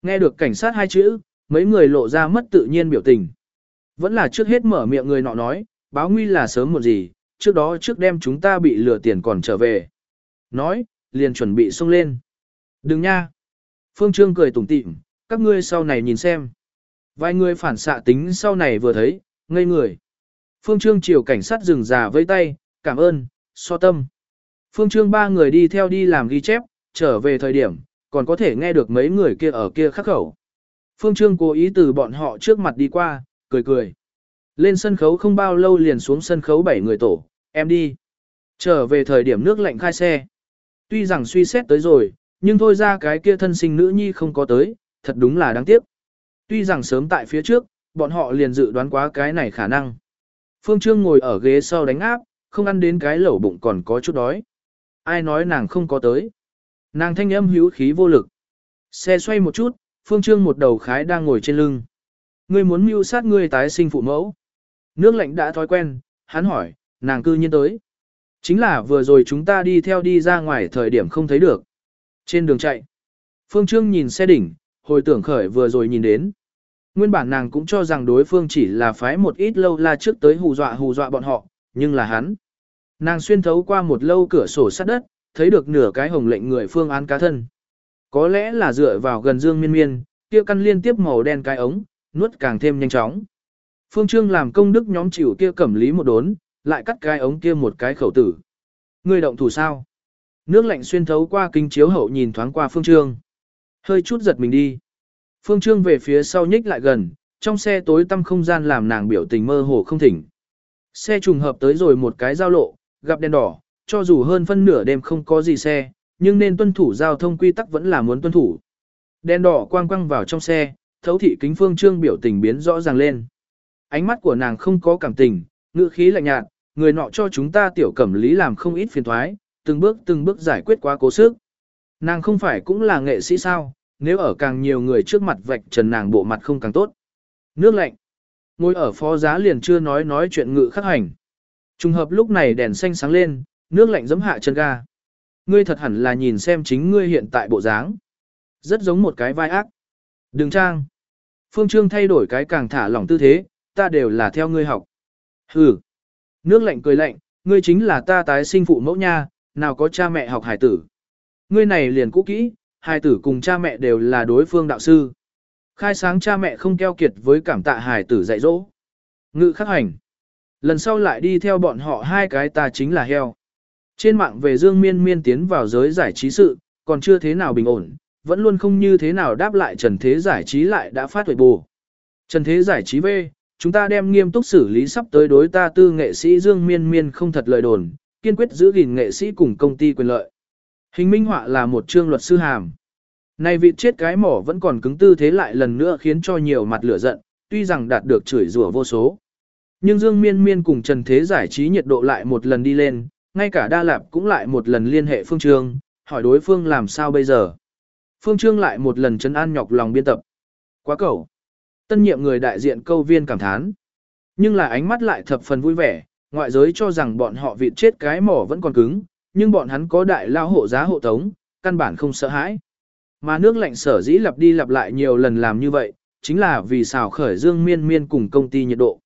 Nghe được cảnh sát hai chữ, mấy người lộ ra mất tự nhiên biểu tình. Vẫn là trước hết mở miệng người nọ nói, báo nguy là sớm một gì, trước đó trước đêm chúng ta bị lừa tiền còn trở về. Nói, liền chuẩn bị xông lên. Đừng nha. Phương Trương cười tủm tỉm, các ngươi sau này nhìn xem. Vài người phản xạ tính sau này vừa thấy, ngây người. Phương Trương chiều cảnh sát dừng già vây tay, cảm ơn, so tâm. Phương Trương ba người đi theo đi làm ghi chép, trở về thời điểm, còn có thể nghe được mấy người kia ở kia khắc khẩu. Phương Trương cố ý từ bọn họ trước mặt đi qua, cười cười. Lên sân khấu không bao lâu liền xuống sân khấu bảy người tổ, em đi. Trở về thời điểm nước lạnh khai xe. Tuy rằng suy xét tới rồi, nhưng thôi ra cái kia thân sinh nữ nhi không có tới, thật đúng là đáng tiếc. Tuy rằng sớm tại phía trước, bọn họ liền dự đoán quá cái này khả năng. Phương Trương ngồi ở ghế sau đánh áp, không ăn đến cái lẩu bụng còn có chút đói. Ai nói nàng không có tới. Nàng thanh âm hữu khí vô lực. Xe xoay một chút, Phương Trương một đầu khái đang ngồi trên lưng. Ngươi muốn mưu sát ngươi tái sinh phụ mẫu. Nước lạnh đã thói quen, hắn hỏi, nàng cư nhiên tới. Chính là vừa rồi chúng ta đi theo đi ra ngoài thời điểm không thấy được. Trên đường chạy, Phương Trương nhìn xe đỉnh, hồi tưởng khởi vừa rồi nhìn đến. Nguyên bản nàng cũng cho rằng đối phương chỉ là phái một ít lâu la trước tới hù dọa hù dọa bọn họ, nhưng là hắn. Nàng xuyên thấu qua một lâu cửa sổ sát đất, thấy được nửa cái hồng lệnh người phương án cá thân. Có lẽ là dựa vào gần dương miên miên, kia căn liên tiếp màu đen cái ống, nuốt càng thêm nhanh chóng. Phương Trương làm công đức nhóm chịu kia cẩm lý một đốn, lại cắt cái ống kia một cái khẩu tử. Người động thủ sao? Nước lạnh xuyên thấu qua kinh chiếu hậu nhìn thoáng qua Phương Trương. Hơi chút giật mình đi. Phương Trương về phía sau nhích lại gần, trong xe tối tăm không gian làm nàng biểu tình mơ hồ không thỉnh. Xe trùng hợp tới rồi một cái giao lộ, gặp đèn đỏ, cho dù hơn phân nửa đêm không có gì xe, nhưng nên tuân thủ giao thông quy tắc vẫn là muốn tuân thủ. Đèn đỏ quang quăng vào trong xe, thấu thị kính Phương Trương biểu tình biến rõ ràng lên. Ánh mắt của nàng không có cảm tình, ngữ khí lạnh nhạt, người nọ cho chúng ta tiểu cẩm lý làm không ít phiền thoái, từng bước từng bước giải quyết quá cố sức. Nàng không phải cũng là nghệ sĩ sao, nếu ở càng nhiều người trước mặt vạch trần nàng bộ mặt không càng tốt. Nước lạnh. Ngồi ở phó giá liền chưa nói nói chuyện ngự khắc hành. Trùng hợp lúc này đèn xanh sáng lên, nước lạnh giấm hạ chân ga. Ngươi thật hẳn là nhìn xem chính ngươi hiện tại bộ dáng. Rất giống một cái vai ác. Đừng trang. Phương Trương thay đổi cái càng thả lỏng tư thế, ta đều là theo ngươi học. Hừ. Nước lạnh cười lạnh, ngươi chính là ta tái sinh phụ mẫu nha, nào có cha mẹ học hải tử. Ngươi này liền cũ kỹ, hải tử cùng cha mẹ đều là đối phương đạo sư. Khai sáng cha mẹ không keo kiệt với cảm tạ hải tử dạy dỗ. Ngự khắc hành. Lần sau lại đi theo bọn họ hai cái ta chính là heo. Trên mạng về Dương Miên Miên tiến vào giới giải trí sự, còn chưa thế nào bình ổn, vẫn luôn không như thế nào đáp lại Trần Thế giải trí lại đã phát huệ bù. Trần Thế giải trí về, chúng ta đem nghiêm túc xử lý sắp tới đối ta tư nghệ sĩ Dương Miên Miên không thật lời đồn, kiên quyết giữ gìn nghệ sĩ cùng công ty quyền lợi. Hình minh họa là một chương luật sư hàm. Này vị chết cái mỏ vẫn còn cứng tư thế lại lần nữa khiến cho nhiều mặt lửa giận, tuy rằng đạt được chửi rủa vô số. Nhưng Dương Miên Miên cùng Trần Thế giải trí nhiệt độ lại một lần đi lên, ngay cả Đa Lạp cũng lại một lần liên hệ Phương Trương, hỏi đối phương làm sao bây giờ. Phương Trương lại một lần chấn an nhọc lòng biên tập. Quá cầu. Tân nhiệm người đại diện câu viên cảm thán. Nhưng là ánh mắt lại thập phần vui vẻ, ngoại giới cho rằng bọn họ vịt chết cái mỏ vẫn còn cứng, nhưng bọn hắn có đại lao hộ giá hộ tống, căn bản không sợ hãi. Mà nước lạnh sở dĩ lặp đi lặp lại nhiều lần làm như vậy, chính là vì xào khởi dương miên miên cùng công ty nhiệt độ.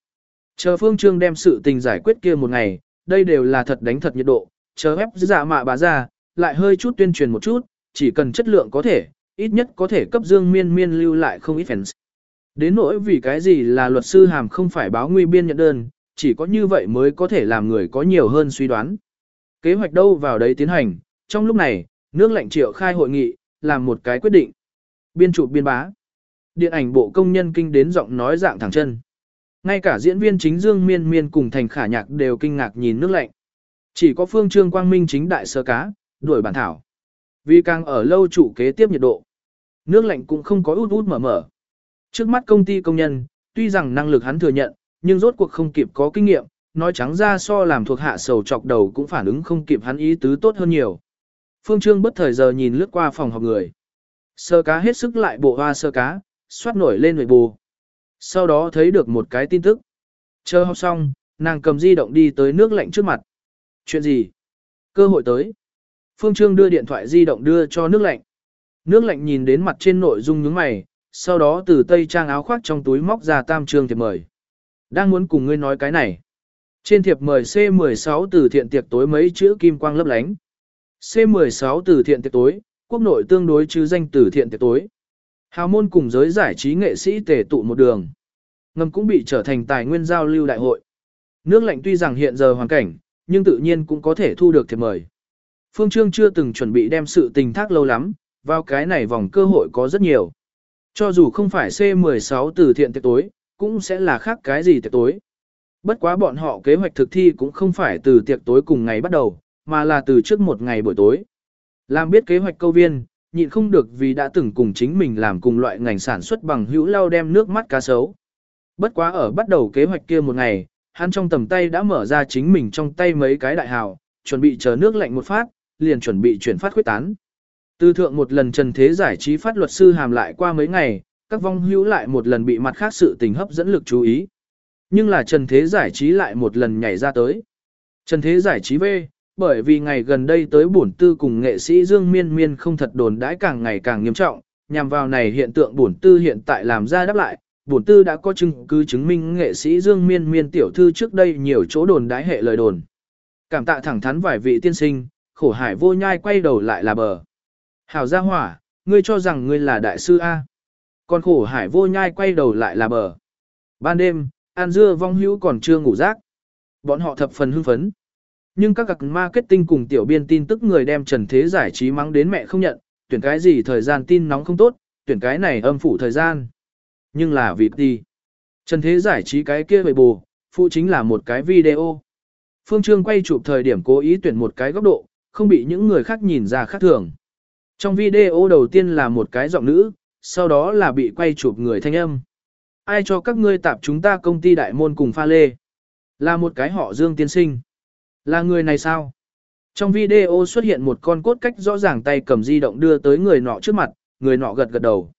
Chờ phương trương đem sự tình giải quyết kia một ngày, đây đều là thật đánh thật nhiệt độ, chờ ép giả mạ bà ra, lại hơi chút tuyên truyền một chút, chỉ cần chất lượng có thể, ít nhất có thể cấp Dương Miên Miên lưu lại không ít fans. Đến nỗi vì cái gì là luật sư hàm không phải báo nguy biên nhận đơn, chỉ có như vậy mới có thể làm người có nhiều hơn suy đoán. Kế hoạch đâu vào đấy tiến hành, trong lúc này, nước lạnh triệu khai hội nghị, làm một cái quyết định. Biên chụp biên bá. Điện ảnh bộ công nhân kinh đến giọng nói dạng thẳng chân. Ngay cả diễn viên chính Dương Miên Miên cùng Thành Khả Nhạc đều kinh ngạc nhìn nước lạnh. Chỉ có Phương Trương Quang Minh chính đại sơ cá, đuổi bản thảo. Vì càng ở lâu chủ kế tiếp nhiệt độ. Nước lạnh cũng không có út út mở mở. Trước mắt công ty công nhân, tuy rằng năng lực hắn thừa nhận, nhưng rốt cuộc không kịp có kinh nghiệm, nói trắng ra so làm thuộc hạ sầu chọc đầu cũng phản ứng không kịp hắn ý tứ tốt hơn nhiều. Phương Trương bất thời giờ nhìn lướt qua phòng họp người. Sơ cá hết sức lại bộ hoa sơ cá, xoát nổi lên người bù. Sau đó thấy được một cái tin tức. Chờ học xong, nàng cầm di động đi tới nước lạnh trước mặt. Chuyện gì? Cơ hội tới. Phương Trương đưa điện thoại di động đưa cho nước lạnh. Nước lạnh nhìn đến mặt trên nội dung nhướng mày, sau đó từ tây trang áo khoác trong túi móc ra tam trương thiệp mời. Đang muốn cùng ngươi nói cái này. Trên thiệp mời C16 từ thiện tiệc tối mấy chữ kim quang lấp lánh. C16 từ thiện tiệc tối, quốc nội tương đối chứ danh từ thiện tiệc tối. Hào môn cùng giới giải trí nghệ sĩ tề tụ một đường. Ngầm cũng bị trở thành tài nguyên giao lưu đại hội. Nước lạnh tuy rằng hiện giờ hoàn cảnh, nhưng tự nhiên cũng có thể thu được thiệp mời. Phương Trương chưa từng chuẩn bị đem sự tình thác lâu lắm, vào cái này vòng cơ hội có rất nhiều. Cho dù không phải C16 từ thiện tiệc tối, cũng sẽ là khác cái gì tiệc tối. Bất quá bọn họ kế hoạch thực thi cũng không phải từ tiệc tối cùng ngày bắt đầu, mà là từ trước một ngày buổi tối. Làm biết kế hoạch câu viên, nhịn không được vì đã từng cùng chính mình làm cùng loại ngành sản xuất bằng hữu lau đem nước mắt cá sấu. Bất quá ở bắt đầu kế hoạch kia một ngày, hắn trong tầm tay đã mở ra chính mình trong tay mấy cái đại hào, chuẩn bị chờ nước lạnh một phát, liền chuẩn bị chuyển phát khuyết tán. Từ thượng một lần trần thế giải trí phát luật sư hàm lại qua mấy ngày, các vong hữu lại một lần bị mặt khác sự tình hấp dẫn lực chú ý. Nhưng là trần thế giải trí lại một lần nhảy ra tới. Trần thế giải trí V, bởi vì ngày gần đây tới bổn tư cùng nghệ sĩ Dương Miên Miên không thật đồn đãi càng ngày càng nghiêm trọng, nhằm vào này hiện tượng bổn tư hiện tại làm ra đáp lại, bổn tư đã có chứng cứ chứng minh nghệ sĩ Dương Miên Miên tiểu thư trước đây nhiều chỗ đồn đãi hệ lời đồn. Cảm tạ thẳng thắn vài vị tiên sinh, khổ hải vô nhai quay đầu lại là bờ. Hảo gia hỏa, ngươi cho rằng ngươi là đại sư A. Còn khổ hải vô nhai quay đầu lại là bờ. Ban đêm, An Dưa vong hữu còn chưa ngủ rác. Bọn họ thập phần hưng phấn. Nhưng các gặc marketing cùng tiểu biên tin tức người đem trần thế giải trí mắng đến mẹ không nhận, tuyển cái gì thời gian tin nóng không tốt, tuyển cái này âm phủ thời gian. Nhưng là vì đi. Trần thế giải trí cái kia bệ bù, phụ chính là một cái video. Phương Trương quay chụp thời điểm cố ý tuyển một cái góc độ, không bị những người khác nhìn ra khác thường. Trong video đầu tiên là một cái giọng nữ, sau đó là bị quay chụp người thanh âm. Ai cho các ngươi tạp chúng ta công ty đại môn cùng pha lê? Là một cái họ Dương tiên sinh. Là người này sao? Trong video xuất hiện một con cốt cách rõ ràng tay cầm di động đưa tới người nọ trước mặt, người nọ gật gật đầu.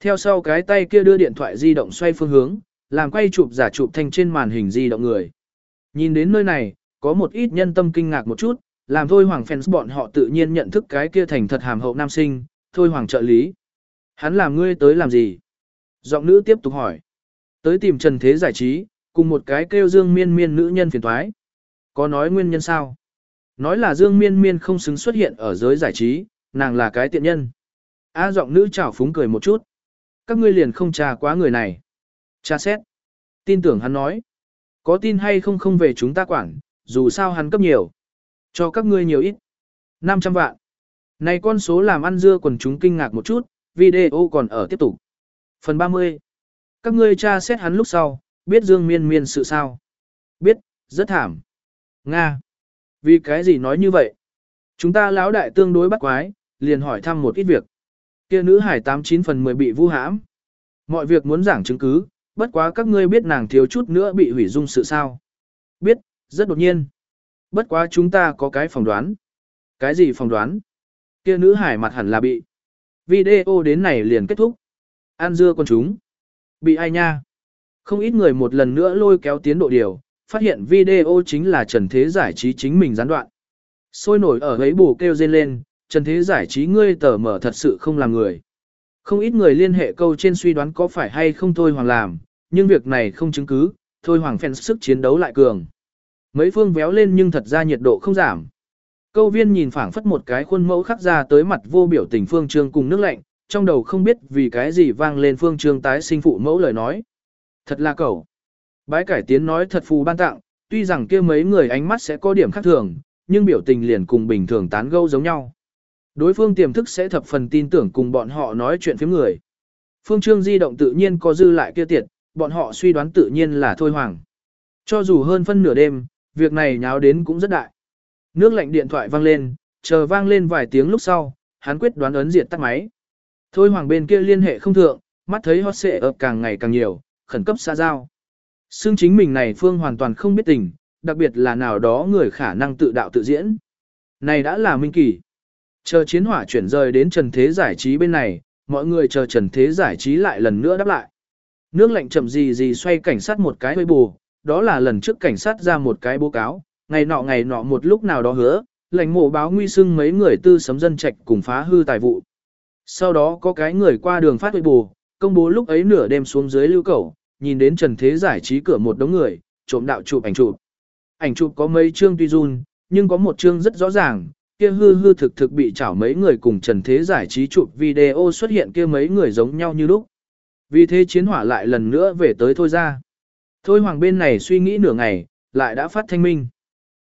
Theo sau cái tay kia đưa điện thoại di động xoay phương hướng, làm quay chụp giả chụp thành trên màn hình di động người. Nhìn đến nơi này, có một ít nhân tâm kinh ngạc một chút, làm thôi hoàng fans bọn họ tự nhiên nhận thức cái kia thành thật hàm hậu nam sinh, thôi hoàng trợ lý. Hắn làm ngươi tới làm gì? Giọng nữ tiếp tục hỏi. Tới tìm Trần Thế giải trí, cùng một cái kêu dương miên miên nữ nhân phiền thoái. Có nói nguyên nhân sao? Nói là dương miên miên không xứng xuất hiện ở giới giải trí, nàng là cái tiện nhân. A giọng nữ chảo phúng cười một chút. Các ngươi liền không trà quá người này. Cha xét. Tin tưởng hắn nói. Có tin hay không không về chúng ta quản, dù sao hắn cấp nhiều. Cho các ngươi nhiều ít. 500 vạn. Này con số làm ăn dưa quần chúng kinh ngạc một chút, video còn ở tiếp tục. Phần 30. Các ngươi tra xét hắn lúc sau, biết Dương Miên Miên sự sao? Biết, rất thảm. Nga. Vì cái gì nói như vậy? Chúng ta lão đại tương đối bắt quái, liền hỏi thăm một ít việc. Kia nữ hải 89 phần 10 bị vu hãm. Mọi việc muốn giảng chứng cứ, bất quá các ngươi biết nàng thiếu chút nữa bị hủy dung sự sao? Biết, rất đột nhiên. Bất quá chúng ta có cái phỏng đoán. Cái gì phỏng đoán? Kia nữ hải mặt hẳn là bị. Video đến này liền kết thúc. An dưa con chúng. Bị ai nha? Không ít người một lần nữa lôi kéo tiến độ điều, phát hiện video chính là Trần Thế Giải trí chính mình gián đoạn. Sôi nổi ở ấy bù kêu rên lên, Trần Thế Giải trí ngươi tờ mở thật sự không làm người. Không ít người liên hệ câu trên suy đoán có phải hay không thôi hoàng làm, nhưng việc này không chứng cứ, thôi hoàng phèn sức chiến đấu lại cường. Mấy phương véo lên nhưng thật ra nhiệt độ không giảm. Câu viên nhìn phảng phất một cái khuôn mẫu khắc ra tới mặt vô biểu tình phương trương cùng nước lạnh, trong đầu không biết vì cái gì vang lên phương trương tái sinh phụ mẫu lời nói. Thật là cẩu. Bái cải tiến nói thật phù ban tặng, tuy rằng kia mấy người ánh mắt sẽ có điểm khác thường, nhưng biểu tình liền cùng bình thường tán gẫu giống nhau. Đối phương tiềm thức sẽ thập phần tin tưởng cùng bọn họ nói chuyện phía người. Phương Trương di động tự nhiên có dư lại kia tiệt, bọn họ suy đoán tự nhiên là thôi hoàng. Cho dù hơn phân nửa đêm, việc này nháo đến cũng rất đại. Nước lạnh điện thoại vang lên, chờ vang lên vài tiếng lúc sau, hắn quyết đoán ấn diệt tắt máy. Thôi hoàng bên kia liên hệ không thượng, mắt thấy hot xệ ập càng ngày càng nhiều, khẩn cấp xa giao. Xương chính mình này Phương hoàn toàn không biết tình, đặc biệt là nào đó người khả năng tự đạo tự diễn. Này đã là minh kỳ. Chờ chiến hỏa chuyển rời đến trần thế giải trí bên này, mọi người chờ trần thế giải trí lại lần nữa đáp lại. Nước lạnh chậm gì gì xoay cảnh sát một cái hơi bù, đó là lần trước cảnh sát ra một cái báo cáo, ngày nọ ngày nọ một lúc nào đó hứa, lệnh mộ báo nguy sưng mấy người tư sấm dân trạch cùng phá hư tài vụ. Sau đó có cái người qua đường phát hơi bù, công bố lúc ấy nửa đêm xuống dưới lưu cầu, nhìn đến trần thế giải trí cửa một đống người, trộm đạo chụp ảnh chụp. Ảnh chụp có mấy chương tuy run, nhưng có một chương rất rõ ràng, kia hư hư thực thực bị chảo mấy người cùng trần thế giải trí chụp video xuất hiện kia mấy người giống nhau như lúc. Vì thế chiến hỏa lại lần nữa về tới thôi ra. Thôi hoàng bên này suy nghĩ nửa ngày, lại đã phát thanh minh.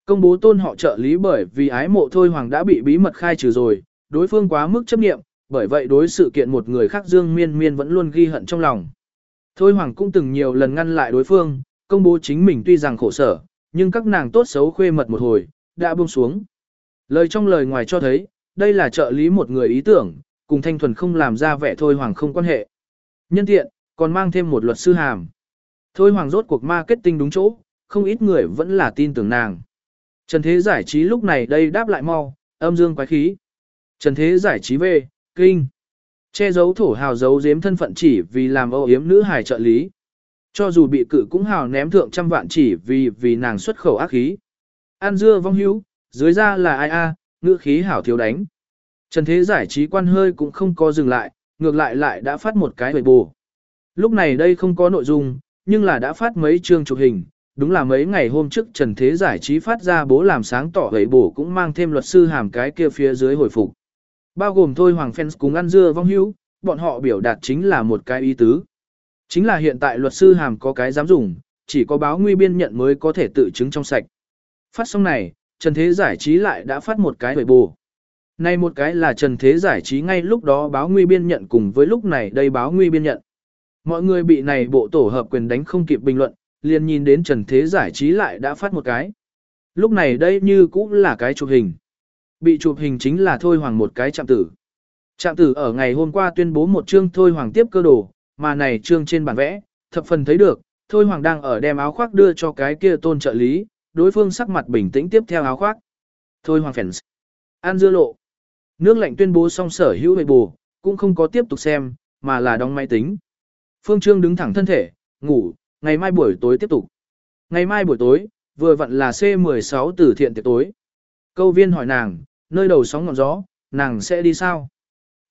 Công bố tôn họ trợ lý bởi vì ái mộ thôi hoàng đã bị bí mật khai trừ rồi, đối phương quá mức chấp nghiệm, bởi vậy đối sự kiện một người khác dương miên miên vẫn luôn ghi hận trong lòng. Thôi hoàng cũng từng nhiều lần ngăn lại đối phương, công bố chính mình tuy rằng khổ sở, nhưng các nàng tốt xấu khuê mật một hồi, đã buông xuống. Lời trong lời ngoài cho thấy, đây là trợ lý một người ý tưởng, cùng thanh thuần không làm ra vẻ thôi hoàng không quan hệ. Nhân tiện, còn mang thêm một luật sư hàm. Thôi hoàng rốt cuộc marketing đúng chỗ, không ít người vẫn là tin tưởng nàng. Trần Thế giải trí lúc này đây đáp lại mau, âm dương quái khí. Trần Thế giải trí về, kinh. Che giấu thổ hào giấu giếm thân phận chỉ vì làm âu yếm nữ hài trợ lý. Cho dù bị cự cũng hào ném thượng trăm vạn chỉ vì vì nàng xuất khẩu ác khí. An dưa vong hữu, dưới ra là ai a, ngữ khí hảo thiếu đánh. Trần Thế giải trí quan hơi cũng không có dừng lại, ngược lại lại đã phát một cái bầy bù. Lúc này đây không có nội dung, nhưng là đã phát mấy chương chụp hình, đúng là mấy ngày hôm trước Trần Thế giải trí phát ra bố làm sáng tỏ bầy bổ cũng mang thêm luật sư hàm cái kia phía dưới hồi phục. Bao gồm thôi Hoàng Fans cùng ăn dưa vong hữu, bọn họ biểu đạt chính là một cái ý tứ. Chính là hiện tại luật sư hàm có cái dám dùng, chỉ có báo nguy biên nhận mới có thể tự chứng trong sạch. Phát xong này, Trần Thế Giải trí lại đã phát một cái hồi bù. Này một cái là Trần Thế Giải trí ngay lúc đó báo nguy biên nhận cùng với lúc này đây báo nguy biên nhận. Mọi người bị này bộ tổ hợp quyền đánh không kịp bình luận, liền nhìn đến Trần Thế Giải trí lại đã phát một cái. Lúc này đây như cũng là cái chụp hình. Bị chụp hình chính là Thôi Hoàng một cái chạm tử. Trạm tử ở ngày hôm qua tuyên bố một chương Thôi Hoàng tiếp cơ đồ, mà này chương trên bản vẽ, thập phần thấy được, Thôi Hoàng đang ở đem áo khoác đưa cho cái kia tôn trợ lý, đối phương sắc mặt bình tĩnh tiếp theo áo khoác. Thôi Hoàng Fans. An dưa lộ. Nước lạnh tuyên bố xong sở hữu vệ bù, cũng không có tiếp tục xem, mà là đóng máy tính. Phương Trương đứng thẳng thân thể, ngủ, ngày mai buổi tối tiếp tục. Ngày mai buổi tối, vừa vặn là C16 từ thiện tiệc tối. Câu viên hỏi nàng, nơi đầu sóng ngọn gió, nàng sẽ đi sao?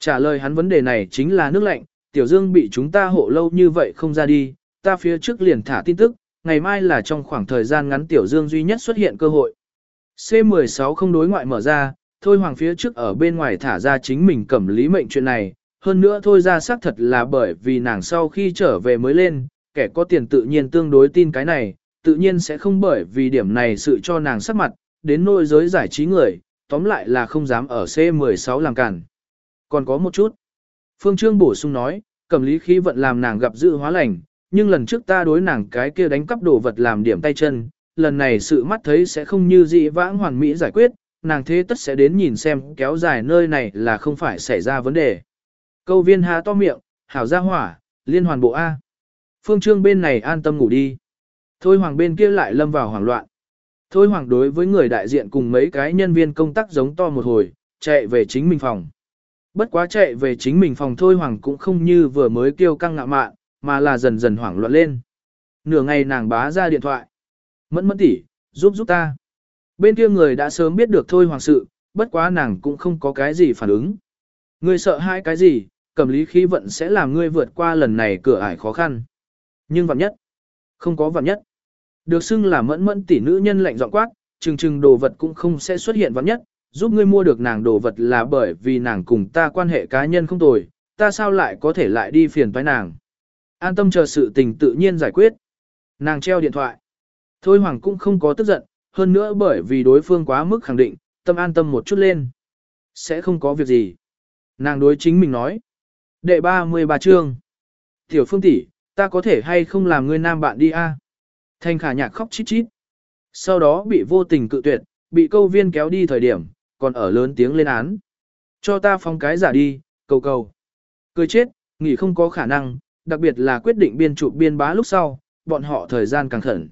Trả lời hắn vấn đề này chính là nước lạnh, Tiểu Dương bị chúng ta hộ lâu như vậy không ra đi, ta phía trước liền thả tin tức, ngày mai là trong khoảng thời gian ngắn Tiểu Dương duy nhất xuất hiện cơ hội. C16 không đối ngoại mở ra, thôi hoàng phía trước ở bên ngoài thả ra chính mình cẩm lý mệnh chuyện này, hơn nữa thôi ra xác thật là bởi vì nàng sau khi trở về mới lên, kẻ có tiền tự nhiên tương đối tin cái này, tự nhiên sẽ không bởi vì điểm này sự cho nàng sắc mặt, đến nỗi giới giải trí người, tóm lại là không dám ở C16 làm cản. Còn có một chút. Phương Trương bổ sung nói, cầm lý khí vận làm nàng gặp dự hóa lành, nhưng lần trước ta đối nàng cái kia đánh cắp đồ vật làm điểm tay chân, lần này sự mắt thấy sẽ không như dị vãng hoàn mỹ giải quyết, nàng thế tất sẽ đến nhìn xem kéo dài nơi này là không phải xảy ra vấn đề. Câu viên há to miệng, hảo ra hỏa, liên hoàn bộ A. Phương Trương bên này an tâm ngủ đi. Thôi hoàng bên kia lại lâm vào hoảng loạn. Thôi hoàng đối với người đại diện cùng mấy cái nhân viên công tác giống to một hồi, chạy về chính mình phòng. Bất quá chạy về chính mình phòng thôi hoàng cũng không như vừa mới kêu căng ngạ mạn, mà là dần dần hoảng loạn lên. Nửa ngày nàng bá ra điện thoại. Mẫn mẫn tỷ, giúp giúp ta. Bên kia người đã sớm biết được thôi hoàng sự, bất quá nàng cũng không có cái gì phản ứng. Ngươi sợ hai cái gì, cầm lý khí vận sẽ làm ngươi vượt qua lần này cửa ải khó khăn. Nhưng vạn nhất, không có vạn nhất. Được xưng là mẫn mẫn tỷ nữ nhân lạnh giọng quát, chừng chừng đồ vật cũng không sẽ xuất hiện vắng nhất, giúp ngươi mua được nàng đồ vật là bởi vì nàng cùng ta quan hệ cá nhân không tồi, ta sao lại có thể lại đi phiền toái nàng. An tâm chờ sự tình tự nhiên giải quyết. Nàng treo điện thoại. Thôi Hoàng cũng không có tức giận, hơn nữa bởi vì đối phương quá mức khẳng định, tâm an tâm một chút lên. Sẽ không có việc gì. Nàng đối chính mình nói. Đệ 33 chương. Tiểu phương tỷ, ta có thể hay không làm ngươi nam bạn đi a? Thanh khả nhạc khóc chít chít. Sau đó bị vô tình cự tuyệt, bị câu viên kéo đi thời điểm, còn ở lớn tiếng lên án. Cho ta phong cái giả đi, cầu cầu. Cười chết, nghĩ không có khả năng, đặc biệt là quyết định biên trụ biên bá lúc sau, bọn họ thời gian càng khẩn.